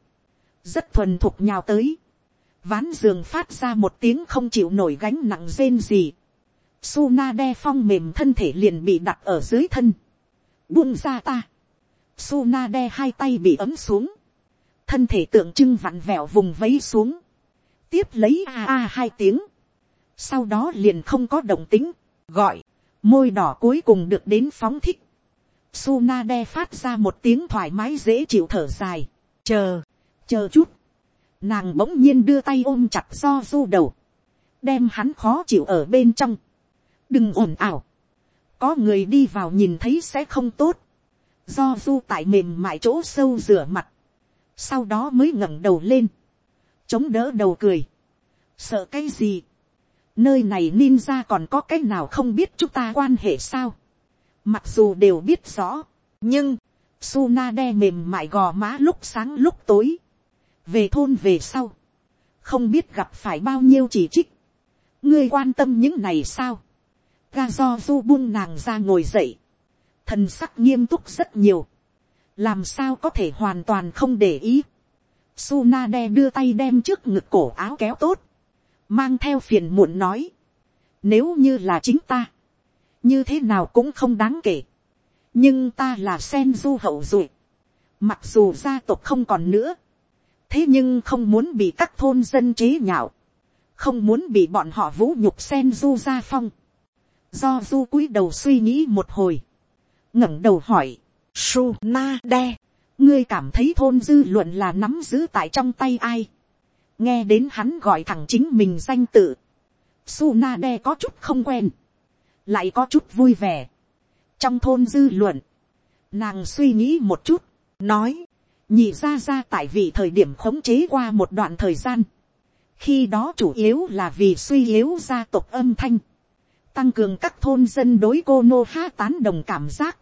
rất thuần thục nhào tới, ván giường phát ra một tiếng không chịu nổi gánh nặng rên gì, Suna đe phong mềm thân thể liền bị đặt ở dưới thân, buông ra ta, Suna đe hai tay bị ấm xuống, thân thể tượng trưng vặn vẹo vùng vấy xuống, tiếp lấy a a hai tiếng, sau đó liền không có động tính, gọi, môi đỏ cuối cùng được đến phóng thích, Suna đe phát ra một tiếng thoải mái dễ chịu thở dài, chờ, chờ chút, nàng bỗng nhiên đưa tay ôm chặt do du đầu, đem hắn khó chịu ở bên trong, đừng ồn ào, có người đi vào nhìn thấy sẽ không tốt, do du tại mềm mại chỗ sâu rửa mặt, sau đó mới ngẩng đầu lên, chống đỡ đầu cười, sợ cái gì, nơi này ninja còn có cái nào không biết chúng ta quan hệ sao, mặc dù đều biết rõ, nhưng, Suna đe mềm mại gò má lúc sáng lúc tối, về thôn về sau, không biết gặp phải bao nhiêu chỉ trích, ngươi quan tâm những này sao, ga do du buông nàng ra ngồi dậy, thần sắc nghiêm túc rất nhiều, làm sao có thể hoàn toàn không để ý, Suna đe đưa tay đem trước ngực cổ áo kéo tốt, mang theo phiền muộn nói, nếu như là chính ta, như thế nào cũng không đáng kể, nhưng ta là sen du hậu duệ, mặc dù gia tộc không còn nữa, thế nhưng không muốn bị các thôn dân chế nhạo, không muốn bị bọn họ vũ nhục sen du gia phong, do du cúi đầu suy nghĩ một hồi, ngẩng đầu hỏi, su na đe, ngươi cảm thấy thôn dư luận là nắm giữ tại trong tay ai, nghe đến hắn gọi thẳng chính mình danh tự, Suna đe có chút không quen, lại có chút vui vẻ, trong thôn dư luận, nàng suy nghĩ một chút, nói, nhị ra ra tại vì thời điểm khống chế qua một đoạn thời gian, khi đó chủ yếu là vì suy yếu gia tộc âm thanh, tăng cường các thôn dân đối cô nô ha tán đồng cảm giác,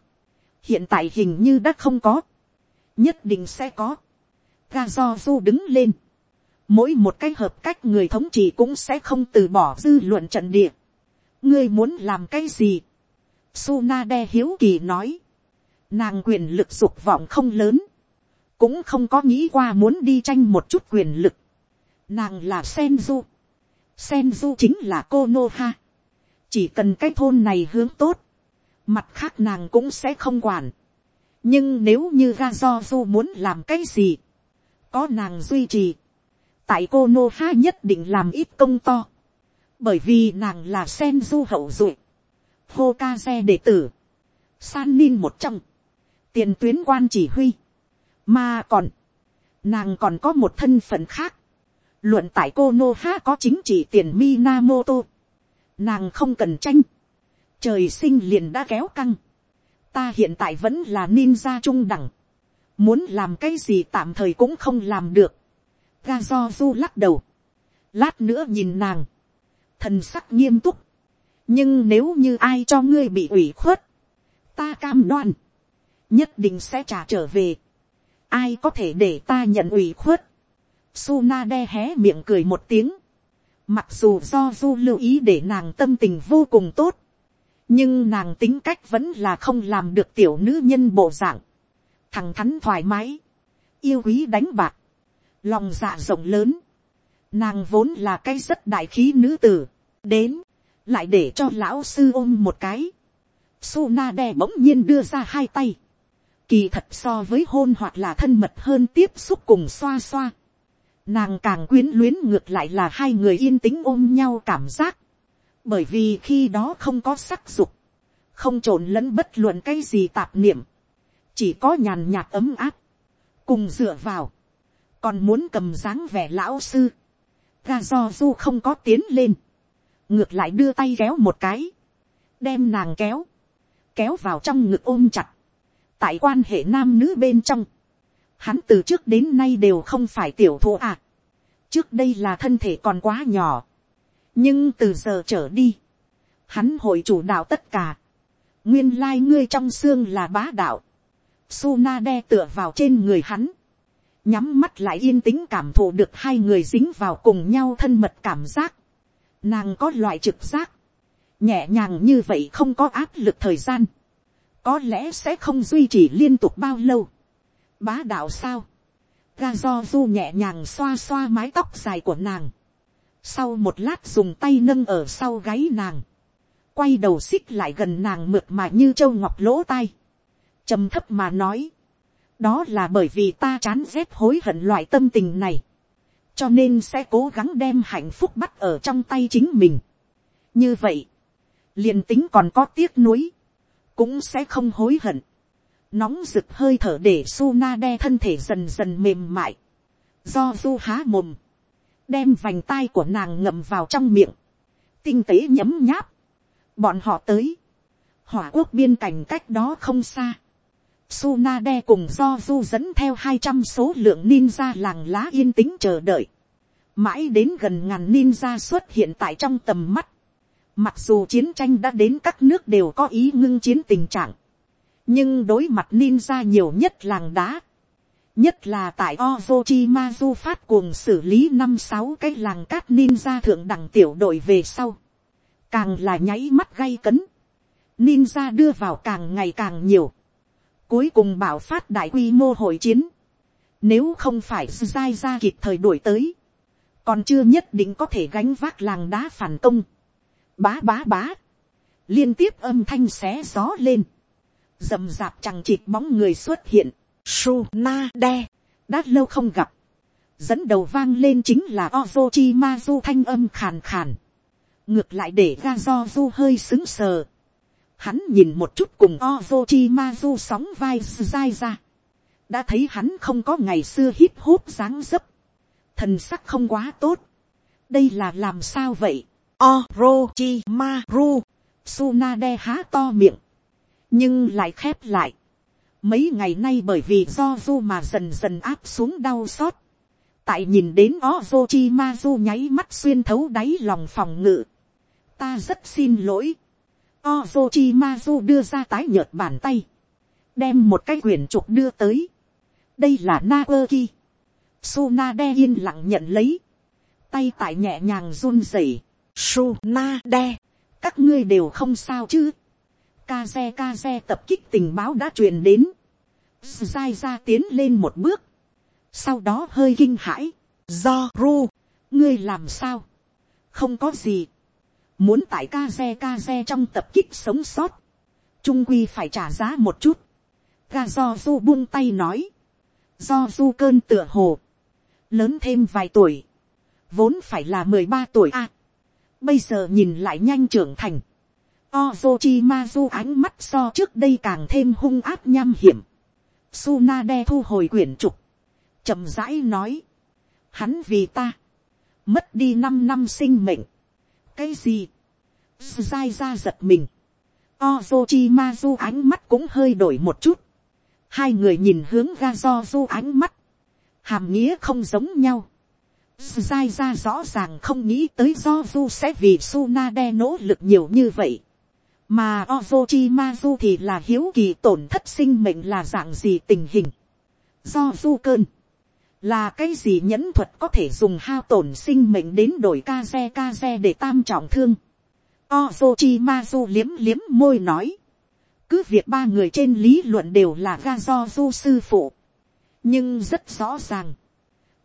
hiện tại hình như đã không có, nhất định sẽ có, ga do du đứng lên, mỗi một cái hợp cách người thống trị cũng sẽ không từ bỏ dư luận trận địa, ngươi muốn làm cái gì, Suna đe hiếu kỳ nói, nàng quyền lực dục vọng không lớn, cũng không có nghĩ qua muốn đi tranh một chút quyền lực. Nàng là Senju. Senju chính là cô Nô Ha. Chỉ cần cái thôn này hướng tốt, mặt khác nàng cũng sẽ không quản. Nhưng nếu như ga do du muốn làm cái gì, có nàng duy trì, tại cô Nô Ha nhất định làm ít công to. Bởi vì nàng là Sen Du hậu duệ. Hokage đệ tử. San Nin một trong. Tiền tuyến quan chỉ huy mà còn, nàng còn có một thân phận khác. Luận tại cô Nô Ha có chính trị tiền Minamoto. Nàng không cần tranh. Trời sinh liền đã kéo căng. Ta hiện tại vẫn là ninja trung đẳng. Muốn làm cái gì tạm thời cũng không làm được. Ga do du lắc đầu. Lát nữa nhìn nàng. Thần sắc nghiêm túc. Nhưng nếu như ai cho ngươi bị ủy khuất. Ta cam đoan. Nhất định sẽ trả trở về ai có thể để ta nhận ủy khuất. Suna đe hé miệng cười một tiếng. Mặc dù do du lưu ý để nàng tâm tình vô cùng tốt. Nhưng nàng tính cách vẫn là không làm được tiểu nữ nhân bộ dạng. Thằng thắn thoải mái. Yêu quý đánh bạc. Lòng dạ rộng lớn. Nàng vốn là cái rất đại khí nữ tử. Đến. Lại để cho lão sư ôm một cái. Suna đe bỗng nhiên đưa ra hai tay Kỳ thật so với hôn hoặc là thân mật hơn tiếp xúc cùng xoa xoa. Nàng càng quyến luyến ngược lại là hai người yên tĩnh ôm nhau cảm giác. Bởi vì khi đó không có sắc dục. Không trộn lẫn bất luận cái gì tạp niệm. Chỉ có nhàn nhạt ấm áp. Cùng dựa vào. Còn muốn cầm dáng vẻ lão sư. Ga do du không có tiến lên. Ngược lại đưa tay kéo một cái. Đem nàng kéo. Kéo vào trong ngực ôm chặt tại quan hệ nam nữ bên trong, hắn từ trước đến nay đều không phải tiểu thụ à. trước đây là thân thể còn quá nhỏ, nhưng từ giờ trở đi, hắn hội chủ đạo tất cả, nguyên lai ngươi trong xương là bá đạo, Suna đe tựa vào trên người hắn, nhắm mắt lại yên tĩnh cảm thụ được hai người dính vào cùng nhau thân mật cảm giác, nàng có loại trực giác, nhẹ nhàng như vậy không có áp lực thời gian, có lẽ sẽ không duy trì liên tục bao lâu. Bá đạo sao, ga do du nhẹ nhàng xoa xoa mái tóc dài của nàng, sau một lát dùng tay nâng ở sau gáy nàng, quay đầu xích lại gần nàng mượt mà như châu ngọc lỗ tai, trầm thấp mà nói, đó là bởi vì ta chán rét hối hận loại tâm tình này, cho nên sẽ cố gắng đem hạnh phúc bắt ở trong tay chính mình. như vậy, liền tính còn có tiếc nuối, cũng sẽ không hối hận. nóng rực hơi thở để su na đe thân thể dần dần mềm mại, do du há mồm, đem vành tai của nàng ngậm vào trong miệng, tinh tế nhấm nháp, bọn họ tới, hỏa quốc biên cảnh cách đó không xa, Suna đe cùng do du dẫn theo hai trăm số lượng ninja làng lá yên tĩnh chờ đợi. Mãi đến gần ngàn ninja xuất hiện tại trong tầm mắt. Mặc dù chiến tranh đã đến các nước đều có ý ngưng chiến tình trạng. Nhưng đối mặt ninja nhiều nhất làng đá. Nhất là tại Ozochimazu phát cuồng xử lý năm sáu cái làng cát ninja thượng đẳng tiểu đội về sau. Càng là nháy mắt gay cấn. Ninja đưa vào càng ngày càng nhiều Cuối cùng bảo phát đại quy mô hội chiến. Nếu không phải dai ra kịp thời đuổi tới. Còn chưa nhất định có thể gánh vác làng đá phản công. Bá bá bá. Liên tiếp âm thanh xé gió lên. rầm dạp chẳng chịt bóng người xuất hiện. Su na De, Đã lâu không gặp. Dẫn đầu vang lên chính là Ozochimazu thanh âm khàn khàn. Ngược lại để ga do du hơi xứng sờ Hắn nhìn một chút cùng Ozochimazu sóng vai dai ra. Đã thấy hắn không có ngày xưa hít húp dáng dấp. Thần sắc không quá tốt. Đây là làm sao vậy? Orochimaru. Tsunade há to miệng. Nhưng lại khép lại. Mấy ngày nay bởi vì do du mà dần dần áp xuống đau xót. Tại nhìn đến Ozochimaru nháy mắt xuyên thấu đáy lòng phòng ngự. Ta rất xin lỗi Ozochimazu đưa ra tái nhợt bàn tay. Đem một cái quyển trục đưa tới. Đây là Naoki. Sunade yên lặng nhận lấy. Tay tại nhẹ nhàng run rẩy. Sunade. Các ngươi đều không sao chứ. Kaze Kaze tập kích tình báo đã truyền đến. Zai ra tiến lên một bước. Sau đó hơi kinh hãi. Do Ru. Ngươi làm sao? Không có gì muốn tại ca xe ca xe trong tập kích sống sót, trung quy phải trả giá một chút. ga do du buông tay nói, do du cơn tựa hồ, lớn thêm vài tuổi, vốn phải là mười ba tuổi a. bây giờ nhìn lại nhanh trưởng thành, Ozochimazu ánh mắt so trước đây càng thêm hung áp nham hiểm. Tsunade thu hồi quyển trục. chậm rãi nói. Hắn vì ta. Mất đi năm năm sinh mệnh cái gì, Zai ra giật mình, Ozochimazu ánh mắt cũng hơi đổi một chút, hai người nhìn hướng ra do ánh mắt, hàm nghĩa không giống nhau, Zai ra rõ ràng không nghĩ tới do du sẽ vì Sunade nỗ lực nhiều như vậy. Mà Ozochimazu thì là hiếu kỳ tổn thất sinh mệnh là dạng gì tình hình. Do du cơn là cái gì nhẫn thuật có thể dùng hao tổn sinh mệnh đến đổi ca xe ca xe để tam trọng thương. Ozochi Mazu liếm liếm môi nói. Cứ việc ba người trên lý luận đều là ga do du sư phụ. Nhưng rất rõ ràng.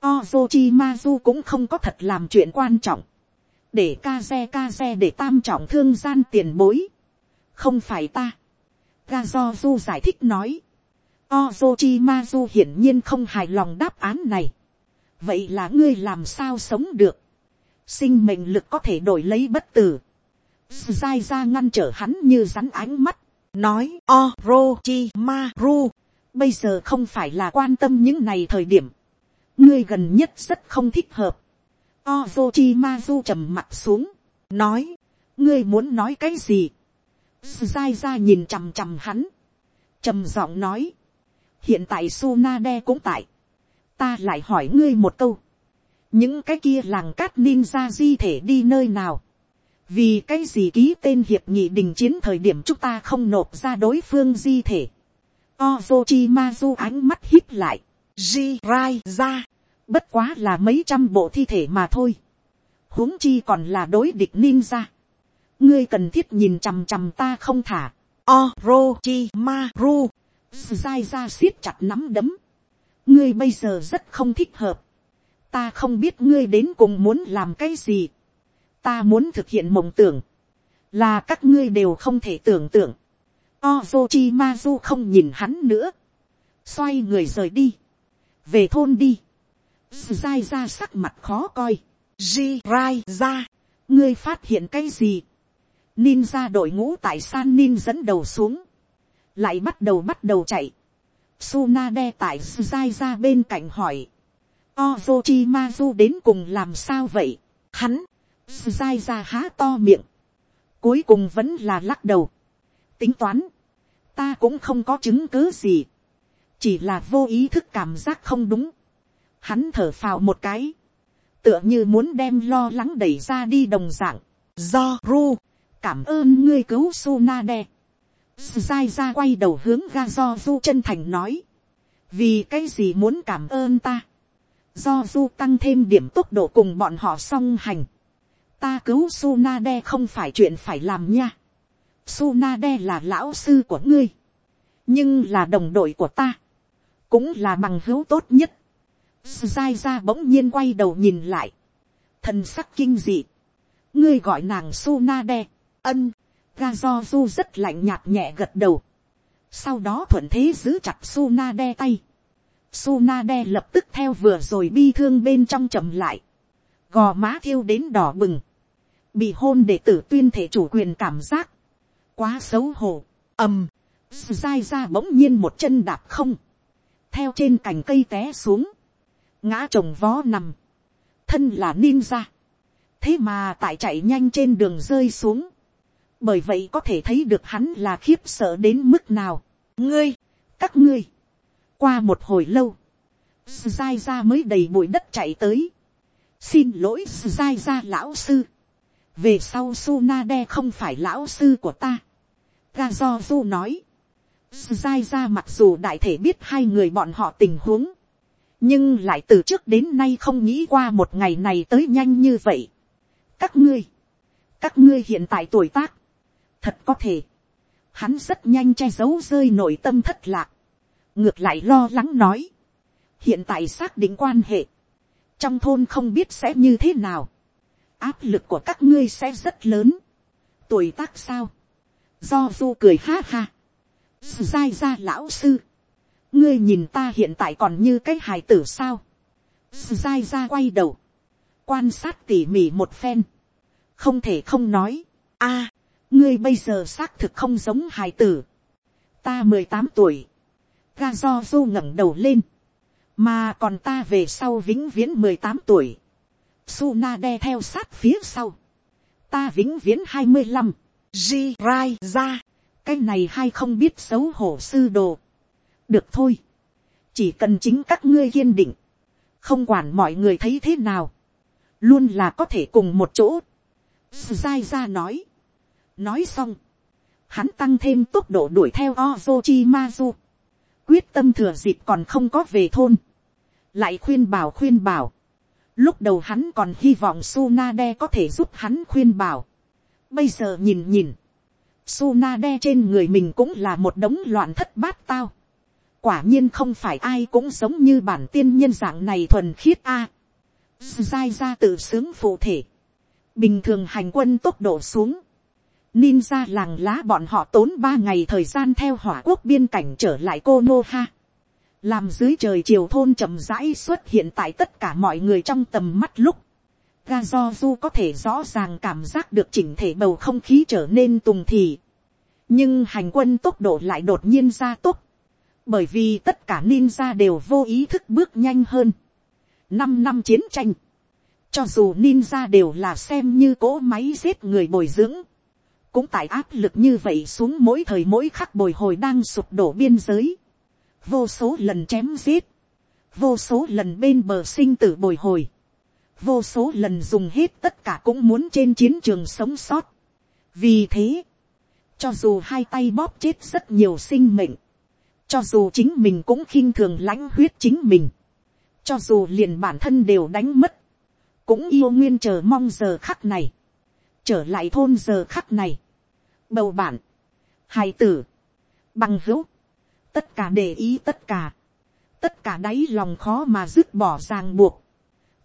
Ozochi Mazu cũng không có thật làm chuyện quan trọng. Để ca xe ca xe để tam trọng thương gian tiền bối. Không phải ta. Ga do du giải thích nói Ozochimazu hiển nhiên không hài lòng đáp án này. Vậy là ngươi làm sao sống được? Sinh mệnh lực có thể đổi lấy bất tử. Zai ra ngăn trở hắn như rắn ánh mắt. Nói, Orochimaru. Bây giờ không phải là quan tâm những này thời điểm. Ngươi gần nhất rất không thích hợp. Ozochimaru trầm mặt xuống. Nói. Ngươi muốn nói cái gì? Dai ra nhìn chằm chằm hắn. trầm giọng nói hiện tại Sunade cũng tại. Ta lại hỏi ngươi một câu. những cái kia làng cát ninja di thể đi nơi nào, vì cái gì ký tên hiệp nghị đình chiến thời điểm chúng ta không nộp ra đối phương di thể. Ozochimazu ánh mắt hít lại, Jirai ra, bất quá là mấy trăm bộ thi thể mà thôi. huống chi còn là đối địch ninja ngươi cần thiết nhìn chằm chằm ta không thả. Orochimaru, dai ra siết chặt nắm đấm. ngươi bây giờ rất không thích hợp. ta không biết ngươi đến cùng muốn làm cái gì. Ta muốn thực hiện mộng tưởng, là các ngươi đều không thể tưởng tượng. Orochimaru không nhìn hắn nữa, xoay người rời đi, về thôn đi, dai ra sắc mặt khó coi, Jirai ra, ngươi phát hiện cái gì, ninja đội ngũ tại san nin dẫn đầu xuống, lại bắt đầu bắt đầu chạy, Suna đe tại dai ra bên cạnh hỏi, Ozochimazu đến cùng làm sao vậy, hắn, dai ra há to miệng, cuối cùng vẫn là lắc đầu, tính toán, ta cũng không có chứng cứ gì, chỉ là vô ý thức cảm giác không đúng, hắn thở phào một cái, tựa như muốn đem lo lắng đẩy ra đi đồng dạng, do ru, cảm ơn ngươi cứu Sunade. Zai ra quay đầu hướng ra do du chân thành nói, vì cái gì muốn cảm ơn ta, do du tăng thêm điểm tốc độ cùng bọn họ song hành, ta cứu Sunade không phải chuyện phải làm nha. Sunade là lão sư của ngươi, nhưng là đồng đội của ta, cũng là bằng hữu tốt nhất. Zai ra bỗng nhiên quay đầu nhìn lại, thần sắc kinh dị, ngươi gọi nàng Sunade, ân, ga do du rất lạnh nhạt nhẹ gật đầu, sau đó thuận thế giữ chặt Sunade tay. Sunade lập tức theo vừa rồi bi thương bên trong chậm lại, gò má thiêu đến đỏ bừng, bị hôn để tử tuyên thể chủ quyền cảm giác, quá xấu hổ, ầm, dai ra bỗng nhiên một chân đạp không, theo trên cành cây té xuống, ngã trồng vó nằm, thân là ninja, thế mà tại chạy nhanh trên đường rơi xuống, bởi vậy có thể thấy được hắn là khiếp sợ đến mức nào, ngươi, các ngươi, qua một hồi lâu, dai ra mới đầy bụi đất chạy tới, xin lỗi dai ra lão sư, về sau Sunade không phải lão sư của ta. Gazozu nói. Zai ra mặc dù đại thể biết hai người bọn họ tình huống. Nhưng lại từ trước đến nay không nghĩ qua một ngày này tới nhanh như vậy. Các ngươi. Các ngươi hiện tại tuổi tác. Thật có thể. Hắn rất nhanh che giấu rơi nội tâm thất lạc. Ngược lại lo lắng nói. Hiện tại xác định quan hệ. Trong thôn không biết sẽ như thế nào áp lực của các ngươi sẽ rất lớn. tuổi tác sao. do du cười ha ha. sai ra lão sư. ngươi nhìn ta hiện tại còn như cái hài tử sao. sai ra quay đầu. quan sát tỉ mỉ một phen. không thể không nói. a, ngươi bây giờ xác thực không giống hài tử. ta mười tám tuổi. ga do du ngẩng đầu lên. mà còn ta về sau vĩnh viễn mười tám tuổi Suna đe theo sát phía sau. Ta vĩnh viễn hai mươi 25. Jirai ra. Cái này hay không biết xấu hổ sư đồ. Được thôi. Chỉ cần chính các ngươi kiên định. Không quản mọi người thấy thế nào. Luôn là có thể cùng một chỗ. giai ra nói. Nói xong. Hắn tăng thêm tốc độ đuổi theo Ozochimazu. Quyết tâm thừa dịp còn không có về thôn. Lại khuyên bảo khuyên bảo Lúc đầu hắn còn hy vọng Sunade có thể giúp hắn khuyên bảo. Bây giờ nhìn nhìn. Sunade trên người mình cũng là một đống loạn thất bát tao. Quả nhiên không phải ai cũng giống như bản tiên nhân dạng này thuần khiết a. dai ra tự sướng phụ thể. Bình thường hành quân tốc độ xuống. Ninja làng lá bọn họ tốn ba ngày thời gian theo hỏa quốc biên cảnh trở lại cô nô ha làm dưới trời chiều thôn chậm rãi xuất hiện tại tất cả mọi người trong tầm mắt lúc, ga do du có thể rõ ràng cảm giác được chỉnh thể bầu không khí trở nên tùng thì, nhưng hành quân tốc độ lại đột nhiên ra tốc, bởi vì tất cả ninja đều vô ý thức bước nhanh hơn. năm năm chiến tranh, cho dù ninja đều là xem như cỗ máy giết người bồi dưỡng, cũng tại áp lực như vậy xuống mỗi thời mỗi khắc bồi hồi đang sụp đổ biên giới. Vô số lần chém giết, vô số lần bên bờ sinh tử bồi hồi, vô số lần dùng hết tất cả cũng muốn trên chiến trường sống sót. vì thế, cho dù hai tay bóp chết rất nhiều sinh mệnh, cho dù chính mình cũng khinh thường lãnh huyết chính mình, cho dù liền bản thân đều đánh mất, cũng yêu nguyên chờ mong giờ khắc này, trở lại thôn giờ khắc này, bầu bạn hài tử, bằng hữu, tất cả để ý tất cả, tất cả đáy lòng khó mà dứt bỏ ràng buộc,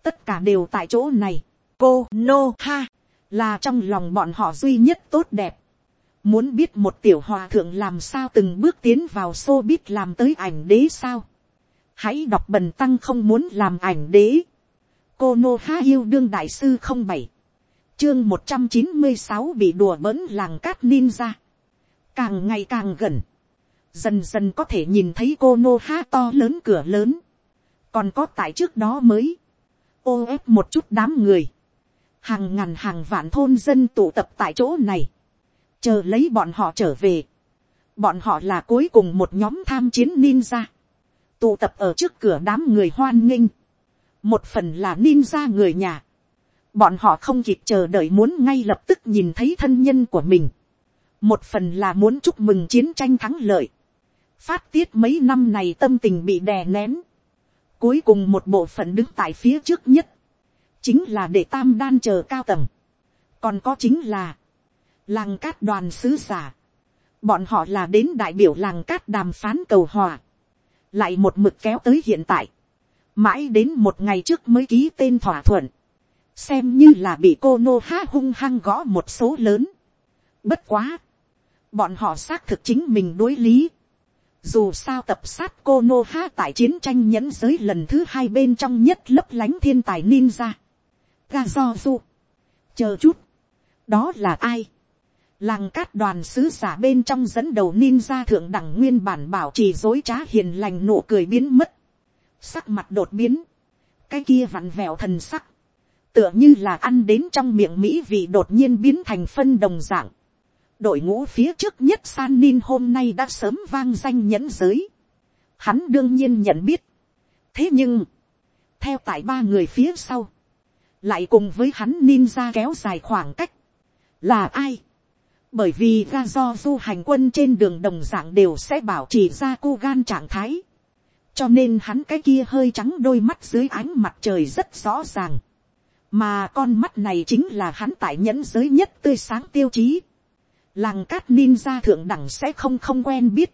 tất cả đều tại chỗ này, cô nô ha, là trong lòng bọn họ duy nhất tốt đẹp, muốn biết một tiểu hòa thượng làm sao từng bước tiến vào xô biết làm tới ảnh đế sao, hãy đọc bần tăng không muốn làm ảnh đế, cô nô ha yêu đương đại sư không bảy, chương một trăm chín mươi sáu bị đùa bỡn làng cát ninja, càng ngày càng gần, dần dần có thể nhìn thấy cô nô ha to lớn cửa lớn, còn có tại trước đó mới, ô ép một chút đám người, hàng ngàn hàng vạn thôn dân tụ tập tại chỗ này, chờ lấy bọn họ trở về, bọn họ là cuối cùng một nhóm tham chiến ninja, tụ tập ở trước cửa đám người hoan nghênh, một phần là ninja người nhà, bọn họ không kịp chờ đợi muốn ngay lập tức nhìn thấy thân nhân của mình, một phần là muốn chúc mừng chiến tranh thắng lợi, phát tiết mấy năm này tâm tình bị đè nén, cuối cùng một bộ phận đứng tại phía trước nhất, chính là để tam đan chờ cao tầng, còn có chính là, làng cát đoàn sứ giả, bọn họ là đến đại biểu làng cát đàm phán cầu hòa, lại một mực kéo tới hiện tại, mãi đến một ngày trước mới ký tên thỏa thuận, xem như là bị cô nô há hung hăng gõ một số lớn. Bất quá, bọn họ xác thực chính mình đối lý. Dù sao tập sát cô nô há tại chiến tranh nhẫn giới lần thứ hai bên trong nhất lấp lánh thiên tài ninja. Ga do du. Chờ chút. Đó là ai? Làng cát đoàn sứ giả bên trong dẫn đầu ninja thượng đẳng nguyên bản bảo trì dối trá hiền lành nụ cười biến mất. Sắc mặt đột biến. Cái kia vặn vẹo thần sắc. Tựa như là ăn đến trong miệng Mỹ vị đột nhiên biến thành phân đồng dạng đội ngũ phía trước nhất san nin hôm nay đã sớm vang danh nhẫn giới. Hắn đương nhiên nhận biết. thế nhưng, theo tại ba người phía sau, lại cùng với hắn ninja kéo dài khoảng cách, là ai. bởi vì ra do du hành quân trên đường đồng dạng đều sẽ bảo chỉ ra cô gan trạng thái. cho nên hắn cái kia hơi trắng đôi mắt dưới ánh mặt trời rất rõ ràng mà con mắt này chính là hắn tại nhẫn giới nhất tươi sáng tiêu chí làng cát ninja thượng đẳng sẽ không không quen biết.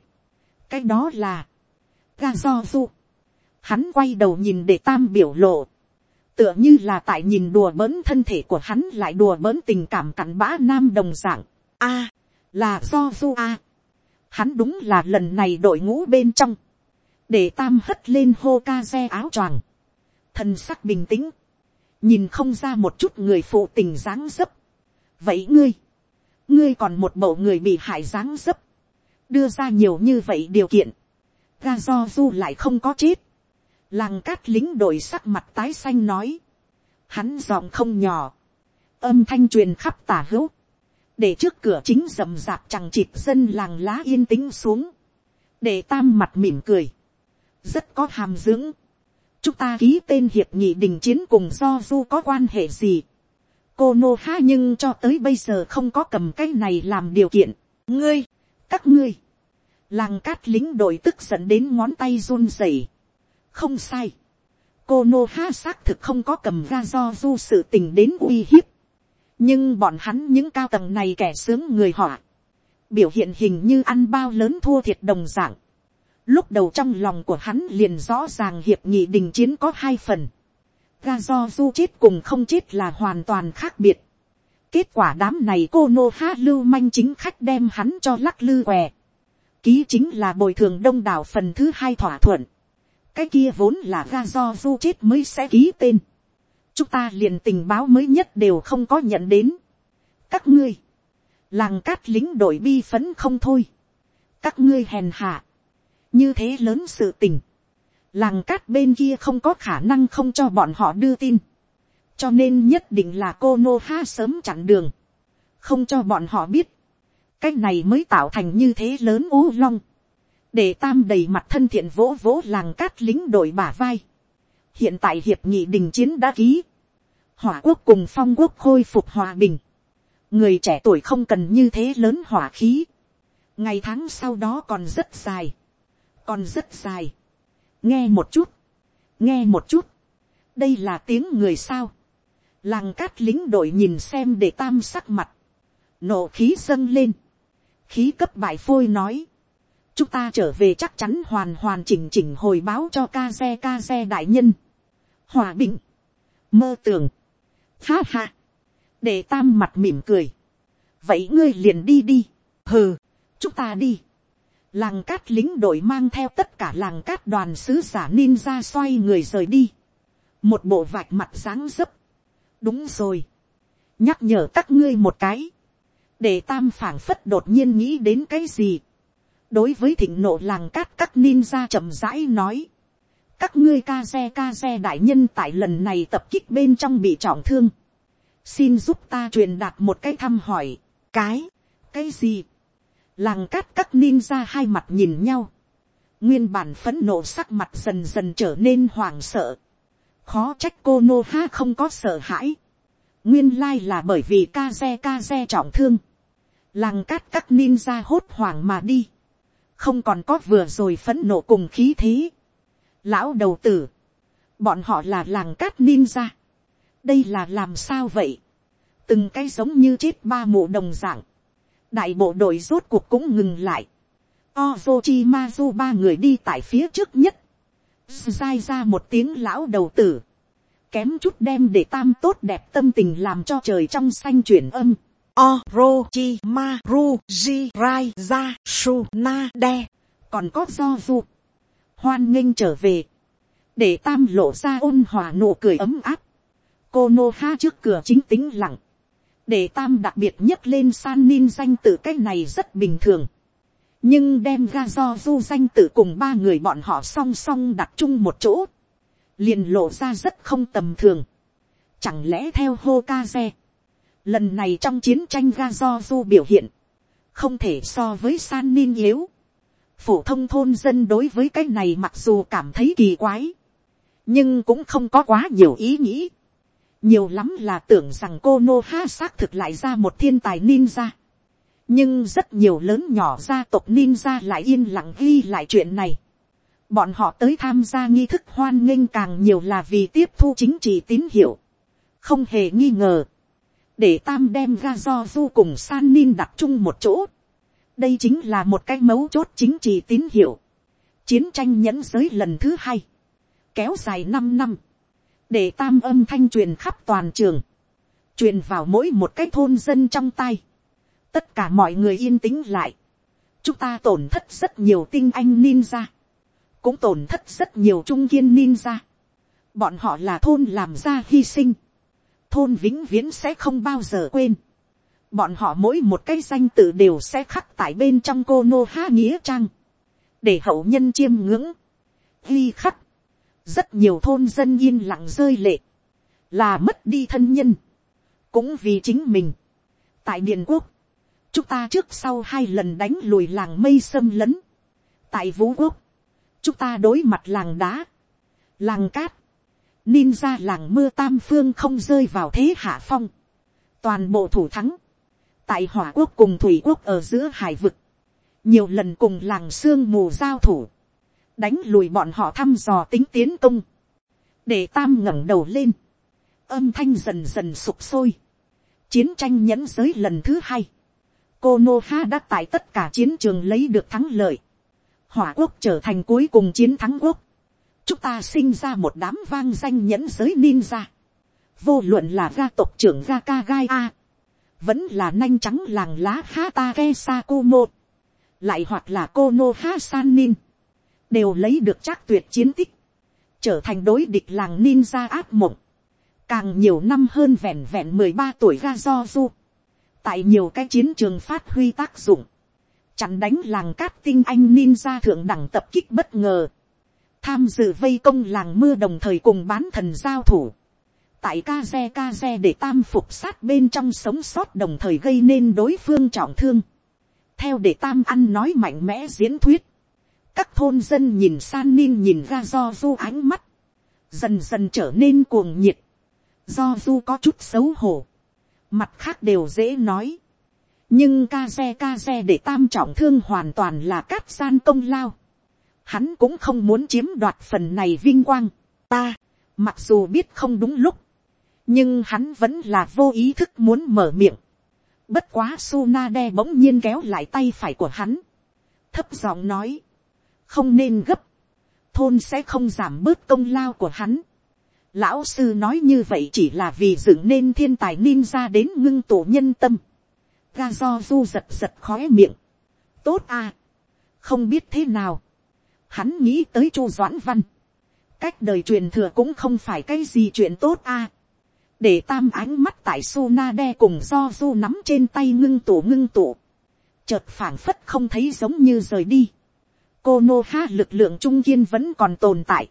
cái đó là, ga do du. hắn quay đầu nhìn để tam biểu lộ. tựa như là tại nhìn đùa bỡn thân thể của hắn lại đùa bỡn tình cảm cặn bã nam đồng dạng. a, là do du a. hắn đúng là lần này đội ngũ bên trong. để tam hất lên hô ca xe áo choàng. thân sắc bình tĩnh nhìn không ra một chút người phụ tình dáng dấp. vậy ngươi, ngươi còn một bộ người bị hại dáng dấp, đưa ra nhiều như vậy điều kiện, ga do du lại không có chết, làng cát lính đội sắc mặt tái xanh nói, hắn giọng không nhỏ, âm thanh truyền khắp tả hữu, để trước cửa chính rầm rạp chẳng chịt dân làng lá yên tĩnh xuống, để tam mặt mỉm cười, rất có hàm dưỡng, chúng ta ký tên hiệp nghị đình chiến cùng do du có quan hệ gì, cô nô ha nhưng cho tới bây giờ không có cầm cái này làm điều kiện. ngươi, các ngươi, làng cát lính đội tức giận đến ngón tay run rẩy. không sai. cô nô ha xác thực không có cầm ra do du sự tình đến uy hiếp. nhưng bọn hắn những cao tầng này kẻ sướng người họ. biểu hiện hình như ăn bao lớn thua thiệt đồng dạng lúc đầu trong lòng của hắn liền rõ ràng hiệp nghị đình chiến có hai phần ga do du chết cùng không chết là hoàn toàn khác biệt. Kết quả đám này cô nô há lưu manh chính khách đem hắn cho lắc lư què. Ký chính là bồi thường đông đảo phần thứ hai thỏa thuận. Cái kia vốn là ga do du chết mới sẽ ký tên. Chúng ta liền tình báo mới nhất đều không có nhận đến. Các ngươi. Làng cát lính đội bi phấn không thôi. Các ngươi hèn hạ. Như thế lớn sự tình. Làng cát bên kia không có khả năng không cho bọn họ đưa tin, cho nên nhất định là cô nô ha sớm chặn đường, không cho bọn họ biết, cái này mới tạo thành như thế lớn ú long, để tam đầy mặt thân thiện vỗ vỗ làng cát lính đội bả vai, hiện tại hiệp nghị đình chiến đã ký, hỏa quốc cùng phong quốc khôi phục hòa bình, người trẻ tuổi không cần như thế lớn hỏa khí, ngày tháng sau đó còn rất dài, còn rất dài, nghe một chút, nghe một chút, đây là tiếng người sao, làng cát lính đội nhìn xem để tam sắc mặt, nộ khí dâng lên, khí cấp bại phôi nói, chúng ta trở về chắc chắn hoàn hoàn chỉnh chỉnh hồi báo cho ca xe ca xe đại nhân, hòa bình, mơ tưởng, ha ha, để tam mặt mỉm cười, vậy ngươi liền đi đi, hừ, chúng ta đi, làng cát lính đội mang theo tất cả làng cát đoàn sứ giả ninja xoay người rời đi, một bộ vạch mặt dáng dấp, đúng rồi, nhắc nhở các ngươi một cái, để tam phảng phất đột nhiên nghĩ đến cái gì, đối với thịnh nộ làng cát các ninja chậm rãi nói, các ngươi ca xe ca xe đại nhân tại lần này tập kích bên trong bị trọng thương, xin giúp ta truyền đạt một cái thăm hỏi, cái, cái gì, làng cát các ninja hai mặt nhìn nhau, nguyên bản phấn nộ sắc mặt dần dần trở nên hoảng sợ, khó trách cô nô ha không có sợ hãi, nguyên lai là bởi vì ca xe ca xe trọng thương, làng cát các ninja hốt hoảng mà đi, không còn có vừa rồi phấn nộ cùng khí thế. Lão đầu tử, bọn họ là làng cát ninja, đây là làm sao vậy, từng cái giống như chết ba mụ đồng dạng, đại bộ đội rốt cuộc cũng ngừng lại, Ozochi Mazu ba người đi tại phía trước nhất, dai ra một tiếng lão đầu tử, kém chút đem để tam tốt đẹp tâm tình làm cho trời trong xanh chuyển âm. Orochi Maru Jirai Ra Sunade. Còn có do du. Hoan nghênh trở về. Để tam lộ ra ôn hòa nụ cười ấm áp. Cô Nô Ha trước cửa chính tính lặng. Để tam đặc biệt nhất lên san nin danh tự cách này rất bình thường. Nhưng đem ra do du danh tự cùng ba người bọn họ song song đặt chung một chỗ. Liền lộ ra rất không tầm thường. Chẳng lẽ theo Hokaze Lần này trong chiến tranh ga do du biểu hiện. Không thể so với san nin yếu. Phổ thông thôn dân đối với cái này mặc dù cảm thấy kỳ quái. Nhưng cũng không có quá nhiều ý nghĩ. Nhiều lắm là tưởng rằng cô Nô Ha xác thực lại ra một thiên tài ninja. Nhưng rất nhiều lớn nhỏ gia tộc ninja lại yên lặng ghi lại chuyện này. Bọn họ tới tham gia nghi thức hoan nghênh càng nhiều là vì tiếp thu chính trị tín hiệu. Không hề nghi ngờ để tam đem ra do du cùng san nin đặt chung một chỗ. đây chính là một cái mấu chốt chính trị tín hiệu. chiến tranh nhẫn giới lần thứ hai, kéo dài năm năm, để tam âm thanh truyền khắp toàn trường, truyền vào mỗi một cái thôn dân trong tay. tất cả mọi người yên tĩnh lại. chúng ta tổn thất rất nhiều tinh anh ninja, cũng tổn thất rất nhiều trung kiên ninja. bọn họ là thôn làm ra hy sinh thôn vĩnh viễn sẽ không bao giờ quên. Bọn họ mỗi một cái danh tự đều sẽ khắc tại bên trong cô nô ha nghĩa trang. Để hậu nhân chiêm ngưỡng. Ghi khắc. Rất nhiều thôn dân yên lặng rơi lệ. Là mất đi thân nhân. Cũng vì chính mình. Tại Điện Quốc. Chúng ta trước sau hai lần đánh lùi làng mây xâm lấn. Tại Vũ Quốc. Chúng ta đối mặt làng đá. Làng cát ninja làng mưa tam phương không rơi vào thế hạ phong, toàn bộ thủ thắng, tại hỏa quốc cùng thủy quốc ở giữa hải vực, nhiều lần cùng làng sương mù giao thủ, đánh lùi bọn họ thăm dò tính tiến công, để tam ngẩng đầu lên, âm thanh dần dần sụp sôi, chiến tranh nhẫn giới lần thứ hai, cô nô ha đã tại tất cả chiến trường lấy được thắng lợi, hỏa quốc trở thành cuối cùng chiến thắng quốc, chúng ta sinh ra một đám vang danh nhẫn giới ninja. vô luận là gia tộc trưởng gia ka gai a, vẫn là nanh trắng làng lá hata ke sakumo, lại hoặc là kono ha san nin, đều lấy được chắc tuyệt chiến tích, trở thành đối địch làng ninja áp mộng, càng nhiều năm hơn vẹn vẹn mười ba tuổi ga do du, tại nhiều cái chiến trường phát huy tác dụng, chặn đánh làng cát tinh anh ninja thượng đẳng tập kích bất ngờ, tham dự vây công làng mưa đồng thời cùng bán thần giao thủ. tại ca xe ca xe để tam phục sát bên trong sống sót đồng thời gây nên đối phương trọng thương. theo để tam ăn nói mạnh mẽ diễn thuyết các thôn dân nhìn san nin nhìn ra do du ánh mắt. dần dần trở nên cuồng nhiệt. do du có chút xấu hổ, mặt khác đều dễ nói, nhưng ca xe ca xe để tam trọng thương hoàn toàn là cát san công lao, hắn cũng không muốn chiếm đoạt phần này vinh quang, ta, mặc dù biết không đúng lúc, nhưng hắn vẫn là vô ý thức muốn mở miệng, bất quá Suna đe bỗng nhiên kéo lại tay phải của hắn, thấp giọng nói, không nên gấp, thôn sẽ không giảm bớt công lao của hắn. Lão sư nói như vậy chỉ là vì dựng nên thiên tài ninja đến ngưng tổ nhân tâm. Ga do du giật giật khóe miệng. Tốt à. Không biết thế nào. Hắn nghĩ tới chu doãn văn. Cách đời truyền thừa cũng không phải cái gì chuyện tốt à. Để tam ánh mắt tại Sona đe cùng do du nắm trên tay ngưng tổ ngưng tổ. Chợt phảng phất không thấy giống như rời đi cô nô ha lực lượng trung kiên vẫn còn tồn tại.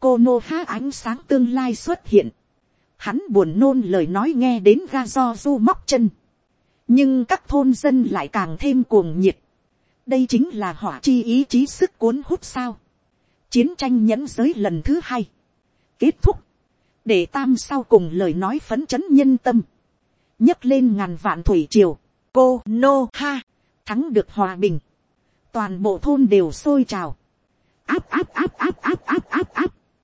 cô nô ha ánh sáng tương lai xuất hiện. hắn buồn nôn lời nói nghe đến ga do du móc chân. nhưng các thôn dân lại càng thêm cuồng nhiệt. đây chính là hỏa chi ý chí sức cuốn hút sao. chiến tranh nhẫn giới lần thứ hai. kết thúc. để tam sau cùng lời nói phấn chấn nhân tâm. nhấc lên ngàn vạn thủy triều. cô nô ha thắng được hòa bình toàn bộ thôn đều sôi trào. áp áp áp áp áp áp áp áp